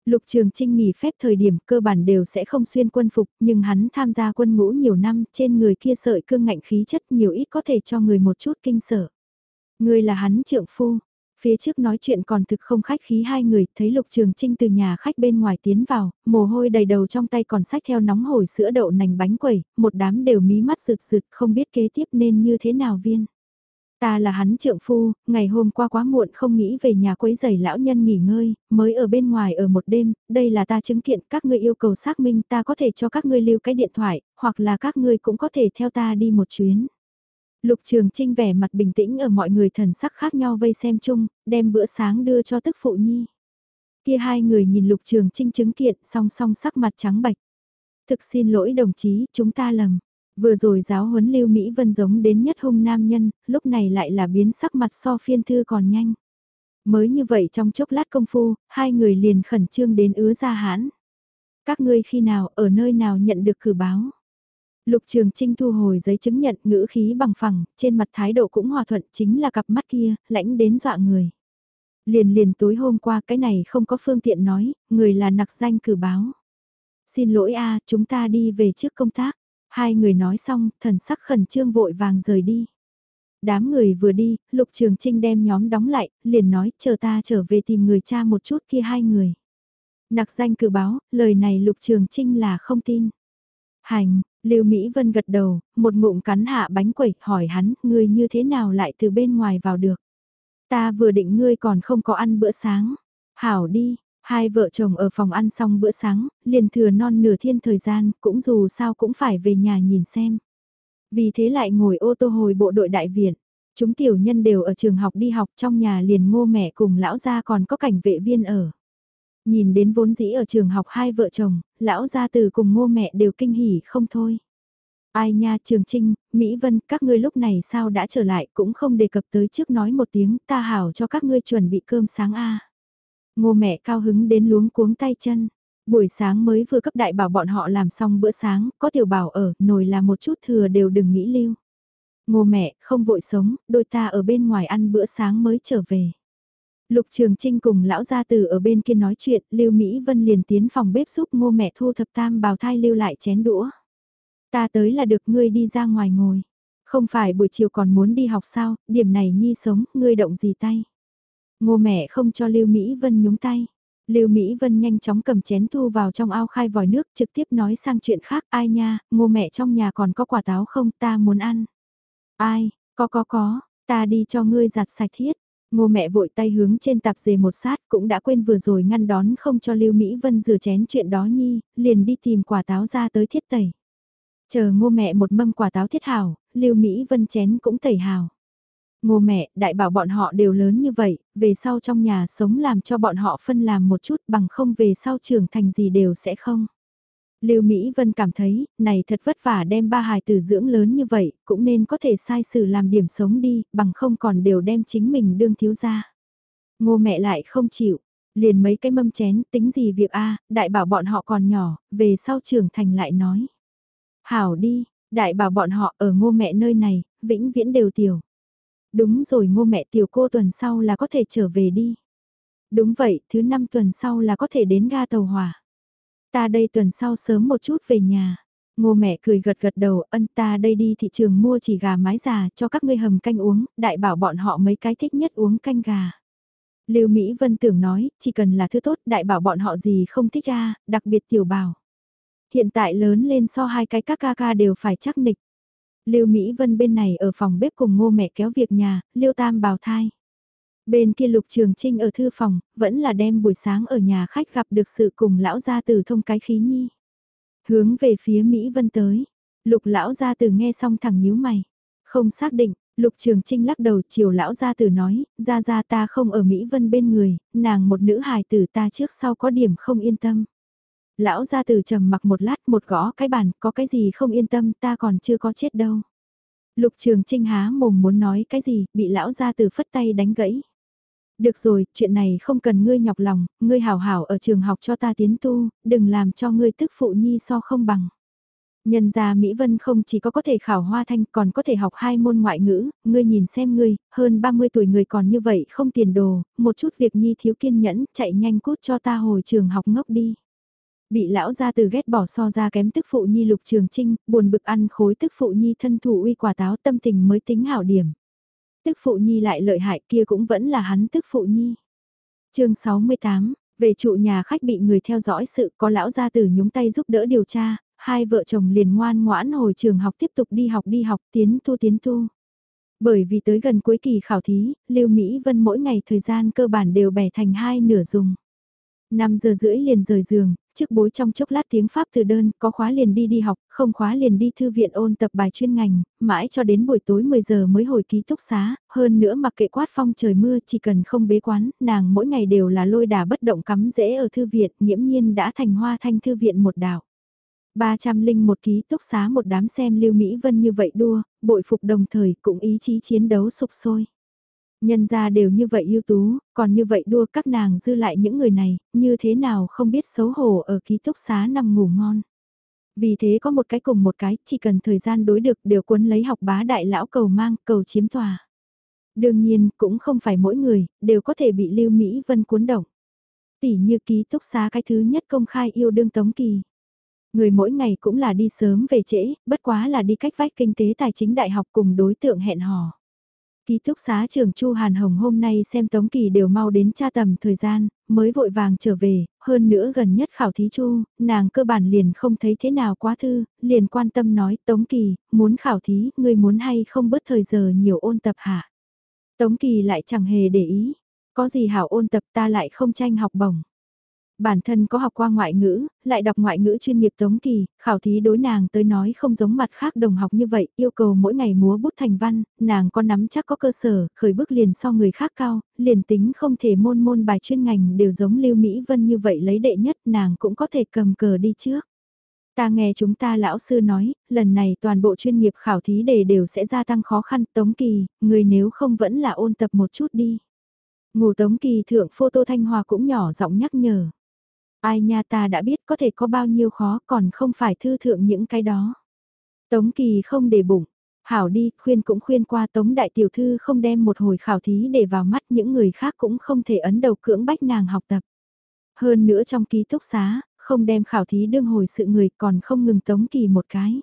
Lục Trường Trinh nghỉ phép thời điểm cơ bản đều sẽ không xuyên quân phục, nhưng hắn tham gia quân ngũ nhiều năm, trên người kia sợi cương ngạnh khí chất nhiều ít có thể cho người một chút kinh sợ. Người là hắn trượng phu, Phía trước nói chuyện còn thực không khách khí hai người, thấy Lục Trường Trinh từ nhà khách bên ngoài tiến vào, mồ hôi đầy đầu trong tay còn sách theo nóng hổi sữa đậu nành bánh quẩy, một đám đều mí mắt rực rực không biết kế tiếp nên như thế nào viên. Ta là hắn trượng phu, ngày hôm qua quá muộn không nghĩ về nhà quấy giày lão nhân nghỉ ngơi, mới ở bên ngoài ở một đêm, đây là ta chứng kiện các ngươi yêu cầu xác minh ta có thể cho các ngươi lưu cái điện thoại, hoặc là các ngươi cũng có thể theo ta đi một chuyến. Lục Trường Trinh vẻ mặt bình tĩnh ở mọi người thần sắc khác nhau vây xem chung, đem bữa sáng đưa cho tức phụ nhi. Kia hai người nhìn Lục Trường Trinh chứng kiện song song sắc mặt trắng bạch. Thực xin lỗi đồng chí, chúng ta lầm. Vừa rồi giáo huấn Lưu Mỹ Vân giống đến nhất hung nam nhân, lúc này lại là biến sắc mặt so phiên thư còn nhanh. Mới như vậy trong chốc lát công phu, hai người liền khẩn trương đến ứa ra hãn. Các ngươi khi nào, ở nơi nào nhận được cử báo? Lục Trường Trinh thu hồi giấy chứng nhận ngữ khí bằng phẳng, trên mặt thái độ cũng hòa thuận chính là cặp mắt kia, lãnh đến dọa người. Liền liền tối hôm qua cái này không có phương tiện nói, người là nặc danh cử báo. Xin lỗi a chúng ta đi về trước công tác. Hai người nói xong, thần sắc khẩn trương vội vàng rời đi. Đám người vừa đi, Lục Trường Trinh đem nhóm đóng lại, liền nói chờ ta trở về tìm người cha một chút kia hai người. Nặc danh cử báo, lời này Lục Trường Trinh là không tin. Hành, Lưu Mỹ Vân gật đầu, một ngụm cắn hạ bánh quẩy, hỏi hắn, ngươi như thế nào lại từ bên ngoài vào được. Ta vừa định ngươi còn không có ăn bữa sáng. Hảo đi, hai vợ chồng ở phòng ăn xong bữa sáng, liền thừa non nửa thiên thời gian, cũng dù sao cũng phải về nhà nhìn xem. Vì thế lại ngồi ô tô hồi bộ đội đại viện. Chúng tiểu nhân đều ở trường học đi học trong nhà liền ngô mẹ cùng lão gia còn có cảnh vệ viên ở. Nhìn đến vốn dĩ ở trường học hai vợ chồng, lão gia từ cùng ngô mẹ đều kinh hỉ không thôi. Ai nha Trường Trinh, Mỹ Vân, các ngươi lúc này sao đã trở lại cũng không đề cập tới trước nói một tiếng ta hảo cho các ngươi chuẩn bị cơm sáng a Ngô mẹ cao hứng đến luống cuống tay chân. Buổi sáng mới vừa cấp đại bảo bọn họ làm xong bữa sáng, có tiểu bảo ở, nồi là một chút thừa đều đừng nghĩ lưu. Ngô mẹ, không vội sống, đôi ta ở bên ngoài ăn bữa sáng mới trở về. Lục Trường Trinh cùng lão gia tử ở bên kia nói chuyện, Lưu Mỹ Vân liền tiến phòng bếp giúp ngô mẹ thu thập tam bào thai lưu lại chén đũa. Ta tới là được ngươi đi ra ngoài ngồi. Không phải buổi chiều còn muốn đi học sao, điểm này nhi sống, ngươi động gì tay. Ngô mẹ không cho Lưu Mỹ Vân nhúng tay. Lưu Mỹ Vân nhanh chóng cầm chén thu vào trong ao khai vòi nước trực tiếp nói sang chuyện khác ai nha, ngô mẹ trong nhà còn có quả táo không ta muốn ăn. Ai, có có có, ta đi cho ngươi giặt sạch thiết. Ngô mẹ vội tay hướng trên tạp dề một sát cũng đã quên vừa rồi ngăn đón không cho Lưu Mỹ Vân rửa chén chuyện đó nhi, liền đi tìm quả táo ra tới thiết tẩy. Chờ ngô mẹ một mâm quả táo thiết hảo, Lưu Mỹ Vân chén cũng tẩy hảo. Ngô mẹ, đại bảo bọn họ đều lớn như vậy, về sau trong nhà sống làm cho bọn họ phân làm một chút bằng không về sau trưởng thành gì đều sẽ không. Lưu Mỹ Vân cảm thấy, này thật vất vả đem ba hài tử dưỡng lớn như vậy, cũng nên có thể sai sự làm điểm sống đi, bằng không còn đều đem chính mình đương thiếu ra. Ngô mẹ lại không chịu, liền mấy cái mâm chén, tính gì việc a đại bảo bọn họ còn nhỏ, về sau trưởng thành lại nói. Hảo đi, đại bảo bọn họ ở ngô mẹ nơi này, vĩnh viễn đều tiểu. Đúng rồi ngô mẹ tiểu cô tuần sau là có thể trở về đi. Đúng vậy, thứ năm tuần sau là có thể đến ga tàu hỏa. Ta đây tuần sau sớm một chút về nhà. Ngô mẹ cười gật gật đầu, ân ta đây đi thị trường mua chỉ gà mái già cho các ngươi hầm canh uống, đại bảo bọn họ mấy cái thích nhất uống canh gà. Lưu Mỹ Vân tưởng nói, chỉ cần là thứ tốt, đại bảo bọn họ gì không thích ra, đặc biệt tiểu bảo. Hiện tại lớn lên so hai cái các ca ca đều phải chắc nịch. Lưu Mỹ Vân bên này ở phòng bếp cùng ngô mẹ kéo việc nhà, Lưu Tam bào thai. Bên kia Lục Trường Trinh ở thư phòng, vẫn là đem buổi sáng ở nhà khách gặp được sự cùng lão gia tử thông cái khí nhi. Hướng về phía Mỹ Vân tới, Lục lão gia tử nghe xong thẳng nhíu mày. Không xác định, Lục Trường Trinh lắc đầu chiều lão gia tử nói, ra ra ta không ở Mỹ Vân bên người, nàng một nữ hài tử ta trước sau có điểm không yên tâm. Lão gia từ trầm mặc một lát một gõ cái bàn, có cái gì không yên tâm ta còn chưa có chết đâu. Lục Trường Trinh há mồm muốn nói cái gì, bị lão gia từ phất tay đánh gãy. Được rồi, chuyện này không cần ngươi nhọc lòng, ngươi hảo hảo ở trường học cho ta tiến tu, đừng làm cho ngươi tức phụ nhi so không bằng. Nhân gia Mỹ Vân không chỉ có có thể khảo hoa thanh còn có thể học hai môn ngoại ngữ, ngươi nhìn xem ngươi, hơn 30 tuổi người còn như vậy không tiền đồ, một chút việc nhi thiếu kiên nhẫn, chạy nhanh cút cho ta hồi trường học ngốc đi. Bị lão gia từ ghét bỏ so ra kém tức phụ nhi lục trường trinh, buồn bực ăn khối tức phụ nhi thân thủ uy quả táo tâm tình mới tính hảo điểm. Tức phụ nhi lại lợi hại kia cũng vẫn là hắn tức phụ nhi. chương 68, về trụ nhà khách bị người theo dõi sự có lão gia tử nhúng tay giúp đỡ điều tra, hai vợ chồng liền ngoan ngoãn hồi trường học tiếp tục đi học đi học tiến tu tiến tu. Bởi vì tới gần cuối kỳ khảo thí, Lưu Mỹ Vân mỗi ngày thời gian cơ bản đều bẻ thành hai nửa dùng. 5 giờ rưỡi liền rời giường, trước bối trong chốc lát tiếng Pháp từ đơn, có khóa liền đi đi học, không khóa liền đi thư viện ôn tập bài chuyên ngành, mãi cho đến buổi tối 10 giờ mới hồi ký túc xá, hơn nữa mặc kệ quát phong trời mưa chỉ cần không bế quán, nàng mỗi ngày đều là lôi đà bất động cắm rễ ở thư viện, nhiễm nhiên đã thành hoa thanh thư viện một đảo. 300 linh một ký túc xá một đám xem Lưu Mỹ Vân như vậy đua, bội phục đồng thời cũng ý chí chiến đấu sục sôi. Nhân ra đều như vậy ưu tú, còn như vậy đua các nàng dư lại những người này, như thế nào không biết xấu hổ ở ký túc xá nằm ngủ ngon. Vì thế có một cái cùng một cái, chỉ cần thời gian đối được đều cuốn lấy học bá đại lão cầu mang, cầu chiếm tòa. Đương nhiên, cũng không phải mỗi người, đều có thể bị Lưu Mỹ Vân cuốn động. Tỷ như ký túc xá cái thứ nhất công khai yêu đương Tống Kỳ. Người mỗi ngày cũng là đi sớm về trễ, bất quá là đi cách vách kinh tế tài chính đại học cùng đối tượng hẹn hò. Ký túc xá trường Chu Hàn Hồng hôm nay xem Tống Kỳ đều mau đến tra tầm thời gian, mới vội vàng trở về, hơn nữa gần nhất khảo thí Chu, nàng cơ bản liền không thấy thế nào quá thư, liền quan tâm nói Tống Kỳ, muốn khảo thí, ngươi muốn hay không bớt thời giờ nhiều ôn tập hả? Tống Kỳ lại chẳng hề để ý, có gì hảo ôn tập ta lại không tranh học bổng. Bản thân có học qua ngoại ngữ, lại đọc ngoại ngữ chuyên nghiệp tống kỳ, khảo thí đối nàng tới nói không giống mặt khác đồng học như vậy, yêu cầu mỗi ngày múa bút thành văn, nàng có nắm chắc có cơ sở, khởi bước liền so người khác cao, liền tính không thể môn môn bài chuyên ngành đều giống Lưu Mỹ Vân như vậy lấy đệ nhất nàng cũng có thể cầm cờ đi trước. Ta nghe chúng ta lão sư nói, lần này toàn bộ chuyên nghiệp khảo thí đề đều sẽ gia tăng khó khăn tống kỳ, người nếu không vẫn là ôn tập một chút đi. Ngủ tống kỳ thượng phô tô thanh hòa cũng nhỏ giọng nhắc nhở. Ai nha ta đã biết có thể có bao nhiêu khó còn không phải thư thượng những cái đó. Tống Kỳ không để bụng. Hảo đi, khuyên cũng khuyên qua Tống Đại Tiểu Thư không đem một hồi khảo thí để vào mắt những người khác cũng không thể ấn đầu cưỡng bách nàng học tập. Hơn nữa trong ký túc xá, không đem khảo thí đương hồi sự người còn không ngừng Tống Kỳ một cái.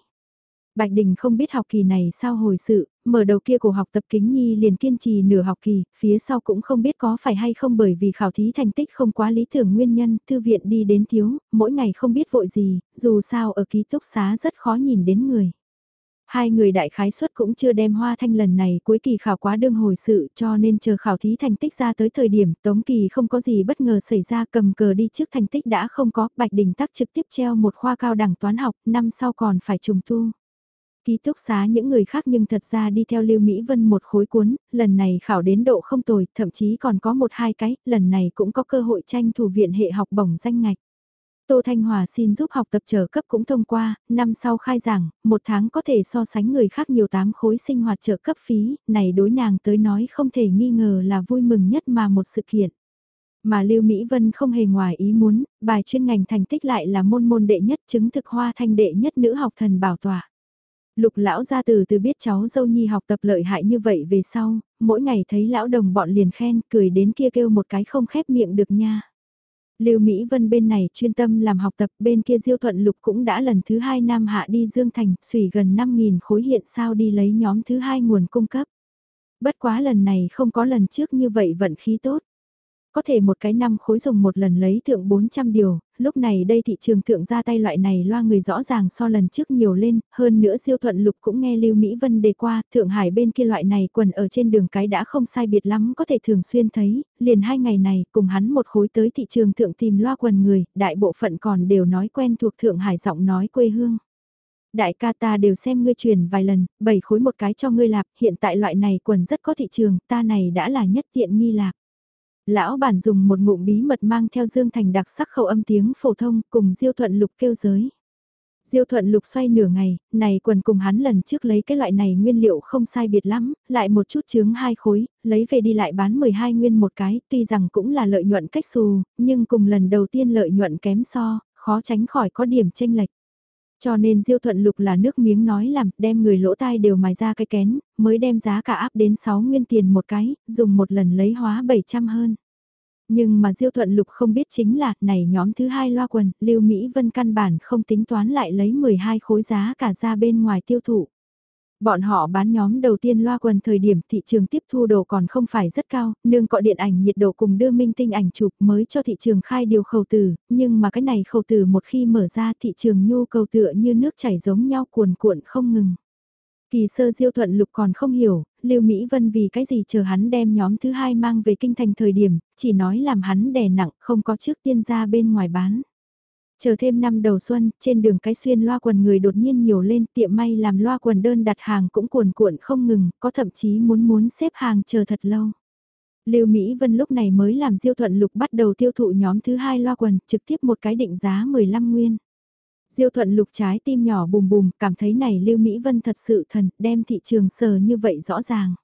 Bạch Đình không biết học kỳ này sao hồi sự, mở đầu kia của học tập kính nhi liền kiên trì nửa học kỳ, phía sau cũng không biết có phải hay không bởi vì khảo thí thành tích không quá lý tưởng nguyên nhân, thư viện đi đến thiếu, mỗi ngày không biết vội gì, dù sao ở ký túc xá rất khó nhìn đến người. Hai người đại khái suất cũng chưa đem hoa thanh lần này cuối kỳ khảo quá đương hồi sự cho nên chờ khảo thí thành tích ra tới thời điểm Tống Kỳ không có gì bất ngờ xảy ra cầm cờ đi trước thành tích đã không có, Bạch Đình tắc trực tiếp treo một khoa cao đẳng toán học, năm sau còn phải trùng tu. Ký túc xá những người khác nhưng thật ra đi theo Lưu Mỹ Vân một khối cuốn, lần này khảo đến độ không tồi, thậm chí còn có một hai cái, lần này cũng có cơ hội tranh thủ viện hệ học bổng danh ngạch. Tô Thanh Hòa xin giúp học tập trở cấp cũng thông qua, năm sau khai giảng, một tháng có thể so sánh người khác nhiều tám khối sinh hoạt trợ cấp phí, này đối nàng tới nói không thể nghi ngờ là vui mừng nhất mà một sự kiện. Mà Lưu Mỹ Vân không hề ngoài ý muốn, bài chuyên ngành thành tích lại là môn môn đệ nhất chứng thực hoa thanh đệ nhất nữ học thần bảo tỏa. Lục lão ra từ từ biết cháu dâu nhi học tập lợi hại như vậy về sau, mỗi ngày thấy lão đồng bọn liền khen, cười đến kia kêu một cái không khép miệng được nha. Lưu Mỹ Vân bên này chuyên tâm làm học tập, bên kia Diêu Thuận Lục cũng đã lần thứ hai năm hạ đi Dương Thành, xủy gần 5.000 khối hiện sao đi lấy nhóm thứ hai nguồn cung cấp. Bất quá lần này không có lần trước như vậy vận khí tốt. Có thể một cái năm khối dùng một lần lấy thượng 400 điều, lúc này đây thị trường thượng ra tay loại này loa người rõ ràng so lần trước nhiều lên, hơn nữa siêu thuận lục cũng nghe Lưu Mỹ Vân đề qua, Thượng Hải bên kia loại này quần ở trên đường cái đã không sai biệt lắm có thể thường xuyên thấy, liền hai ngày này cùng hắn một khối tới thị trường thượng tìm loa quần người, đại bộ phận còn đều nói quen thuộc Thượng Hải giọng nói quê hương. Đại ca ta đều xem ngươi truyền vài lần, bảy khối một cái cho ngươi lạp, hiện tại loại này quần rất có thị trường, ta này đã là nhất tiện nghi lạc. Lão bản dùng một ngụm bí mật mang theo Dương Thành đặc sắc khẩu âm tiếng phổ thông cùng Diêu Thuận Lục kêu giới. Diêu Thuận Lục xoay nửa ngày, này quần cùng hắn lần trước lấy cái loại này nguyên liệu không sai biệt lắm, lại một chút chướng hai khối, lấy về đi lại bán 12 nguyên một cái, tuy rằng cũng là lợi nhuận cách xù, nhưng cùng lần đầu tiên lợi nhuận kém so, khó tránh khỏi có điểm tranh lệch. Cho nên Diêu Thuận Lục là nước miếng nói làm, đem người lỗ tai đều mài ra cái kén, mới đem giá cả áp đến 6 nguyên tiền một cái, dùng một lần lấy hóa 700 hơn. Nhưng mà Diêu Thuận Lục không biết chính là, này nhóm thứ hai loa quần, Lưu Mỹ Vân căn bản không tính toán lại lấy 12 khối giá cả ra bên ngoài tiêu thụ. Bọn họ bán nhóm đầu tiên loa quần thời điểm thị trường tiếp thu đồ còn không phải rất cao, nương cọ điện ảnh nhiệt độ cùng đưa minh tinh ảnh chụp mới cho thị trường khai điều khẩu từ, nhưng mà cái này khẩu từ một khi mở ra thị trường nhu cầu tựa như nước chảy giống nhau cuồn cuộn không ngừng. Kỳ sơ diêu thuận lục còn không hiểu, Lưu Mỹ Vân vì cái gì chờ hắn đem nhóm thứ hai mang về kinh thành thời điểm, chỉ nói làm hắn đè nặng không có trước tiên ra bên ngoài bán. Chờ thêm năm đầu xuân, trên đường cái xuyên loa quần người đột nhiên nhiều lên tiệm may làm loa quần đơn đặt hàng cũng cuồn cuộn không ngừng, có thậm chí muốn muốn xếp hàng chờ thật lâu. Lưu Mỹ Vân lúc này mới làm Diêu Thuận Lục bắt đầu tiêu thụ nhóm thứ hai loa quần, trực tiếp một cái định giá 15 nguyên. Diêu Thuận Lục trái tim nhỏ bùm bùm, cảm thấy này Lưu Mỹ Vân thật sự thần, đem thị trường sờ như vậy rõ ràng.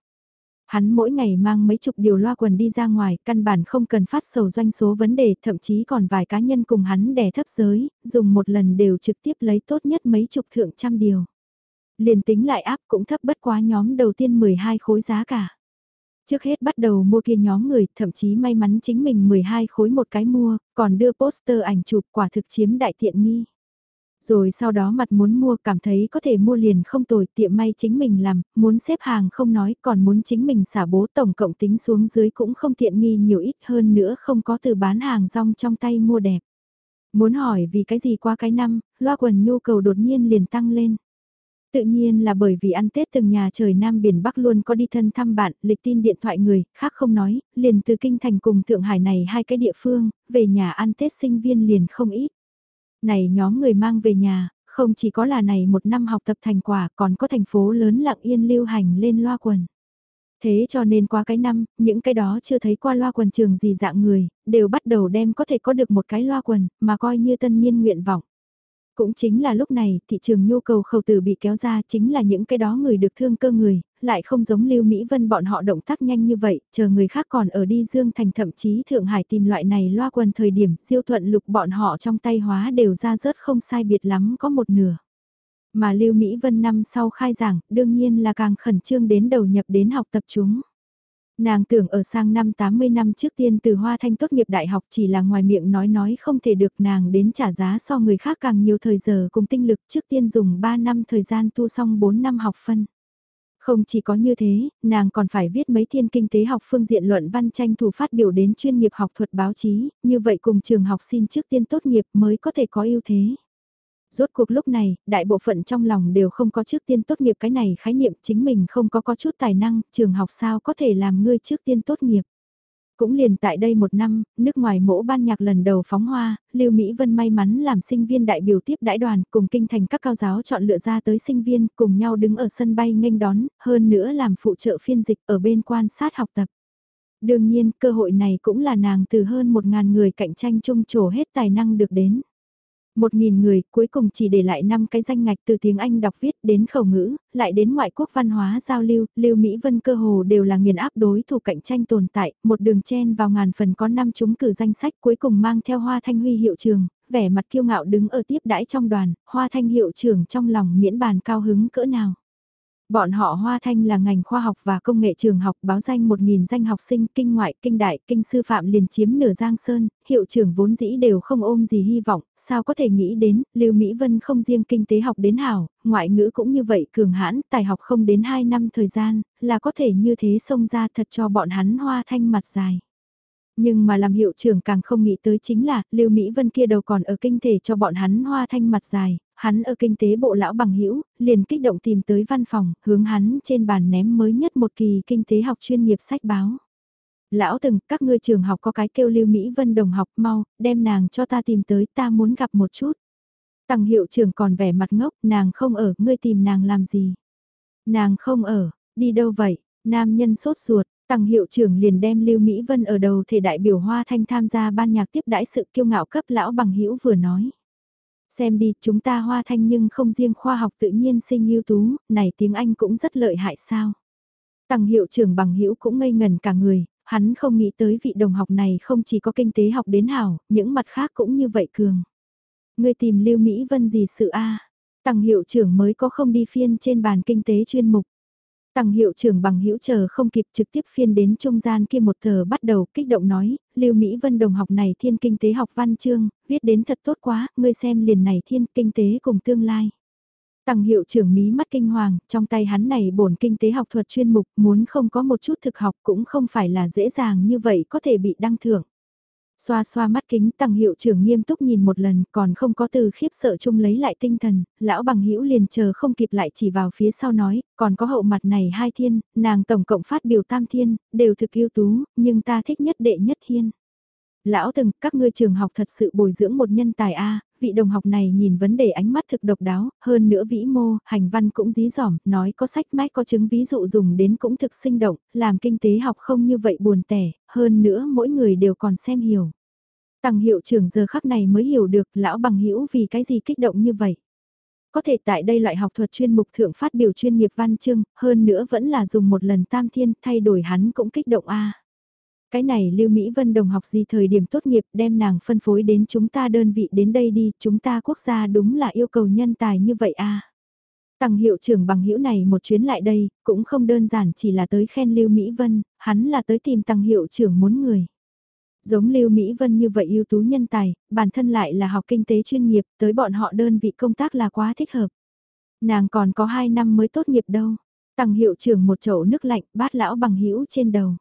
Hắn mỗi ngày mang mấy chục điều loa quần đi ra ngoài, căn bản không cần phát sầu doanh số vấn đề, thậm chí còn vài cá nhân cùng hắn đè thấp giới, dùng một lần đều trực tiếp lấy tốt nhất mấy chục thượng trăm điều. Liền tính lại áp cũng thấp bất quá nhóm đầu tiên 12 khối giá cả. Trước hết bắt đầu mua kia nhóm người, thậm chí may mắn chính mình 12 khối một cái mua, còn đưa poster ảnh chụp quả thực chiếm đại tiện nghi. Rồi sau đó mặt muốn mua cảm thấy có thể mua liền không tồi tiệm may chính mình làm, muốn xếp hàng không nói còn muốn chính mình xả bố tổng cộng tính xuống dưới cũng không tiện nghi nhiều ít hơn nữa không có từ bán hàng rong trong tay mua đẹp. Muốn hỏi vì cái gì qua cái năm, loa quần nhu cầu đột nhiên liền tăng lên. Tự nhiên là bởi vì ăn Tết từng nhà trời Nam Biển Bắc luôn có đi thân thăm bạn, lịch tin điện thoại người, khác không nói, liền từ Kinh Thành cùng Thượng Hải này hai cái địa phương, về nhà ăn Tết sinh viên liền không ít. Này nhóm người mang về nhà, không chỉ có là này một năm học tập thành quả còn có thành phố lớn lặng yên lưu hành lên loa quần. Thế cho nên qua cái năm, những cái đó chưa thấy qua loa quần trường gì dạng người, đều bắt đầu đem có thể có được một cái loa quần, mà coi như tân niên nguyện vọng. Cũng chính là lúc này, thị trường nhu cầu khẩu từ bị kéo ra chính là những cái đó người được thương cơ người, lại không giống Lưu Mỹ Vân bọn họ động tác nhanh như vậy, chờ người khác còn ở đi Dương Thành thậm chí Thượng Hải tìm loại này loa quần thời điểm diêu thuận lục bọn họ trong tay hóa đều ra rớt không sai biệt lắm có một nửa. Mà Lưu Mỹ Vân năm sau khai giảng, đương nhiên là càng khẩn trương đến đầu nhập đến học tập chúng. Nàng tưởng ở sang năm 80 năm trước tiên từ Hoa Thanh tốt nghiệp đại học chỉ là ngoài miệng nói nói không thể được nàng đến trả giá so người khác càng nhiều thời giờ cùng tinh lực trước tiên dùng 3 năm thời gian tu xong 4 năm học phân. Không chỉ có như thế, nàng còn phải viết mấy thiên kinh tế học phương diện luận văn tranh thủ phát biểu đến chuyên nghiệp học thuật báo chí, như vậy cùng trường học xin trước tiên tốt nghiệp mới có thể có ưu thế. Rốt cuộc lúc này, đại bộ phận trong lòng đều không có trước tiên tốt nghiệp cái này khái niệm chính mình không có có chút tài năng, trường học sao có thể làm ngươi trước tiên tốt nghiệp. Cũng liền tại đây một năm, nước ngoài mỗ ban nhạc lần đầu phóng hoa, Lưu Mỹ Vân may mắn làm sinh viên đại biểu tiếp đại đoàn cùng kinh thành các cao giáo chọn lựa ra tới sinh viên cùng nhau đứng ở sân bay nghênh đón, hơn nữa làm phụ trợ phiên dịch ở bên quan sát học tập. Đương nhiên, cơ hội này cũng là nàng từ hơn một ngàn người cạnh tranh chung trổ hết tài năng được đến. Một nghìn người cuối cùng chỉ để lại năm cái danh ngạch từ tiếng Anh đọc viết đến khẩu ngữ, lại đến ngoại quốc văn hóa giao lưu, lưu Mỹ Vân cơ hồ đều là nghiền áp đối thủ cạnh tranh tồn tại, một đường chen vào ngàn phần có năm chúng cử danh sách cuối cùng mang theo hoa thanh huy hiệu trường, vẻ mặt kiêu ngạo đứng ở tiếp đãi trong đoàn, hoa thanh hiệu trưởng trong lòng miễn bàn cao hứng cỡ nào. Bọn họ Hoa Thanh là ngành khoa học và công nghệ trường học báo danh 1.000 danh học sinh kinh ngoại, kinh đại, kinh sư phạm liền chiếm nửa giang sơn, hiệu trưởng vốn dĩ đều không ôm gì hy vọng, sao có thể nghĩ đến, Lưu Mỹ Vân không riêng kinh tế học đến hảo, ngoại ngữ cũng như vậy cường hãn, tài học không đến 2 năm thời gian, là có thể như thế xông ra thật cho bọn hắn Hoa Thanh mặt dài. Nhưng mà làm hiệu trưởng càng không nghĩ tới chính là, Lưu Mỹ Vân kia đầu còn ở kinh thể cho bọn hắn hoa thanh mặt dài, hắn ở kinh tế bộ lão bằng hữu liền kích động tìm tới văn phòng, hướng hắn trên bàn ném mới nhất một kỳ kinh tế học chuyên nghiệp sách báo. Lão từng, các ngươi trường học có cái kêu Lưu Mỹ Vân đồng học mau, đem nàng cho ta tìm tới, ta muốn gặp một chút. Tăng hiệu trưởng còn vẻ mặt ngốc, nàng không ở, ngươi tìm nàng làm gì? Nàng không ở, đi đâu vậy? Nam nhân sốt ruột, Tăng hiệu trưởng liền đem Lưu Mỹ Vân ở đầu thể đại biểu Hoa Thanh tham gia ban nhạc tiếp đãi sự kiêu ngạo cấp lão bằng hữu vừa nói. Xem đi, chúng ta Hoa Thanh nhưng không riêng khoa học tự nhiên sinh ưu tú, này tiếng Anh cũng rất lợi hại sao. Tăng hiệu trưởng bằng hữu cũng ngây ngần cả người, hắn không nghĩ tới vị đồng học này không chỉ có kinh tế học đến hảo, những mặt khác cũng như vậy cường. Người tìm Lưu Mỹ Vân gì sự a Tăng hiệu trưởng mới có không đi phiên trên bàn kinh tế chuyên mục. Tăng hiệu trưởng bằng hữu chờ không kịp trực tiếp phiên đến trung gian kia một tờ bắt đầu kích động nói, Lưu Mỹ Vân đồng học này thiên kinh tế học văn chương, viết đến thật tốt quá, ngươi xem liền này thiên kinh tế cùng tương lai. Tăng hiệu trưởng mí mắt kinh hoàng, trong tay hắn này bổn kinh tế học thuật chuyên mục muốn không có một chút thực học cũng không phải là dễ dàng như vậy có thể bị đăng thưởng. Xoa xoa mắt kính tăng hiệu trưởng nghiêm túc nhìn một lần còn không có từ khiếp sợ chung lấy lại tinh thần, lão bằng hữu liền chờ không kịp lại chỉ vào phía sau nói, còn có hậu mặt này hai thiên, nàng tổng cộng phát biểu tam thiên, đều thực ưu tú, nhưng ta thích nhất đệ nhất thiên. Lão từng, các ngươi trường học thật sự bồi dưỡng một nhân tài A, vị đồng học này nhìn vấn đề ánh mắt thực độc đáo, hơn nữa vĩ mô, hành văn cũng dí dỏm, nói có sách mách có chứng ví dụ dùng đến cũng thực sinh động, làm kinh tế học không như vậy buồn tẻ, hơn nữa mỗi người đều còn xem hiểu. Tăng hiệu trưởng giờ khắc này mới hiểu được lão bằng hữu vì cái gì kích động như vậy. Có thể tại đây loại học thuật chuyên mục thượng phát biểu chuyên nghiệp văn chương, hơn nữa vẫn là dùng một lần tam thiên thay đổi hắn cũng kích động a cái này Lưu Mỹ Vân đồng học gì thời điểm tốt nghiệp đem nàng phân phối đến chúng ta đơn vị đến đây đi, chúng ta quốc gia đúng là yêu cầu nhân tài như vậy à. Tăng hiệu trưởng bằng hữu này một chuyến lại đây, cũng không đơn giản chỉ là tới khen Lưu Mỹ Vân, hắn là tới tìm tăng hiệu trưởng muốn người. Giống Lưu Mỹ Vân như vậy ưu tú nhân tài, bản thân lại là học kinh tế chuyên nghiệp, tới bọn họ đơn vị công tác là quá thích hợp. Nàng còn có 2 năm mới tốt nghiệp đâu. Tăng hiệu trưởng một chậu nước lạnh bát lão bằng hữu trên đầu.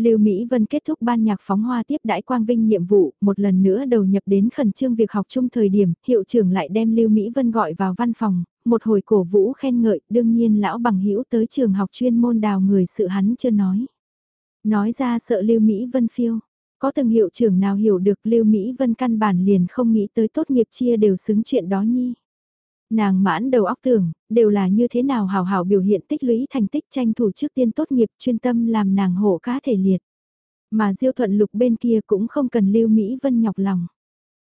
Lưu Mỹ Vân kết thúc ban nhạc phóng hoa tiếp đãi Quang Vinh nhiệm vụ, một lần nữa đầu nhập đến khẩn trương việc học chung thời điểm, hiệu trưởng lại đem Lưu Mỹ Vân gọi vào văn phòng, một hồi cổ vũ khen ngợi, đương nhiên lão bằng hữu tới trường học chuyên môn đào người sự hắn chưa nói. Nói ra sợ Lưu Mỹ Vân phiêu, có từng hiệu trưởng nào hiểu được Lưu Mỹ Vân căn bản liền không nghĩ tới tốt nghiệp chia đều xứng chuyện đó nhi. Nàng mãn đầu óc tưởng, đều là như thế nào hào hào biểu hiện tích lũy thành tích tranh thủ trước tiên tốt nghiệp chuyên tâm làm nàng hộ cá thể liệt. Mà Diêu Thuận Lục bên kia cũng không cần Lưu Mỹ Vân nhọc lòng.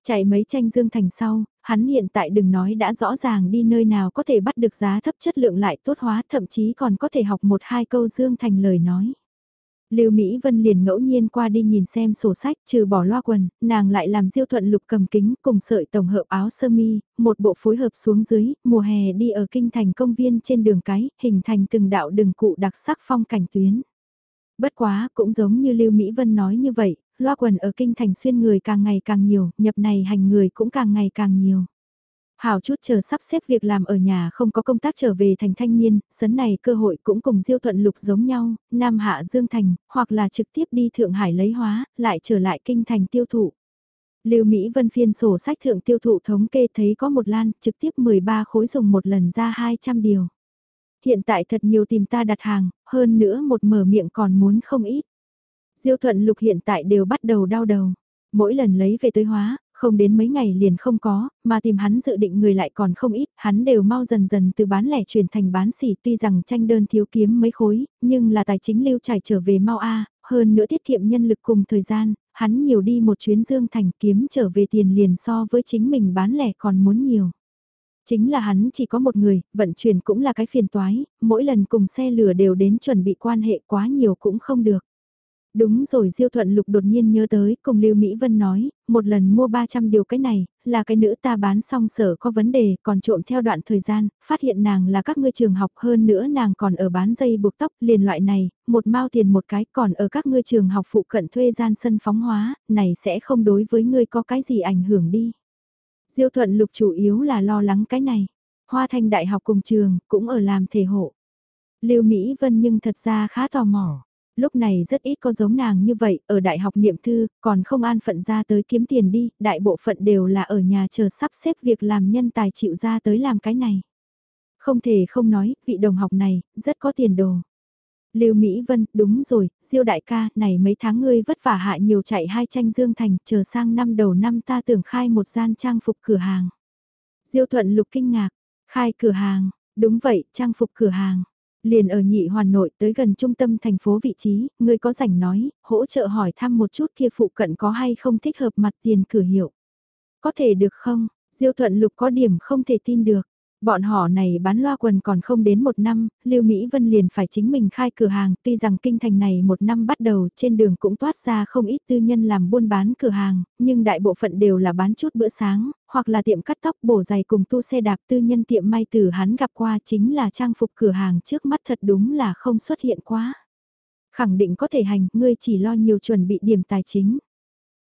Chạy mấy tranh Dương Thành sau, hắn hiện tại đừng nói đã rõ ràng đi nơi nào có thể bắt được giá thấp chất lượng lại tốt hóa thậm chí còn có thể học một hai câu Dương Thành lời nói. Lưu Mỹ Vân liền ngẫu nhiên qua đi nhìn xem sổ sách, trừ bỏ loa quần, nàng lại làm Diêu Thuận Lục cầm kính cùng sợi tổng hợp áo sơ mi, một bộ phối hợp xuống dưới, mùa hè đi ở kinh thành công viên trên đường cái, hình thành từng đạo đường cụ đặc sắc phong cảnh tuyến. Bất quá, cũng giống như Lưu Mỹ Vân nói như vậy, loa quần ở kinh thành xuyên người càng ngày càng nhiều, nhập này hành người cũng càng ngày càng nhiều. Hảo chút chờ sắp xếp việc làm ở nhà không có công tác trở về thành thanh niên, sấn này cơ hội cũng cùng Diêu Thuận Lục giống nhau, Nam Hạ Dương Thành, hoặc là trực tiếp đi Thượng Hải lấy hóa, lại trở lại kinh thành tiêu thụ. Lưu Mỹ Vân phiên sổ sách thượng tiêu thụ thống kê thấy có một lan, trực tiếp 13 khối dùng một lần ra 200 điều. Hiện tại thật nhiều tìm ta đặt hàng, hơn nữa một mở miệng còn muốn không ít. Diêu Thuận Lục hiện tại đều bắt đầu đau đầu. Mỗi lần lấy về tới hóa, không đến mấy ngày liền không có, mà tìm hắn dự định người lại còn không ít, hắn đều mau dần dần từ bán lẻ chuyển thành bán xỉ tuy rằng tranh đơn thiếu kiếm mấy khối, nhưng là tài chính lưu trải trở về mau A, hơn nữa tiết kiệm nhân lực cùng thời gian, hắn nhiều đi một chuyến dương thành kiếm trở về tiền liền so với chính mình bán lẻ còn muốn nhiều. Chính là hắn chỉ có một người, vận chuyển cũng là cái phiền toái, mỗi lần cùng xe lửa đều đến chuẩn bị quan hệ quá nhiều cũng không được. Đúng rồi Diêu Thuận Lục đột nhiên nhớ tới, cùng Lưu Mỹ Vân nói, một lần mua 300 điều cái này, là cái nữ ta bán xong sở có vấn đề, còn trộm theo đoạn thời gian, phát hiện nàng là các ngươi trường học hơn nữa nàng còn ở bán dây buộc tóc liền loại này, một mao tiền một cái còn ở các ngươi trường học phụ cận thuê gian sân phóng hóa, này sẽ không đối với ngươi có cái gì ảnh hưởng đi. Diêu Thuận Lục chủ yếu là lo lắng cái này. Hoa Thanh Đại học cùng trường cũng ở làm thể hộ. Lưu Mỹ Vân nhưng thật ra khá tò mò. Lúc này rất ít có giống nàng như vậy, ở đại học niệm thư, còn không an phận ra tới kiếm tiền đi, đại bộ phận đều là ở nhà chờ sắp xếp việc làm nhân tài chịu ra tới làm cái này. Không thể không nói, vị đồng học này, rất có tiền đồ. Lưu Mỹ Vân, đúng rồi, Diêu đại ca, này mấy tháng ngươi vất vả hạ nhiều chạy hai tranh Dương Thành, chờ sang năm đầu năm ta tưởng khai một gian trang phục cửa hàng. Diêu Thuận Lục kinh ngạc, khai cửa hàng, đúng vậy, trang phục cửa hàng. Liền ở nhị hoàn nội tới gần trung tâm thành phố vị trí, người có rảnh nói, hỗ trợ hỏi thăm một chút kia phụ cận có hay không thích hợp mặt tiền cửa hiệu. Có thể được không? Diêu Thuận Lục có điểm không thể tin được. Bọn họ này bán loa quần còn không đến một năm, Lưu Mỹ Vân liền phải chính mình khai cửa hàng, tuy rằng kinh thành này một năm bắt đầu trên đường cũng toát ra không ít tư nhân làm buôn bán cửa hàng, nhưng đại bộ phận đều là bán chút bữa sáng, hoặc là tiệm cắt tóc bổ giày cùng tu xe đạp tư nhân tiệm may từ hắn gặp qua chính là trang phục cửa hàng trước mắt thật đúng là không xuất hiện quá. Khẳng định có thể hành, ngươi chỉ lo nhiều chuẩn bị điểm tài chính.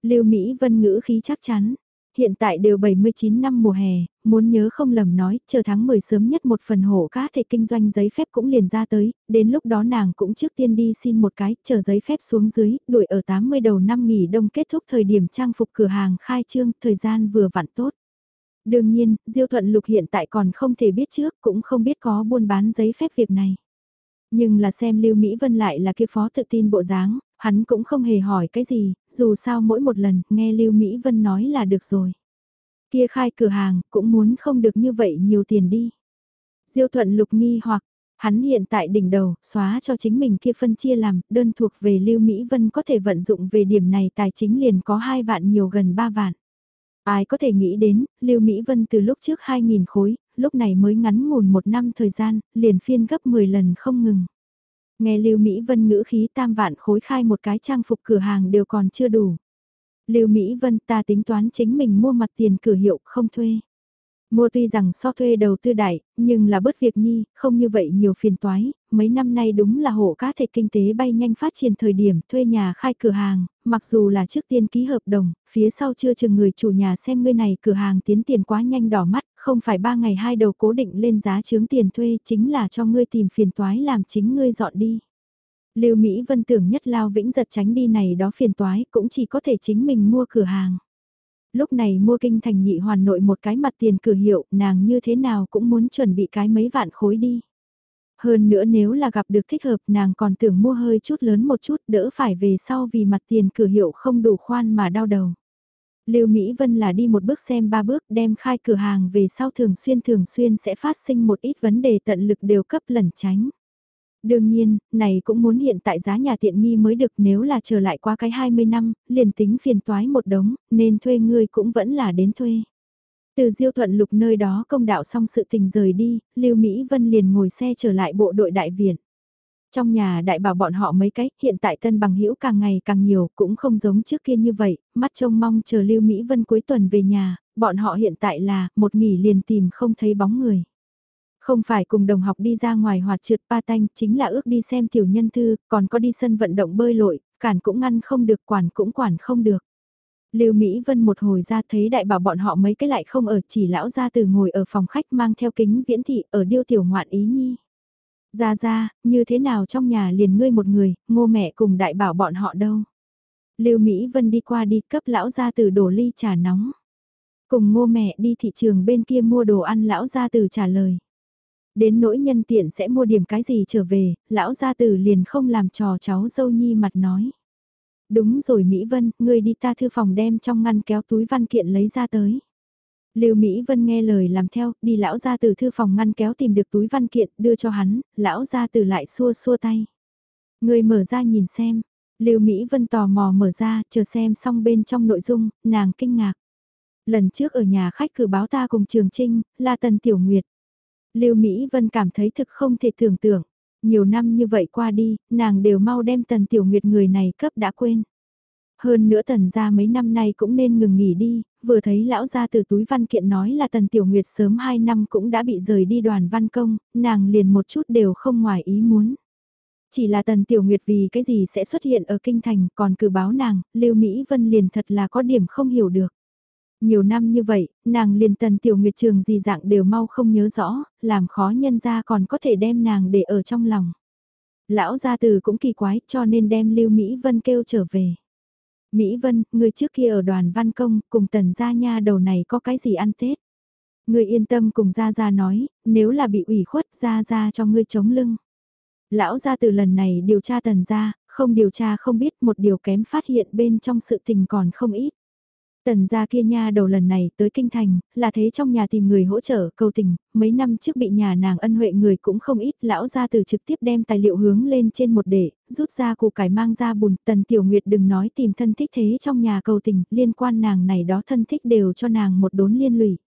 Lưu Mỹ Vân ngữ khí chắc chắn, hiện tại đều 79 năm mùa hè, muốn nhớ không lầm nói, chờ tháng 10 sớm nhất một phần hổ cá thể kinh doanh giấy phép cũng liền ra tới, đến lúc đó nàng cũng trước tiên đi xin một cái, chờ giấy phép xuống dưới, đuổi ở 80 đầu năm nghỉ đông kết thúc thời điểm trang phục cửa hàng khai trương, thời gian vừa vặn tốt. Đương nhiên, Diêu Thuận Lục hiện tại còn không thể biết trước, cũng không biết có buôn bán giấy phép việc này. Nhưng là xem Lưu Mỹ Vân lại là kia phó tự tin bộ dáng, hắn cũng không hề hỏi cái gì, dù sao mỗi một lần nghe Lưu Mỹ Vân nói là được rồi. Kia khai cửa hàng cũng muốn không được như vậy nhiều tiền đi. Diêu thuận lục nghi hoặc, hắn hiện tại đỉnh đầu, xóa cho chính mình kia phân chia làm, đơn thuộc về Lưu Mỹ Vân có thể vận dụng về điểm này tài chính liền có 2 vạn nhiều gần 3 vạn. Ai có thể nghĩ đến, Lưu Mỹ Vân từ lúc trước 2.000 khối, lúc này mới ngắn ngủn một năm thời gian, liền phiên gấp 10 lần không ngừng. Nghe Lưu Mỹ Vân ngữ khí tam vạn khối khai một cái trang phục cửa hàng đều còn chưa đủ. Lưu Mỹ Vân ta tính toán chính mình mua mặt tiền cửa hiệu không thuê. Mua tuy rằng so thuê đầu tư đại, nhưng là bớt việc nhi, không như vậy nhiều phiền toái, mấy năm nay đúng là hộ cá thể kinh tế bay nhanh phát triển thời điểm thuê nhà khai cửa hàng, mặc dù là trước tiên ký hợp đồng, phía sau chưa chừng người chủ nhà xem ngươi này cửa hàng tiến tiền quá nhanh đỏ mắt, không phải ba ngày hai đầu cố định lên giá chướng tiền thuê, chính là cho ngươi tìm phiền toái làm chính ngươi dọn đi. Lưu Mỹ Vân tưởng nhất lao vĩnh giật tránh đi này đó phiền toái, cũng chỉ có thể chính mình mua cửa hàng. Lúc này mua kinh thành nhị hoàn nội một cái mặt tiền cửa hiệu, nàng như thế nào cũng muốn chuẩn bị cái mấy vạn khối đi. Hơn nữa nếu là gặp được thích hợp, nàng còn tưởng mua hơi chút lớn một chút, đỡ phải về sau vì mặt tiền cửa hiệu không đủ khoan mà đau đầu. Lưu Mỹ Vân là đi một bước xem ba bước đem khai cửa hàng về sau thường xuyên thường xuyên sẽ phát sinh một ít vấn đề tận lực đều cấp lẩn tránh. Đương nhiên, này cũng muốn hiện tại giá nhà tiện nghi mới được nếu là trở lại qua cái 20 năm, liền tính phiền toái một đống, nên thuê người cũng vẫn là đến thuê. Từ Diêu Thuận Lục nơi đó công đạo xong sự tình rời đi, Lưu Mỹ Vân liền ngồi xe trở lại bộ đội đại viện. Trong nhà đại bảo bọn họ mấy cách, hiện tại tân bằng hữu càng ngày càng nhiều, cũng không giống trước kia như vậy, mắt trông mong chờ Lưu Mỹ Vân cuối tuần về nhà, bọn họ hiện tại là, một nghỉ liền tìm không thấy bóng người. Không phải cùng đồng học đi ra ngoài hoạt trượt pa tanh, chính là ước đi xem tiểu nhân thư, còn có đi sân vận động bơi lội, cản cũng ngăn không được, quản cũng quản không được. Lưu Mỹ Vân một hồi ra thấy đại bảo bọn họ mấy cái lại không ở chỉ lão ra từ ngồi ở phòng khách mang theo kính viễn thị ở điêu tiểu ngoạn ý nhi. Ra ra, như thế nào trong nhà liền ngươi một người, ngô mẹ cùng đại bảo bọn họ đâu. Lưu Mỹ Vân đi qua đi cấp lão ra từ đổ ly trà nóng. Cùng ngô mẹ đi thị trường bên kia mua đồ ăn lão ra từ trả lời. Đến nỗi nhân tiện sẽ mua điểm cái gì trở về, lão gia tử liền không làm trò cháu dâu nhi mặt nói. Đúng rồi Mỹ Vân, ngươi đi ta thư phòng đem trong ngăn kéo túi văn kiện lấy ra tới. Lưu Mỹ Vân nghe lời làm theo, đi lão gia từ thư phòng ngăn kéo tìm được túi văn kiện, đưa cho hắn, lão gia từ lại xua xua tay. Người mở ra nhìn xem, Lưu Mỹ Vân tò mò mở ra, chờ xem xong bên trong nội dung, nàng kinh ngạc. Lần trước ở nhà khách cử báo ta cùng Trường Trinh, là Tần Tiểu Nguyệt. Lưu Mỹ Vân cảm thấy thực không thể tưởng tượng. Nhiều năm như vậy qua đi, nàng đều mau đem Tần Tiểu Nguyệt người này cấp đã quên. Hơn nữa tần gia mấy năm nay cũng nên ngừng nghỉ đi, vừa thấy lão gia từ túi văn kiện nói là tần tiểu nguyệt sớm 2 năm cũng đã bị rời đi đoàn văn công, nàng liền một chút đều không ngoài ý muốn. Chỉ là tần tiểu nguyệt vì cái gì sẽ xuất hiện ở kinh thành còn cử báo nàng, lưu Mỹ Vân liền thật là có điểm không hiểu được. Nhiều năm như vậy, nàng liền tần tiểu nguyệt trường gì dạng đều mau không nhớ rõ, làm khó nhân ra còn có thể đem nàng để ở trong lòng. Lão gia từ cũng kỳ quái cho nên đem lưu Mỹ Vân kêu trở về. Mỹ Vân, người trước kia ở đoàn văn công, cùng tần gia nha đầu này có cái gì ăn Tết? Người yên tâm cùng Gia Gia nói, nếu là bị ủy khuất Gia Gia cho ngươi chống lưng. Lão gia từ lần này điều tra tần gia, không điều tra không biết một điều kém phát hiện bên trong sự tình còn không ít. Tần gia kia nha đầu lần này tới kinh thành, là thế trong nhà tìm người hỗ trợ cầu tình, mấy năm trước bị nhà nàng ân huệ người cũng không ít, lão gia từ trực tiếp đem tài liệu hướng lên trên một để, rút ra củ cải mang ra bùn, tần tiểu nguyệt đừng nói tìm thân thích thế trong nhà cầu tình, liên quan nàng này đó thân thích đều cho nàng một đốn liên lụy.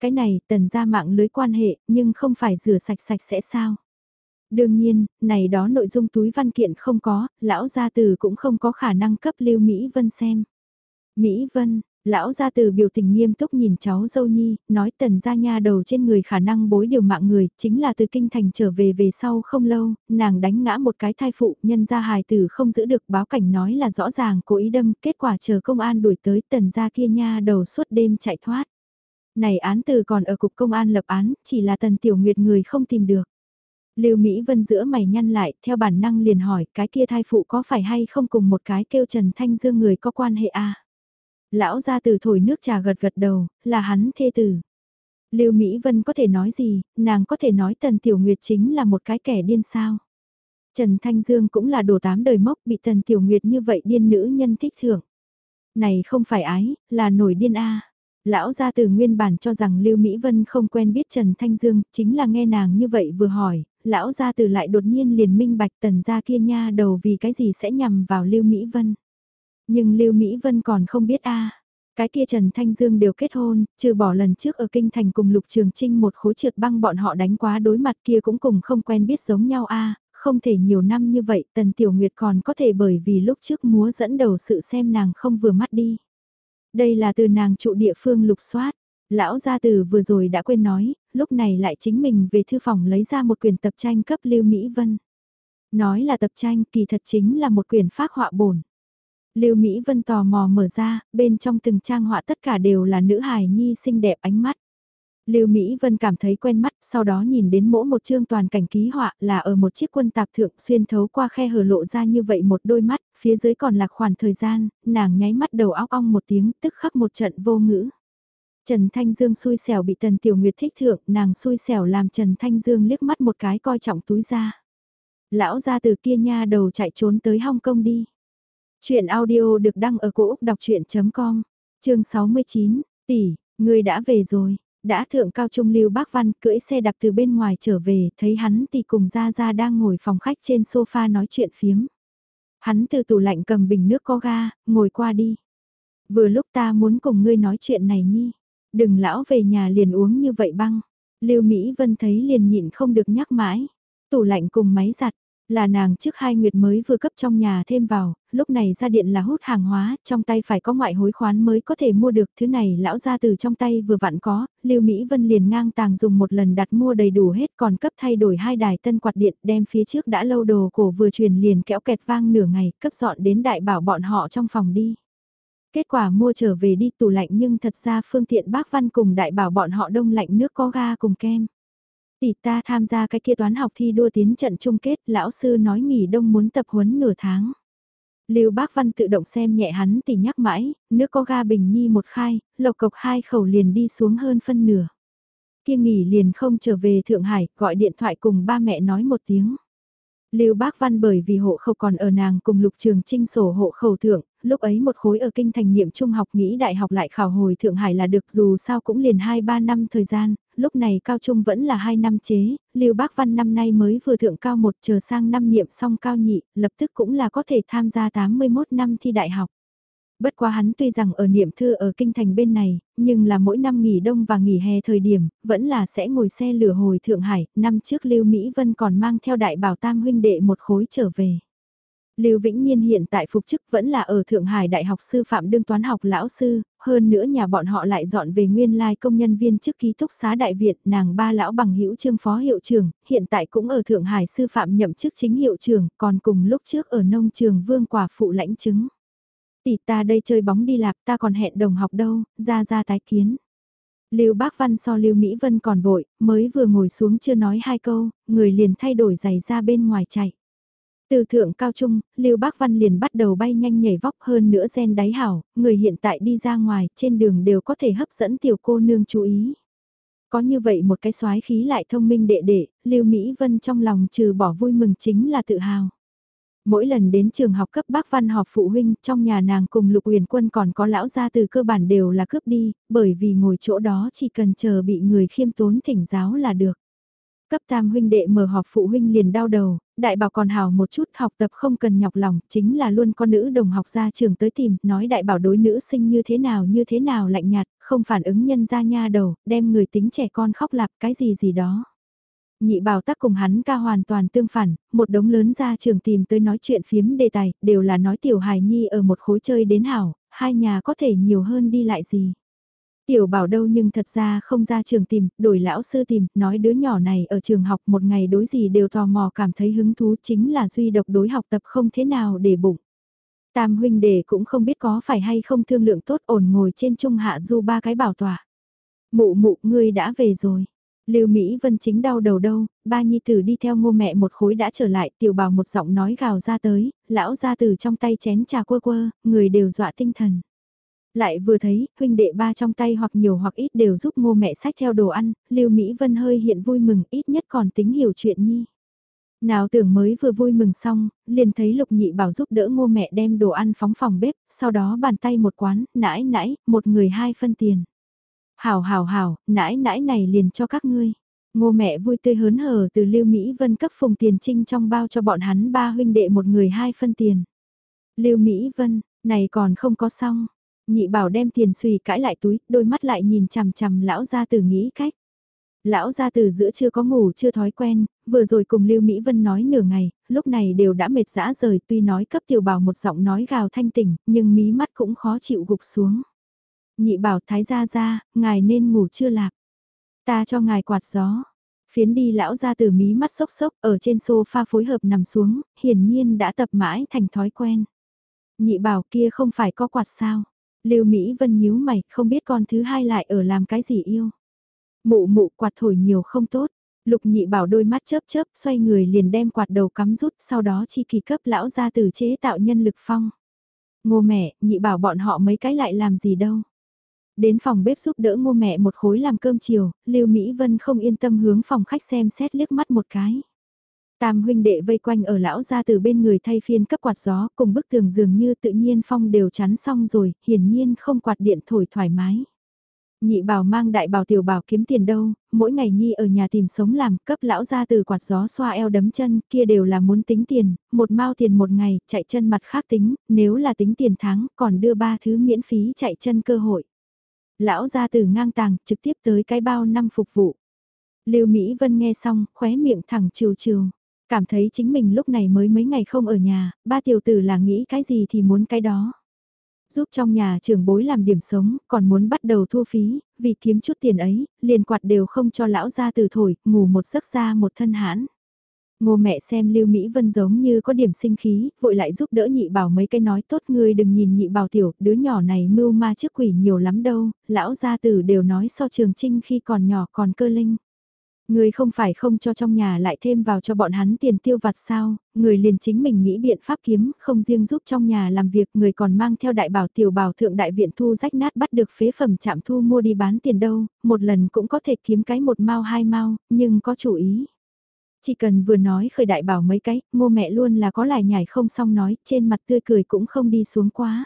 Cái này tần gia mạng lưới quan hệ, nhưng không phải rửa sạch sạch sẽ sao. Đương nhiên, này đó nội dung túi văn kiện không có, lão gia từ cũng không có khả năng cấp lưu Mỹ Vân xem. Mỹ Vân, lão gia từ biểu tình nghiêm túc nhìn cháu dâu nhi, nói tần gia nha đầu trên người khả năng bối điều mạng người, chính là từ kinh thành trở về về sau không lâu, nàng đánh ngã một cái thai phụ, nhân gia hài tử không giữ được báo cảnh nói là rõ ràng cố ý đâm, kết quả chờ công an đuổi tới tần gia kia nha đầu suốt đêm chạy thoát. Này án từ còn ở cục công an lập án, chỉ là tần tiểu nguyệt người không tìm được. Lưu Mỹ Vân giữa mày nhăn lại, theo bản năng liền hỏi, cái kia thai phụ có phải hay không cùng một cái kêu Trần Thanh Dương người có quan hệ a? À? Lão ra từ thổi nước trà gật gật đầu, là hắn thê tử. Lưu Mỹ Vân có thể nói gì, nàng có thể nói Tần Tiểu Nguyệt chính là một cái kẻ điên sao. Trần Thanh Dương cũng là đồ tám đời mốc bị Tần Tiểu Nguyệt như vậy điên nữ nhân thích thưởng. Này không phải ái, là nổi điên a. Lão gia từ nguyên bản cho rằng Lưu Mỹ Vân không quen biết Trần Thanh Dương, chính là nghe nàng như vậy vừa hỏi, lão gia từ lại đột nhiên liền minh bạch tần gia kia nha đầu vì cái gì sẽ nhằm vào Lưu Mỹ Vân. Nhưng Lưu Mỹ Vân còn không biết a Cái kia Trần Thanh Dương đều kết hôn, trừ bỏ lần trước ở Kinh Thành cùng Lục Trường Trinh một khối trượt băng bọn họ đánh quá đối mặt kia cũng cùng không quen biết giống nhau a không thể nhiều năm như vậy Tần Tiểu Nguyệt còn có thể bởi vì lúc trước múa dẫn đầu sự xem nàng không vừa mắt đi. Đây là từ nàng trụ địa phương lục soát. Lão gia tử vừa rồi đã quên nói, lúc này lại chính mình về thư phòng lấy ra một quyển tập tranh cấp Lưu Mỹ Vân. Nói là tập tranh kỳ thật chính là một quyển phác họa bổn. Lưu Mỹ Vân tò mò mở ra, bên trong từng trang họa tất cả đều là nữ hài nhi xinh đẹp ánh mắt. Lưu Mỹ Vân cảm thấy quen mắt, sau đó nhìn đến mỗi một chương toàn cảnh ký họa là ở một chiếc quân tạp thượng xuyên thấu qua khe hở lộ ra như vậy một đôi mắt, phía dưới còn là khoảng thời gian, nàng nháy mắt đầu óc ong một tiếng, tức khắc một trận vô ngữ. Trần Thanh Dương xui xẻo bị Tần Tiểu Nguyệt thích thượng, nàng xui xẻo làm Trần Thanh Dương liếc mắt một cái coi trọng túi ra. Lão ra từ kia nha đầu chạy trốn tới Hong Kong đi. Chuyện audio được đăng ở cổ Úc đọc chuyện.com, chương 69, tỷ, người đã về rồi, đã thượng cao trung lưu bác văn cưỡi xe đạp từ bên ngoài trở về, thấy hắn tỷ cùng ra ra đang ngồi phòng khách trên sofa nói chuyện phiếm. Hắn từ tủ lạnh cầm bình nước có ga, ngồi qua đi. Vừa lúc ta muốn cùng ngươi nói chuyện này nhi, đừng lão về nhà liền uống như vậy băng. Lưu Mỹ Vân thấy liền nhịn không được nhắc mãi. Tủ lạnh cùng máy giặt, là nàng trước hai nguyệt mới vừa cấp trong nhà thêm vào, lúc này ra điện là hút hàng hóa, trong tay phải có ngoại hối khoán mới có thể mua được thứ này lão ra từ trong tay vừa vặn có, Lưu Mỹ Vân liền ngang tàng dùng một lần đặt mua đầy đủ hết còn cấp thay đổi hai đài tân quạt điện đem phía trước đã lâu đồ cổ vừa truyền liền kéo kẹt vang nửa ngày cấp dọn đến đại bảo bọn họ trong phòng đi. Kết quả mua trở về đi tủ lạnh nhưng thật ra phương tiện bác văn cùng đại bảo bọn họ đông lạnh nước có ga cùng kem. Tỷ ta tham gia cái kia toán học thi đua tiến trận chung kết, lão sư nói nghỉ đông muốn tập huấn nửa tháng. Lưu Bác Văn tự động xem nhẹ hắn tỷ nhắc mãi, nước có ga bình nhi một khai, lộc cộc hai khẩu liền đi xuống hơn phân nửa. Kia nghỉ liền không trở về Thượng Hải, gọi điện thoại cùng ba mẹ nói một tiếng. Lưu Bác Văn bởi vì hộ khẩu còn ở nàng cùng Lục Trường Trinh sổ hộ khẩu thượng, lúc ấy một khối ở kinh thành niệm trung học nghĩ đại học lại khảo hồi Thượng Hải là được dù sao cũng liền 2-3 năm thời gian, lúc này cao trung vẫn là 2 năm chế, Lưu Bác Văn năm nay mới vừa thượng cao một chờ sang năm niệm xong cao nhị, lập tức cũng là có thể tham gia 81 năm thi đại học. Bất quá hắn tuy rằng ở niệm thư ở kinh thành bên này, nhưng là mỗi năm nghỉ đông và nghỉ hè thời điểm, vẫn là sẽ ngồi xe lửa hồi Thượng Hải, năm trước Lưu Mỹ Vân còn mang theo đại bảo tam huynh đệ một khối trở về. Lưu Vĩnh Nhiên hiện tại phục chức vẫn là ở Thượng Hải Đại học Sư phạm đương toán học lão sư, hơn nữa nhà bọn họ lại dọn về nguyên lai công nhân viên chức ký túc xá Đại Việt, nàng ba lão bằng hữu trương phó hiệu trưởng, hiện tại cũng ở Thượng Hải Sư phạm nhậm chức chính hiệu trưởng, còn cùng lúc trước ở nông trường vương quả phụ lãnh chứng. Tỷ ta đây chơi bóng đi lạp ta còn hẹn đồng học đâu, ra ra tái kiến. Lưu Bác Văn so Lưu Mỹ Vân còn vội, mới vừa ngồi xuống chưa nói hai câu, người liền thay đổi giày ra bên ngoài chạy. Từ thượng cao trung, Lưu Bác Văn liền bắt đầu bay nhanh nhảy vóc hơn nữa gen đáy hảo, người hiện tại đi ra ngoài, trên đường đều có thể hấp dẫn tiểu cô nương chú ý. Có như vậy một cái soái khí lại thông minh đệ đệ, Lưu Mỹ Vân trong lòng trừ bỏ vui mừng chính là tự hào. Mỗi lần đến trường học cấp bác văn họp phụ huynh, trong nhà nàng cùng lục huyền quân còn có lão gia từ cơ bản đều là cướp đi, bởi vì ngồi chỗ đó chỉ cần chờ bị người khiêm tốn thỉnh giáo là được. Cấp tam huynh đệ mở họp phụ huynh liền đau đầu, đại bảo còn hào một chút học tập không cần nhọc lòng, chính là luôn con nữ đồng học ra trường tới tìm, nói đại bảo đối nữ sinh như thế nào như thế nào lạnh nhạt, không phản ứng nhân ra nha đầu, đem người tính trẻ con khóc lạp cái gì gì đó. Nhị bảo tác cùng hắn ca hoàn toàn tương phản, một đống lớn ra trường tìm tới nói chuyện phiếm đề tài, đều là nói tiểu hài nhi ở một khối chơi đến hảo, hai nhà có thể nhiều hơn đi lại gì. Tiểu bảo đâu nhưng thật ra không ra trường tìm, đổi lão sư tìm, nói đứa nhỏ này ở trường học một ngày đối gì đều tò mò cảm thấy hứng thú chính là duy độc đối học tập không thế nào để bụng. Tam huynh đệ cũng không biết có phải hay không thương lượng tốt ổn ngồi trên trung hạ du ba cái bảo tỏa. Mụ mụ ngươi đã về rồi. Lưu Mỹ Vân chính đau đầu đâu, ba nhi tử đi theo ngô mẹ một khối đã trở lại, tiểu bảo một giọng nói gào ra tới, lão ra từ trong tay chén trà quơ quơ, người đều dọa tinh thần. Lại vừa thấy, huynh đệ ba trong tay hoặc nhiều hoặc ít đều giúp ngô mẹ sách theo đồ ăn, Lưu Mỹ Vân hơi hiện vui mừng, ít nhất còn tính hiểu chuyện nhi. Nào tưởng mới vừa vui mừng xong, liền thấy lục nhị bảo giúp đỡ ngô mẹ đem đồ ăn phóng phòng bếp, sau đó bàn tay một quán, nãi nãi, một người hai phân tiền. Hảo hảo hảo, nãi nãi này liền cho các ngươi. Ngô mẹ vui tươi hớn hở từ Lưu Mỹ Vân cấp phùng tiền trinh trong bao cho bọn hắn ba huynh đệ một người hai phân tiền. Lưu Mỹ Vân, này còn không có xong. Nhị bảo đem tiền xùy cãi lại túi, đôi mắt lại nhìn chằm chằm lão gia tử nghĩ cách. Lão gia tử giữa chưa có ngủ chưa thói quen, vừa rồi cùng Lưu Mỹ Vân nói nửa ngày, lúc này đều đã mệt dã rời tuy nói cấp tiểu bảo một giọng nói gào thanh tỉnh, nhưng mí mắt cũng khó chịu gục xuống. Nhị bảo thái gia gia, ngài nên ngủ chưa lạc. Ta cho ngài quạt gió. Phiến đi lão gia tử mí mắt sốc sốc ở trên sofa phối hợp nằm xuống, hiển nhiên đã tập mãi thành thói quen. Nhị bảo kia không phải có quạt sao. Lưu Mỹ Vân nhíu mày, không biết con thứ hai lại ở làm cái gì yêu. Mụ mụ quạt thổi nhiều không tốt. Lục nhị bảo đôi mắt chớp chớp, xoay người liền đem quạt đầu cắm rút, sau đó chi kỳ cấp lão ra từ chế tạo nhân lực phong. Ngô mẹ, nhị bảo bọn họ mấy cái lại làm gì đâu. Đến phòng bếp giúp đỡ ngô mẹ một khối làm cơm chiều, Lưu Mỹ Vân không yên tâm hướng phòng khách xem xét liếc mắt một cái. Tam huynh đệ vây quanh ở lão ra từ bên người thay phiên cấp quạt gió cùng bức tường dường như tự nhiên phong đều chắn xong rồi, hiển nhiên không quạt điện thổi thoải mái. Nhị bảo mang đại bảo tiểu bảo kiếm tiền đâu, mỗi ngày Nhi ở nhà tìm sống làm cấp lão ra từ quạt gió xoa eo đấm chân kia đều là muốn tính tiền, một mao tiền một ngày, chạy chân mặt khác tính, nếu là tính tiền tháng còn đưa ba thứ miễn phí chạy chân cơ hội. Lão ra từ ngang tàng trực tiếp tới cái bao năm phục vụ. Lưu Mỹ Vân nghe xong, khóe miệng thẳng chiều chiều. Cảm thấy chính mình lúc này mới mấy ngày không ở nhà, ba tiểu tử là nghĩ cái gì thì muốn cái đó. Giúp trong nhà trường bối làm điểm sống, còn muốn bắt đầu thu phí, vì kiếm chút tiền ấy, liền quạt đều không cho lão ra từ thổi, ngủ một giấc ra một thân hãn. Ngô mẹ xem Lưu Mỹ Vân giống như có điểm sinh khí, vội lại giúp đỡ nhị bảo mấy cái nói tốt ngươi đừng nhìn nhị bảo tiểu, đứa nhỏ này mưu ma trước quỷ nhiều lắm đâu, lão gia tử đều nói so trường trinh khi còn nhỏ còn cơ linh. Người không phải không cho trong nhà lại thêm vào cho bọn hắn tiền tiêu vặt sao, người liền chính mình nghĩ biện pháp kiếm, không riêng giúp trong nhà làm việc, người còn mang theo đại bảo tiểu bảo thượng đại viện thu rách nát bắt được phế phẩm chạm thu mua đi bán tiền đâu, một lần cũng có thể kiếm cái một mau hai mau, nhưng có chủ ý. Chỉ cần vừa nói khởi đại bảo mấy cái, ngô mẹ luôn là có lại nhảy không xong nói, trên mặt tươi cười cũng không đi xuống quá.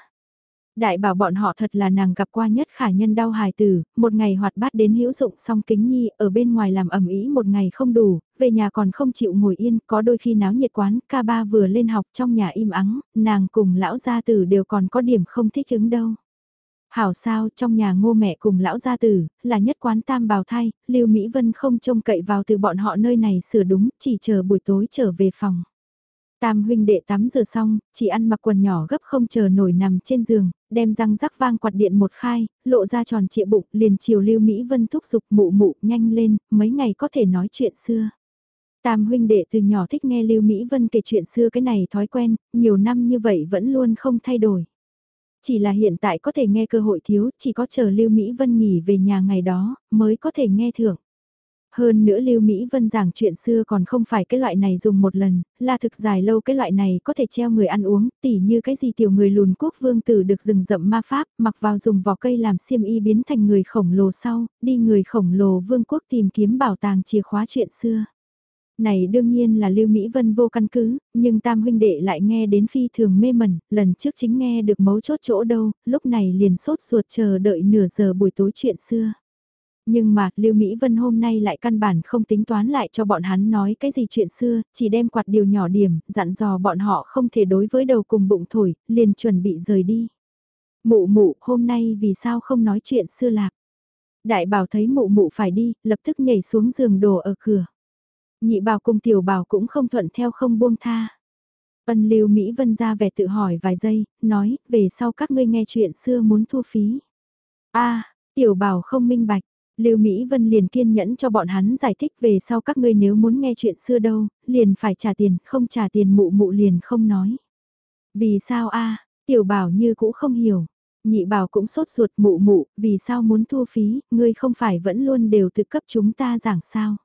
Đại bảo bọn họ thật là nàng gặp qua nhất khả nhân đau hài tử, một ngày hoạt bát đến hữu dụng song kính nhi ở bên ngoài làm ẩm ý một ngày không đủ, về nhà còn không chịu ngồi yên, có đôi khi náo nhiệt quán, ca ba vừa lên học trong nhà im ắng, nàng cùng lão gia tử đều còn có điểm không thích ứng đâu. Hảo sao, trong nhà ngô mẹ cùng lão gia tử, là nhất quán tam bào thai, Lưu Mỹ Vân không trông cậy vào từ bọn họ nơi này sửa đúng, chỉ chờ buổi tối trở về phòng. Tam huynh đệ tắm rửa xong, chỉ ăn mặc quần nhỏ gấp không chờ nổi nằm trên giường, đem răng rắc vang quạt điện một khai, lộ ra tròn trịa bụng, liền chiều Lưu Mỹ Vân thúc giục mụ mụ nhanh lên, mấy ngày có thể nói chuyện xưa. Tam huynh đệ từ nhỏ thích nghe Lưu Mỹ Vân kể chuyện xưa cái này thói quen, nhiều năm như vậy vẫn luôn không thay đổi. Chỉ là hiện tại có thể nghe cơ hội thiếu, chỉ có chờ Lưu Mỹ Vân nghỉ về nhà ngày đó, mới có thể nghe thưởng. Hơn nữa Lưu Mỹ Vân giảng chuyện xưa còn không phải cái loại này dùng một lần, là thực dài lâu cái loại này có thể treo người ăn uống, tỉ như cái gì tiểu người lùn quốc vương tử được rừng rậm ma pháp, mặc vào dùng vỏ cây làm xiêm y biến thành người khổng lồ sau, đi người khổng lồ vương quốc tìm kiếm bảo tàng chìa khóa chuyện xưa. Này đương nhiên là Lưu Mỹ Vân vô căn cứ, nhưng tam huynh đệ lại nghe đến phi thường mê mẩn, lần trước chính nghe được mấu chốt chỗ đâu, lúc này liền sốt ruột chờ đợi nửa giờ buổi tối chuyện xưa. Nhưng mà, Lưu Mỹ Vân hôm nay lại căn bản không tính toán lại cho bọn hắn nói cái gì chuyện xưa, chỉ đem quạt điều nhỏ điểm, dặn dò bọn họ không thể đối với đầu cùng bụng thổi, liền chuẩn bị rời đi. Mụ mụ, hôm nay vì sao không nói chuyện xưa lạc? Đại bảo thấy mụ mụ phải đi, lập tức nhảy xuống giường đồ ở cửa. Nhị bảo cùng tiểu bảo cũng không thuận theo không buông tha. Ân Lưu Mỹ Vân ra vẻ tự hỏi vài giây, nói, về sau các ngươi nghe chuyện xưa muốn thu phí. a tiểu bảo không minh bạch, Lưu Mỹ Vân liền kiên nhẫn cho bọn hắn giải thích về sau các ngươi nếu muốn nghe chuyện xưa đâu, liền phải trả tiền, không trả tiền mụ mụ liền không nói. Vì sao a tiểu bảo như cũng không hiểu. Nhị bảo cũng sốt ruột mụ mụ, vì sao muốn thu phí, ngươi không phải vẫn luôn đều tự cấp chúng ta giảng sao.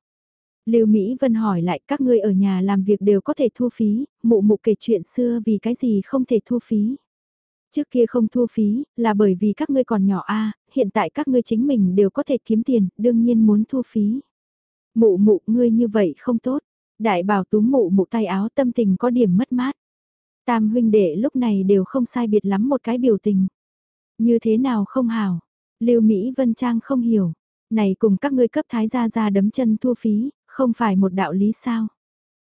Lưu Mỹ Vân hỏi lại các ngươi ở nhà làm việc đều có thể thu phí, mụ mụ kể chuyện xưa vì cái gì không thể thu phí. Trước kia không thu phí, là bởi vì các ngươi còn nhỏ a hiện tại các ngươi chính mình đều có thể kiếm tiền, đương nhiên muốn thu phí. Mụ mụ ngươi như vậy không tốt, đại bảo túm mụ mụ tay áo tâm tình có điểm mất mát. Tam huynh đệ lúc này đều không sai biệt lắm một cái biểu tình. Như thế nào không hảo Lưu Mỹ Vân Trang không hiểu, này cùng các ngươi cấp thái gia ra đấm chân thu phí, không phải một đạo lý sao.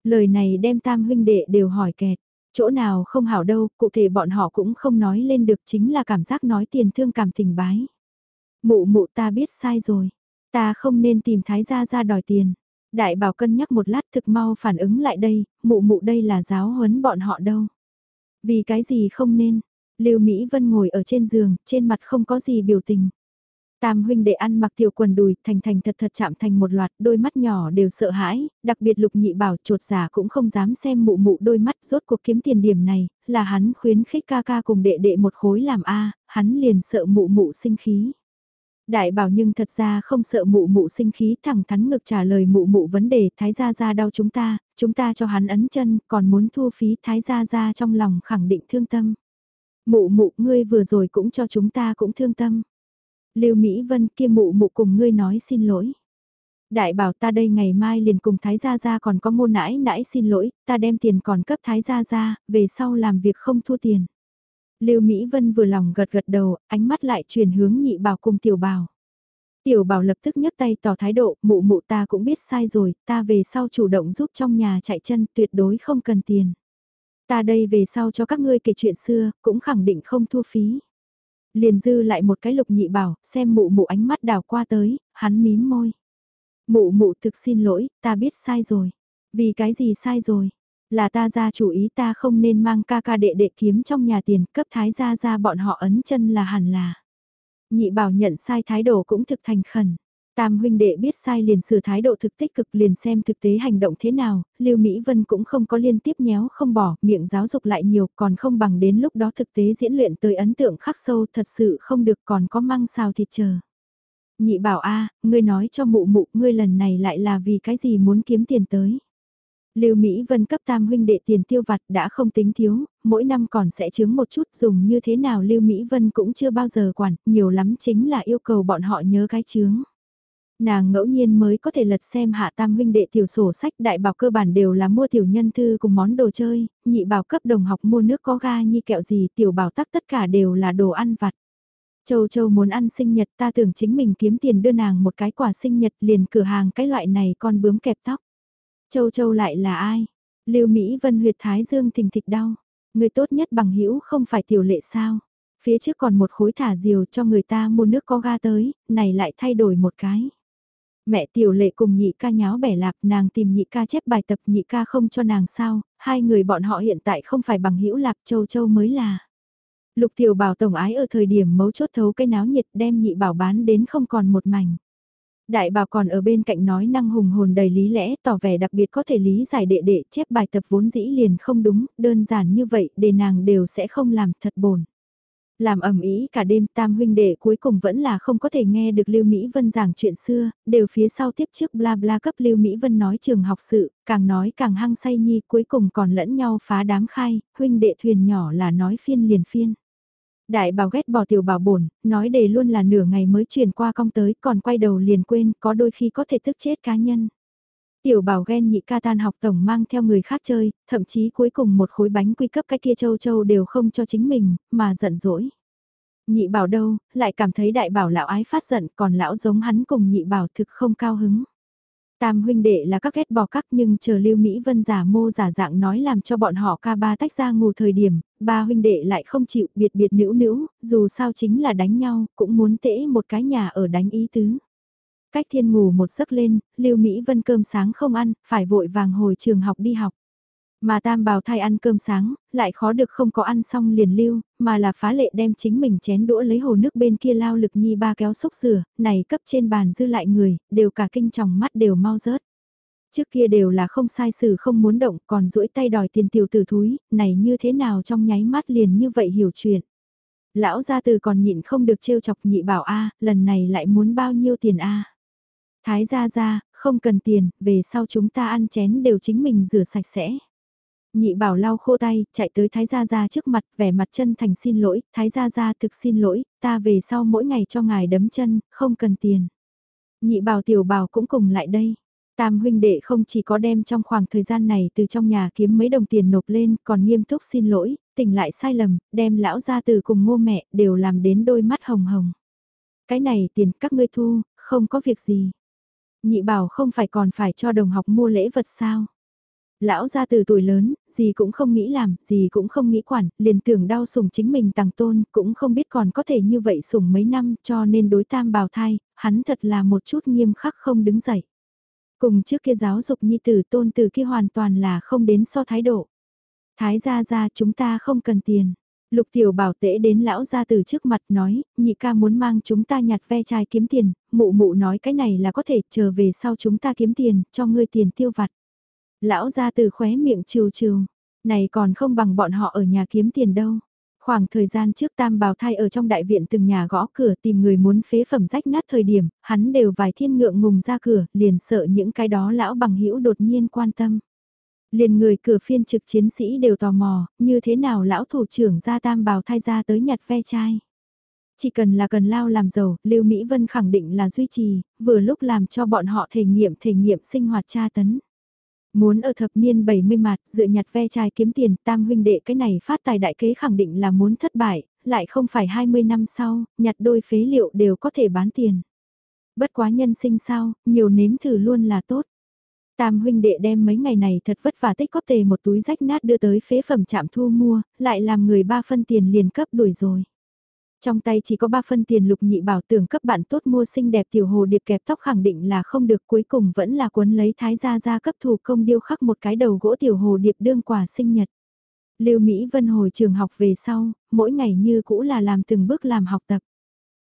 Lời này đem tam huynh đệ đều hỏi kẹt, chỗ nào không hảo đâu, cụ thể bọn họ cũng không nói lên được chính là cảm giác nói tiền thương cảm tình bái. Mụ mụ ta biết sai rồi, ta không nên tìm thái gia ra đòi tiền. Đại bảo cân nhắc một lát thực mau phản ứng lại đây, mụ mụ đây là giáo huấn bọn họ đâu. Vì cái gì không nên, Lưu Mỹ Vân ngồi ở trên giường, trên mặt không có gì biểu tình. Tam huynh đệ ăn mặc tiểu quần đùi, thành thành thật thật chạm thành một loạt, đôi mắt nhỏ đều sợ hãi, đặc biệt lục nhị bảo trột giả cũng không dám xem mụ mụ đôi mắt rốt cuộc kiếm tiền điểm này, là hắn khuyến khích ca ca cùng đệ đệ một khối làm A, hắn liền sợ mụ mụ sinh khí. Đại bảo nhưng thật ra không sợ mụ mụ sinh khí thẳng thắn ngực trả lời mụ mụ vấn đề thái gia gia đau chúng ta, chúng ta cho hắn ấn chân còn muốn thu phí thái gia gia trong lòng khẳng định thương tâm. Mụ mụ ngươi vừa rồi cũng cho chúng ta cũng thương tâm. Lưu Mỹ Vân kia mụ mụ cùng ngươi nói xin lỗi. Đại bảo ta đây ngày mai liền cùng Thái Gia Gia còn có môn nãi nãi xin lỗi, ta đem tiền còn cấp Thái Gia Gia, về sau làm việc không thua tiền. Lưu Mỹ Vân vừa lòng gật gật đầu, ánh mắt lại chuyển hướng nhị bảo cùng tiểu bảo. Tiểu bảo lập tức nhấc tay tỏ thái độ, mụ mụ ta cũng biết sai rồi, ta về sau chủ động giúp trong nhà chạy chân tuyệt đối không cần tiền. Ta đây về sau cho các ngươi kể chuyện xưa, cũng khẳng định không thua phí. Liền dư lại một cái lục nhị bảo, xem mụ mụ ánh mắt đào qua tới, hắn mím môi. Mụ mụ thực xin lỗi, ta biết sai rồi. Vì cái gì sai rồi? Là ta ra chủ ý ta không nên mang ca ca đệ đệ kiếm trong nhà tiền cấp thái gia ra bọn họ ấn chân là hẳn là. Nhị bảo nhận sai thái độ cũng thực thành khẩn. Tam huynh đệ biết sai liền sửa thái độ thực tích cực liền xem thực tế hành động thế nào, Lưu Mỹ Vân cũng không có liên tiếp nhéo không bỏ, miệng giáo dục lại nhiều còn không bằng đến lúc đó thực tế diễn luyện tới ấn tượng khắc sâu thật sự không được còn có măng xào thịt chờ. Nhị bảo a ngươi nói cho mụ mụ ngươi lần này lại là vì cái gì muốn kiếm tiền tới. Lưu Mỹ Vân cấp tam huynh đệ tiền tiêu vặt đã không tính thiếu, mỗi năm còn sẽ chứng một chút dùng như thế nào Lưu Mỹ Vân cũng chưa bao giờ quản, nhiều lắm chính là yêu cầu bọn họ nhớ cái chướng. Nàng ngẫu nhiên mới có thể lật xem hạ tam huynh đệ tiểu sổ sách đại bảo cơ bản đều là mua tiểu nhân thư cùng món đồ chơi, nhị bảo cấp đồng học mua nước có ga như kẹo gì tiểu bảo tắc tất cả đều là đồ ăn vặt. Châu Châu muốn ăn sinh nhật ta tưởng chính mình kiếm tiền đưa nàng một cái quà sinh nhật liền cửa hàng cái loại này con bướm kẹp tóc. Châu Châu lại là ai? Lưu Mỹ Vân huyệt thái dương thình thịch đau. Người tốt nhất bằng hữu không phải tiểu lệ sao? Phía trước còn một khối thả diều cho người ta mua nước có ga tới, này lại thay đổi một cái. Mẹ tiểu lệ cùng nhị ca nháo bẻ lạp nàng tìm nhị ca chép bài tập nhị ca không cho nàng sao, hai người bọn họ hiện tại không phải bằng hữu lạp châu châu mới là. Lục tiểu bảo tổng ái ở thời điểm mấu chốt thấu cái náo nhiệt đem nhị bảo bán đến không còn một mảnh. Đại bảo còn ở bên cạnh nói năng hùng hồn đầy lý lẽ tỏ vẻ đặc biệt có thể lý giải đệ đệ chép bài tập vốn dĩ liền không đúng, đơn giản như vậy để nàng đều sẽ không làm thật bồn làm ầm ĩ cả đêm tam huynh đệ cuối cùng vẫn là không có thể nghe được Lưu Mỹ Vân giảng chuyện xưa, đều phía sau tiếp trước bla bla cấp Lưu Mỹ Vân nói trường học sự, càng nói càng hăng say nhi cuối cùng còn lẫn nhau phá đám khai, huynh đệ thuyền nhỏ là nói phiên liền phiên. Đại bảo ghét bỏ tiểu bảo bổn, nói đề luôn là nửa ngày mới truyền qua công tới, còn quay đầu liền quên, có đôi khi có thể tức chết cá nhân. Tiểu bảo ghen nhị ca tan học tổng mang theo người khác chơi, thậm chí cuối cùng một khối bánh quy cấp cái kia châu châu đều không cho chính mình, mà giận dỗi. Nhị bảo đâu, lại cảm thấy đại bảo lão ái phát giận còn lão giống hắn cùng nhị bảo thực không cao hứng. Tam huynh đệ là các ghét bỏ các nhưng chờ Lưu Mỹ Vân giả mô giả dạng nói làm cho bọn họ ca ba tách ra ngủ thời điểm, ba huynh đệ lại không chịu biệt biệt nữ nữ, dù sao chính là đánh nhau, cũng muốn tễ một cái nhà ở đánh ý tứ. Cách thiên ngủ một giấc lên, Lưu Mỹ Vân cơm sáng không ăn, phải vội vàng hồi trường học đi học. Mà tam bào thai ăn cơm sáng, lại khó được không có ăn xong liền lưu, mà là phá lệ đem chính mình chén đũa lấy hồ nước bên kia lao lực nhi ba kéo xúc rửa, này cấp trên bàn dư lại người, đều cả kinh tròng mắt đều mau rớt. Trước kia đều là không sai sự không muốn động còn duỗi tay đòi tiền tiểu tử thúi, này như thế nào trong nháy mắt liền như vậy hiểu chuyện. Lão gia từ còn nhịn không được trêu chọc nhị bảo a lần này lại muốn bao nhiêu tiền a Thái gia gia, không cần tiền, về sau chúng ta ăn chén đều chính mình rửa sạch sẽ. Nhị bảo lau khô tay, chạy tới Thái Gia Gia trước mặt, vẻ mặt chân thành xin lỗi, Thái Gia Gia thực xin lỗi, ta về sau mỗi ngày cho ngài đấm chân, không cần tiền. Nhị bảo tiểu bảo cũng cùng lại đây. Tam huynh đệ không chỉ có đem trong khoảng thời gian này từ trong nhà kiếm mấy đồng tiền nộp lên, còn nghiêm túc xin lỗi, tỉnh lại sai lầm, đem lão gia từ cùng ngô mẹ, đều làm đến đôi mắt hồng hồng. Cái này tiền các ngươi thu, không có việc gì. Nhị bảo không phải còn phải cho đồng học mua lễ vật sao? Lão ra từ tuổi lớn, gì cũng không nghĩ làm, gì cũng không nghĩ quản, liền tưởng đau sủng chính mình tàng tôn, cũng không biết còn có thể như vậy sủng mấy năm cho nên đối tam bào thai, hắn thật là một chút nghiêm khắc không đứng dậy. Cùng trước kia giáo dục nhi tử tôn từ kia hoàn toàn là không đến so thái độ. Thái gia gia chúng ta không cần tiền. Lục tiểu bảo tễ đến lão gia từ trước mặt nói, nhị ca muốn mang chúng ta nhặt ve chai kiếm tiền, mụ mụ nói cái này là có thể chờ về sau chúng ta kiếm tiền, cho ngươi tiền tiêu vặt. Lão ra từ khóe miệng trừ trừ, này còn không bằng bọn họ ở nhà kiếm tiền đâu. Khoảng thời gian trước tam bào thai ở trong đại viện từng nhà gõ cửa tìm người muốn phế phẩm rách nát thời điểm, hắn đều vài thiên ngượng ngùng ra cửa, liền sợ những cái đó lão bằng hữu đột nhiên quan tâm. Liền người cửa phiên trực chiến sĩ đều tò mò, như thế nào lão thủ trưởng ra tam bào thai ra tới nhặt ve chai. Chỉ cần là cần lao làm giàu, Lưu Mỹ Vân khẳng định là duy trì, vừa lúc làm cho bọn họ thể nghiệm thể nghiệm sinh hoạt tra tấn. Muốn ở thập niên 70 mặt dựa nhặt ve chai kiếm tiền tam huynh đệ cái này phát tài đại kế khẳng định là muốn thất bại, lại không phải 20 năm sau, nhặt đôi phế liệu đều có thể bán tiền. Bất quá nhân sinh sao, nhiều nếm thử luôn là tốt. Tam huynh đệ đem mấy ngày này thật vất vả tích góp tề một túi rách nát đưa tới phế phẩm chạm thu mua, lại làm người ba phân tiền liền cấp đuổi rồi. Trong tay chỉ có ba phân tiền lục nhị bảo tưởng cấp bạn tốt mua xinh đẹp tiểu hồ điệp kẹp tóc khẳng định là không được cuối cùng vẫn là cuốn lấy thái gia gia cấp thủ công điêu khắc một cái đầu gỗ tiểu hồ điệp đương quà sinh nhật. Lưu Mỹ Vân hồi trường học về sau, mỗi ngày như cũ là làm từng bước làm học tập.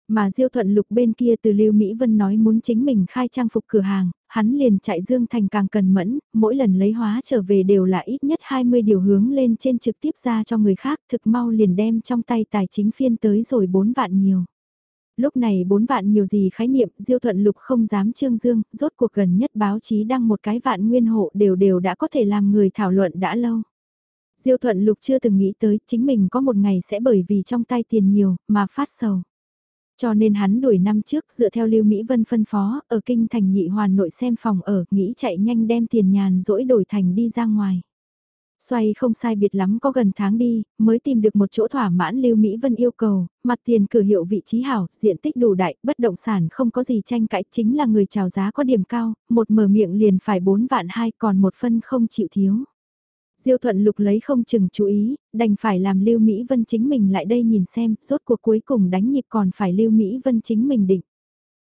Mà Diêu Thuận Lục bên kia từ Lưu Mỹ Vân nói muốn chính mình khai trang phục cửa hàng, hắn liền chạy Dương Thành càng cần mẫn, mỗi lần lấy hóa trở về đều là ít nhất 20 điều hướng lên trên trực tiếp ra cho người khác, thực mau liền đem trong tay tài chính phiên tới rồi 4 vạn nhiều. Lúc này 4 vạn nhiều gì khái niệm, Diêu Thuận Lục không dám trương dương, rốt cuộc gần nhất báo chí đăng một cái vạn nguyên hộ đều đều đã có thể làm người thảo luận đã lâu. Diêu Thuận Lục chưa từng nghĩ tới chính mình có một ngày sẽ bởi vì trong tay tiền nhiều mà phát sầu. Cho nên hắn đuổi năm trước dựa theo Lưu Mỹ Vân phân phó, ở kinh thành nhị hoàn nội xem phòng ở, nghĩ chạy nhanh đem tiền nhàn rỗi đổi thành đi ra ngoài. Xoay không sai biệt lắm có gần tháng đi, mới tìm được một chỗ thỏa mãn Lưu Mỹ Vân yêu cầu, mặt tiền cửa hiệu vị trí hảo, diện tích đủ đại, bất động sản không có gì tranh cãi, chính là người chào giá có điểm cao, một mở miệng liền phải 4 vạn hai còn một phân không chịu thiếu. Diêu thuận lục lấy không chừng chú ý, đành phải làm Lưu Mỹ Vân chính mình lại đây nhìn xem, rốt cuộc cuối cùng đánh nhịp còn phải Lưu Mỹ Vân chính mình định.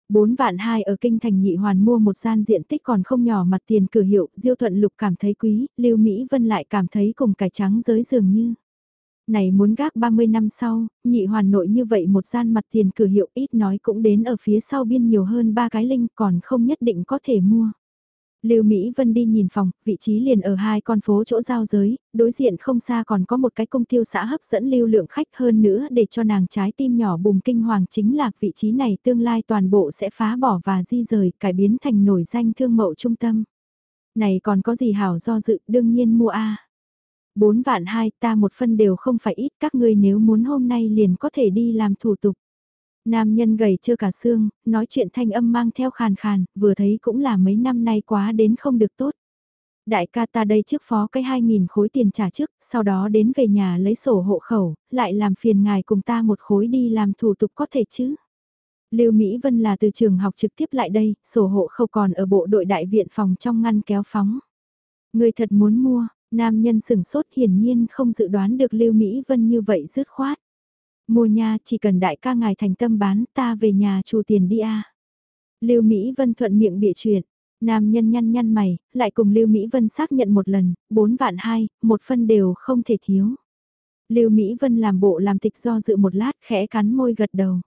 4 vạn 2 ở kinh thành nhị hoàn mua một gian diện tích còn không nhỏ mặt tiền cửa hiệu, Diêu Thuận Lục cảm thấy quý, Lưu Mỹ Vân lại cảm thấy cùng cải trắng giới dường như. Này muốn gác 30 năm sau, nhị hoàn nội như vậy một gian mặt tiền cửa hiệu ít nói cũng đến ở phía sau biên nhiều hơn ba cái linh còn không nhất định có thể mua. Lưu Mỹ Vân đi nhìn phòng, vị trí liền ở hai con phố chỗ giao giới, đối diện không xa còn có một cái công tiêu xã hấp dẫn lưu lượng khách hơn nữa để cho nàng trái tim nhỏ bùng kinh hoàng chính là vị trí này tương lai toàn bộ sẽ phá bỏ và di rời, cải biến thành nổi danh thương mậu trung tâm. Này còn có gì hảo do dự, đương nhiên mua A. bốn vạn hai ta một phân đều không phải ít, các ngươi nếu muốn hôm nay liền có thể đi làm thủ tục. Nam nhân gầy chưa cả xương, nói chuyện thanh âm mang theo khàn khàn, vừa thấy cũng là mấy năm nay quá đến không được tốt. Đại ca ta đây trước phó cái 2.000 khối tiền trả trước, sau đó đến về nhà lấy sổ hộ khẩu, lại làm phiền ngài cùng ta một khối đi làm thủ tục có thể chứ. Lưu Mỹ Vân là từ trường học trực tiếp lại đây, sổ hộ khẩu còn ở bộ đội đại viện phòng trong ngăn kéo phóng. Người thật muốn mua, nam nhân sừng sốt hiển nhiên không dự đoán được Lưu Mỹ Vân như vậy dứt khoát. Mua nha, chỉ cần đại ca ngài thành tâm bán, ta về nhà trù tiền đi a. Lưu Mỹ Vân thuận miệng bịa chuyện, nam nhân nhăn nhăn mày, lại cùng Lưu Mỹ Vân xác nhận một lần, 4 vạn 2, một phân đều không thể thiếu. Lưu Mỹ Vân làm bộ làm tịch do dự một lát khẽ cắn môi gật đầu.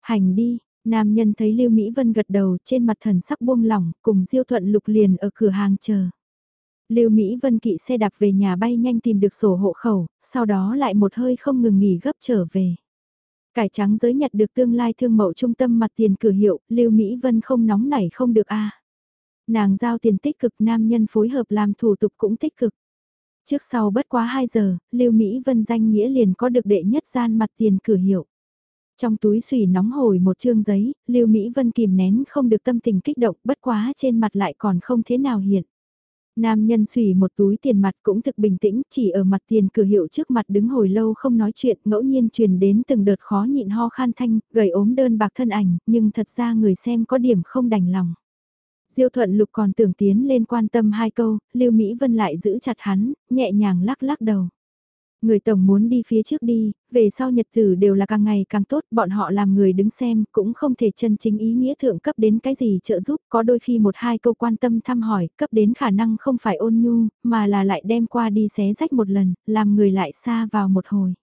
Hành đi, nam nhân thấy Lưu Mỹ Vân gật đầu trên mặt thần sắc buông lỏng, cùng Diêu Thuận Lục liền ở cửa hàng chờ. Lưu Mỹ Vân kỵ xe đạp về nhà bay nhanh tìm được sổ hộ khẩu, sau đó lại một hơi không ngừng nghỉ gấp trở về. Cải trắng giới nhặt được tương lai thương mậu trung tâm mặt tiền cửa hiệu, Lưu Mỹ Vân không nóng nảy không được a. Nàng giao tiền tích cực nam nhân phối hợp làm thủ tục cũng tích cực. Trước sau bất quá 2 giờ, Lưu Mỹ Vân danh nghĩa liền có được đệ nhất gian mặt tiền cửa hiệu. Trong túi xùy nóng hổi một chương giấy, Lưu Mỹ Vân kìm nén không được tâm tình kích động bất quá trên mặt lại còn không thế nào hiện. Nam nhân xủy một túi tiền mặt cũng thực bình tĩnh, chỉ ở mặt tiền cửa hiệu trước mặt đứng hồi lâu không nói chuyện, ngẫu nhiên truyền đến từng đợt khó nhịn ho khan thanh, gầy ốm đơn bạc thân ảnh, nhưng thật ra người xem có điểm không đành lòng. Diêu thuận lục còn tưởng tiến lên quan tâm hai câu, Lưu Mỹ Vân lại giữ chặt hắn, nhẹ nhàng lắc lắc đầu. Người tổng muốn đi phía trước đi, về sau nhật tử đều là càng ngày càng tốt, bọn họ làm người đứng xem cũng không thể chân chính ý nghĩa thượng cấp đến cái gì trợ giúp, có đôi khi một hai câu quan tâm thăm hỏi, cấp đến khả năng không phải ôn nhu, mà là lại đem qua đi xé rách một lần, làm người lại xa vào một hồi.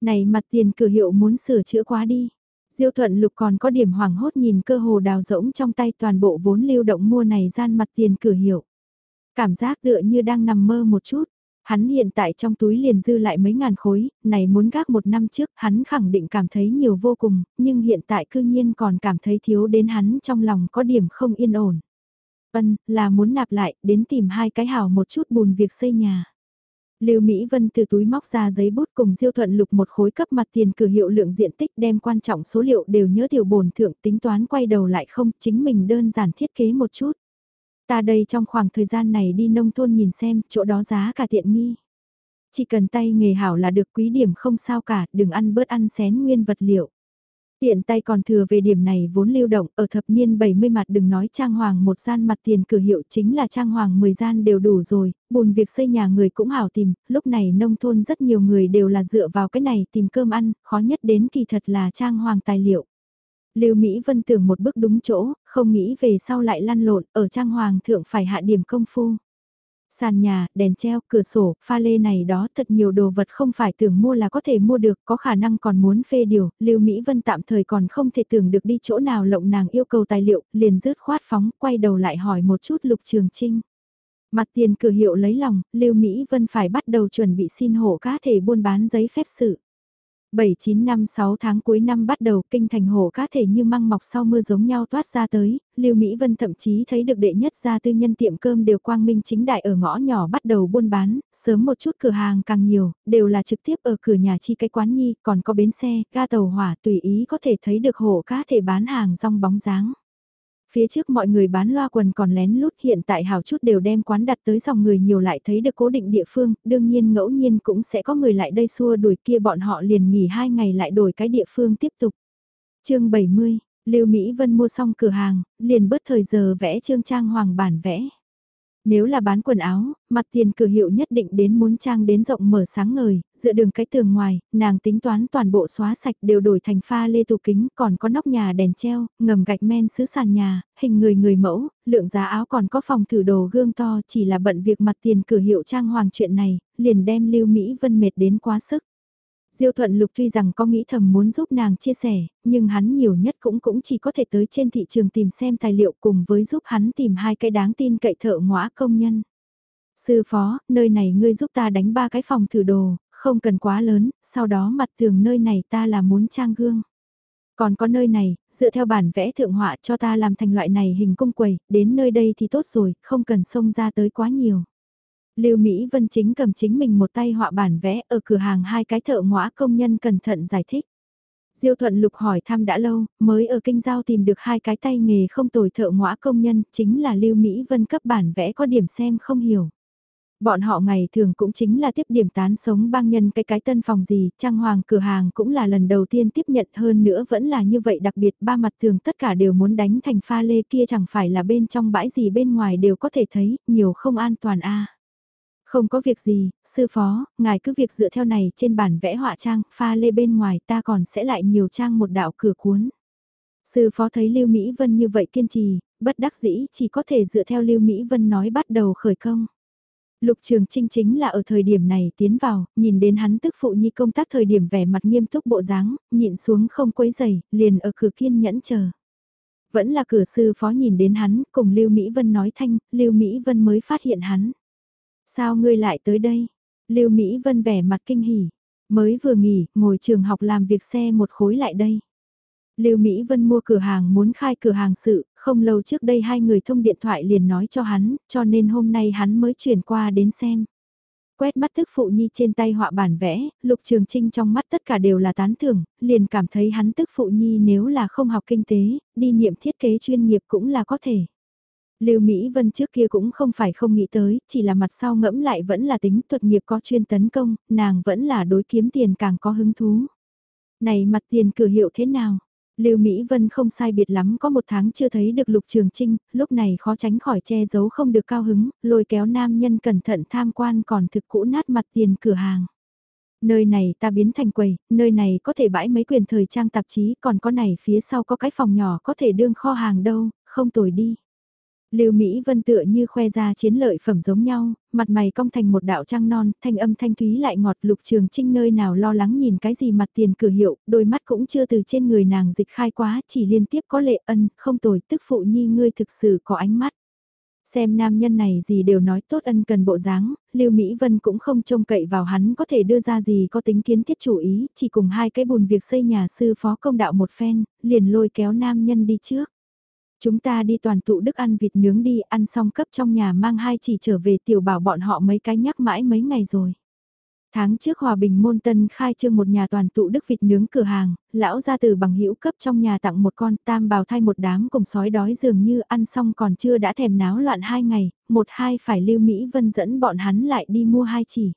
Này mặt tiền cửa hiệu muốn sửa chữa quá đi. Diêu thuận lục còn có điểm hoảng hốt nhìn cơ hồ đào rỗng trong tay toàn bộ vốn lưu động mua này gian mặt tiền cửa hiệu. Cảm giác tựa như đang nằm mơ một chút. Hắn hiện tại trong túi liền dư lại mấy ngàn khối, này muốn gác một năm trước hắn khẳng định cảm thấy nhiều vô cùng, nhưng hiện tại cư nhiên còn cảm thấy thiếu đến hắn trong lòng có điểm không yên ổn. Vân, là muốn nạp lại, đến tìm hai cái hào một chút bùn việc xây nhà. Lưu Mỹ Vân từ túi móc ra giấy bút cùng Diêu Thuận Lục một khối cấp mặt tiền cử hiệu lượng diện tích đem quan trọng số liệu đều nhớ tiểu bổn thượng tính toán quay đầu lại không, chính mình đơn giản thiết kế một chút. Ta đây trong khoảng thời gian này đi nông thôn nhìn xem, chỗ đó giá cả tiện nghi. Chỉ cần tay nghề hảo là được quý điểm không sao cả, đừng ăn bớt ăn xén nguyên vật liệu. Tiện tay còn thừa về điểm này vốn lưu động, ở thập niên 70 mặt đừng nói trang hoàng một gian mặt tiền cửa hiệu chính là trang hoàng 10 gian đều đủ rồi, bùn việc xây nhà người cũng hảo tìm, lúc này nông thôn rất nhiều người đều là dựa vào cái này tìm cơm ăn, khó nhất đến kỳ thật là trang hoàng tài liệu. Lưu Mỹ Vân tưởng một bước đúng chỗ, không nghĩ về sau lại lăn lộn, ở trang hoàng thượng phải hạ điểm công phu. Sàn nhà, đèn treo, cửa sổ, pha lê này đó thật nhiều đồ vật không phải tưởng mua là có thể mua được, có khả năng còn muốn phê điều, Lưu Mỹ Vân tạm thời còn không thể tưởng được đi chỗ nào lộng nàng yêu cầu tài liệu, liền rớt khoát phóng, quay đầu lại hỏi một chút Lục Trường Trinh. Mặt tiền cửa hiệu lấy lòng, Lưu Mỹ Vân phải bắt đầu chuẩn bị xin hộ cá thể buôn bán giấy phép sự. 7-9 năm 6 tháng cuối năm bắt đầu kinh thành hồ cá thể như măng mọc sau mưa giống nhau toát ra tới, Lưu Mỹ Vân thậm chí thấy được đệ nhất gia tư nhân tiệm cơm đều quang minh chính đại ở ngõ nhỏ bắt đầu buôn bán, sớm một chút cửa hàng càng nhiều, đều là trực tiếp ở cửa nhà chi cái quán nhi, còn có bến xe, ga tàu hỏa tùy ý có thể thấy được hồ cá thể bán hàng rong bóng dáng. Phía trước mọi người bán loa quần còn lén lút hiện tại hào chút đều đem quán đặt tới dòng người nhiều lại thấy được cố định địa phương, đương nhiên ngẫu nhiên cũng sẽ có người lại đây xua đuổi kia bọn họ liền nghỉ hai ngày lại đổi cái địa phương tiếp tục. chương 70, Lưu Mỹ Vân mua xong cửa hàng, liền bớt thời giờ vẽ trương trang hoàng bản vẽ. Nếu là bán quần áo, mặt tiền cửa hiệu nhất định đến muốn trang đến rộng mở sáng ngời, dựa đường cái tường ngoài, nàng tính toán toàn bộ xóa sạch đều đổi thành pha lê tủ kính, còn có nóc nhà đèn treo, ngầm gạch men sứ sàn nhà, hình người người mẫu, lượng giá áo còn có phòng thử đồ gương to chỉ là bận việc mặt tiền cửa hiệu trang hoàng chuyện này, liền đem Lưu Mỹ Vân mệt đến quá sức. Diêu Thuận Lục tuy rằng có nghĩ thầm muốn giúp nàng chia sẻ, nhưng hắn nhiều nhất cũng cũng chỉ có thể tới trên thị trường tìm xem tài liệu cùng với giúp hắn tìm hai cái đáng tin cậy thợ ngõa công nhân. Sư phó, nơi này ngươi giúp ta đánh ba cái phòng thử đồ, không cần quá lớn, sau đó mặt tường nơi này ta là muốn trang gương. Còn có nơi này, dựa theo bản vẽ thượng họa cho ta làm thành loại này hình cung quầy, đến nơi đây thì tốt rồi, không cần xông ra tới quá nhiều. Lưu Mỹ Vân chính cầm chính mình một tay họa bản vẽ ở cửa hàng hai cái thợ ngõa công nhân cẩn thận giải thích. Diêu Thuận Lục hỏi thăm đã lâu, mới ở kinh giao tìm được hai cái tay nghề không tồi thợ ngõa công nhân, chính là Lưu Mỹ Vân cấp bản vẽ có điểm xem không hiểu. Bọn họ ngày thường cũng chính là tiếp điểm tán sống bang nhân cái cái tân phòng gì, trang hoàng cửa hàng cũng là lần đầu tiên tiếp nhận hơn nữa vẫn là như vậy đặc biệt ba mặt tường tất cả đều muốn đánh thành pha lê kia chẳng phải là bên trong bãi gì bên ngoài đều có thể thấy, nhiều không an toàn a không có việc gì, sư phó, ngài cứ việc dựa theo này trên bản vẽ họa trang, pha lê bên ngoài ta còn sẽ lại nhiều trang một đạo cửa cuốn. Sư phó thấy Lưu Mỹ Vân như vậy kiên trì, bất đắc dĩ chỉ có thể dựa theo Lưu Mỹ Vân nói bắt đầu khởi công. Lục Trường Trinh chính là ở thời điểm này tiến vào, nhìn đến hắn tức phụ nhi công tác thời điểm vẻ mặt nghiêm túc bộ dáng, nhịn xuống không quấy giày, liền ở cửa kiên nhẫn chờ. Vẫn là cửa sư phó nhìn đến hắn, cùng Lưu Mỹ Vân nói thanh, Lưu Mỹ Vân mới phát hiện hắn. Sao ngươi lại tới đây? Lưu Mỹ Vân vẻ mặt kinh hỉ, mới vừa nghỉ, ngồi trường học làm việc xe một khối lại đây. Lưu Mỹ Vân mua cửa hàng muốn khai cửa hàng sự, không lâu trước đây hai người thông điện thoại liền nói cho hắn, cho nên hôm nay hắn mới chuyển qua đến xem. Quét mắt tức phụ nhi trên tay họa bản vẽ, Lục Trường Trinh trong mắt tất cả đều là tán thưởng, liền cảm thấy hắn tức phụ nhi nếu là không học kinh tế, đi niệm thiết kế chuyên nghiệp cũng là có thể. Lưu Mỹ Vân trước kia cũng không phải không nghĩ tới, chỉ là mặt sau ngẫm lại vẫn là tính thuật nghiệp có chuyên tấn công, nàng vẫn là đối kiếm tiền càng có hứng thú. Này mặt tiền cửa hiệu thế nào? Lưu Mỹ Vân không sai biệt lắm có một tháng chưa thấy được Lục Trường Trinh, lúc này khó tránh khỏi che giấu không được cao hứng, lôi kéo nam nhân cẩn thận tham quan còn thực cũ nát mặt tiền cửa hàng. Nơi này ta biến thành quầy, nơi này có thể bãi mấy quyền thời trang tạp chí, còn có này phía sau có cái phòng nhỏ có thể đương kho hàng đâu, không tồi đi. Lưu Mỹ Vân tựa như khoe ra chiến lợi phẩm giống nhau, mặt mày cong thành một đạo trăng non, thanh âm thanh thúy lại ngọt lục trường trinh nơi nào lo lắng nhìn cái gì mặt tiền cửa hiệu, đôi mắt cũng chưa từ trên người nàng dịch khai quá, chỉ liên tiếp có lệ ân, không tồi, tức phụ nhi ngươi thực sự có ánh mắt. Xem nam nhân này gì đều nói tốt ân cần bộ dáng, Lưu Mỹ Vân cũng không trông cậy vào hắn có thể đưa ra gì có tính kiến thiết chủ ý, chỉ cùng hai cái bùn việc xây nhà sư phó công đạo một phen, liền lôi kéo nam nhân đi trước. Chúng ta đi toàn tụ đức ăn vịt nướng đi, ăn xong cấp trong nhà mang hai chỉ trở về tiểu bảo bọn họ mấy cái nhắc mãi mấy ngày rồi. Tháng trước Hòa Bình Môn Tân khai trương một nhà toàn tụ đức vịt nướng cửa hàng, lão ra từ bằng hữu cấp trong nhà tặng một con tam bào thay một đám cùng sói đói dường như ăn xong còn chưa đã thèm náo loạn hai ngày, một hai phải lưu Mỹ Vân dẫn bọn hắn lại đi mua hai chỉ.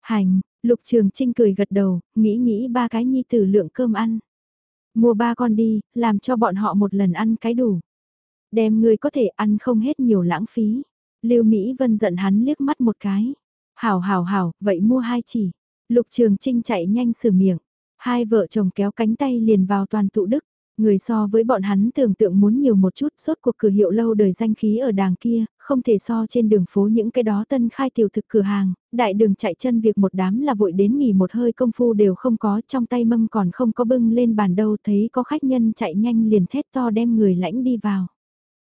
Hành, Lục Trường Trinh cười gật đầu, nghĩ nghĩ ba cái nhi tử lượng cơm ăn. Mua ba con đi, làm cho bọn họ một lần ăn cái đủ. Đem người có thể ăn không hết nhiều lãng phí. Lưu Mỹ Vân giận hắn liếc mắt một cái. Hảo hảo hảo, vậy mua hai chỉ. Lục Trường Trinh chạy nhanh sửa miệng. Hai vợ chồng kéo cánh tay liền vào toàn tụ đức. Người so với bọn hắn tưởng tượng muốn nhiều một chút sốt cuộc cửa hiệu lâu đời danh khí ở đàng kia, không thể so trên đường phố những cái đó tân khai tiểu thực cửa hàng, đại đường chạy chân việc một đám là vội đến nghỉ một hơi công phu đều không có trong tay mâm còn không có bưng lên bàn đâu thấy có khách nhân chạy nhanh liền thét to đem người lãnh đi vào.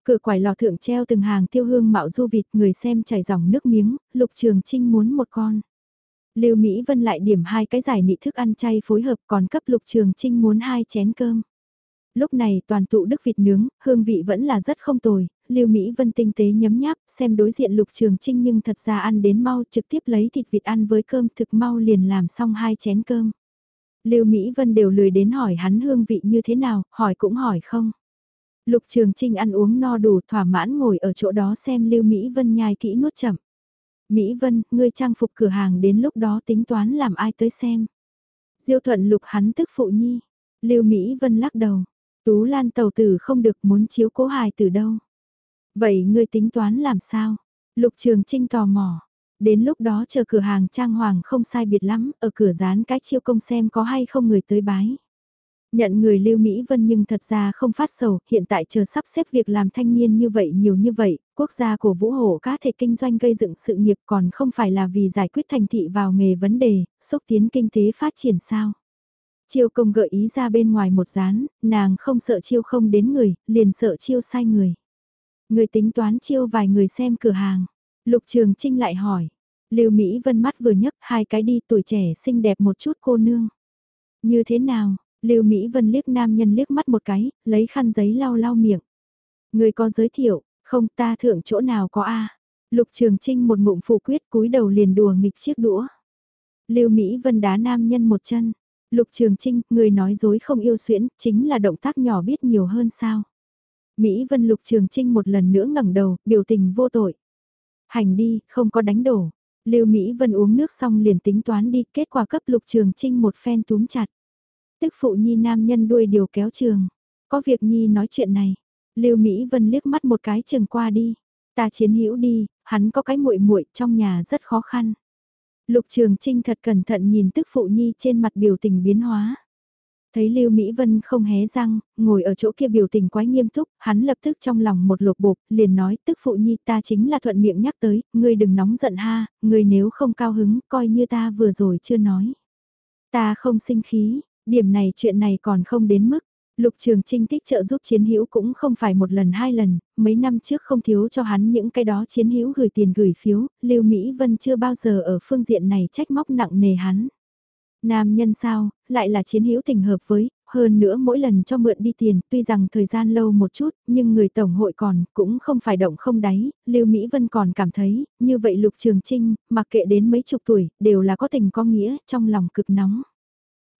Cửa quải lò thượng treo từng hàng tiêu hương mạo du vịt người xem chảy dòng nước miếng, lục trường trinh muốn một con. Lưu Mỹ Vân lại điểm hai cái giải nị thức ăn chay phối hợp còn cấp Lục Trường Trinh muốn hai chén cơm. Lúc này toàn tụ đức vịt nướng, hương vị vẫn là rất không tồi, Lưu Mỹ Vân tinh tế nhấm nháp, xem đối diện Lục Trường Trinh nhưng thật ra ăn đến mau trực tiếp lấy thịt vịt ăn với cơm thực mau liền làm xong hai chén cơm. Lưu Mỹ Vân đều lười đến hỏi hắn hương vị như thế nào, hỏi cũng hỏi không. Lục Trường Trinh ăn uống no đủ thỏa mãn ngồi ở chỗ đó xem Lưu Mỹ Vân nhai kỹ nuốt chậm. Mỹ Vân, ngươi trang phục cửa hàng đến lúc đó tính toán làm ai tới xem. Diêu thuận lục hắn tức phụ nhi. Lưu Mỹ Vân lắc đầu. Tú Lan tàu tử không được muốn chiếu cố hài từ đâu. Vậy ngươi tính toán làm sao? Lục Trường Trinh tò mò. Đến lúc đó chờ cửa hàng trang hoàng không sai biệt lắm, ở cửa dán cái chiêu công xem có hay không người tới bái. Nhận người Lưu Mỹ Vân nhưng thật ra không phát sầu, hiện tại chờ sắp xếp việc làm thanh niên như vậy nhiều như vậy, quốc gia của Vũ Hổ cá thể kinh doanh gây dựng sự nghiệp còn không phải là vì giải quyết thành thị vào nghề vấn đề, xúc tiến kinh tế phát triển sao. Chiêu công gợi ý ra bên ngoài một dán, nàng không sợ chiêu không đến người, liền sợ chiêu sai người. Người tính toán chiêu vài người xem cửa hàng. Lục Trường Trinh lại hỏi. Lưu Mỹ Vân mắt vừa nhấc hai cái đi tuổi trẻ xinh đẹp một chút cô nương. Như thế nào? Lưu Mỹ Vân liếc nam nhân liếc mắt một cái, lấy khăn giấy lau lau miệng. Người có giới thiệu, không ta thượng chỗ nào có a. Lục Trường Trinh một ngụm phủ quyết cúi đầu liền đùa nghịch chiếc đũa. Lưu Mỹ Vân đá nam nhân một chân. Lục Trường Trinh, người nói dối không yêu xuyễn, chính là động tác nhỏ biết nhiều hơn sao. Mỹ Vân Lục Trường Trinh một lần nữa ngẩng đầu, biểu tình vô tội. Hành đi, không có đánh đổ. Lưu Mỹ Vân uống nước xong liền tính toán đi, kết quả cấp Lục Trường Trinh một phen túm chặt. Tức phụ nhi nam nhân đuôi điều kéo trường. Có việc nhi nói chuyện này. Lưu Mỹ Vân liếc mắt một cái trường qua đi. Ta chiến hữu đi, hắn có cái muội muội trong nhà rất khó khăn. Lục Trường Trinh thật cẩn thận nhìn tức phụ nhi trên mặt biểu tình biến hóa. Thấy Lưu Mỹ Vân không hé răng, ngồi ở chỗ kia biểu tình quái nghiêm túc, hắn lập tức trong lòng một lột bột, liền nói tức phụ nhi ta chính là thuận miệng nhắc tới, ngươi đừng nóng giận ha, ngươi nếu không cao hứng, coi như ta vừa rồi chưa nói. Ta không sinh khí, điểm này chuyện này còn không đến mức. Lục Trường Trinh tích trợ giúp chiến hữu cũng không phải một lần hai lần, mấy năm trước không thiếu cho hắn những cái đó chiến hữu gửi tiền gửi phiếu, Lưu Mỹ Vân chưa bao giờ ở phương diện này trách móc nặng nề hắn. Nam nhân sao, lại là chiến hữu tình hợp với, hơn nữa mỗi lần cho mượn đi tiền, tuy rằng thời gian lâu một chút, nhưng người tổng hội còn, cũng không phải động không đáy, Lưu Mỹ Vân còn cảm thấy, như vậy Lục Trường Trinh, mặc kệ đến mấy chục tuổi, đều là có tình có nghĩa, trong lòng cực nóng.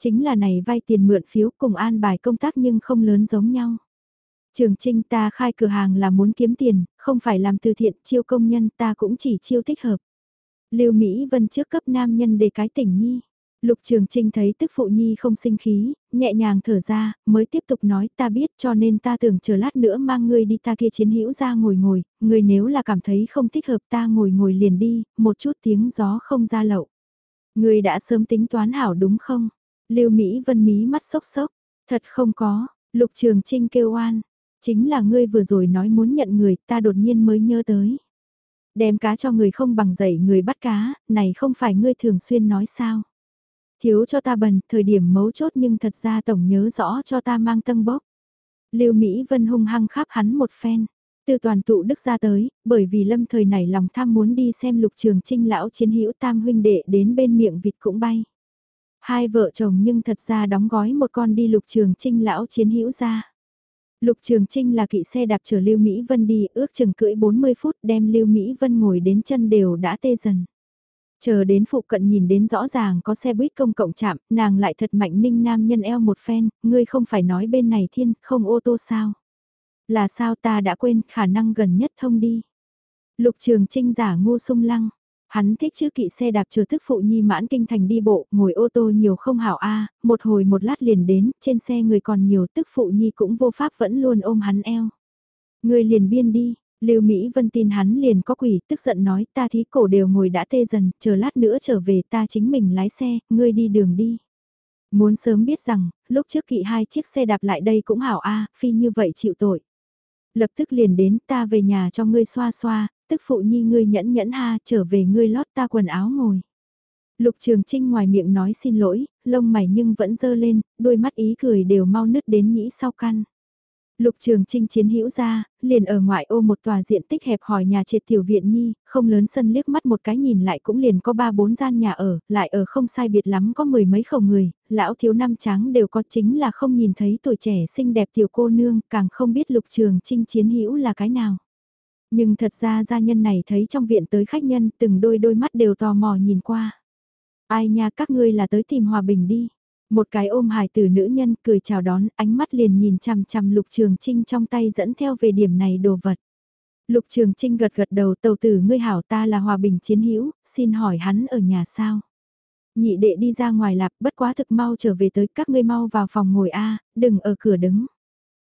Chính là này vay tiền mượn phiếu cùng an bài công tác nhưng không lớn giống nhau. Trường Trinh ta khai cửa hàng là muốn kiếm tiền, không phải làm từ thiện, chiêu công nhân ta cũng chỉ chiêu thích hợp. Lưu Mỹ Vân trước cấp nam nhân để cái tỉnh nhi. Lục Trường Trinh thấy tức phụ nhi không sinh khí, nhẹ nhàng thở ra, mới tiếp tục nói ta biết cho nên ta tưởng chờ lát nữa mang ngươi đi ta kia chiến hữu ra ngồi ngồi, ngươi nếu là cảm thấy không thích hợp ta ngồi ngồi liền đi, một chút tiếng gió không ra lậu. Ngươi đã sớm tính toán hảo đúng không? Lưu Mỹ Vân mí mắt sốc sốc, thật không có, Lục Trường Trinh kêu oan, chính là ngươi vừa rồi nói muốn nhận người ta đột nhiên mới nhớ tới. Đem cá cho người không bằng dạy người bắt cá, này không phải ngươi thường xuyên nói sao. Thiếu cho ta bần, thời điểm mấu chốt nhưng thật ra tổng nhớ rõ cho ta mang tân bốc. Lưu Mỹ Vân hung hăng khắp hắn một phen. Từ toàn tụ đức ra tới, bởi vì lâm thời này lòng tham muốn đi xem lục trường trinh lão chiến hữu tam huynh đệ đến bên miệng vịt cũng bay. Hai vợ chồng nhưng thật ra đóng gói một con đi lục trường trinh lão chiến hữu ra. Lục Trường Trinh là kỵ xe đạp chở Lưu Mỹ Vân đi, ước chừng cưỡi 40 phút đem Lưu Mỹ Vân ngồi đến chân đều đã tê dần. Chờ đến phụ cận nhìn đến rõ ràng có xe buýt công cộng chạm, nàng lại thật mạnh ninh nam nhân eo một phen, ngươi không phải nói bên này thiên, không ô tô sao. Là sao ta đã quên, khả năng gần nhất thông đi. Lục trường trinh giả ngu sung lăng, hắn thích chữ kỵ xe đạp chờ thức phụ nhi mãn kinh thành đi bộ, ngồi ô tô nhiều không hảo a một hồi một lát liền đến, trên xe người còn nhiều tức phụ nhi cũng vô pháp vẫn luôn ôm hắn eo. Người liền biên đi, Lưu Mỹ Vân tin hắn liền có quỷ, tức giận nói ta thí cổ đều ngồi đã tê dần, chờ lát nữa trở về ta chính mình lái xe, ngươi đi đường đi. Muốn sớm biết rằng, lúc trước kỵ hai chiếc xe đạp lại đây cũng hảo a phi như vậy chịu tội. Lập tức liền đến ta về nhà cho ngươi xoa xoa, tức phụ nhi ngươi nhẫn nhẫn ha, trở về ngươi lót ta quần áo ngồi. Lục Trường Trinh ngoài miệng nói xin lỗi, lông mày nhưng vẫn dơ lên, đôi mắt ý cười đều mau nứt đến nhĩ sau căn. Lục Trường Trinh chiến hữu ra, liền ở ngoại ô một tòa diện tích hẹp hòi nhà triệt tiểu viện nhi, không lớn sân liếc mắt một cái nhìn lại cũng liền có ba bốn gian nhà ở, lại ở không sai biệt lắm có mười mấy khẩu người, lão thiếu năm trắng đều có chính là không nhìn thấy tuổi trẻ xinh đẹp tiểu cô nương, càng không biết Lục Trường Trinh chiến hữu là cái nào. Nhưng thật ra gia nhân này thấy trong viện tới khách nhân từng đôi đôi mắt đều tò mò nhìn qua. Ai nha các ngươi là tới tìm hòa bình đi. Một cái ôm hài tử nữ nhân cười chào đón, ánh mắt liền nhìn chằm chằm Lục Trường Trinh trong tay dẫn theo về điểm này đồ vật. Lục Trường Trinh gật gật đầu tàu tử ngươi hảo ta là hòa bình chiến hữu xin hỏi hắn ở nhà sao? Nhị đệ đi ra ngoài lạp bất quá thực mau trở về tới các ngươi mau vào phòng ngồi A, đừng ở cửa đứng.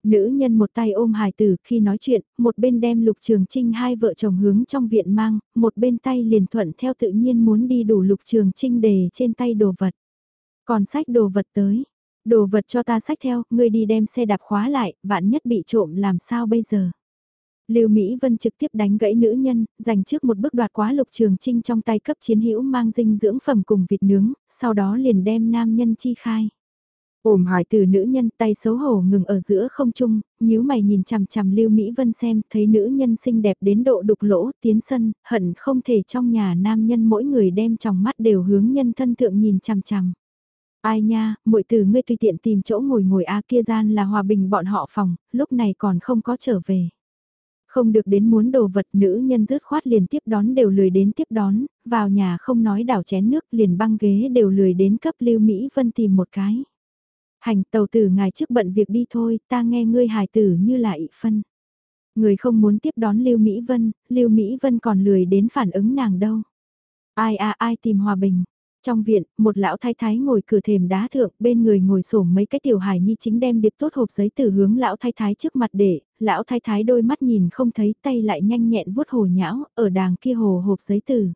Nữ nhân một tay ôm hài tử khi nói chuyện, một bên đem Lục Trường Trinh hai vợ chồng hướng trong viện mang, một bên tay liền thuận theo tự nhiên muốn đi đủ Lục Trường Trinh đề trên tay đồ vật. Còn sách đồ vật tới, đồ vật cho ta sách theo, ngươi đi đem xe đạp khóa lại, vạn nhất bị trộm làm sao bây giờ. Lưu Mỹ Vân trực tiếp đánh gãy nữ nhân, giành trước một bước đoạt quá lục trường trinh trong tay cấp chiến hữu mang dinh dưỡng phẩm cùng vịt nướng, sau đó liền đem nam nhân chi khai ồm hỏi từ nữ nhân tay xấu hổ ngừng ở giữa không trung, nhíu mày nhìn chằm chằm Lưu Mỹ Vân xem, thấy nữ nhân xinh đẹp đến độ đục lỗ, tiến sân, hận không thể trong nhà nam nhân mỗi người đem trong mắt đều hướng nhân thân thượng nhìn chằm chằm. Ai nha, muội từ ngươi tùy tiện tìm chỗ ngồi ngồi a kia gian là hòa bình bọn họ phòng, lúc này còn không có trở về. Không được đến muốn đồ vật nữ nhân rứt khoát liền tiếp đón đều lười đến tiếp đón, vào nhà không nói đảo chén nước liền băng ghế đều lười đến cấp lưu Mỹ Vân tìm một cái. Hành tàu tử ngài trước bận việc đi thôi, ta nghe ngươi hài tử như là ị phân. Người không muốn tiếp đón Lưu Mỹ Vân, Lưu Mỹ Vân còn lười đến phản ứng nàng đâu. Ai à ai tìm hòa bình, trong viện, một lão thái thái ngồi cửa thềm đá thượng, bên người ngồi sổm mấy cái tiểu hài nhi chính đem điệp tốt hộp giấy từ hướng lão thái thái trước mặt để, lão thái thái đôi mắt nhìn không thấy tay lại nhanh nhẹn vuốt hồ nhão, ở đàng kia hồ hộp giấy từ.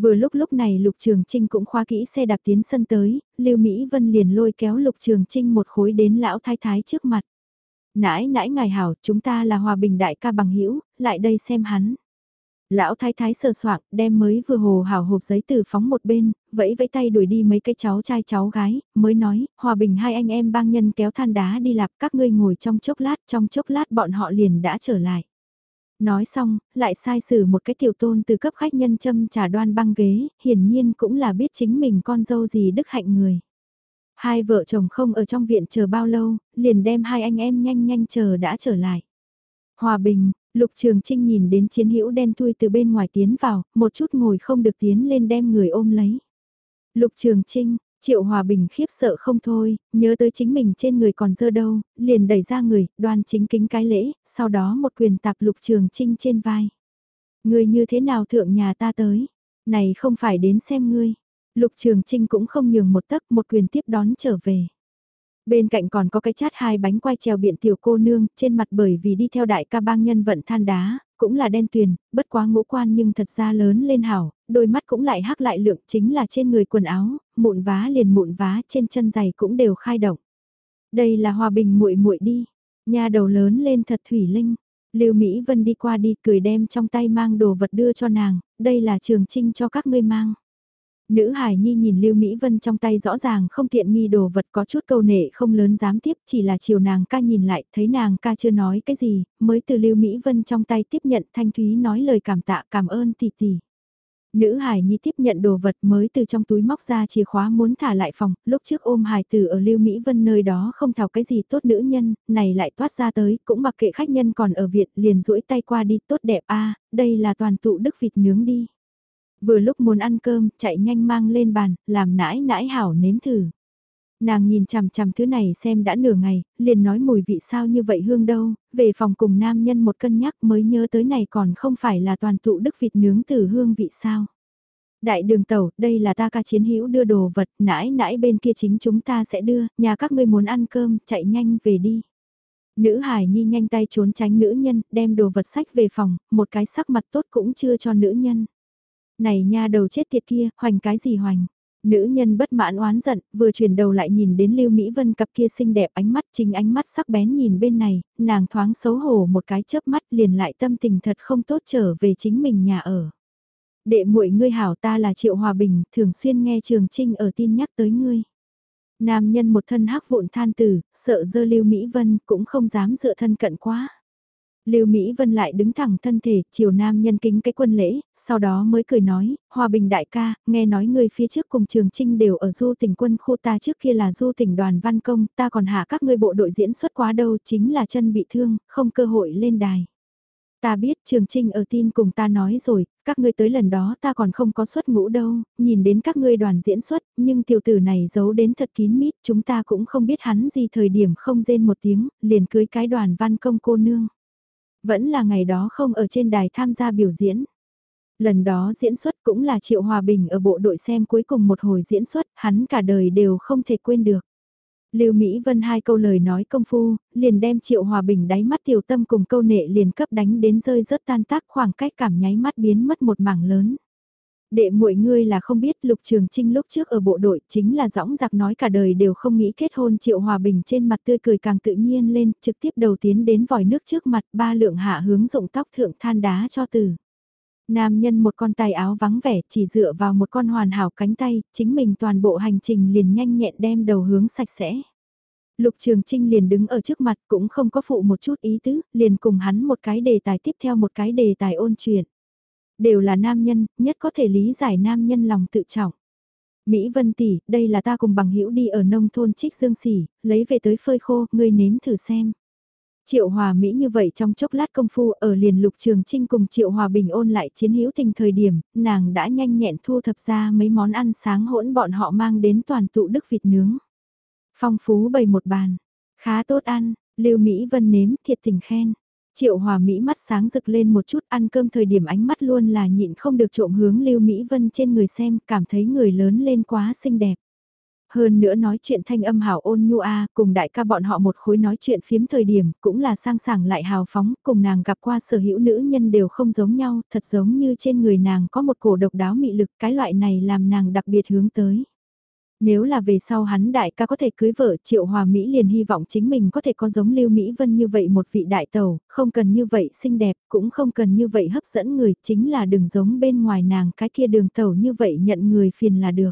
Vừa lúc lúc này Lục Trường Trinh cũng khoa kỹ xe đạp tiến sân tới, Lưu Mỹ Vân liền lôi kéo Lục Trường Trinh một khối đến lão thái thái trước mặt. Nãi nãi ngài hảo, chúng ta là hòa bình đại ca bằng hữu lại đây xem hắn. Lão thái thái sờ soạng, đem mới vừa hồ hảo hộp giấy từ phóng một bên, vẫy vẫy tay đuổi đi mấy cái cháu trai cháu gái, mới nói, hòa bình hai anh em bang nhân kéo than đá đi lạp các ngươi ngồi trong chốc lát, trong chốc lát bọn họ liền đã trở lại. Nói xong, lại sai xử một cái tiểu tôn từ cấp khách nhân châm trà đoan băng ghế, hiển nhiên cũng là biết chính mình con dâu gì đức hạnh người. Hai vợ chồng không ở trong viện chờ bao lâu, liền đem hai anh em nhanh nhanh chờ đã trở lại. Hòa bình, Lục Trường Trinh nhìn đến chiến hữu đen thui từ bên ngoài tiến vào, một chút ngồi không được tiến lên đem người ôm lấy. Lục Trường Trinh, Triệu Hòa Bình khiếp sợ không thôi, nhớ tới chính mình trên người còn dơ đâu, liền đẩy ra người, đoan chính kính cái lễ, sau đó một quyền tạp Lục Trường Trinh trên vai. Người như thế nào thượng nhà ta tới? Này không phải đến xem ngươi. Lục Trường Trinh cũng không nhường một tấc một quyền tiếp đón trở về. Bên cạnh còn có cái chát hai bánh quay treo biện tiểu cô nương, trên mặt bởi vì đi theo đại ca bang nhân vận than đá, cũng là đen tuyền, bất quá ngũ quan nhưng thật ra lớn lên hảo, đôi mắt cũng lại hắc lại lượng chính là trên người quần áo, mụn vá liền mụn vá trên chân giày cũng đều khai động. Đây là hòa bình muội muội đi, nhà đầu lớn lên thật thủy linh. Lưu Mỹ Vân đi qua đi cười đem trong tay mang đồ vật đưa cho nàng, đây là trường trinh cho các ngươi mang. Nữ hải nhi nhìn Lưu Mỹ Vân trong tay rõ ràng không tiện nghi đồ vật có chút câu nệ không lớn dám tiếp chỉ là chiều nàng ca nhìn lại thấy nàng ca chưa nói cái gì, mới từ Lưu Mỹ Vân trong tay tiếp nhận Thanh Thúy nói lời cảm tạ cảm ơn tỷ tỷ. Nữ hải nhi tiếp nhận đồ vật mới từ trong túi móc ra chìa khóa muốn thả lại phòng, lúc trước ôm hải tử ở Lưu Mỹ Vân nơi đó không thảo cái gì tốt nữ nhân, này lại toát ra tới, cũng mặc kệ khách nhân còn ở viện liền duỗi tay qua đi tốt đẹp a đây là toàn tụ đức vịt nướng đi. Vừa lúc muốn ăn cơm, chạy nhanh mang lên bàn, làm nãi nãi hảo nếm thử. Nàng nhìn chằm chằm thứ này xem đã nửa ngày, liền nói mùi vị sao như vậy hương đâu, về phòng cùng nam nhân một cân nhắc mới nhớ tới này còn không phải là toàn tụ đức vịt nướng từ hương vị sao. Đại đường tẩu đây là ta ca chiến hữu đưa đồ vật, nãi nãi bên kia chính chúng ta sẽ đưa, nhà các ngươi muốn ăn cơm, chạy nhanh về đi. Nữ hải nhi nhanh tay trốn tránh nữ nhân, đem đồ vật sách về phòng, một cái sắc mặt tốt cũng chưa cho nữ nhân. Này nha đầu chết tiệt kia, hoành cái gì hoành. Nữ nhân bất mãn oán giận, vừa chuyển đầu lại nhìn đến Lưu Mỹ Vân cặp kia xinh đẹp ánh mắt chính ánh mắt sắc bén nhìn bên này, nàng thoáng xấu hổ một cái chớp mắt liền lại tâm tình thật không tốt trở về chính mình nhà ở. Đệ muội ngươi hảo ta là Triệu Hòa Bình, thường xuyên nghe Trường Trinh ở tin nhắc tới ngươi. Nam nhân một thân hắc vụn than tử, sợ dơ Lưu Mỹ Vân cũng không dám dựa thân cận quá. Lưu Mỹ Vân lại đứng thẳng thân thể, chiều nam nhân kính cái quân lễ, sau đó mới cười nói, Hòa Bình đại ca, nghe nói người phía trước cùng Trường Trinh đều ở du tỉnh quân khu ta trước kia là du tỉnh đoàn văn công, ta còn hạ các ngươi bộ đội diễn xuất quá đâu, chính là chân bị thương, không cơ hội lên đài. Ta biết Trường Trinh ở tin cùng ta nói rồi, các ngươi tới lần đó ta còn không có xuất ngũ đâu, nhìn đến các ngươi đoàn diễn xuất, nhưng tiểu tử này giấu đến thật kín mít, chúng ta cũng không biết hắn gì thời điểm không rên một tiếng, liền cưới cái đoàn văn công cô nương. Vẫn là ngày đó không ở trên đài tham gia biểu diễn. Lần đó diễn xuất cũng là Triệu Hòa Bình ở bộ đội xem cuối cùng một hồi diễn xuất, hắn cả đời đều không thể quên được. Lưu Mỹ Vân hai câu lời nói công phu, liền đem Triệu Hòa Bình đáy mắt tiểu tâm cùng câu nệ liền cấp đánh đến rơi rớt tan tác khoảng cách cảm nháy mắt biến mất một mảng lớn. Đệ muội ngươi là không biết Lục Trường Trinh lúc trước ở bộ đội chính là dõng giặc nói cả đời đều không nghĩ kết hôn Triệu Hòa Bình trên mặt tươi cười càng tự nhiên lên, trực tiếp đầu tiến đến vòi nước trước mặt ba lượng hạ hướng dụng tóc thượng than đá cho từ. Nam nhân một con tay áo vắng vẻ chỉ dựa vào một con hoàn hảo cánh tay, chính mình toàn bộ hành trình liền nhanh nhẹn đem đầu hướng sạch sẽ. Lục Trường Trinh liền đứng ở trước mặt cũng không có phụ một chút ý tứ, liền cùng hắn một cái đề tài tiếp theo một cái đề tài ôn chuyện. Đều là nam nhân, nhất có thể lý giải nam nhân lòng tự trọng. Mỹ Vân tỷ, đây là ta cùng bằng hữu đi ở nông thôn Trích Dương Sỉ, lấy về tới phơi khô, ngươi nếm thử xem. Triệu Hòa Mỹ như vậy trong chốc lát công phu ở liền lục trường trinh cùng Triệu Hòa Bình ôn lại chiến hữu tình thời điểm, nàng đã nhanh nhẹn thu thập ra mấy món ăn sáng hỗn bọn họ mang đến toàn tụ đức vịt nướng. Phong phú bày một bàn, khá tốt ăn, Lưu Mỹ Vân nếm thiệt tình khen. Triệu Hòa Mỹ mắt sáng rực lên một chút ăn cơm thời điểm ánh mắt luôn là nhịn không được trộm hướng Lưu Mỹ Vân trên người xem, cảm thấy người lớn lên quá xinh đẹp. Hơn nữa nói chuyện thanh âm hào ôn nhu a cùng đại ca bọn họ một khối nói chuyện phiếm thời điểm, cũng là sang sảng lại hào phóng, cùng nàng gặp qua sở hữu nữ nhân đều không giống nhau, thật giống như trên người nàng có một cổ độc đáo mị lực, cái loại này làm nàng đặc biệt hướng tới. Nếu là về sau hắn đại ca có thể cưới vợ Triệu Hòa Mỹ liền hy vọng chính mình có thể có giống Lưu Mỹ Vân như vậy một vị đại tàu, không cần như vậy xinh đẹp, cũng không cần như vậy hấp dẫn người, chính là đừng giống bên ngoài nàng cái kia đường tàu như vậy nhận người phiền là được.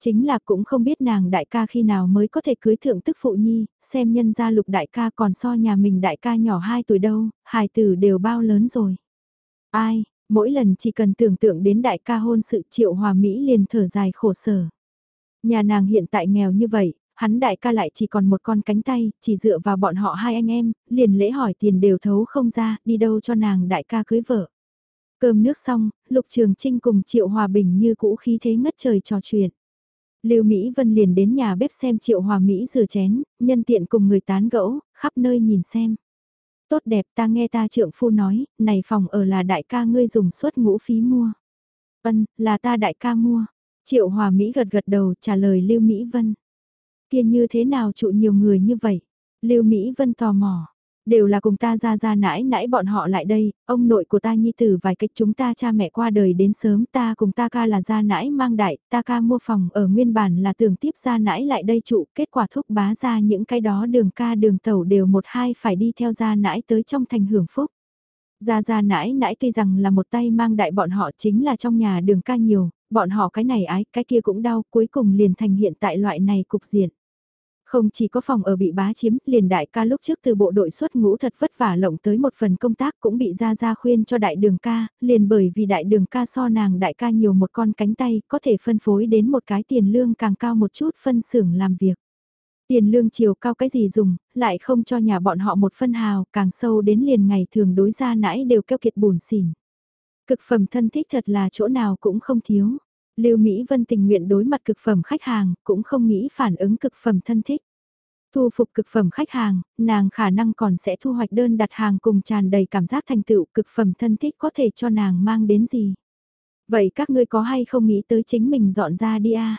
Chính là cũng không biết nàng đại ca khi nào mới có thể cưới thượng tức phụ nhi, xem nhân gia lục đại ca còn so nhà mình đại ca nhỏ 2 tuổi đâu, hài tử đều bao lớn rồi. Ai, mỗi lần chỉ cần tưởng tượng đến đại ca hôn sự triệu hòa Mỹ liền thở dài khổ sở. Nhà nàng hiện tại nghèo như vậy, hắn đại ca lại chỉ còn một con cánh tay, chỉ dựa vào bọn họ hai anh em, liền lễ hỏi tiền đều thấu không ra, đi đâu cho nàng đại ca cưới vợ. Cơm nước xong, Lục Trường Trinh cùng Triệu Hòa Bình như cũ khí thế ngất trời trò chuyện. Lưu Mỹ Vân liền đến nhà bếp xem Triệu Hòa Mỹ rửa chén, nhân tiện cùng người tán gẫu, khắp nơi nhìn xem. Tốt đẹp ta nghe ta trượng phu nói, này phòng ở là đại ca ngươi dùng suất ngũ phí mua. Vân, là ta đại ca mua. Triệu Hòa Mỹ gật gật đầu trả lời Lưu Mỹ Vân. Kia như thế nào trụ nhiều người như vậy? Lưu Mỹ Vân tò mò. Đều là cùng ta ra ra nãi nãi bọn họ lại đây, ông nội của ta nhi tử vài cách chúng ta cha mẹ qua đời đến sớm ta cùng ta ca là ra nãi mang đại, ta ca mua phòng ở nguyên bản là tưởng tiếp ra nãi lại đây trụ, kết quả thúc bá ra những cái đó đường ca đường tẩu đều một hai phải đi theo ra nãi tới trong thành hưởng phúc. Gia Gia nãi nãi tuy rằng là một tay mang đại bọn họ chính là trong nhà đường ca nhiều, bọn họ cái này ái, cái kia cũng đau, cuối cùng liền thành hiện tại loại này cục diện. Không chỉ có phòng ở bị bá chiếm, liền đại ca lúc trước từ bộ đội xuất ngũ thật vất vả lộng tới một phần công tác cũng bị ra ra khuyên cho đại đường ca, liền bởi vì đại đường ca so nàng đại ca nhiều một con cánh tay, có thể phân phối đến một cái tiền lương càng cao một chút phân xưởng làm việc. Tiền lương chiều cao cái gì dùng, lại không cho nhà bọn họ một phân hào, càng sâu đến liền ngày thường đối ra nãi đều keo kiệt bùn xỉn. Cực phẩm thân thích thật là chỗ nào cũng không thiếu. Lưu Mỹ Vân tình nguyện đối mặt cực phẩm khách hàng, cũng không nghĩ phản ứng cực phẩm thân thích. Thu phục cực phẩm khách hàng, nàng khả năng còn sẽ thu hoạch đơn đặt hàng cùng tràn đầy cảm giác thành tựu cực phẩm thân thích có thể cho nàng mang đến gì. Vậy các ngươi có hay không nghĩ tới chính mình dọn ra đi à?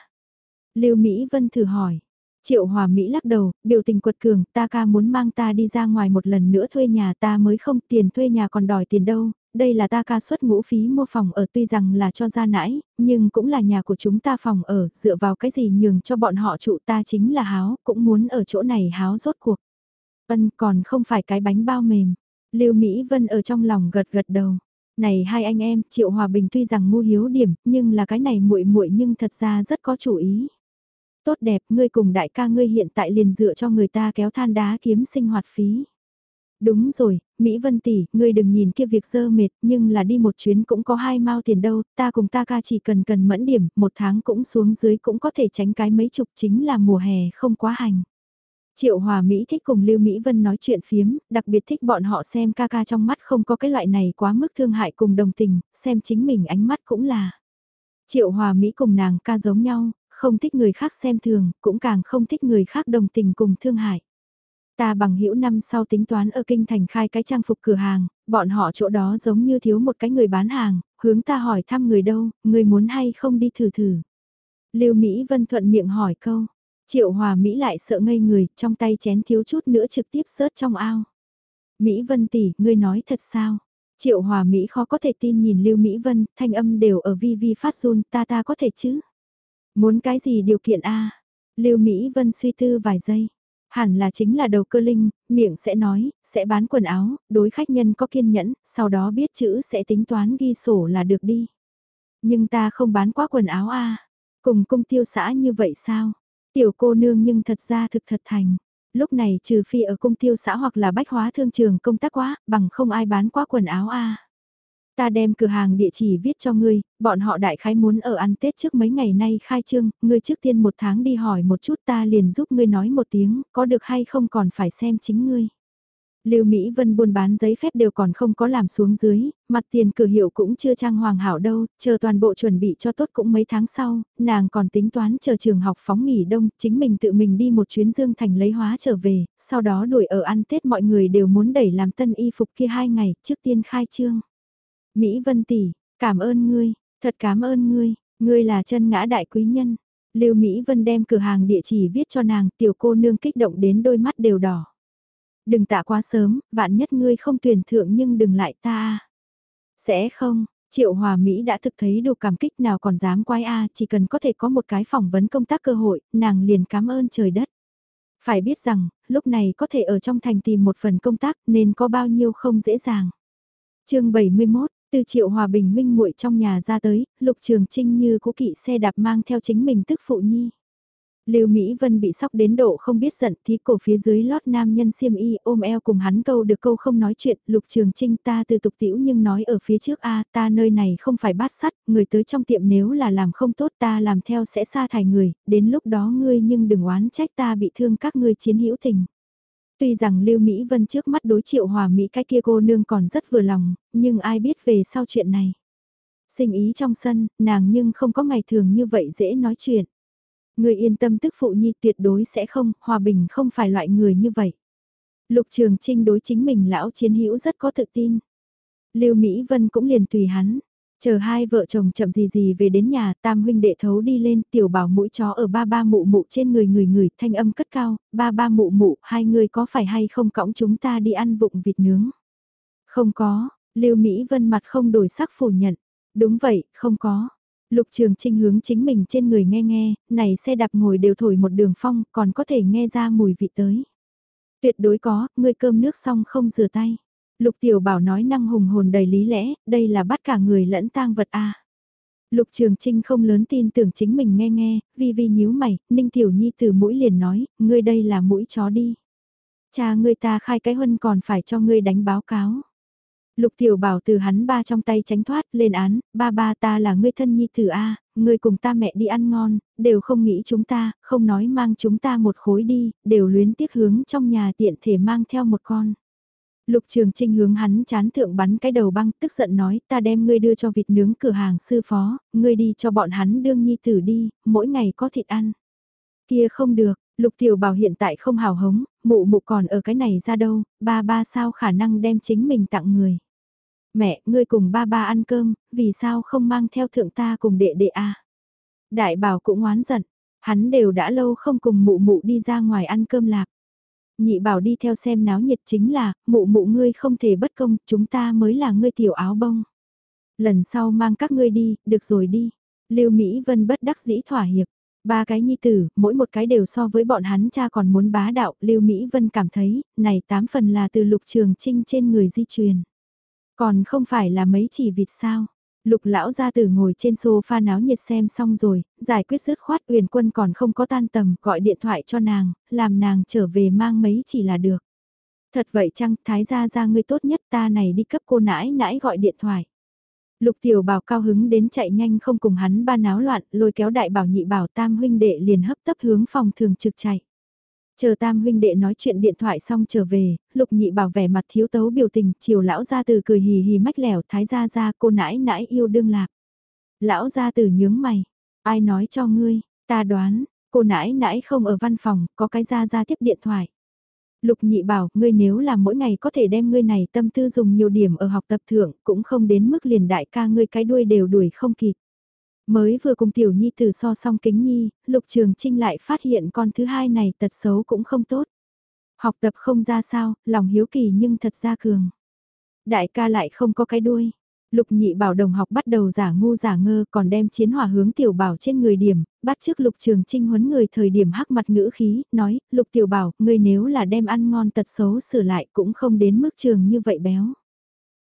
Lưu Mỹ Vân thử hỏi. Triệu Hòa Mỹ lắc đầu, biểu tình quật cường, ta ca muốn mang ta đi ra ngoài một lần nữa thuê nhà ta mới không tiền thuê nhà còn đòi tiền đâu, đây là ta ca suất ngũ phí mua phòng ở tuy rằng là cho ra nãi, nhưng cũng là nhà của chúng ta phòng ở, dựa vào cái gì nhường cho bọn họ trụ ta chính là háo, cũng muốn ở chỗ này háo rốt cuộc. Vân còn không phải cái bánh bao mềm. Lưu Mỹ Vân ở trong lòng gật gật đầu. Này hai anh em, Triệu Hòa Bình tuy rằng ngu hiếu điểm, nhưng là cái này muội muội nhưng thật ra rất có chủ ý. tốt đẹp, ngươi cùng đại ca ngươi hiện tại liền dựa cho người ta kéo than đá kiếm sinh hoạt phí. Đúng rồi, Mỹ Vân tỷ, ngươi đừng nhìn kia việc dơ mệt, nhưng là đi một chuyến cũng có hai mao tiền đâu, ta cùng ta ca chỉ cần cần mẫn điểm, một tháng cũng xuống dưới cũng có thể tránh cái mấy chục chính là mùa hè không quá hành. Triệu Hòa Mỹ thích cùng Lưu Mỹ Vân nói chuyện phiếm, đặc biệt thích bọn họ xem ca ca trong mắt không có cái loại này quá mức thương hại cùng đồng tình, xem chính mình ánh mắt cũng là. Triệu Hòa Mỹ cùng nàng ca giống nhau, không thích người khác xem thường, cũng càng không thích người khác đồng tình cùng thương hại. Ta bằng hữu năm sau tính toán ở kinh thành khai cái trang phục cửa hàng, bọn họ chỗ đó giống như thiếu một cái người bán hàng, hướng ta hỏi thăm người đâu, người muốn hay không đi thử thử. Lưu Mỹ Vân thuận miệng hỏi câu, Triệu Hòa Mỹ lại sợ ngây người, trong tay chén thiếu chút nữa trực tiếp sớt trong ao. Mỹ Vân tỷ, ngươi nói thật sao? Triệu Hòa Mỹ khó có thể tin nhìn Lưu Mỹ Vân, thanh âm đều ở vi vi phát run, ta ta có thể chứ? Muốn cái gì điều kiện a? Lưu Mỹ Vân suy tư vài giây. Hẳn là chính là đầu cơ linh, miệng sẽ nói, sẽ bán quần áo, đối khách nhân có kiên nhẫn, sau đó biết chữ sẽ tính toán ghi sổ là được đi. Nhưng ta không bán quá quần áo a Cùng cung tiêu xã như vậy sao? Tiểu cô nương nhưng thật ra thực thật thành. Lúc này trừ phi ở cung tiêu xã hoặc là bách hóa thương trường công tác quá, bằng không ai bán quá quần áo a Ta đem cửa hàng địa chỉ viết cho ngươi, bọn họ đại khái muốn ở ăn Tết trước mấy ngày nay khai trương, ngươi trước tiên một tháng đi hỏi một chút ta liền giúp ngươi nói một tiếng, có được hay không còn phải xem chính ngươi. Lưu Mỹ Vân buôn bán giấy phép đều còn không có làm xuống dưới, mặt tiền cửa hiệu cũng chưa trang hoàng hảo đâu, chờ toàn bộ chuẩn bị cho tốt cũng mấy tháng sau, nàng còn tính toán chờ trường học phóng nghỉ đông, chính mình tự mình đi một chuyến Dương Thành lấy hóa trở về, sau đó đuổi ở ăn Tết mọi người đều muốn đẩy làm tân y phục kia hai ngày trước tiên khai trương. Mỹ Vân tỷ, cảm ơn ngươi, thật cảm ơn ngươi, ngươi là chân ngã đại quý nhân. Lưu Mỹ Vân đem cửa hàng địa chỉ viết cho nàng, tiểu cô nương kích động đến đôi mắt đều đỏ. Đừng tạ quá sớm, vạn nhất ngươi không tuyển thượng nhưng đừng lại ta. Sẽ không, Triệu Hòa Mỹ đã thực thấy đủ cảm kích nào còn dám quay a, chỉ cần có thể có một cái phỏng vấn công tác cơ hội, nàng liền cảm ơn trời đất. Phải biết rằng, lúc này có thể ở trong thành tìm một phần công tác nên có bao nhiêu không dễ dàng. chương 71, từ Triệu Hòa Bình huynh muội trong nhà ra tới, Lục Trường Trinh như cũ kỵ xe đạp mang theo chính mình tức phụ nhi. Lưu Mỹ Vân bị sóc đến độ không biết giận thí cổ phía dưới lót nam nhân xiêm y ôm eo cùng hắn câu được câu không nói chuyện, lục trường trinh ta từ tục tiểu nhưng nói ở phía trước a ta nơi này không phải bát sắt, người tới trong tiệm nếu là làm không tốt ta làm theo sẽ sa thải người, đến lúc đó ngươi nhưng đừng oán trách ta bị thương các ngươi chiến hữu tình. Tuy rằng Lưu Mỹ Vân trước mắt đối triệu hòa Mỹ cái kia cô nương còn rất vừa lòng, nhưng ai biết về sau chuyện này. Sinh ý trong sân, nàng nhưng không có ngày thường như vậy dễ nói chuyện. Người yên tâm tức phụ nhi tuyệt đối sẽ không, hòa bình không phải loại người như vậy. Lục Trường Trinh đối chính mình lão chiến hữu rất có tự tin. Lưu Mỹ Vân cũng liền tùy hắn. Chờ hai vợ chồng chậm gì gì về đến nhà, tam huynh đệ thấu đi lên, tiểu bảo mũi chó ở ba ba mụ mụ trên người người người, thanh âm cất cao, ba ba mụ mụ, hai người có phải hay không cõng chúng ta đi ăn vụng vịt nướng? Không có, Lưu Mỹ Vân mặt không đổi sắc phủ nhận. Đúng vậy, không có. Lục Trường Trinh hướng chính mình trên người nghe nghe, này xe đạp ngồi đều thổi một đường phong, còn có thể nghe ra mùi vị tới. Tuyệt đối có, ngươi cơm nước xong không rửa tay. Lục Tiểu Bảo nói năng hùng hồn đầy lý lẽ, đây là bắt cả người lẫn tang vật a. Lục Trường Trinh không lớn tin tưởng chính mình nghe nghe, vì vì nhíu mày, Ninh Tiểu Nhi từ mũi liền nói, ngươi đây là mũi chó đi. Cha ngươi ta khai cái huân còn phải cho ngươi đánh báo cáo. Lục tiểu bảo từ hắn ba trong tay tránh thoát, lên án, ba ba ta là ngươi thân nhi tử A, ngươi cùng ta mẹ đi ăn ngon, đều không nghĩ chúng ta, không nói mang chúng ta một khối đi, đều luyến tiếc hướng trong nhà tiện thể mang theo một con. Lục Trường Trinh hướng hắn chán thượng bắn cái đầu băng tức giận nói ta đem ngươi đưa cho vịt nướng cửa hàng sư phó, ngươi đi cho bọn hắn đương nhi tử đi, mỗi ngày có thịt ăn. Kia không được, Lục Tiểu Bảo hiện tại không hào hống, mụ mụ còn ở cái này ra đâu, ba ba sao khả năng đem chính mình tặng người mẹ, ngươi cùng ba ba ăn cơm, vì sao không mang theo thượng ta cùng đệ đệ a? Đại bảo cũng oán giận, hắn đều đã lâu không cùng mụ mụ đi ra ngoài ăn cơm lạc. Nhị bảo đi theo xem náo nhiệt chính là, mụ mụ ngươi không thể bất công, chúng ta mới là ngươi tiểu áo bông. Lần sau mang các ngươi đi, được rồi đi. Lưu Mỹ Vân bất đắc dĩ thỏa hiệp. Ba cái nhi tử, mỗi một cái đều so với bọn hắn cha còn muốn bá đạo, Lưu Mỹ Vân cảm thấy, này tám phần là từ lục trường trinh trên người di truyền. Còn không phải là mấy chỉ vịt sao? Lục lão gia tử ngồi trên sofa náo nhiệt xem xong rồi, giải quyết dứt khoát Uyển Quân còn không có tan tầm, gọi điện thoại cho nàng, làm nàng trở về mang mấy chỉ là được. Thật vậy chăng, thái gia gia ngươi tốt nhất ta này đi cấp cô nãi nãi gọi điện thoại. Lục tiểu bảo cao hứng đến chạy nhanh không cùng hắn ba náo loạn, lôi kéo đại bảo nhị bảo tam huynh đệ liền hấp tấp hướng phòng thường trực chạy. Chờ tam huynh đệ nói chuyện điện thoại xong trở về, lục nhị bảo vẻ mặt thiếu tấu biểu tình, chiều lão gia từ cười hì hì mách lẻo thái gia gia cô nãi nãi yêu đương lạc. Lão gia tử nhướng mày, ai nói cho ngươi, ta đoán, cô nãi nãi không ở văn phòng, có cái gia gia tiếp điện thoại. Lục nhị bảo, ngươi nếu là mỗi ngày có thể đem ngươi này tâm tư dùng nhiều điểm ở học tập thượng, cũng không đến mức liền đại ca ngươi cái đuôi đều đuổi không kịp. Mới vừa cùng tiểu nhi từ so song kính nhi, lục trường trinh lại phát hiện con thứ hai này tật xấu cũng không tốt. Học tập không ra sao, lòng hiếu kỳ nhưng thật ra cường. Đại ca lại không có cái đuôi. Lục nhị bảo đồng học bắt đầu giả ngu giả ngơ còn đem chiến hỏa hướng tiểu bảo trên người điểm, bắt trước lục trường trinh huấn người thời điểm hắc mặt ngữ khí, nói, lục tiểu bảo, ngươi nếu là đem ăn ngon tật xấu sửa lại cũng không đến mức trường như vậy béo.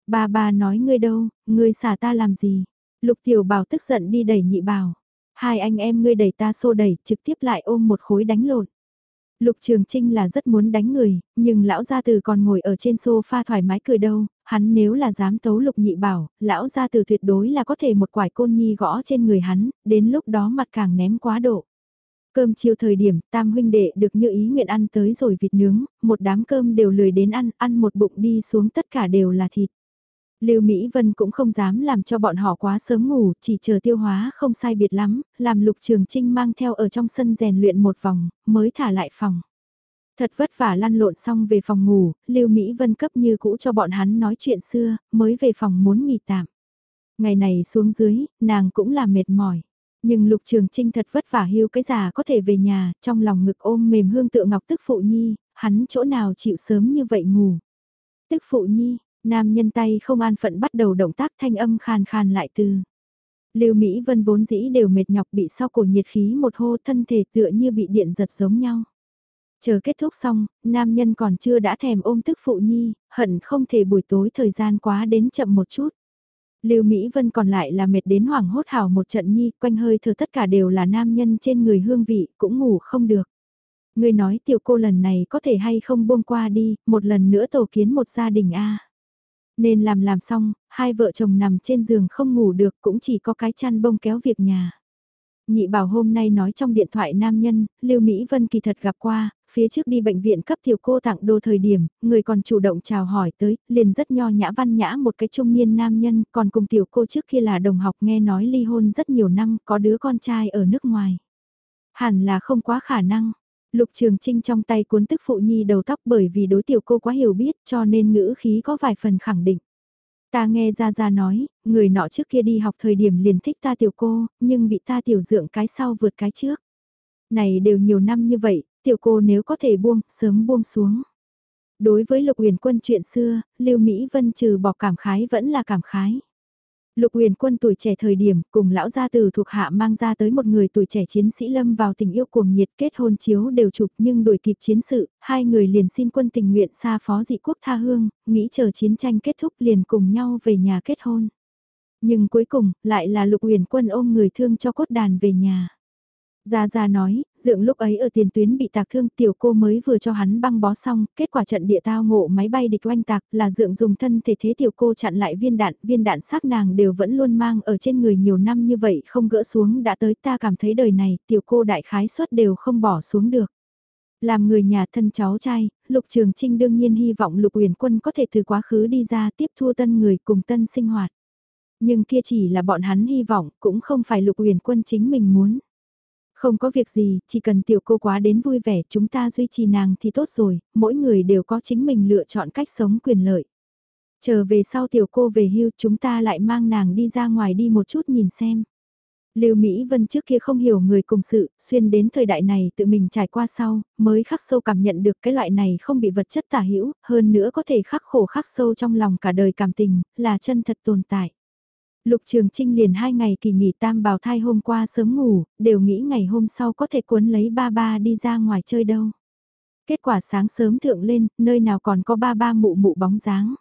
Ba ba nói ngươi đâu, ngươi xả ta làm gì? Lục tiểu bảo tức giận đi đẩy nhị bảo. Hai anh em ngươi đẩy ta xô đẩy, trực tiếp lại ôm một khối đánh lộn. Lục Trường Trinh là rất muốn đánh người, nhưng lão gia tử còn ngồi ở trên sofa thoải mái cười đâu, hắn nếu là dám tấu lục nhị bảo, lão gia tử tuyệt đối là có thể một quải côn nhi gõ trên người hắn, đến lúc đó mặt càng ném quá độ. Cơm chiều thời điểm, tam huynh đệ được như ý nguyện ăn tới rồi vịt nướng, một đám cơm đều lười đến ăn, ăn một bụng đi xuống tất cả đều là thịt. Lưu Mỹ Vân cũng không dám làm cho bọn họ quá sớm ngủ, chỉ chờ tiêu hóa không sai biệt lắm, làm Lục Trường Trinh mang theo ở trong sân rèn luyện một vòng, mới thả lại phòng. Thật vất vả lăn lộn xong về phòng ngủ, Lưu Mỹ Vân cấp như cũ cho bọn hắn nói chuyện xưa, mới về phòng muốn nghỉ tạm. Ngày này xuống dưới, nàng cũng là mệt mỏi. Nhưng Lục Trường Trinh thật vất vả hưu cái già có thể về nhà, trong lòng ngực ôm mềm hương tựa ngọc tức phụ nhi, hắn chỗ nào chịu sớm như vậy ngủ. Tức phụ nhi, Nam nhân tay không an phận bắt đầu động tác thanh âm khàn khàn lại từ. Lưu Mỹ Vân vốn dĩ đều mệt nhọc bị sau cổ nhiệt khí một hô thân thể tựa như bị điện giật giống nhau. Chờ kết thúc xong, nam nhân còn chưa đã thèm ôm tức phụ nhi, hận không thể buổi tối thời gian quá đến chậm một chút. Lưu Mỹ Vân còn lại là mệt đến hoảng hốt hào một trận nhi, quanh hơi thở tất cả đều là nam nhân trên người hương vị, cũng ngủ không được. Người nói tiểu cô lần này có thể hay không buông qua đi, một lần nữa tổ kiến một gia đình a. Nên làm làm xong, hai vợ chồng nằm trên giường không ngủ được cũng chỉ có cái chăn bông kéo việc nhà. Nhị bảo hôm nay nói trong điện thoại nam nhân, Lưu Mỹ Vân kỳ thật gặp qua, phía trước đi bệnh viện cấp tiểu cô tặng đồ thời điểm, người còn chủ động chào hỏi tới, liền rất nho nhã văn nhã một cái trung niên nam nhân, còn cùng tiểu cô trước kia là đồng học nghe nói ly hôn rất nhiều năm, có đứa con trai ở nước ngoài. Hẳn là không quá khả năng. Lục Trường Trinh trong tay cuốn tức phụ nhi đầu tóc bởi vì đối tiểu cô quá hiểu biết cho nên ngữ khí có vài phần khẳng định. Ta nghe ra ra nói, người nọ trước kia đi học thời điểm liền thích ta tiểu cô, nhưng bị ta tiểu dưỡng cái sau vượt cái trước. Này đều nhiều năm như vậy, tiểu cô nếu có thể buông, sớm buông xuống. Đối với lục huyền quân chuyện xưa, Lưu Mỹ Vân trừ bỏ cảm khái vẫn là cảm khái. Lục huyền quân tuổi trẻ thời điểm cùng lão gia tử thuộc hạ mang ra tới một người tuổi trẻ chiến sĩ lâm vào tình yêu cuồng nhiệt kết hôn chiếu đều chụp nhưng đuổi kịp chiến sự, hai người liền xin quân tình nguyện xa phó dị quốc tha hương, nghĩ chờ chiến tranh kết thúc liền cùng nhau về nhà kết hôn. Nhưng cuối cùng, lại là lục huyền quân ôm người thương cho cốt đàn về nhà. Gia Gia nói, dượng lúc ấy ở tiền tuyến bị tạc thương tiểu cô mới vừa cho hắn băng bó xong, kết quả trận địa tao ngộ máy bay địch oanh tạc là dượng dùng thân thể thế tiểu cô chặn lại viên đạn, viên đạn xác nàng đều vẫn luôn mang ở trên người nhiều năm như vậy không gỡ xuống đã tới ta cảm thấy đời này tiểu cô đại khái suất đều không bỏ xuống được. Làm người nhà thân cháu trai, Lục Trường Trinh đương nhiên hy vọng Lục uyển Quân có thể từ quá khứ đi ra tiếp thu tân người cùng tân sinh hoạt. Nhưng kia chỉ là bọn hắn hy vọng, cũng không phải Lục uyển Quân chính mình muốn. Không có việc gì, chỉ cần tiểu cô quá đến vui vẻ chúng ta duy trì nàng thì tốt rồi, mỗi người đều có chính mình lựa chọn cách sống quyền lợi. Chờ về sau tiểu cô về hưu chúng ta lại mang nàng đi ra ngoài đi một chút nhìn xem. Lưu Mỹ Vân trước kia không hiểu người cùng sự, xuyên đến thời đại này tự mình trải qua sau, mới khắc sâu cảm nhận được cái loại này không bị vật chất tả hữu, hơn nữa có thể khắc khổ khắc sâu trong lòng cả đời cảm tình, là chân thật tồn tại. Lục Trường Trinh liền hai ngày kỳ nghỉ tam bào thai hôm qua sớm ngủ, đều nghĩ ngày hôm sau có thể cuốn lấy ba ba đi ra ngoài chơi đâu. Kết quả sáng sớm thượng lên, nơi nào còn có ba ba mụ mụ bóng dáng.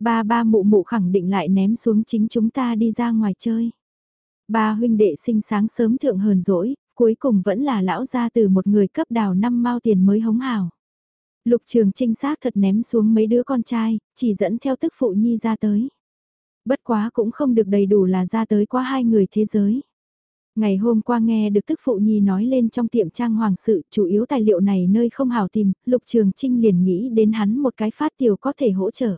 Ba ba mụ mụ khẳng định lại ném xuống chính chúng ta đi ra ngoài chơi. Ba huynh đệ sinh sáng sớm thượng hờn dỗi, cuối cùng vẫn là lão gia từ một người cấp đào năm mao tiền mới hống hào. Lục trường trinh xác thật ném xuống mấy đứa con trai, chỉ dẫn theo tức phụ nhi ra tới. Bất quá cũng không được đầy đủ là ra tới qua hai người thế giới. Ngày hôm qua nghe được tức phụ nhi nói lên trong tiệm trang hoàng sự, chủ yếu tài liệu này nơi không hào tìm, lục trường trinh liền nghĩ đến hắn một cái phát tiểu có thể hỗ trợ.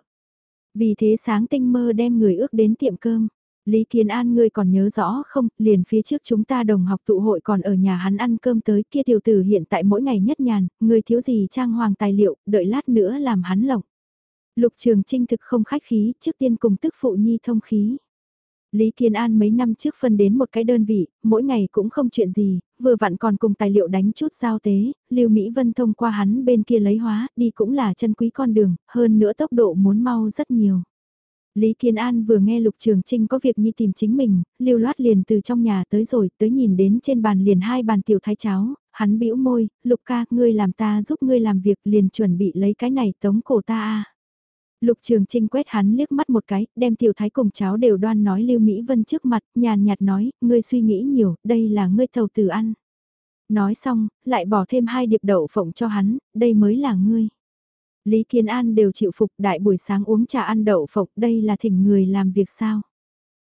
Vì thế sáng tinh mơ đem người ước đến tiệm cơm. Lý Kiến An ngươi còn nhớ rõ không, liền phía trước chúng ta đồng học tụ hội còn ở nhà hắn ăn cơm tới kia tiểu tử hiện tại mỗi ngày nhất nhàn, người thiếu gì trang hoàng tài liệu, đợi lát nữa làm hắn lộng. Lục Trường Trinh thực không khách khí, trước tiên cùng tức phụ nhi thông khí. Lý Kiên An mấy năm trước phân đến một cái đơn vị, mỗi ngày cũng không chuyện gì, vừa vặn còn cùng tài liệu đánh chút giao tế, Lưu Mỹ Vân thông qua hắn bên kia lấy hóa, đi cũng là chân quý con đường, hơn nữa tốc độ muốn mau rất nhiều. Lý Kiên An vừa nghe Lục Trường Trinh có việc nhi tìm chính mình, lưu loát liền từ trong nhà tới rồi, tới nhìn đến trên bàn liền hai bàn tiểu thái cháo, hắn bĩu môi, Lục ca, ngươi làm ta giúp ngươi làm việc liền chuẩn bị lấy cái này tống cổ ta a. Lục Trường Trinh quét hắn liếc mắt một cái, đem tiểu thái cùng cháo đều đoan nói Lưu Mỹ Vân trước mặt, nhàn nhạt nói, ngươi suy nghĩ nhiều, đây là ngươi thầu từ ăn. Nói xong, lại bỏ thêm hai điệp đậu phộng cho hắn, đây mới là ngươi. Lý Kiến An đều chịu phục đại buổi sáng uống trà ăn đậu phộng, đây là thỉnh người làm việc sao?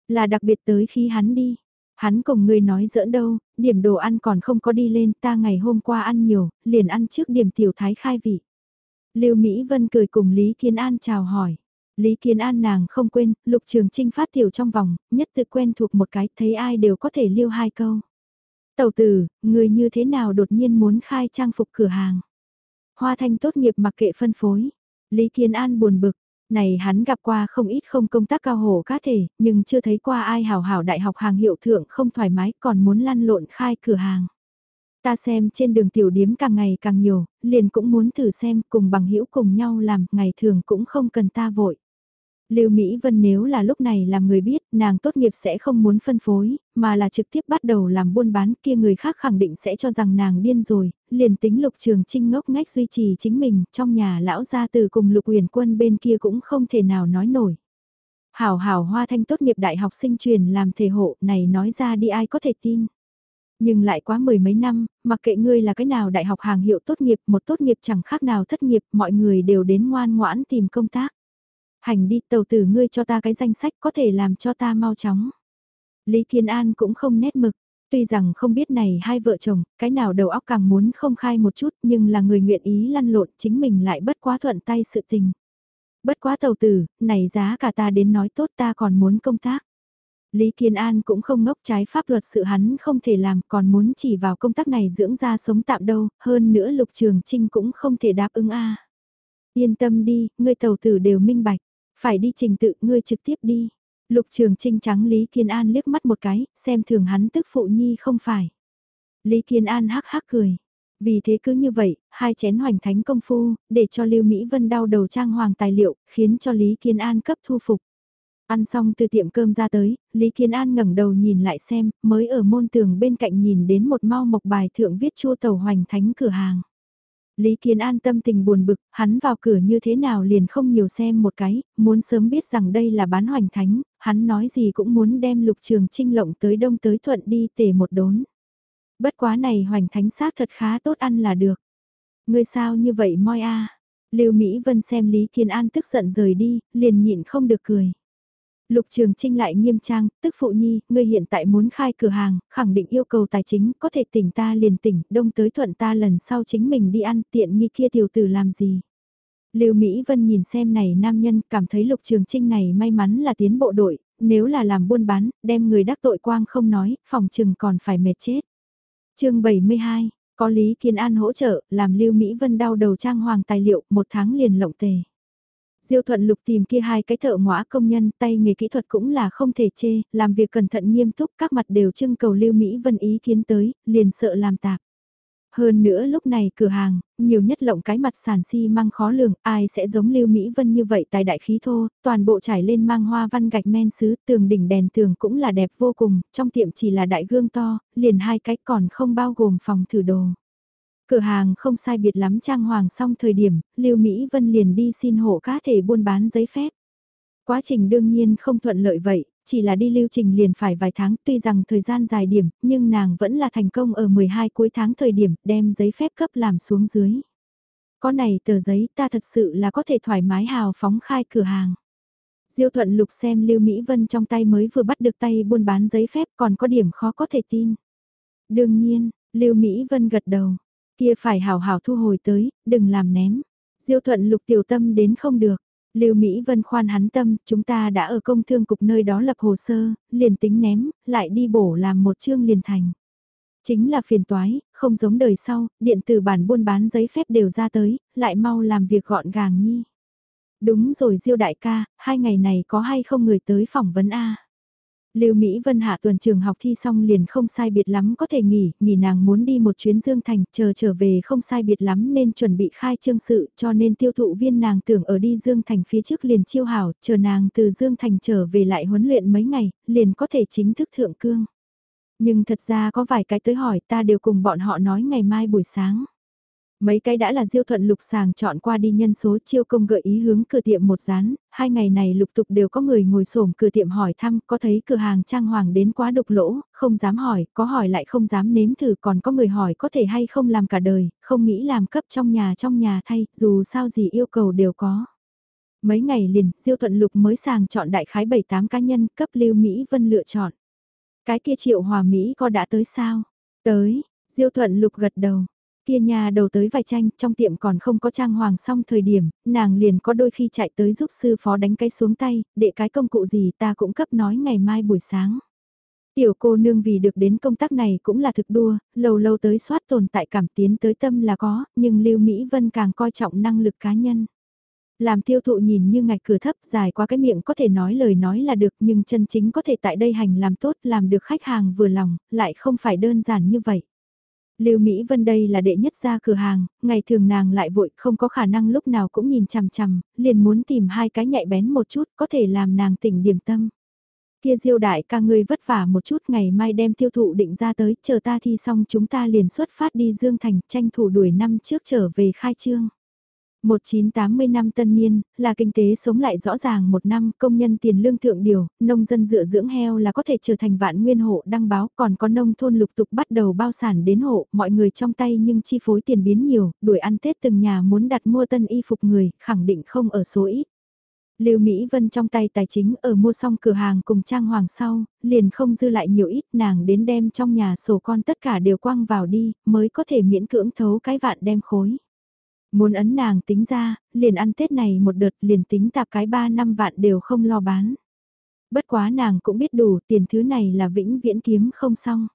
Là đặc biệt tới khi hắn đi. Hắn cùng ngươi nói giỡn đâu, điểm đồ ăn còn không có đi lên, ta ngày hôm qua ăn nhiều, liền ăn trước điểm tiểu thái khai vị. Lưu Mỹ Vân cười cùng Lý Thiên An chào hỏi. Lý Thiên An nàng không quên, Lục Trường Trinh phát tiểu trong vòng, nhất tự quen thuộc một cái, thấy ai đều có thể lưu hai câu. Tẩu tử, người như thế nào đột nhiên muốn khai trang phục cửa hàng? Hoa Thanh tốt nghiệp mặc kệ phân phối. Lý Thiên An buồn bực, này hắn gặp qua không ít không công tác cao hổ cá thể, nhưng chưa thấy qua ai hảo hảo đại học hàng hiệu thượng không thoải mái còn muốn lăn lộn khai cửa hàng. Ta xem trên đường tiểu điếm càng ngày càng nhiều, liền cũng muốn thử xem cùng bằng hữu cùng nhau làm, ngày thường cũng không cần ta vội. Lưu Mỹ Vân nếu là lúc này làm người biết, nàng tốt nghiệp sẽ không muốn phân phối, mà là trực tiếp bắt đầu làm buôn bán kia người khác khẳng định sẽ cho rằng nàng điên rồi, liền tính lục trường trinh ngốc ngách duy trì chính mình, trong nhà lão gia từ cùng lục huyền quân bên kia cũng không thể nào nói nổi. Hảo hảo hoa thanh tốt nghiệp đại học sinh truyền làm thể hộ này nói ra đi ai có thể tin. Nhưng lại quá mười mấy năm, mặc kệ ngươi là cái nào đại học hàng hiệu tốt nghiệp, một tốt nghiệp chẳng khác nào thất nghiệp, mọi người đều đến ngoan ngoãn tìm công tác. Hành đi tàu tử ngươi cho ta cái danh sách có thể làm cho ta mau chóng. Lý thiên An cũng không nét mực, tuy rằng không biết này hai vợ chồng, cái nào đầu óc càng muốn không khai một chút nhưng là người nguyện ý lăn lộn chính mình lại bất quá thuận tay sự tình. Bất quá tàu tử, này giá cả ta đến nói tốt ta còn muốn công tác. Lý Kiên An cũng không ngốc trái pháp luật sự hắn không thể làm còn muốn chỉ vào công tác này dưỡng ra sống tạm đâu, hơn nữa Lục Trường Trinh cũng không thể đáp ứng a. Yên tâm đi, ngươi tàu tử đều minh bạch, phải đi trình tự ngươi trực tiếp đi. Lục Trường Trinh trắng Lý Kiên An liếc mắt một cái, xem thường hắn tức phụ nhi không phải. Lý Kiên An hắc hắc cười. Vì thế cứ như vậy, hai chén hoành thánh công phu, để cho Lưu Mỹ Vân đau đầu trang hoàng tài liệu, khiến cho Lý Kiên An cấp thu phục. Ăn xong từ tiệm cơm ra tới, Lý Kiên An ngẩng đầu nhìn lại xem, mới ở môn tường bên cạnh nhìn đến một mau mộc bài thượng viết chua tàu hoành thánh cửa hàng. Lý Kiên An tâm tình buồn bực, hắn vào cửa như thế nào liền không nhiều xem một cái, muốn sớm biết rằng đây là bán hoành thánh, hắn nói gì cũng muốn đem lục trường trinh lộng tới đông tới thuận đi tể một đốn. Bất quá này hoành thánh xác thật khá tốt ăn là được. Ngươi sao như vậy moi a Lưu Mỹ Vân xem Lý Kiên An tức giận rời đi, liền nhịn không được cười. Lục Trường Trinh lại nghiêm trang, tức phụ nhi, ngươi hiện tại muốn khai cửa hàng, khẳng định yêu cầu tài chính, có thể tỉnh ta liền tỉnh, đông tới thuận ta lần sau chính mình đi ăn tiện nghi kia tiểu tử làm gì. Lưu Mỹ Vân nhìn xem này nam nhân, cảm thấy Lục Trường Trinh này may mắn là tiến bộ đội, nếu là làm buôn bán, đem người đắc tội quang không nói, phòng trừng còn phải mệt chết. chương 72, có Lý Kiên An hỗ trợ, làm Lưu Mỹ Vân đau đầu trang hoàng tài liệu, một tháng liền lộng tề. Diêu thuận lục tìm kia hai cái thợ ngõa công nhân, tay nghề kỹ thuật cũng là không thể chê, làm việc cẩn thận nghiêm túc, các mặt đều trưng cầu lưu Mỹ Vân ý kiến tới, liền sợ làm tạp. Hơn nữa lúc này cửa hàng, nhiều nhất lộng cái mặt sàn xi si măng khó lường, ai sẽ giống Lưu Mỹ Vân như vậy tài đại khí thô, toàn bộ trải lên mang hoa văn gạch men sứ, tường đỉnh đèn tường cũng là đẹp vô cùng, trong tiệm chỉ là đại gương to, liền hai cái còn không bao gồm phòng thử đồ. Cửa hàng không sai biệt lắm trang hoàng xong thời điểm, Lưu Mỹ Vân liền đi xin hộ cá thể buôn bán giấy phép. Quá trình đương nhiên không thuận lợi vậy, chỉ là đi lưu trình liền phải vài tháng tuy rằng thời gian dài điểm, nhưng nàng vẫn là thành công ở 12 cuối tháng thời điểm đem giấy phép cấp làm xuống dưới. Có này tờ giấy ta thật sự là có thể thoải mái hào phóng khai cửa hàng. Diêu thuận lục xem Lưu Mỹ Vân trong tay mới vừa bắt được tay buôn bán giấy phép còn có điểm khó có thể tin. Đương nhiên, Lưu Mỹ Vân gật đầu, kia phải hào hào thu hồi tới, đừng làm ném. Diêu thuận lục tiểu tâm đến không được. Lưu Mỹ Vân khoan hắn tâm, chúng ta đã ở công thương cục nơi đó lập hồ sơ, liền tính ném, lại đi bổ làm một chương liền thành. Chính là phiền toái, không giống đời sau, điện tử bản buôn bán giấy phép đều ra tới, lại mau làm việc gọn gàng nhi. Đúng rồi Diêu đại ca, hai ngày này có hay không người tới phỏng vấn A. Lưu Mỹ Vân hạ tuần trường học thi xong liền không sai biệt lắm có thể nghỉ, nghỉ nàng muốn đi một chuyến Dương Thành, chờ trở về không sai biệt lắm nên chuẩn bị khai trương sự, cho nên tiêu thụ viên nàng tưởng ở đi Dương Thành phía trước liền chiêu hảo, chờ nàng từ Dương Thành trở về lại huấn luyện mấy ngày, liền có thể chính thức thượng cương. Nhưng thật ra có vài cái tới hỏi ta đều cùng bọn họ nói ngày mai buổi sáng. Mấy cái đã là diêu thuận lục sàng chọn qua đi nhân số chiêu công gợi ý hướng cửa tiệm một rán, hai ngày này lục tục đều có người ngồi xổm cửa tiệm hỏi thăm, có thấy cửa hàng trang hoàng đến quá đục lỗ, không dám hỏi, có hỏi lại không dám nếm thử, còn có người hỏi có thể hay không làm cả đời, không nghĩ làm cấp trong nhà trong nhà thay, dù sao gì yêu cầu đều có. Mấy ngày liền, diêu thuận lục mới sàng chọn đại khái 7-8 cá nhân, cấp lưu Mỹ Vân lựa chọn. Cái kia triệu hòa Mỹ có đã tới sao? Tới, diêu thuận lục gật đầu. Kia nhà đầu tới vài tranh, trong tiệm còn không có trang hoàng xong thời điểm, nàng liền có đôi khi chạy tới giúp sư phó đánh cái xuống tay, để cái công cụ gì ta cũng cấp nói ngày mai buổi sáng. Tiểu cô nương vì được đến công tác này cũng là thực đua, lâu lâu tới soát tồn tại cảm tiến tới tâm là có, nhưng Lưu Mỹ Vân càng coi trọng năng lực cá nhân. Làm tiêu thụ nhìn như ngạch cửa thấp dài qua cái miệng có thể nói lời nói là được nhưng chân chính có thể tại đây hành làm tốt làm được khách hàng vừa lòng, lại không phải đơn giản như vậy. Lưu Mỹ Vân đây là đệ nhất ra cửa hàng, ngày thường nàng lại vội không có khả năng lúc nào cũng nhìn chằm chằm, liền muốn tìm hai cái nhạy bén một chút có thể làm nàng tỉnh điểm tâm. Kia diêu đại ca ngươi vất vả một chút ngày mai đem tiêu thụ định ra tới, chờ ta thi xong chúng ta liền xuất phát đi Dương Thành tranh thủ đuổi năm trước trở về khai trương. 1980 năm tân niên, là kinh tế sống lại rõ ràng một năm, công nhân tiền lương thượng điều, nông dân dựa dưỡng heo là có thể trở thành vạn nguyên hộ đăng báo, còn có nông thôn lục tục bắt đầu bao sản đến hộ, mọi người trong tay nhưng chi phối tiền biến nhiều, đuổi ăn Tết từng nhà muốn đặt mua tân y phục người, khẳng định không ở số ít. Lưu Mỹ Vân trong tay tài chính ở mua xong cửa hàng cùng Trang Hoàng sau, liền không dư lại nhiều ít nàng đến đem trong nhà sổ con tất cả đều quăng vào đi, mới có thể miễn cưỡng thấu cái vạn đem khối. Muốn ấn nàng tính ra, liền ăn Tết này một đợt liền tính tạp cái 3 năm vạn đều không lo bán. Bất quá nàng cũng biết đủ tiền thứ này là vĩnh viễn kiếm không xong.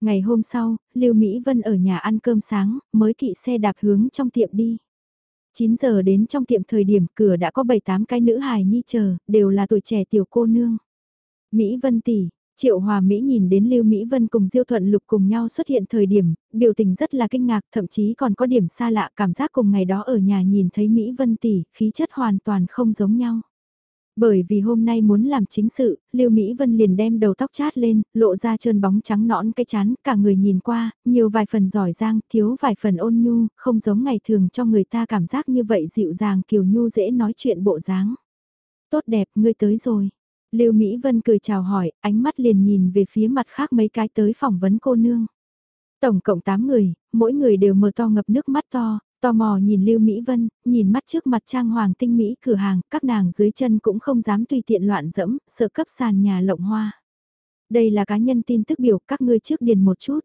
Ngày hôm sau, Lưu Mỹ Vân ở nhà ăn cơm sáng, mới kỵ xe đạp hướng trong tiệm đi. 9 giờ đến trong tiệm thời điểm cửa đã có 7-8 cái nữ hài nhi chờ, đều là tuổi trẻ tiểu cô nương. Mỹ Vân tỷ, Triệu Hòa Mỹ nhìn đến Lưu Mỹ Vân cùng Diêu Thuận Lục cùng nhau xuất hiện thời điểm, biểu tình rất là kinh ngạc, thậm chí còn có điểm xa lạ cảm giác cùng ngày đó ở nhà nhìn thấy Mỹ Vân tỷ, khí chất hoàn toàn không giống nhau. Bởi vì hôm nay muốn làm chính sự, Lưu Mỹ Vân liền đem đầu tóc chát lên, lộ ra trơn bóng trắng nõn cái chán, cả người nhìn qua, nhiều vài phần giỏi giang, thiếu vài phần ôn nhu, không giống ngày thường cho người ta cảm giác như vậy dịu dàng kiều nhu dễ nói chuyện bộ dáng. Tốt đẹp, ngươi tới rồi. Lưu Mỹ Vân cười chào hỏi, ánh mắt liền nhìn về phía mặt khác mấy cái tới phỏng vấn cô nương. Tổng cộng 8 người, mỗi người đều mở to ngập nước mắt to, tò mò nhìn Lưu Mỹ Vân, nhìn mắt trước mặt trang hoàng tinh mỹ cửa hàng, các nàng dưới chân cũng không dám tùy tiện loạn dẫm, sợ cấp sàn nhà lộng hoa. Đây là cá nhân tin tức biểu, các ngươi trước điền một chút.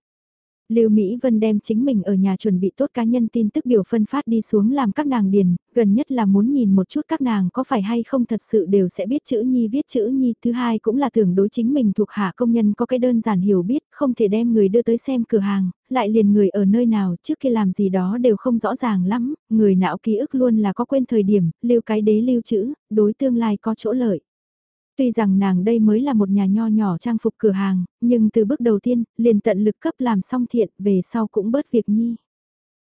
Lưu Mỹ Vân đem chính mình ở nhà chuẩn bị tốt cá nhân tin tức biểu phân phát đi xuống làm các nàng điền, gần nhất là muốn nhìn một chút các nàng có phải hay không thật sự đều sẽ biết chữ nhi viết chữ nhi. Thứ hai cũng là tưởng đối chính mình thuộc hạ công nhân có cái đơn giản hiểu biết, không thể đem người đưa tới xem cửa hàng, lại liền người ở nơi nào trước khi làm gì đó đều không rõ ràng lắm, người não ký ức luôn là có quên thời điểm, lưu cái đế lưu chữ, đối tương lai có chỗ lợi. Tuy rằng nàng đây mới là một nhà nho nhỏ trang phục cửa hàng, nhưng từ bước đầu tiên, liền tận lực cấp làm xong thiện, về sau cũng bớt việc nhi.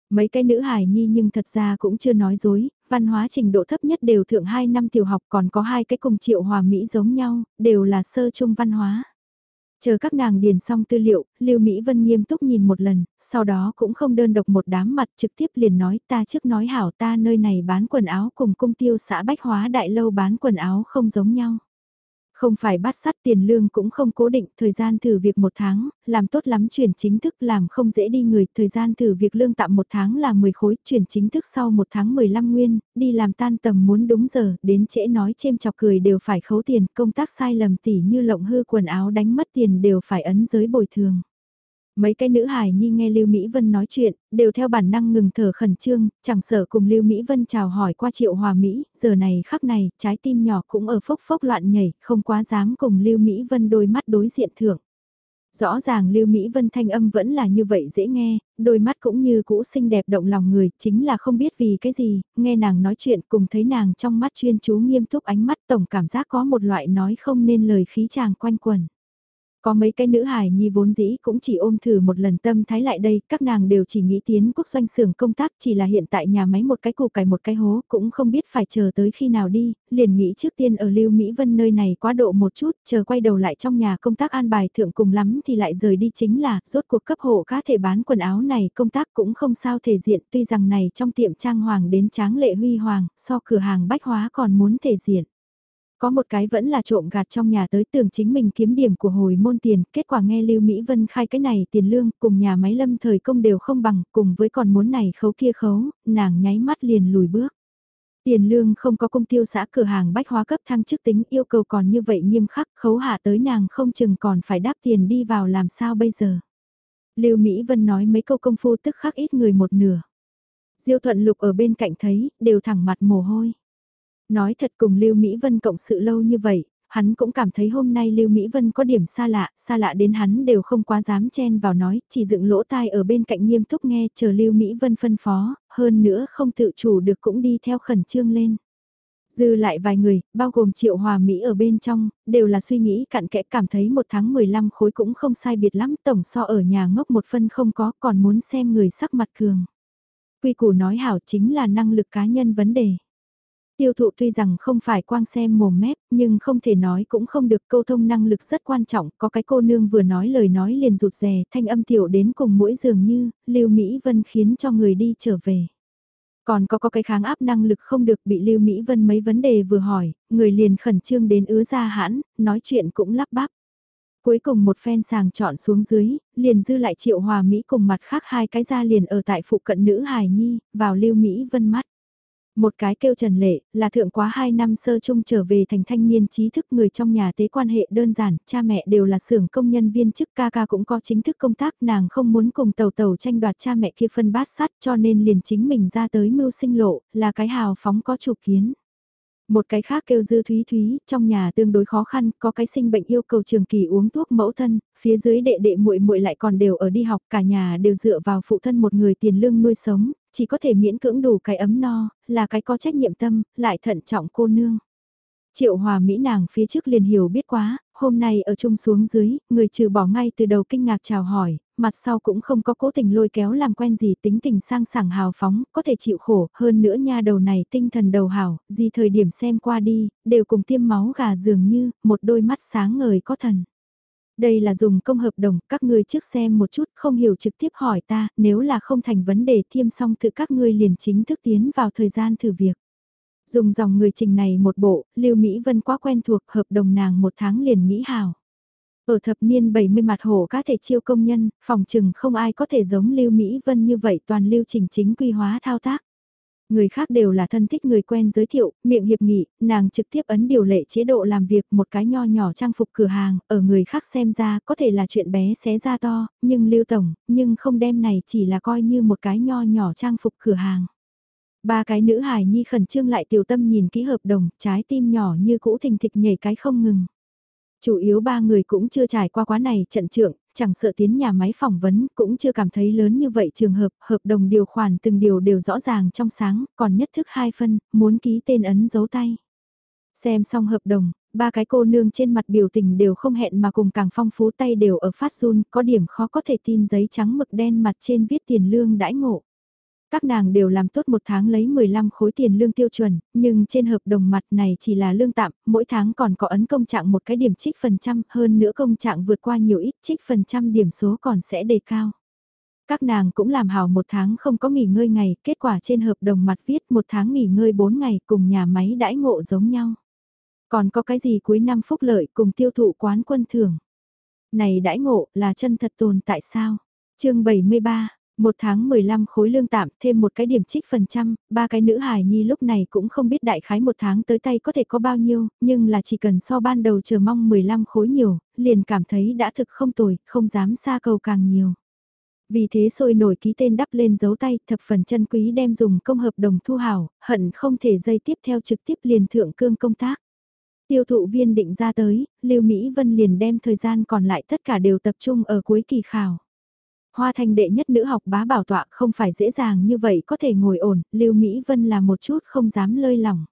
Mấy cái nữ hài nhi nhưng thật ra cũng chưa nói dối, văn hóa trình độ thấp nhất đều thượng 2 năm tiểu học còn có hai cái cùng triệu hòa Mỹ giống nhau, đều là sơ trung văn hóa. Chờ các nàng điền xong tư liệu, Lưu Mỹ Vân nghiêm túc nhìn một lần, sau đó cũng không đơn độc một đám mặt trực tiếp liền nói ta trước nói hảo ta nơi này bán quần áo cùng cung tiêu xã Bách Hóa Đại Lâu bán quần áo không giống nhau. Không phải bắt sắt tiền lương cũng không cố định, thời gian thử việc một tháng, làm tốt lắm chuyển chính thức làm không dễ đi người, thời gian thử việc lương tạm một tháng là 10 khối, chuyển chính thức sau một tháng 15 nguyên, đi làm tan tầm muốn đúng giờ, đến trễ nói chêm chọc cười đều phải khấu tiền, công tác sai lầm tỉ như lộng hư quần áo đánh mất tiền đều phải ấn giới bồi thường. Mấy cái nữ hài nhi nghe Lưu Mỹ Vân nói chuyện, đều theo bản năng ngừng thở khẩn trương, chẳng sợ cùng Lưu Mỹ Vân chào hỏi qua triệu hòa Mỹ, giờ này khắc này, trái tim nhỏ cũng ở phốc phốc loạn nhảy, không quá dám cùng Lưu Mỹ Vân đôi mắt đối diện thưởng. Rõ ràng Lưu Mỹ Vân thanh âm vẫn là như vậy dễ nghe, đôi mắt cũng như cũ xinh đẹp động lòng người, chính là không biết vì cái gì, nghe nàng nói chuyện cùng thấy nàng trong mắt chuyên chú nghiêm túc ánh mắt tổng cảm giác có một loại nói không nên lời khí chàng quanh quần. Có mấy cái nữ hài nhi vốn dĩ cũng chỉ ôm thử một lần tâm thái lại đây, các nàng đều chỉ nghĩ tiến quốc doanh xưởng công tác chỉ là hiện tại nhà máy một cái củ cải một cái hố cũng không biết phải chờ tới khi nào đi, liền nghĩ trước tiên ở Lưu Mỹ Vân nơi này quá độ một chút, chờ quay đầu lại trong nhà công tác an bài thượng cùng lắm thì lại rời đi chính là, rốt cuộc cấp hộ cá thể bán quần áo này công tác cũng không sao thể diện tuy rằng này trong tiệm trang hoàng đến tráng lệ huy hoàng, so cửa hàng bách hóa còn muốn thể diện. Có một cái vẫn là trộm gạt trong nhà tới tưởng chính mình kiếm điểm của hồi môn tiền, kết quả nghe Lưu Mỹ Vân khai cái này tiền lương cùng nhà máy lâm thời công đều không bằng, cùng với còn muốn này khấu kia khấu, nàng nháy mắt liền lùi bước. Tiền lương không có công tiêu xã cửa hàng bách hóa cấp thăng chức tính yêu cầu còn như vậy nghiêm khắc khấu hạ tới nàng không chừng còn phải đáp tiền đi vào làm sao bây giờ. Lưu Mỹ Vân nói mấy câu công phu tức khắc ít người một nửa. Diêu thuận lục ở bên cạnh thấy, đều thẳng mặt mồ hôi. Nói thật cùng Lưu Mỹ Vân cộng sự lâu như vậy, hắn cũng cảm thấy hôm nay Lưu Mỹ Vân có điểm xa lạ, xa lạ đến hắn đều không quá dám chen vào nói, chỉ dựng lỗ tai ở bên cạnh nghiêm túc nghe chờ Lưu Mỹ Vân phân phó, hơn nữa không tự chủ được cũng đi theo khẩn trương lên. Dư lại vài người, bao gồm Triệu Hòa Mỹ ở bên trong, đều là suy nghĩ cặn kẽ cảm thấy một tháng 15 khối cũng không sai biệt lắm, tổng so ở nhà ngốc một phân không có còn muốn xem người sắc mặt cường. Quy củ nói hảo chính là năng lực cá nhân vấn đề. Tiêu thụ tuy rằng không phải quang xem mồm mép, nhưng không thể nói cũng không được câu thông năng lực rất quan trọng, có cái cô nương vừa nói lời nói liền rụt rè, thanh âm tiểu đến cùng mũi dường như, Lưu Mỹ Vân khiến cho người đi trở về. Còn có có cái kháng áp năng lực không được bị Lưu Mỹ Vân mấy vấn đề vừa hỏi, người liền khẩn trương đến ứa ra hãn, nói chuyện cũng lắp bắp. Cuối cùng một phen sàng chọn xuống dưới, liền dư lại triệu hòa Mỹ cùng mặt khác hai cái ra liền ở tại phụ cận nữ hài nhi, vào Lưu Mỹ Vân mắt. Một cái kêu Trần Lệ, là thượng quá 2 năm sơ trung trở về thành thanh niên trí thức người trong nhà tế quan hệ đơn giản, cha mẹ đều là xưởng công nhân viên chức ca ca cũng có chính thức công tác nàng không muốn cùng tàu tàu tranh đoạt cha mẹ kia phân bát sắt cho nên liền chính mình ra tới mưu sinh lộ, là cái hào phóng có chủ kiến. Một cái khác kêu dư thúy thúy, trong nhà tương đối khó khăn, có cái sinh bệnh yêu cầu trường kỳ uống thuốc mẫu thân, phía dưới đệ đệ muội muội lại còn đều ở đi học, cả nhà đều dựa vào phụ thân một người tiền lương nuôi sống, chỉ có thể miễn cưỡng đủ cái ấm no, là cái có trách nhiệm tâm, lại thận trọng cô nương. Triệu hòa Mỹ nàng phía trước liền hiểu biết quá, hôm nay ở chung xuống dưới, người trừ bỏ ngay từ đầu kinh ngạc chào hỏi, mặt sau cũng không có cố tình lôi kéo làm quen gì tính tình sang sảng hào phóng, có thể chịu khổ, hơn nữa nha đầu này tinh thần đầu hảo, gì thời điểm xem qua đi, đều cùng tiêm máu gà dường như, một đôi mắt sáng ngời có thần. Đây là dùng công hợp đồng, các ngươi trước xem một chút, không hiểu trực tiếp hỏi ta, nếu là không thành vấn đề tiêm xong tự các ngươi liền chính thức tiến vào thời gian thử việc. Dùng dòng người trình này một bộ, Lưu Mỹ Vân quá quen thuộc hợp đồng nàng một tháng liền nghĩ hào. Ở thập niên 70 mặt hồ cá thể chiêu công nhân, phòng trừng không ai có thể giống Lưu Mỹ Vân như vậy toàn lưu trình chính quy hóa thao tác. Người khác đều là thân thích người quen giới thiệu, miệng hiệp nghị, nàng trực tiếp ấn điều lệ chế độ làm việc một cái nho nhỏ trang phục cửa hàng, ở người khác xem ra có thể là chuyện bé xé ra to, nhưng lưu tổng, nhưng không đem này chỉ là coi như một cái nho nhỏ trang phục cửa hàng. Ba cái nữ hài nhi khẩn trương lại tiểu tâm nhìn kỹ hợp đồng, trái tim nhỏ như cũ thình thịch nhảy cái không ngừng. Chủ yếu ba người cũng chưa trải qua quá này trận trưởng, chẳng sợ tiến nhà máy phỏng vấn, cũng chưa cảm thấy lớn như vậy trường hợp, hợp đồng điều khoản từng điều đều rõ ràng trong sáng, còn nhất thức hai phân, muốn ký tên ấn dấu tay. Xem xong hợp đồng, ba cái cô nương trên mặt biểu tình đều không hẹn mà cùng càng phong phú tay đều ở phát run, có điểm khó có thể tin giấy trắng mực đen mặt trên viết tiền lương đãi ngộ. Các nàng đều làm tốt một tháng lấy 15 khối tiền lương tiêu chuẩn, nhưng trên hợp đồng mặt này chỉ là lương tạm, mỗi tháng còn có ấn công trạng một cái điểm trích phần trăm, hơn nữa công trạng vượt qua nhiều ít trích phần trăm điểm số còn sẽ đề cao. Các nàng cũng làm hào một tháng không có nghỉ ngơi ngày, kết quả trên hợp đồng mặt viết một tháng nghỉ ngơi 4 ngày cùng nhà máy đãi ngộ giống nhau. Còn có cái gì cuối năm phúc lợi cùng tiêu thụ quán quân thưởng. Này đãi ngộ là chân thật tồn tại sao? chương 73 một tháng 15 khối lương tạm, thêm một cái điểm trích phần trăm, ba cái nữ hài nhi lúc này cũng không biết đại khái một tháng tới tay có thể có bao nhiêu, nhưng là chỉ cần so ban đầu chờ mong 15 khối nhiều, liền cảm thấy đã thực không tồi, không dám xa cầu càng nhiều. Vì thế sôi nổi ký tên đắp lên dấu tay, thập phần chân quý đem dùng công hợp đồng thu hảo, hận không thể dây tiếp theo trực tiếp liền thượng cương công tác. Tiêu thụ viên định ra tới, Lưu Mỹ Vân liền đem thời gian còn lại tất cả đều tập trung ở cuối kỳ khảo. Hoa thành đệ nhất nữ học bá bảo tọa không phải dễ dàng như vậy có thể ngồi ổn, Lưu Mỹ Vân là một chút không dám lơi lỏng.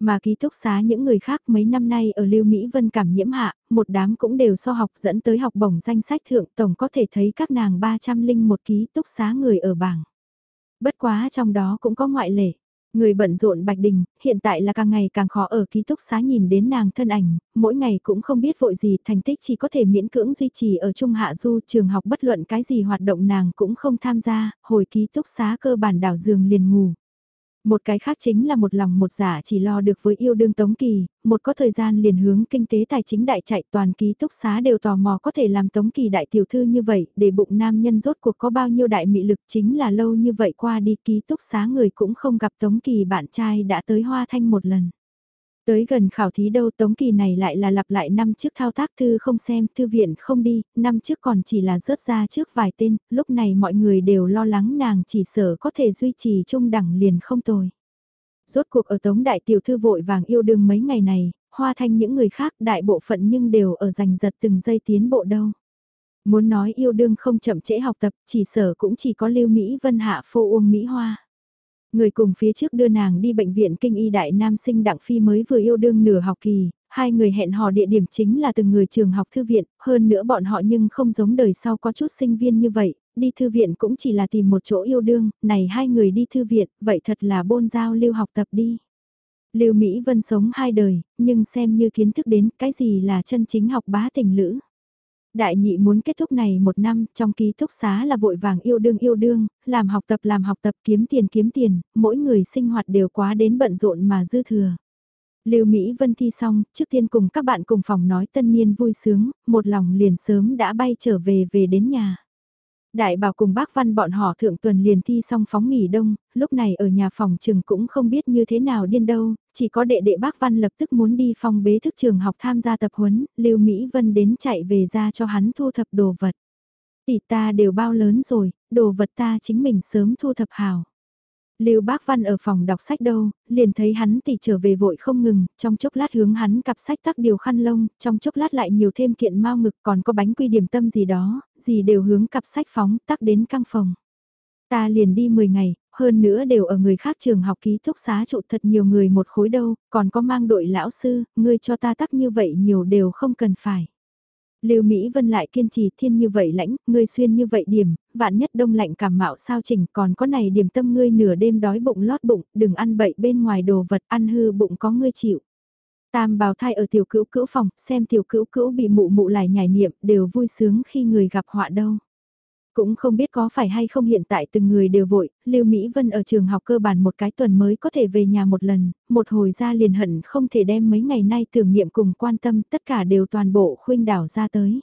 Mà ký túc xá những người khác mấy năm nay ở Lưu Mỹ Vân cảm nhiễm hạ, một đám cũng đều so học dẫn tới học bổng danh sách thượng tổng có thể thấy các nàng 300 linh một ký túc xá người ở bảng. Bất quá trong đó cũng có ngoại lệ. Người bận rộn Bạch Đình, hiện tại là càng ngày càng khó ở ký túc xá nhìn đến nàng thân ảnh, mỗi ngày cũng không biết vội gì, thành tích chỉ có thể miễn cưỡng duy trì ở Trung Hạ Du trường học bất luận cái gì hoạt động nàng cũng không tham gia, hồi ký túc xá cơ bản đảo giường liền ngủ. Một cái khác chính là một lòng một giả dạ chỉ lo được với yêu đương Tống Kỳ, một có thời gian liền hướng kinh tế tài chính đại chạy toàn ký túc xá đều tò mò có thể làm Tống Kỳ đại tiểu thư như vậy, để bụng nam nhân rốt cuộc có bao nhiêu đại mị lực chính là lâu như vậy qua đi ký túc xá người cũng không gặp Tống Kỳ bạn trai đã tới Hoa Thanh một lần. Tới gần khảo thí đâu Tống Kỳ này lại là lặp lại năm trước thao tác thư không xem, thư viện không đi, năm trước còn chỉ là rớt ra trước vài tên, lúc này mọi người đều lo lắng nàng chỉ sở có thể duy trì trung đẳng liền không tồi. Rốt cuộc ở Tống Đại Tiểu Thư vội vàng yêu đương mấy ngày này, hoa thanh những người khác đại bộ phận nhưng đều ở giành giật từng giây tiến bộ đâu. Muốn nói yêu đương không chậm trễ học tập, chỉ sở cũng chỉ có Lưu Mỹ Vân Hạ phô uông Mỹ Hoa. Người cùng phía trước đưa nàng đi bệnh viện kinh y đại nam sinh Đặng Phi mới vừa yêu đương nửa học kỳ, hai người hẹn hò địa điểm chính là từng người trường học thư viện, hơn nữa bọn họ nhưng không giống đời sau có chút sinh viên như vậy, đi thư viện cũng chỉ là tìm một chỗ yêu đương, này hai người đi thư viện, vậy thật là bôn giao lưu học tập đi. Lưu Mỹ Vân sống hai đời, nhưng xem như kiến thức đến cái gì là chân chính học bá tình lữ. Đại nhị muốn kết thúc này một năm, trong ký túc xá là vội vàng yêu đương yêu đương, làm học tập làm học tập kiếm tiền kiếm tiền, mỗi người sinh hoạt đều quá đến bận rộn mà dư thừa. Lưu Mỹ Vân thi xong, trước tiên cùng các bạn cùng phòng nói tân niên vui sướng, một lòng liền sớm đã bay trở về về đến nhà. Đại bảo cùng bác văn bọn họ thượng tuần liền thi xong phóng nghỉ đông, lúc này ở nhà phòng trường cũng không biết như thế nào điên đâu, chỉ có đệ đệ bác văn lập tức muốn đi phòng bế thức trường học tham gia tập huấn, Lưu Mỹ Vân đến chạy về ra cho hắn thu thập đồ vật. Tỷ ta đều bao lớn rồi, đồ vật ta chính mình sớm thu thập hào. Lưu Bác Văn ở phòng đọc sách đâu, liền thấy hắn tỷ trở về vội không ngừng, trong chốc lát hướng hắn cặp sách tắc điều khăn lông, trong chốc lát lại nhiều thêm kiện mau ngực còn có bánh quy điểm tâm gì đó, gì đều hướng cặp sách phóng tắc đến căng phòng. Ta liền đi 10 ngày, hơn nữa đều ở người khác trường học ký túc xá trụ thật nhiều người một khối đâu, còn có mang đội lão sư, ngươi cho ta tắc như vậy nhiều đều không cần phải. Lưu Mỹ Vân lại kiên trì thiên như vậy lãnh, ngươi xuyên như vậy điểm, vạn nhất đông lạnh cảm mạo sao chỉnh, còn có này điểm tâm ngươi nửa đêm đói bụng lót bụng, đừng ăn bậy bên ngoài đồ vật, ăn hư bụng có ngươi chịu. Tam bào thai ở tiểu cữu cữu phòng, xem tiểu cữu cữu bị mụ mụ lại nhảy niệm, đều vui sướng khi người gặp họa đâu. Cũng không biết có phải hay không hiện tại từng người đều vội, Lưu Mỹ Vân ở trường học cơ bản một cái tuần mới có thể về nhà một lần, một hồi ra liền hận không thể đem mấy ngày nay tưởng niệm cùng quan tâm tất cả đều toàn bộ khuynh đảo ra tới.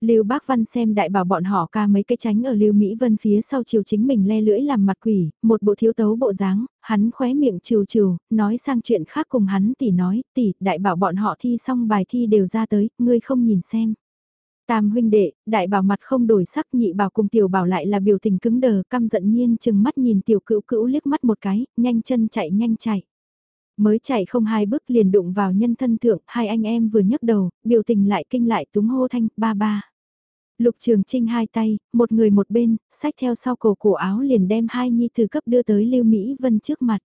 Lưu Bác Văn xem đại bảo bọn họ ca mấy cái tránh ở Lưu Mỹ Vân phía sau chiều chính mình le lưỡi làm mặt quỷ, một bộ thiếu tấu bộ dáng, hắn khóe miệng trừ trừ, nói sang chuyện khác cùng hắn tỷ nói, tỷ, đại bảo bọn họ thi xong bài thi đều ra tới, ngươi không nhìn xem. Tam huynh đệ, đại bảo mặt không đổi sắc nhị bảo cùng tiểu bảo lại là biểu tình cứng đờ căm giận nhiên chừng mắt nhìn tiểu cữu cữu liếc mắt một cái, nhanh chân chạy nhanh chạy. Mới chạy không hai bước liền đụng vào nhân thân thượng, hai anh em vừa nhấc đầu, biểu tình lại kinh lại túng hô thanh, ba ba. Lục Trường Trinh hai tay, một người một bên, sách theo sau cổ cổ áo liền đem hai nhi từ cấp đưa tới Lưu Mỹ Vân trước mặt.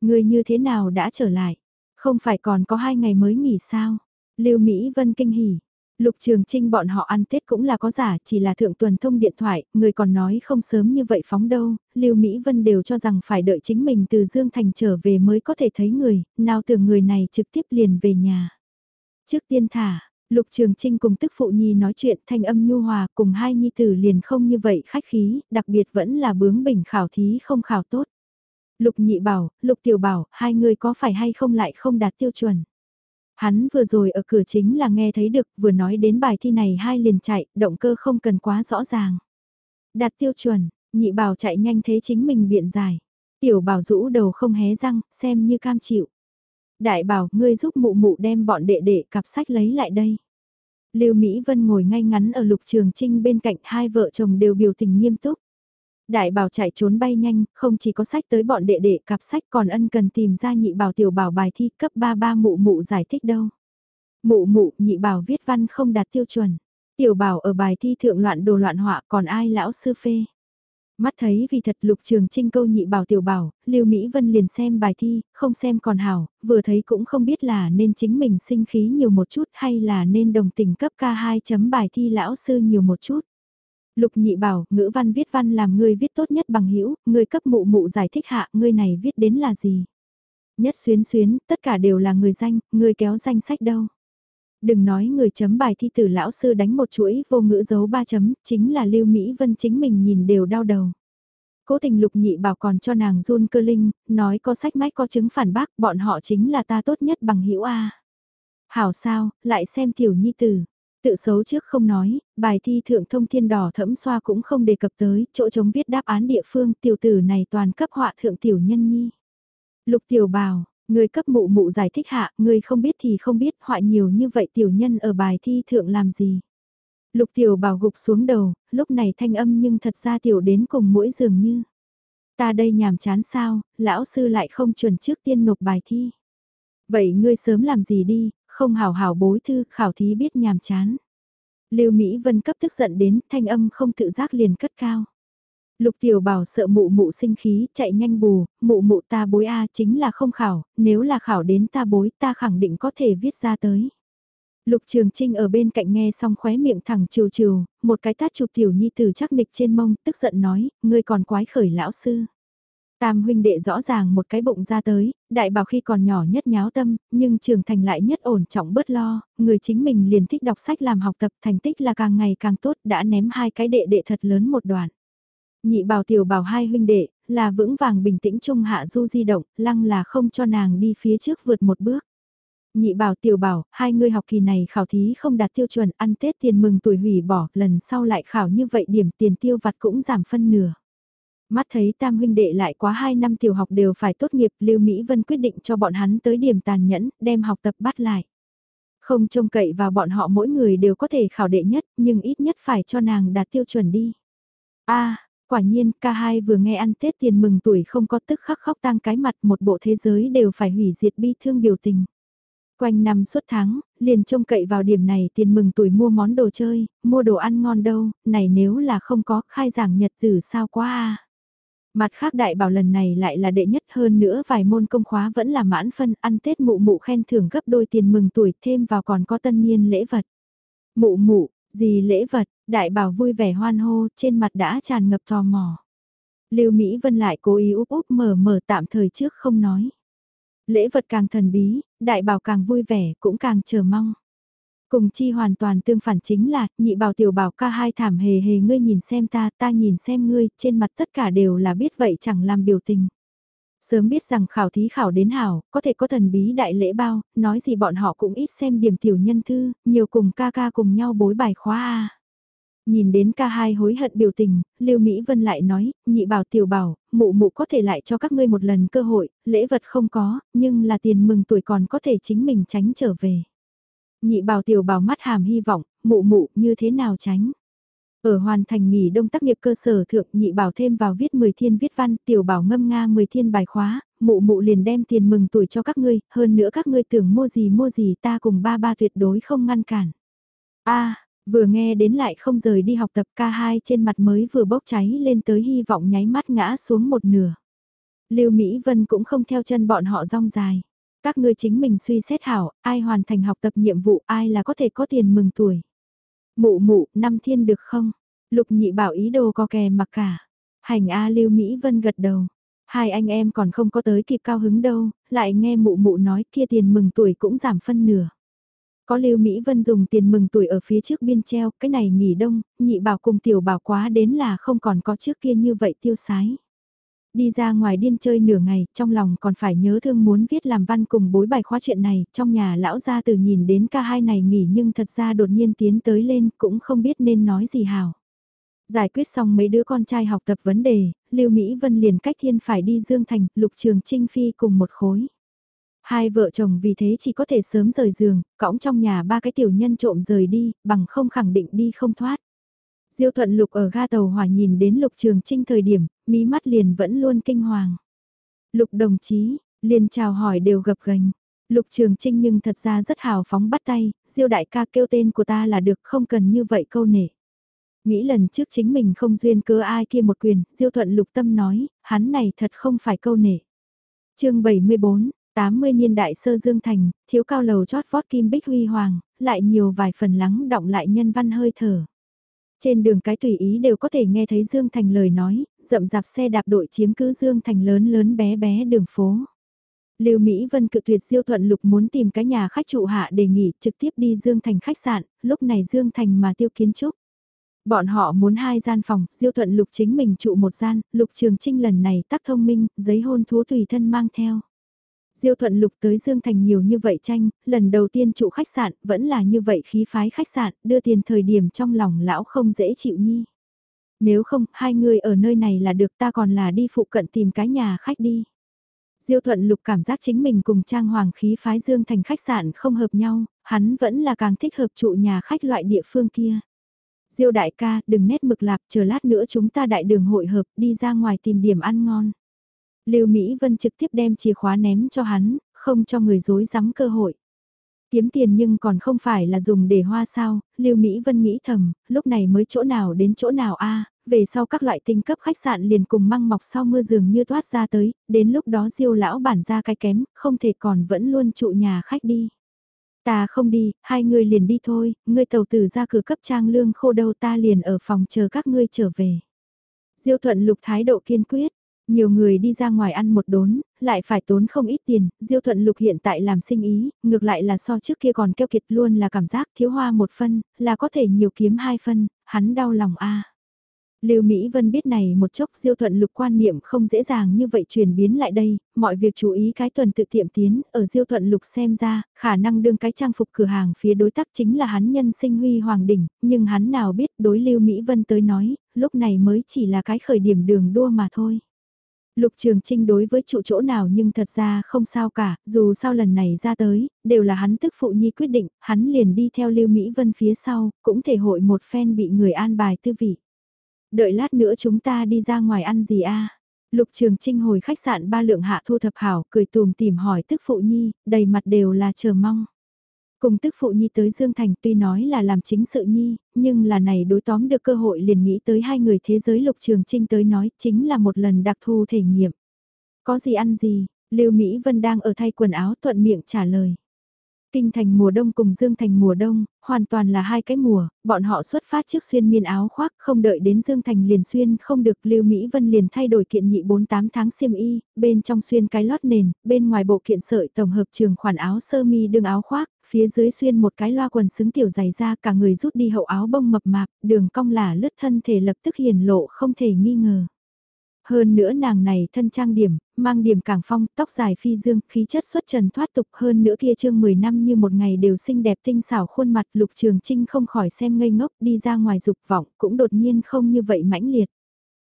Người như thế nào đã trở lại? Không phải còn có hai ngày mới nghỉ sao? Lưu Mỹ Vân kinh hỉ, Lục Trường Trinh bọn họ ăn Tết cũng là có giả, chỉ là thượng tuần thông điện thoại, người còn nói không sớm như vậy phóng đâu, Lưu Mỹ Vân đều cho rằng phải đợi chính mình từ Dương Thành trở về mới có thể thấy người, nào tưởng người này trực tiếp liền về nhà. Trước tiên thả, Lục Trường Trinh cùng tức phụ nhi nói chuyện thanh âm nhu hòa cùng hai nhi tử liền không như vậy khách khí, đặc biệt vẫn là bướng bỉnh khảo thí không khảo tốt. Lục nhị bảo, lục tiểu bảo, hai người có phải hay không lại không đạt tiêu chuẩn. Hắn vừa rồi ở cửa chính là nghe thấy được, vừa nói đến bài thi này hai liền chạy, động cơ không cần quá rõ ràng. Đạt tiêu chuẩn, nhị bảo chạy nhanh thế chính mình biện giải. Tiểu bảo rũ đầu không hé răng, xem như cam chịu. Đại bảo, ngươi giúp mụ mụ đem bọn đệ đệ cặp sách lấy lại đây. Lưu Mỹ Vân ngồi ngay ngắn ở lục trường trinh bên cạnh hai vợ chồng đều biểu tình nghiêm túc. Đại bảo chạy trốn bay nhanh, không chỉ có sách tới bọn đệ đệ cặp sách còn ân cần tìm ra nhị bảo tiểu bảo bài thi cấp 33 mụ mụ giải thích đâu. Mụ mụ, nhị bảo viết văn không đạt tiêu chuẩn. Tiểu bảo ở bài thi thượng loạn đồ loạn họa còn ai lão sư phê. Mắt thấy vì thật lục trường trinh câu nhị bảo tiểu bảo, Lưu Mỹ Vân liền xem bài thi, không xem còn hảo, vừa thấy cũng không biết là nên chính mình sinh khí nhiều một chút hay là nên đồng tình cấp K2 chấm bài thi lão sư nhiều một chút. Lục nhị bảo, ngữ văn viết văn làm ngươi viết tốt nhất bằng hữu ngươi cấp mụ mụ giải thích hạ, ngươi này viết đến là gì? Nhất xuyến xuyến, tất cả đều là người danh, ngươi kéo danh sách đâu? Đừng nói người chấm bài thi tử lão sư đánh một chuỗi vô ngữ dấu ba chấm, chính là Lưu Mỹ Vân chính mình nhìn đều đau đầu. Cố tình lục nhị bảo còn cho nàng run cơ linh, nói có sách mách có chứng phản bác, bọn họ chính là ta tốt nhất bằng hữu A. Hảo sao, lại xem tiểu nhi tử. Tự xấu trước không nói, bài thi thượng thông thiên đỏ thẫm xoa cũng không đề cập tới, chỗ chống viết đáp án địa phương tiểu tử này toàn cấp họa thượng tiểu nhân nhi. Lục tiểu bào, người cấp mụ mụ giải thích hạ, người không biết thì không biết họa nhiều như vậy tiểu nhân ở bài thi thượng làm gì. Lục tiểu bào gục xuống đầu, lúc này thanh âm nhưng thật ra tiểu đến cùng mỗi dường như. Ta đây nhàm chán sao, lão sư lại không chuẩn trước tiên nộp bài thi. Vậy ngươi sớm làm gì đi, không hào hào bối thư, khảo thí biết nhàm chán. Lưu Mỹ Vân cấp tức giận đến, thanh âm không tự giác liền cất cao. Lục Tiểu Bảo sợ mụ mụ sinh khí, chạy nhanh bù, mụ mụ ta bối A chính là không khảo, nếu là khảo đến ta bối ta khẳng định có thể viết ra tới. Lục Trường Trinh ở bên cạnh nghe xong khóe miệng thẳng trừ trừ, một cái tát chụp Tiểu Nhi từ chắc nịch trên mông, tức giận nói, ngươi còn quái khởi lão sư. Tam huynh đệ rõ ràng một cái bụng ra tới, đại bảo khi còn nhỏ nhất nháo tâm, nhưng trưởng thành lại nhất ổn trọng bớt lo, người chính mình liền thích đọc sách làm học tập thành tích là càng ngày càng tốt đã ném hai cái đệ đệ thật lớn một đoạn. Nhị bảo tiểu bảo hai huynh đệ, là vững vàng bình tĩnh trung hạ du di động, lăng là không cho nàng đi phía trước vượt một bước. Nhị bảo tiểu bảo, hai người học kỳ này khảo thí không đạt tiêu chuẩn ăn Tết tiền mừng tuổi hủy bỏ, lần sau lại khảo như vậy điểm tiền tiêu vặt cũng giảm phân nửa. Mắt thấy tam huynh đệ lại quá 2 năm tiểu học đều phải tốt nghiệp, Lưu Mỹ Vân quyết định cho bọn hắn tới điểm tàn nhẫn, đem học tập bắt lại. Không trông cậy vào bọn họ mỗi người đều có thể khảo đệ nhất, nhưng ít nhất phải cho nàng đạt tiêu chuẩn đi. a quả nhiên, ca hai vừa nghe ăn Tết tiền mừng tuổi không có tức khắc khóc tang cái mặt một bộ thế giới đều phải hủy diệt bi thương biểu tình. Quanh năm suốt tháng, liền trông cậy vào điểm này tiền mừng tuổi mua món đồ chơi, mua đồ ăn ngon đâu, này nếu là không có khai giảng nhật tử sao quá a Mặt khác đại bảo lần này lại là đệ nhất hơn nữa vài môn công khóa vẫn là mãn phân ăn Tết mụ mụ khen thưởng gấp đôi tiền mừng tuổi thêm vào còn có tân niên lễ vật. Mụ mụ, gì lễ vật, đại bảo vui vẻ hoan hô trên mặt đã tràn ngập tò mò. Lưu Mỹ Vân lại cố ý úp úp mở mở tạm thời trước không nói. Lễ vật càng thần bí, đại bảo càng vui vẻ cũng càng chờ mong. Cùng chi hoàn toàn tương phản chính là, nhị bảo tiểu bảo ca hai thảm hề hề ngươi nhìn xem ta, ta nhìn xem ngươi, trên mặt tất cả đều là biết vậy chẳng làm biểu tình. Sớm biết rằng khảo thí khảo đến hảo, có thể có thần bí đại lễ bao, nói gì bọn họ cũng ít xem điểm tiểu nhân thư, nhiều cùng ca ca cùng nhau bối bài khóa a. Nhìn đến ca hai hối hận biểu tình, Lưu Mỹ Vân lại nói, nhị bảo tiểu bảo, mụ mụ có thể lại cho các ngươi một lần cơ hội, lễ vật không có, nhưng là tiền mừng tuổi còn có thể chính mình tránh trở về. Nhị bảo tiểu bảo mắt hàm hy vọng, mụ mụ như thế nào tránh. Ở hoàn thành nghỉ đông tác nghiệp cơ sở thượng nhị bảo thêm vào viết 10 thiên viết văn, tiểu bảo ngâm nga 10 thiên bài khóa, mụ mụ liền đem tiền mừng tuổi cho các ngươi, hơn nữa các ngươi tưởng mua gì mua gì ta cùng ba ba tuyệt đối không ngăn cản. a vừa nghe đến lại không rời đi học tập ca 2 trên mặt mới vừa bốc cháy lên tới hy vọng nháy mắt ngã xuống một nửa. Lưu Mỹ Vân cũng không theo chân bọn họ rong dài. Các ngươi chính mình suy xét hảo, ai hoàn thành học tập nhiệm vụ, ai là có thể có tiền mừng tuổi. Mụ mụ, năm thiên được không? Lục nhị bảo ý đồ có kè mặc cả. Hành A Lưu Mỹ Vân gật đầu. Hai anh em còn không có tới kịp cao hứng đâu, lại nghe mụ mụ nói kia tiền mừng tuổi cũng giảm phân nửa. Có Lưu Mỹ Vân dùng tiền mừng tuổi ở phía trước biên treo, cái này nghỉ đông, nhị bảo cùng tiểu bảo quá đến là không còn có trước kia như vậy tiêu sái. Đi ra ngoài điên chơi nửa ngày, trong lòng còn phải nhớ thương muốn viết làm văn cùng bối bài khóa chuyện này, trong nhà lão gia từ nhìn đến ca hai này nghỉ nhưng thật ra đột nhiên tiến tới lên cũng không biết nên nói gì hảo. Giải quyết xong mấy đứa con trai học tập vấn đề, Lưu Mỹ Vân liền cách thiên phải đi Dương Thành, Lục Trường Trinh Phi cùng một khối. Hai vợ chồng vì thế chỉ có thể sớm rời giường, cõng trong nhà ba cái tiểu nhân trộm rời đi, bằng không khẳng định đi không thoát. Diêu thuận lục ở ga tàu hỏa nhìn đến lục trường trinh thời điểm, mí mắt liền vẫn luôn kinh hoàng. Lục đồng chí, liền chào hỏi đều gập gành. Lục trường trinh nhưng thật ra rất hào phóng bắt tay, diêu đại ca kêu tên của ta là được không cần như vậy câu nể. Nghĩ lần trước chính mình không duyên cớ ai kia một quyền, diêu thuận lục tâm nói, hắn này thật không phải câu nể. chương 74, 80 niên đại sơ dương thành, thiếu cao lầu chót vót kim bích huy hoàng, lại nhiều vài phần lắng động lại nhân văn hơi thở. Trên đường cái tùy ý đều có thể nghe thấy Dương Thành lời nói, rậm rạp xe đạp đội chiếm cứ Dương Thành lớn lớn bé bé đường phố. Lưu Mỹ Vân cự tuyệt Diêu Thuận Lục muốn tìm cái nhà khách trụ hạ đề nghỉ trực tiếp đi Dương Thành khách sạn, lúc này Dương Thành mà tiêu kiến trúc. Bọn họ muốn hai gian phòng, Diêu Thuận Lục chính mình trụ một gian, Lục Trường Trinh lần này tắc thông minh, giấy hôn thú tùy thân mang theo. Diêu Thuận Lục tới Dương Thành nhiều như vậy tranh, lần đầu tiên trụ khách sạn, vẫn là như vậy khí phái khách sạn, đưa tiền thời điểm trong lòng lão không dễ chịu nhi. Nếu không, hai người ở nơi này là được ta còn là đi phụ cận tìm cái nhà khách đi. Diêu Thuận Lục cảm giác chính mình cùng Trang Hoàng khí phái Dương Thành khách sạn không hợp nhau, hắn vẫn là càng thích hợp trụ nhà khách loại địa phương kia. Diêu đại ca, đừng nét mực lạc, chờ lát nữa chúng ta đại đường hội hợp đi ra ngoài tìm điểm ăn ngon. Lưu Mỹ Vân trực tiếp đem chìa khóa ném cho hắn, không cho người dối rắm cơ hội. Kiếm tiền nhưng còn không phải là dùng để hoa sao, Lưu Mỹ Vân nghĩ thầm, lúc này mới chỗ nào đến chỗ nào a về sau các loại tinh cấp khách sạn liền cùng măng mọc sau mưa dường như toát ra tới, đến lúc đó diêu lão bản ra cái kém, không thể còn vẫn luôn trụ nhà khách đi. Ta không đi, hai người liền đi thôi, ngươi tàu tử ra cửa cấp trang lương khô đâu ta liền ở phòng chờ các ngươi trở về. Diêu thuận lục thái độ kiên quyết, nhiều người đi ra ngoài ăn một đốn, lại phải tốn không ít tiền, Diêu Thuận Lục hiện tại làm sinh ý, ngược lại là so trước kia còn keo kiệt luôn là cảm giác thiếu hoa một phân, là có thể nhiều kiếm hai phân, hắn đau lòng a. Lưu Mỹ Vân biết này một chốc Diêu Thuận Lục quan niệm không dễ dàng như vậy chuyển biến lại đây, mọi việc chú ý cái tuần tự tiệm tiến, ở Diêu Thuận Lục xem ra, khả năng đương cái trang phục cửa hàng phía đối tác chính là hắn nhân sinh huy hoàng đỉnh, nhưng hắn nào biết đối Lưu Mỹ Vân tới nói, lúc này mới chỉ là cái khởi điểm đường đua mà thôi. Lục Trường Trinh đối với trụ chỗ nào nhưng thật ra không sao cả, dù sao lần này ra tới, đều là hắn tức phụ nhi quyết định, hắn liền đi theo Lưu Mỹ Vân phía sau, cũng thể hội một phen bị người an bài tư vị. Đợi lát nữa chúng ta đi ra ngoài ăn gì a? Lục Trường Trinh hồi khách sạn ba lượng hạ thu thập hảo, cười tùm tìm hỏi tức phụ nhi, đầy mặt đều là chờ mong. Cùng tức phụ nhi tới Dương Thành tuy nói là làm chính sự nhi, nhưng là này đối tóm được cơ hội liền nghĩ tới hai người thế giới lục trường trinh tới nói chính là một lần đặc thù thể nghiệm. Có gì ăn gì, Lưu Mỹ Vân đang ở thay quần áo thuận miệng trả lời. Kinh thành mùa đông cùng Dương thành mùa đông, hoàn toàn là hai cái mùa, bọn họ xuất phát trước xuyên miên áo khoác, không đợi đến Dương thành liền xuyên không được Lưu Mỹ Vân liền thay đổi kiện nhị 48 tháng xiêm y, bên trong xuyên cái lót nền, bên ngoài bộ kiện sợi tổng hợp trường khoản áo sơ mi đường áo khoác, phía dưới xuyên một cái loa quần xứng tiểu dày ra cả người rút đi hậu áo bông mập mạp, đường cong là lướt thân thể lập tức hiển lộ không thể nghi ngờ. Hơn nữa nàng này thân trang điểm, mang điểm càng phong, tóc dài phi dương, khí chất xuất trần thoát tục hơn nữa kia chương 10 năm như một ngày đều xinh đẹp tinh xảo khuôn mặt lục trường trinh không khỏi xem ngây ngốc đi ra ngoài dục vọng cũng đột nhiên không như vậy mãnh liệt.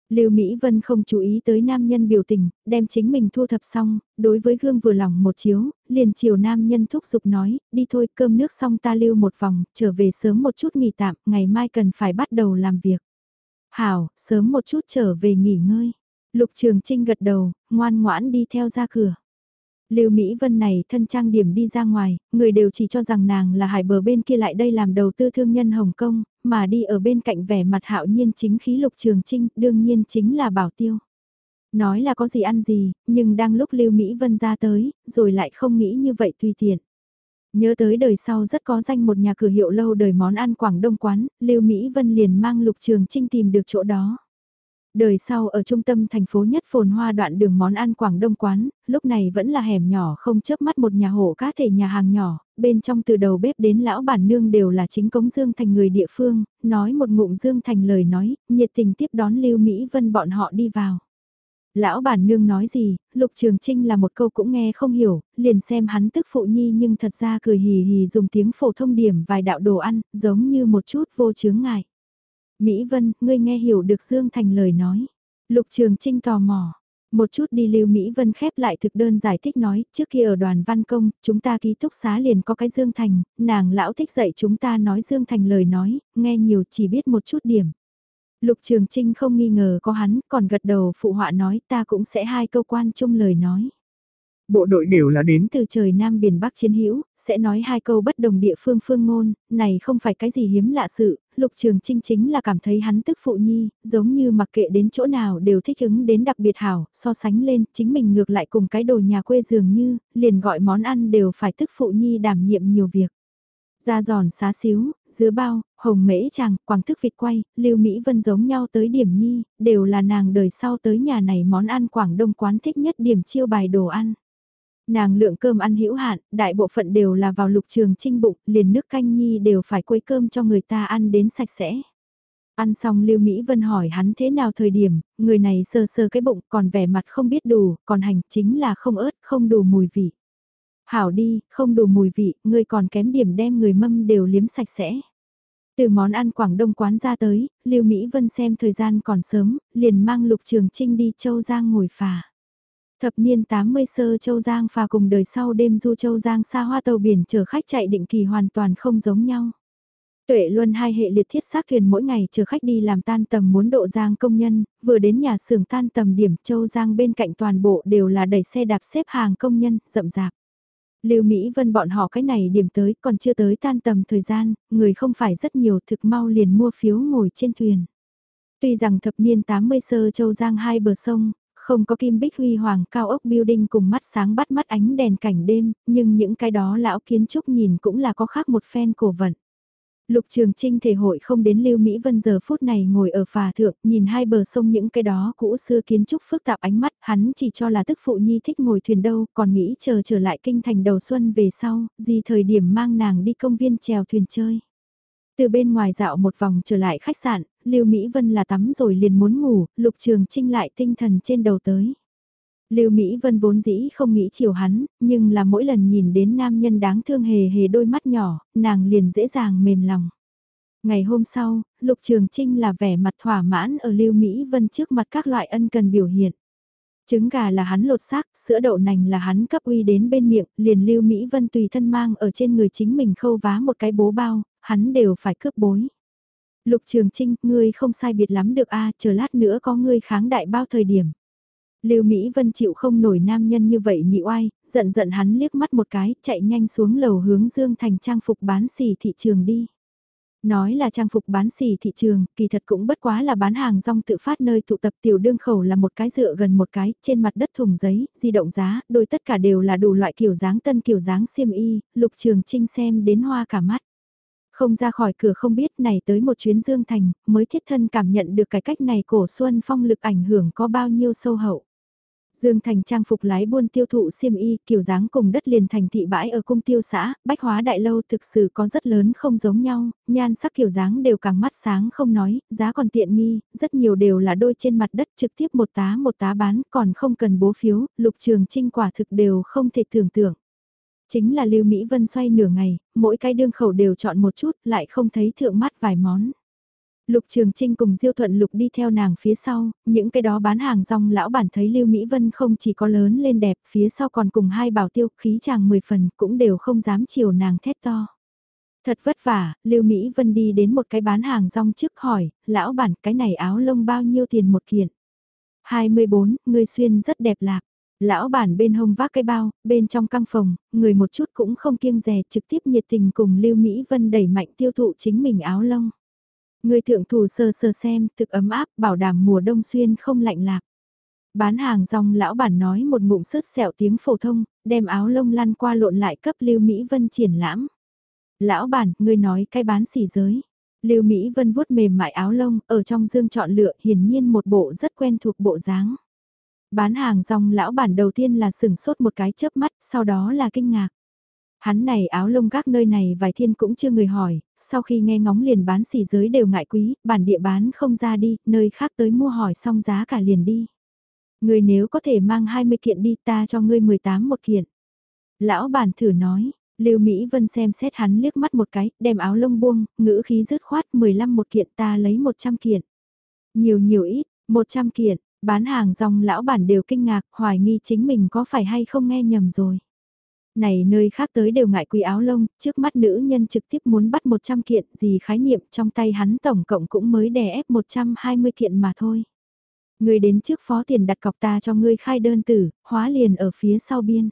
Lưu Mỹ Vân không chú ý tới nam nhân biểu tình, đem chính mình thu thập xong, đối với gương vừa lòng một chiếu, liền chiều nam nhân thúc giục nói, đi thôi cơm nước xong ta lưu một vòng, trở về sớm một chút nghỉ tạm, ngày mai cần phải bắt đầu làm việc. Hảo, sớm một chút trở về nghỉ ngơi. Lục Trường Trinh gật đầu, ngoan ngoãn đi theo ra cửa. Lưu Mỹ Vân này thân trang điểm đi ra ngoài, người đều chỉ cho rằng nàng là hải bờ bên kia lại đây làm đầu tư thương nhân Hồng Kông, mà đi ở bên cạnh vẻ mặt hạo nhiên chính khí Lục Trường Trinh, đương nhiên chính là bảo tiêu. Nói là có gì ăn gì, nhưng đang lúc Lưu Mỹ Vân ra tới, rồi lại không nghĩ như vậy tùy tiện. Nhớ tới đời sau rất có danh một nhà cửa hiệu lâu đời món ăn Quảng Đông quán, Lưu Mỹ Vân liền mang Lục Trường Trinh tìm được chỗ đó. Đời sau ở trung tâm thành phố nhất phồn hoa đoạn đường món ăn Quảng Đông quán, lúc này vẫn là hẻm nhỏ không chớp mắt một nhà hộ cá thể nhà hàng nhỏ, bên trong từ đầu bếp đến lão bản nương đều là chính cống Dương Thành người địa phương, nói một ngụm Dương Thành lời nói, nhiệt tình tiếp đón Lưu Mỹ Vân bọn họ đi vào. Lão bản nương nói gì, Lục Trường Trinh là một câu cũng nghe không hiểu, liền xem hắn tức phụ nhi nhưng thật ra cười hì hì dùng tiếng phổ thông điểm vài đạo đồ ăn, giống như một chút vô chướng ngại. Mỹ Vân, ngươi nghe hiểu được Dương Thành lời nói. Lục Trường Trinh tò mò. Một chút đi lưu Mỹ Vân khép lại thực đơn giải thích nói, trước kia ở đoàn văn công, chúng ta ký túc xá liền có cái Dương Thành, nàng lão thích dạy chúng ta nói Dương Thành lời nói, nghe nhiều chỉ biết một chút điểm. Lục Trường Trinh không nghi ngờ có hắn, còn gật đầu phụ họa nói ta cũng sẽ hai câu quan chung lời nói. Bộ đội đều là đến từ trời Nam Biển Bắc chiến hữu sẽ nói hai câu bất đồng địa phương phương ngôn, này không phải cái gì hiếm lạ sự, Lục Trường Trinh chính là cảm thấy hắn tức phụ nhi, giống như mặc kệ đến chỗ nào đều thích ứng đến đặc biệt hảo, so sánh lên, chính mình ngược lại cùng cái đồ nhà quê dường như, liền gọi món ăn đều phải tức phụ nhi đảm nhiệm nhiều việc. Da giòn xá xíu, dứa bao, hồng mễ chàng, quảng thức vịt quay, lưu Mỹ Vân giống nhau tới điểm nhi, đều là nàng đời sau tới nhà này món ăn Quảng Đông quán thích nhất điểm chiêu bài đồ ăn. Nàng lượng cơm ăn hữu hạn, đại bộ phận đều là vào lục trường trinh bụng, liền nước canh nhi đều phải quấy cơm cho người ta ăn đến sạch sẽ. Ăn xong Lưu Mỹ Vân hỏi hắn thế nào thời điểm, người này sơ sơ cái bụng còn vẻ mặt không biết đủ, còn hành chính là không ớt, không đủ mùi vị. Hảo đi, không đủ mùi vị, ngươi còn kém điểm đem người mâm đều liếm sạch sẽ. Từ món ăn Quảng Đông quán ra tới, Lưu Mỹ Vân xem thời gian còn sớm, liền mang Lục Trường Trinh đi Châu Giang ngồi phà. Thập niên 80 sơ Châu Giang phà cùng đời sau đêm du Châu Giang xa hoa tàu biển chở khách chạy định kỳ hoàn toàn không giống nhau. Tuệ Luân hai hệ liệt thiết xác thuyền mỗi ngày chờ khách đi làm tan tầm muốn độ giang công nhân, vừa đến nhà xưởng tan tầm điểm Châu Giang bên cạnh toàn bộ đều là đẩy xe đạp xếp hàng công nhân, rậm rạp. Lưu Mỹ Vân bọn họ cái này điểm tới còn chưa tới tan tầm thời gian, người không phải rất nhiều thực mau liền mua phiếu ngồi trên thuyền. Tuy rằng thập niên 80 sơ Châu Giang hai bờ sông, không có kim bích huy hoàng cao ốc building cùng mắt sáng bắt mắt ánh đèn cảnh đêm, nhưng những cái đó lão kiến trúc nhìn cũng là có khác một phen cổ vận. Lục Trường Trinh thể hội không đến Lưu Mỹ Vân giờ phút này ngồi ở phà thượng, nhìn hai bờ sông những cái đó cũ xưa kiến trúc phức tạp ánh mắt, hắn chỉ cho là tức phụ nhi thích ngồi thuyền đâu, còn nghĩ chờ trở lại kinh thành đầu xuân về sau, gì thời điểm mang nàng đi công viên chèo thuyền chơi. Từ bên ngoài dạo một vòng trở lại khách sạn, Lưu Mỹ Vân là tắm rồi liền muốn ngủ, Lục Trường Trinh lại tinh thần trên đầu tới. Lưu Mỹ Vân vốn dĩ không nghĩ chiều hắn, nhưng là mỗi lần nhìn đến nam nhân đáng thương hề hề đôi mắt nhỏ, nàng liền dễ dàng mềm lòng. Ngày hôm sau, Lục Trường Trinh là vẻ mặt thỏa mãn ở Lưu Mỹ Vân trước mặt các loại ân cần biểu hiện. Trứng gà là hắn lột xác, sữa đậu nành là hắn cấp uy đến bên miệng, liền Lưu Mỹ Vân tùy thân mang ở trên người chính mình khâu vá một cái bố bao, hắn đều phải cướp bối. Lục Trường Trinh, ngươi không sai biệt lắm được a chờ lát nữa có ngươi kháng đại bao thời điểm. Lưu Mỹ Vân chịu không nổi nam nhân như vậy nhị oai, giận giận hắn liếc mắt một cái, chạy nhanh xuống lầu hướng Dương Thành trang phục bán xỉ thị trường đi. Nói là trang phục bán xỉ thị trường, kỳ thật cũng bất quá là bán hàng rong tự phát nơi tụ tập tiểu đương khẩu là một cái dựa gần một cái, trên mặt đất thùng giấy, di động giá, đôi tất cả đều là đủ loại kiểu dáng tân kiểu dáng xiêm y, lục trường trinh xem đến hoa cả mắt. Không ra khỏi cửa không biết này tới một chuyến Dương Thành, mới thiết thân cảm nhận được cái cách này cổ xuân phong lực ảnh hưởng có bao nhiêu sâu hậu. Dương Thành trang phục lái buôn tiêu thụ xiêm y, kiểu dáng cùng đất liền thành thị bãi ở cung tiêu xã, bách hóa đại lâu thực sự có rất lớn không giống nhau, nhan sắc kiểu dáng đều càng mắt sáng không nói, giá còn tiện nghi, rất nhiều đều là đôi trên mặt đất trực tiếp một tá một tá bán, còn không cần bố phiếu, lục trường trinh quả thực đều không thể tưởng tượng. Chính là Lưu Mỹ Vân xoay nửa ngày, mỗi cái đương khẩu đều chọn một chút, lại không thấy thượng mắt vài món. Lục Trường Trinh cùng Diêu Thuận Lục đi theo nàng phía sau, những cái đó bán hàng rong lão bản thấy Lưu Mỹ Vân không chỉ có lớn lên đẹp, phía sau còn cùng hai bảo tiêu khí chàng mười phần cũng đều không dám chiều nàng thét to. Thật vất vả, Lưu Mỹ Vân đi đến một cái bán hàng rong trước hỏi, lão bản cái này áo lông bao nhiêu tiền một kiện? 24, người xuyên rất đẹp lạc. Lão bản bên hông vác cái bao, bên trong căng phòng, người một chút cũng không kiêng rè trực tiếp nhiệt tình cùng Lưu Mỹ Vân đẩy mạnh tiêu thụ chính mình áo lông. Người thượng thủ sơ sơ xem, thực ấm áp, bảo đảm mùa đông xuyên không lạnh lạc. Bán hàng rong lão bản nói một ngụm sứt sẹo tiếng phổ thông, đem áo lông lăn qua lộn lại cấp Lưu Mỹ Vân triển lãm. Lão bản, người nói cái bán xỉ giới. Lưu Mỹ Vân vuốt mềm mại áo lông, ở trong dương chọn lựa, hiển nhiên một bộ rất quen thuộc bộ dáng. Bán hàng rong lão bản đầu tiên là sừng sốt một cái chớp mắt, sau đó là kinh ngạc. Hắn này áo lông các nơi này vài thiên cũng chưa người hỏi, sau khi nghe ngóng liền bán xỉ giới đều ngại quý, bản địa bán không ra đi, nơi khác tới mua hỏi xong giá cả liền đi. Người nếu có thể mang 20 kiện đi ta cho ngươi 18 một kiện. Lão bản thử nói, Lưu Mỹ Vân xem xét hắn liếc mắt một cái, đem áo lông buông, ngữ khí dứt khoát 15 một kiện ta lấy 100 kiện. Nhiều nhiều ít, 100 kiện, bán hàng rong lão bản đều kinh ngạc, hoài nghi chính mình có phải hay không nghe nhầm rồi. Này nơi khác tới đều ngại quý áo lông, trước mắt nữ nhân trực tiếp muốn bắt 100 kiện, gì khái niệm trong tay hắn tổng cộng cũng mới đè ép 120 kiện mà thôi. Người đến trước phó tiền đặt cọc ta cho ngươi khai đơn tử, hóa liền ở phía sau biên.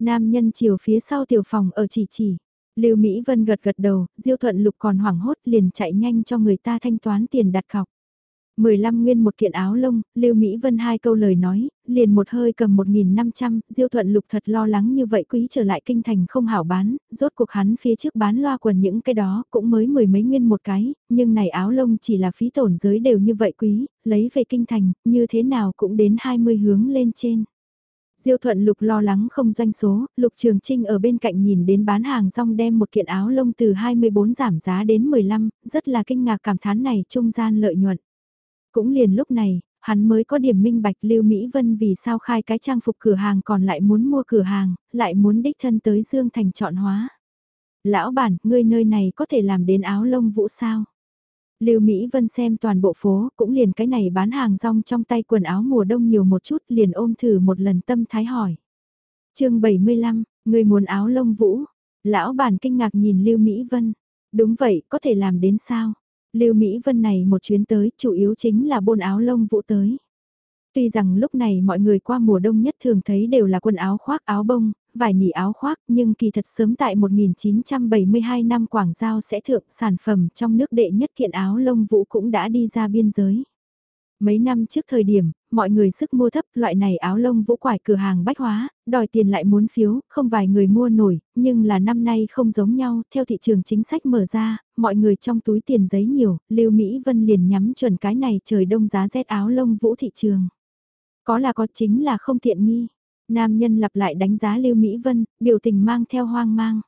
Nam nhân chiều phía sau tiểu phòng ở chỉ chỉ. Lưu Mỹ Vân gật gật đầu, Diêu Thuận Lục còn hoảng hốt liền chạy nhanh cho người ta thanh toán tiền đặt cọc. 15 nguyên một kiện áo lông, Lưu Mỹ Vân hai câu lời nói, liền một hơi cầm 1.500, Diêu Thuận Lục thật lo lắng như vậy quý trở lại kinh thành không hảo bán, rốt cuộc hắn phía trước bán loa quần những cái đó cũng mới mười mấy nguyên một cái, nhưng này áo lông chỉ là phí tổn giới đều như vậy quý, lấy về kinh thành, như thế nào cũng đến 20 hướng lên trên. Diêu Thuận Lục lo lắng không doanh số, Lục Trường Trinh ở bên cạnh nhìn đến bán hàng rong đem một kiện áo lông từ 24 giảm giá đến 15, rất là kinh ngạc cảm thán này trung gian lợi nhuận. Cũng liền lúc này, hắn mới có điểm minh bạch Lưu Mỹ Vân vì sao khai cái trang phục cửa hàng còn lại muốn mua cửa hàng, lại muốn đích thân tới Dương Thành chọn hóa. Lão bản, ngươi nơi này có thể làm đến áo lông vũ sao? Lưu Mỹ Vân xem toàn bộ phố, cũng liền cái này bán hàng rong trong tay quần áo mùa đông nhiều một chút, liền ôm thử một lần tâm thái hỏi. chương 75, ngươi muốn áo lông vũ. Lão bản kinh ngạc nhìn Lưu Mỹ Vân. Đúng vậy, có thể làm đến sao? Lưu Mỹ Vân này một chuyến tới, chủ yếu chính là bôn áo lông vũ tới. Tuy rằng lúc này mọi người qua mùa đông nhất thường thấy đều là quần áo khoác áo bông, vải nỉ áo khoác, nhưng kỳ thật sớm tại 1972 năm Quảng Giao sẽ thượng sản phẩm trong nước đệ nhất kiện áo lông vũ cũng đã đi ra biên giới. Mấy năm trước thời điểm, mọi người sức mua thấp loại này áo lông vũ quải cửa hàng bách hóa, đòi tiền lại muốn phiếu, không vài người mua nổi, nhưng là năm nay không giống nhau, theo thị trường chính sách mở ra, mọi người trong túi tiền giấy nhiều, Lưu Mỹ Vân liền nhắm chuẩn cái này trời đông giá rét áo lông vũ thị trường. Có là có chính là không tiện nghi. Nam nhân lặp lại đánh giá Lưu Mỹ Vân, biểu tình mang theo hoang mang.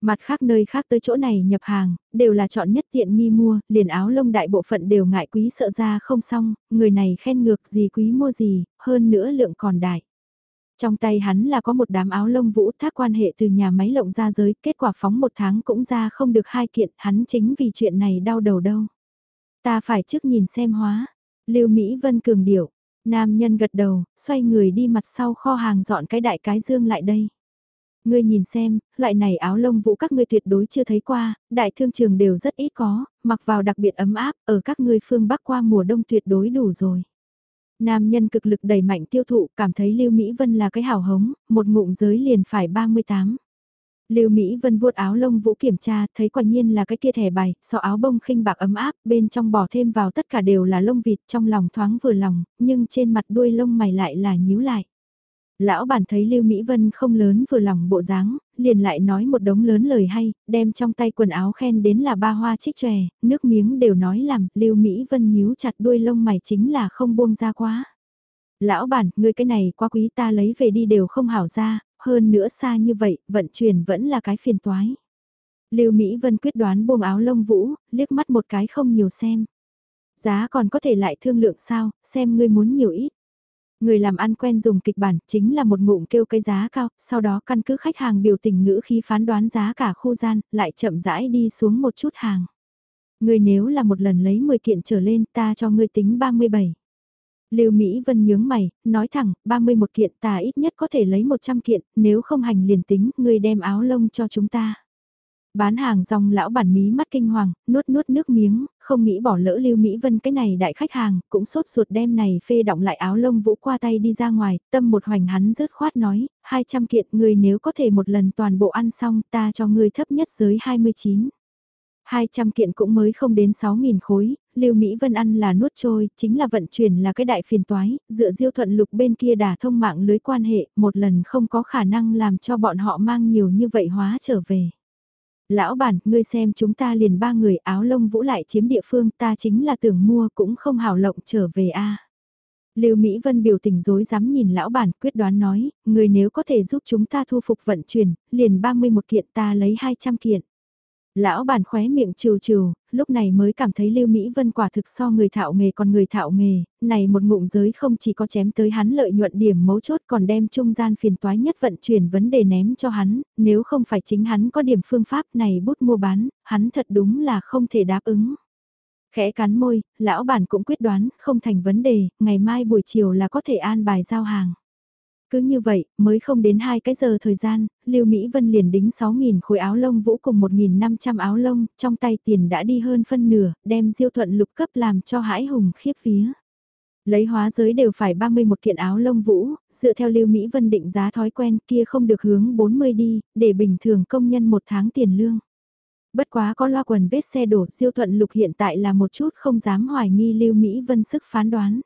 Mặt khác nơi khác tới chỗ này nhập hàng, đều là chọn nhất tiện nghi mua, liền áo lông đại bộ phận đều ngại quý sợ ra không xong, người này khen ngược gì quý mua gì, hơn nữa lượng còn đại. Trong tay hắn là có một đám áo lông vũ thác quan hệ từ nhà máy lộng ra giới, kết quả phóng một tháng cũng ra không được hai kiện, hắn chính vì chuyện này đau đầu đâu. Ta phải trước nhìn xem hóa. Lưu Mỹ Vân cường điệu, nam nhân gật đầu, xoay người đi mặt sau kho hàng dọn cái đại cái dương lại đây. Ngươi nhìn xem, loại này áo lông vũ các ngươi tuyệt đối chưa thấy qua, đại thương trường đều rất ít có, mặc vào đặc biệt ấm áp, ở các ngươi phương Bắc qua mùa đông tuyệt đối đủ rồi. Nam nhân cực lực đẩy mạnh tiêu thụ, cảm thấy Lưu Mỹ Vân là cái hảo hống, một ngụm giới liền phải 38. Lưu Mỹ Vân vuốt áo lông vũ kiểm tra, thấy quả nhiên là cái kia thẻ bài, so áo bông khinh bạc ấm áp, bên trong bỏ thêm vào tất cả đều là lông vịt, trong lòng thoáng vừa lòng, nhưng trên mặt đuôi lông mày lại là nhíu lại. Lão bản thấy Lưu Mỹ Vân không lớn vừa lòng bộ dáng, liền lại nói một đống lớn lời hay, đem trong tay quần áo khen đến là ba hoa trích chòe, nước miếng đều nói làm, Lưu Mỹ Vân nhíu chặt đuôi lông mày chính là không buông ra quá. Lão bản, ngươi cái này quá quý ta lấy về đi đều không hảo ra, hơn nữa xa như vậy, vận chuyển vẫn là cái phiền toái. Lưu Mỹ Vân quyết đoán buông áo lông vũ, liếc mắt một cái không nhiều xem. Giá còn có thể lại thương lượng sao, xem ngươi muốn nhiều ít. Người làm ăn quen dùng kịch bản chính là một ngụm kêu cái giá cao, sau đó căn cứ khách hàng biểu tình ngữ khi phán đoán giá cả khu gian, lại chậm rãi đi xuống một chút hàng. Người nếu là một lần lấy 10 kiện trở lên ta cho ngươi tính 37. Lưu Mỹ Vân nhướng mày, nói thẳng, 31 kiện ta ít nhất có thể lấy 100 kiện, nếu không hành liền tính, ngươi đem áo lông cho chúng ta. Bán hàng dòng lão bản mí mắt kinh hoàng, nuốt nuốt nước miếng, không nghĩ bỏ lỡ Lưu Mỹ Vân cái này đại khách hàng, cũng sốt ruột đem này phê động lại áo lông vũ qua tay đi ra ngoài, tâm một hoành hắn rớt khoát nói, 200 kiện người nếu có thể một lần toàn bộ ăn xong ta cho người thấp nhất dưới 29. 200 kiện cũng mới không đến 6.000 khối, Lưu Mỹ Vân ăn là nuốt trôi, chính là vận chuyển là cái đại phiền toái, dựa diêu thuận lục bên kia đả thông mạng lưới quan hệ, một lần không có khả năng làm cho bọn họ mang nhiều như vậy hóa trở về. Lão bản, ngươi xem chúng ta liền ba người áo lông vũ lại chiếm địa phương ta chính là tưởng mua cũng không hào lộng trở về a Lưu Mỹ Vân biểu tình rối dám nhìn lão bản quyết đoán nói, người nếu có thể giúp chúng ta thu phục vận chuyển, liền 31 kiện ta lấy 200 kiện. Lão bản khóe miệng trừ trừ, lúc này mới cảm thấy Lưu Mỹ Vân quả thực so người thạo nghề còn người thạo nghề, này một ngụm giới không chỉ có chém tới hắn lợi nhuận điểm mấu chốt còn đem trung gian phiền toái nhất vận chuyển vấn đề ném cho hắn, nếu không phải chính hắn có điểm phương pháp này bút mua bán, hắn thật đúng là không thể đáp ứng. Khẽ cắn môi, lão bản cũng quyết đoán, không thành vấn đề, ngày mai buổi chiều là có thể an bài giao hàng. Cứ như vậy, mới không đến hai cái giờ thời gian, Lưu Mỹ Vân liền đính 6.000 khối áo lông vũ cùng 1.500 áo lông, trong tay tiền đã đi hơn phân nửa, đem diêu thuận lục cấp làm cho hãi hùng khiếp phía. Lấy hóa giới đều phải 31 kiện áo lông vũ, dựa theo Lưu Mỹ Vân định giá thói quen kia không được hướng 40 đi, để bình thường công nhân một tháng tiền lương. Bất quá có loa quần vết xe đổ, diêu thuận lục hiện tại là một chút không dám hoài nghi Lưu Mỹ Vân sức phán đoán.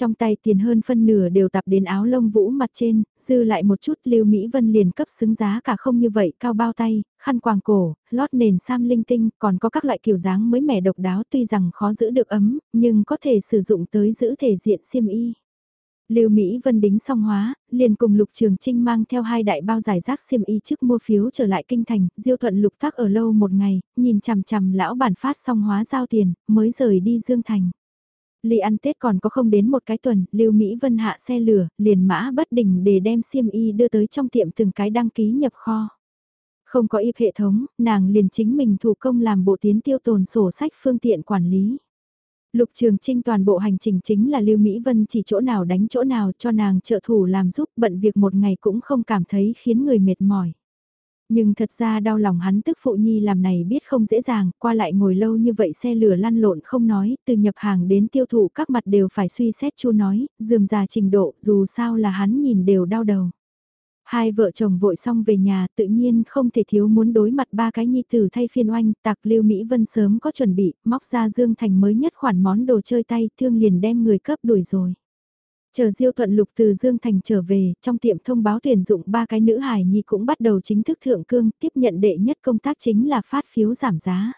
Trong tay tiền hơn phân nửa đều tập đến áo lông vũ mặt trên, dư lại một chút Lưu Mỹ Vân liền cấp xứng giá cả không như vậy, cao bao tay, khăn quàng cổ, lót nền sam linh tinh, còn có các loại kiểu dáng mới mẻ độc đáo tuy rằng khó giữ được ấm, nhưng có thể sử dụng tới giữ thể diện xiêm y. Lưu Mỹ Vân đính xong hóa, liền cùng Lục Trường Trinh mang theo hai đại bao giải rác xiêm y trước mua phiếu trở lại kinh thành, Diêu Thuận Lục tắc ở lâu một ngày, nhìn chằm chằm lão bản phát xong hóa giao tiền, mới rời đi Dương Thành. Ly ăn Tết còn có không đến một cái tuần, Lưu Mỹ Vân hạ xe lửa, liền mã bất đình để đem xiêm y đưa tới trong tiệm từng cái đăng ký nhập kho. Không có yệp hệ thống, nàng liền chính mình thủ công làm bộ tiến tiêu tồn sổ sách phương tiện quản lý. Lục Trường Trinh toàn bộ hành trình chính là Lưu Mỹ Vân chỉ chỗ nào đánh chỗ nào cho nàng trợ thủ làm giúp bận việc một ngày cũng không cảm thấy khiến người mệt mỏi. Nhưng thật ra đau lòng hắn tức phụ nhi làm này biết không dễ dàng, qua lại ngồi lâu như vậy xe lửa lăn lộn không nói, từ nhập hàng đến tiêu thụ các mặt đều phải suy xét chu nói, dườm già trình độ dù sao là hắn nhìn đều đau đầu. Hai vợ chồng vội xong về nhà tự nhiên không thể thiếu muốn đối mặt ba cái nhi tử thay phiên oanh, tạc lưu Mỹ Vân sớm có chuẩn bị, móc ra Dương Thành mới nhất khoản món đồ chơi tay thương liền đem người cấp đuổi rồi. Chờ Diêu Thuận Lục từ Dương Thành trở về, trong tiệm thông báo tuyển dụng ba cái nữ hài nhi cũng bắt đầu chính thức thượng cương, tiếp nhận đệ nhất công tác chính là phát phiếu giảm giá.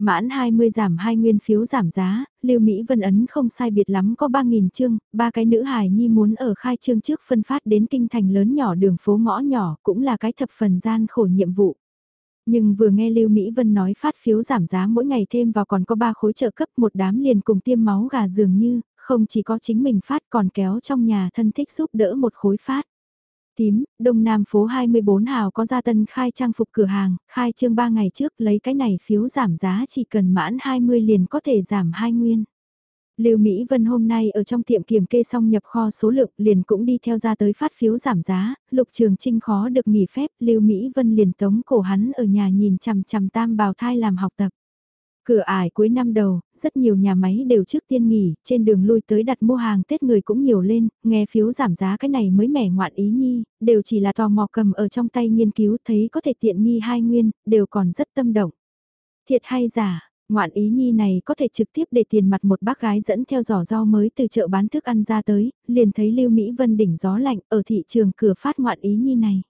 Mãn 20 giảm 2 nguyên phiếu giảm giá, Lưu Mỹ Vân Ấn không sai biệt lắm có 3.000 chương, ba cái nữ hài nhi muốn ở khai trương trước phân phát đến kinh thành lớn nhỏ đường phố ngõ nhỏ cũng là cái thập phần gian khổ nhiệm vụ. Nhưng vừa nghe Lưu Mỹ Vân nói phát phiếu giảm giá mỗi ngày thêm vào còn có 3 khối trợ cấp một đám liền cùng tiêm máu gà dường như, không chỉ có chính mình phát còn kéo trong nhà thân thích giúp đỡ một khối phát. Tím, Đông Nam phố 24 hào có gia tân khai trang phục cửa hàng, khai trương 3 ngày trước lấy cái này phiếu giảm giá chỉ cần mãn 20 liền có thể giảm 2 nguyên. Lưu Mỹ Vân hôm nay ở trong tiệm kiểm kê xong nhập kho số lượng liền cũng đi theo ra tới phát phiếu giảm giá, Lục Trường Trinh khó được nghỉ phép, Lưu Mỹ Vân liền tống cổ hắn ở nhà nhìn chằm chằm tam bào thai làm học tập. Cửa ải cuối năm đầu, rất nhiều nhà máy đều trước tiên nghỉ, trên đường lui tới đặt mua hàng Tết người cũng nhiều lên, nghe phiếu giảm giá cái này mới mẻ ngoạn ý nhi, đều chỉ là tò mò cầm ở trong tay nghiên cứu thấy có thể tiện nghi hai nguyên, đều còn rất tâm động. Thiệt hay giả, ngoạn ý nhi này có thể trực tiếp để tiền mặt một bác gái dẫn theo giỏ rau mới từ chợ bán thức ăn ra tới, liền thấy Lưu Mỹ Vân đỉnh gió lạnh ở thị trường cửa phát ngoạn ý nhi này.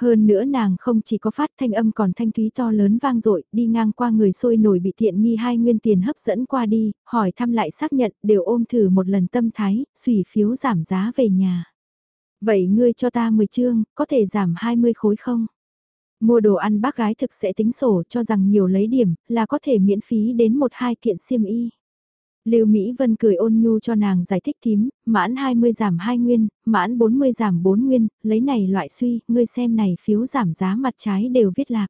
Hơn nữa nàng không chỉ có phát thanh âm còn thanh thúy to lớn vang dội đi ngang qua người sôi nổi bị tiện nghi hai nguyên tiền hấp dẫn qua đi, hỏi thăm lại xác nhận, đều ôm thử một lần tâm thái, xùy phiếu giảm giá về nhà. Vậy ngươi cho ta 10 chương, có thể giảm 20 khối không? Mua đồ ăn bác gái thực sẽ tính sổ cho rằng nhiều lấy điểm, là có thể miễn phí đến một hai kiện xiêm y. Lưu Mỹ Vân cười ôn nhu cho nàng giải thích thím, mãn 20 giảm 2 nguyên, mãn 40 giảm 4 nguyên, lấy này loại suy, ngươi xem này phiếu giảm giá mặt trái đều viết lạc.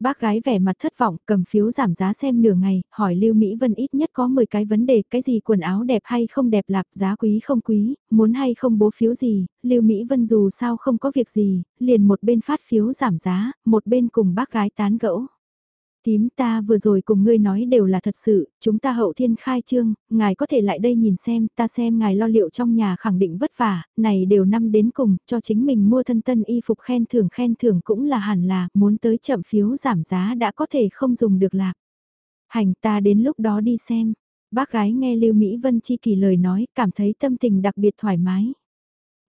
Bác gái vẻ mặt thất vọng, cầm phiếu giảm giá xem nửa ngày, hỏi Lưu Mỹ Vân ít nhất có 10 cái vấn đề, cái gì quần áo đẹp hay không đẹp lạp, giá quý không quý, muốn hay không bố phiếu gì, Lưu Mỹ Vân dù sao không có việc gì, liền một bên phát phiếu giảm giá, một bên cùng bác gái tán gẫu. Tím ta vừa rồi cùng ngươi nói đều là thật sự, chúng ta hậu thiên khai trương, ngài có thể lại đây nhìn xem, ta xem ngài lo liệu trong nhà khẳng định vất vả, này đều năm đến cùng, cho chính mình mua thân tân y phục khen thưởng khen thưởng cũng là hẳn là, muốn tới chậm phiếu giảm giá đã có thể không dùng được lạc. Hành ta đến lúc đó đi xem. Bác gái nghe Lưu Mỹ Vân Chi kỳ lời nói, cảm thấy tâm tình đặc biệt thoải mái.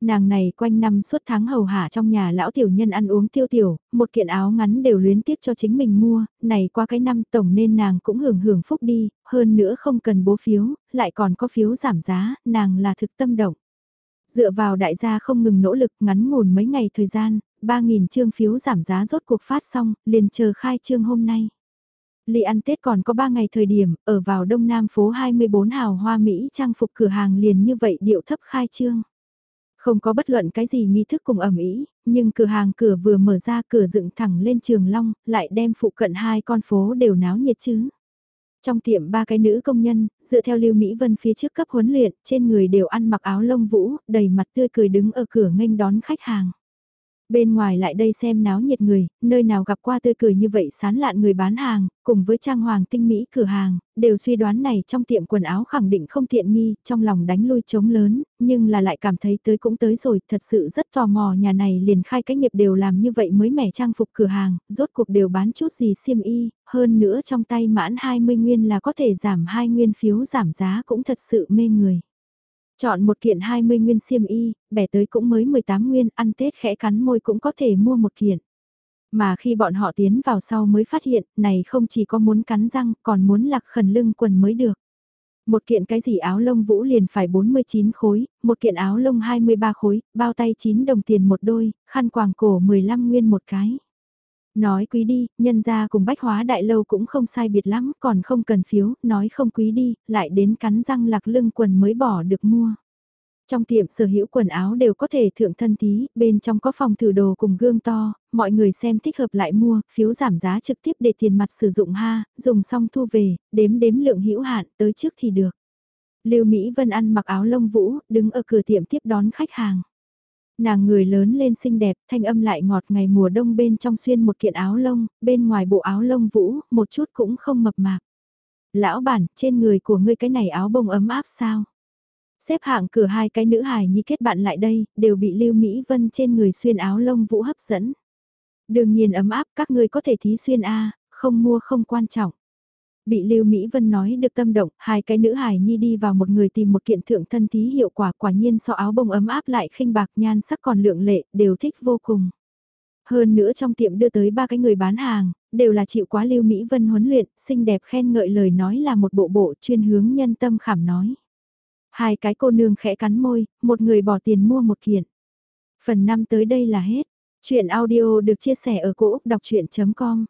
Nàng này quanh năm suốt tháng hầu hạ trong nhà lão tiểu nhân ăn uống tiêu tiểu, một kiện áo ngắn đều luyến tiếc cho chính mình mua, này qua cái năm tổng nên nàng cũng hưởng hưởng phúc đi, hơn nữa không cần bố phiếu, lại còn có phiếu giảm giá, nàng là thực tâm động. Dựa vào đại gia không ngừng nỗ lực ngắn ngủn mấy ngày thời gian, 3.000 chương phiếu giảm giá rốt cuộc phát xong, liền chờ khai trương hôm nay. Ly ăn Tết còn có 3 ngày thời điểm, ở vào đông nam phố 24 hào hoa Mỹ trang phục cửa hàng liền như vậy điệu thấp khai trương. Không có bất luận cái gì nghi thức cùng ẩm ý, nhưng cửa hàng cửa vừa mở ra cửa dựng thẳng lên trường long, lại đem phụ cận hai con phố đều náo nhiệt chứ. Trong tiệm ba cái nữ công nhân, dựa theo Lưu Mỹ Vân phía trước cấp huấn luyện, trên người đều ăn mặc áo lông vũ, đầy mặt tươi cười đứng ở cửa nghênh đón khách hàng. Bên ngoài lại đây xem náo nhiệt người, nơi nào gặp qua tươi cười như vậy sán lạn người bán hàng, cùng với trang hoàng tinh mỹ cửa hàng, đều suy đoán này trong tiệm quần áo khẳng định không tiện nghi, trong lòng đánh lui trống lớn, nhưng là lại cảm thấy tới cũng tới rồi, thật sự rất tò mò nhà này liền khai cách nghiệp đều làm như vậy mới mẻ trang phục cửa hàng, rốt cuộc đều bán chút gì xiêm y, hơn nữa trong tay mãn 20 nguyên là có thể giảm 2 nguyên phiếu giảm giá cũng thật sự mê người. Chọn một kiện 20 nguyên xiêm y, bẻ tới cũng mới 18 nguyên, ăn Tết khẽ cắn môi cũng có thể mua một kiện. Mà khi bọn họ tiến vào sau mới phát hiện, này không chỉ có muốn cắn răng, còn muốn lạc khẩn lưng quần mới được. Một kiện cái gì áo lông vũ liền phải 49 khối, một kiện áo lông 23 khối, bao tay 9 đồng tiền một đôi, khăn quàng cổ 15 nguyên một cái. Nói quý đi, nhân gia cùng bách hóa đại lâu cũng không sai biệt lắm, còn không cần phiếu, nói không quý đi, lại đến cắn răng lạc lưng quần mới bỏ được mua. Trong tiệm sở hữu quần áo đều có thể thượng thân tí, bên trong có phòng thử đồ cùng gương to, mọi người xem thích hợp lại mua, phiếu giảm giá trực tiếp để tiền mặt sử dụng ha, dùng xong thu về, đếm đếm lượng hữu hạn, tới trước thì được. Lưu Mỹ Vân ăn mặc áo lông vũ, đứng ở cửa tiệm tiếp đón khách hàng. Nàng người lớn lên xinh đẹp, thanh âm lại ngọt ngày mùa đông bên trong xuyên một kiện áo lông, bên ngoài bộ áo lông vũ, một chút cũng không mập mạp. Lão bản, trên người của ngươi cái này áo bông ấm áp sao? Xếp hạng cửa hai cái nữ hài nhi kết bạn lại đây, đều bị Lưu Mỹ Vân trên người xuyên áo lông vũ hấp dẫn. Đương nhiên ấm áp các ngươi có thể thí xuyên A, không mua không quan trọng. Bị Lưu Mỹ Vân nói được tâm động, hai cái nữ hài nhi đi vào một người tìm một kiện thượng thân tí hiệu quả quả nhiên so áo bông ấm áp lại khinh bạc nhan sắc còn lượng lệ, đều thích vô cùng. Hơn nữa trong tiệm đưa tới ba cái người bán hàng, đều là chịu quá Lưu Mỹ Vân huấn luyện, xinh đẹp khen ngợi lời nói là một bộ bộ chuyên hướng nhân tâm khảm nói. Hai cái cô nương khẽ cắn môi, một người bỏ tiền mua một kiện. Phần 5 tới đây là hết. Chuyện audio được chia sẻ ở cỗ đọc chuyện.com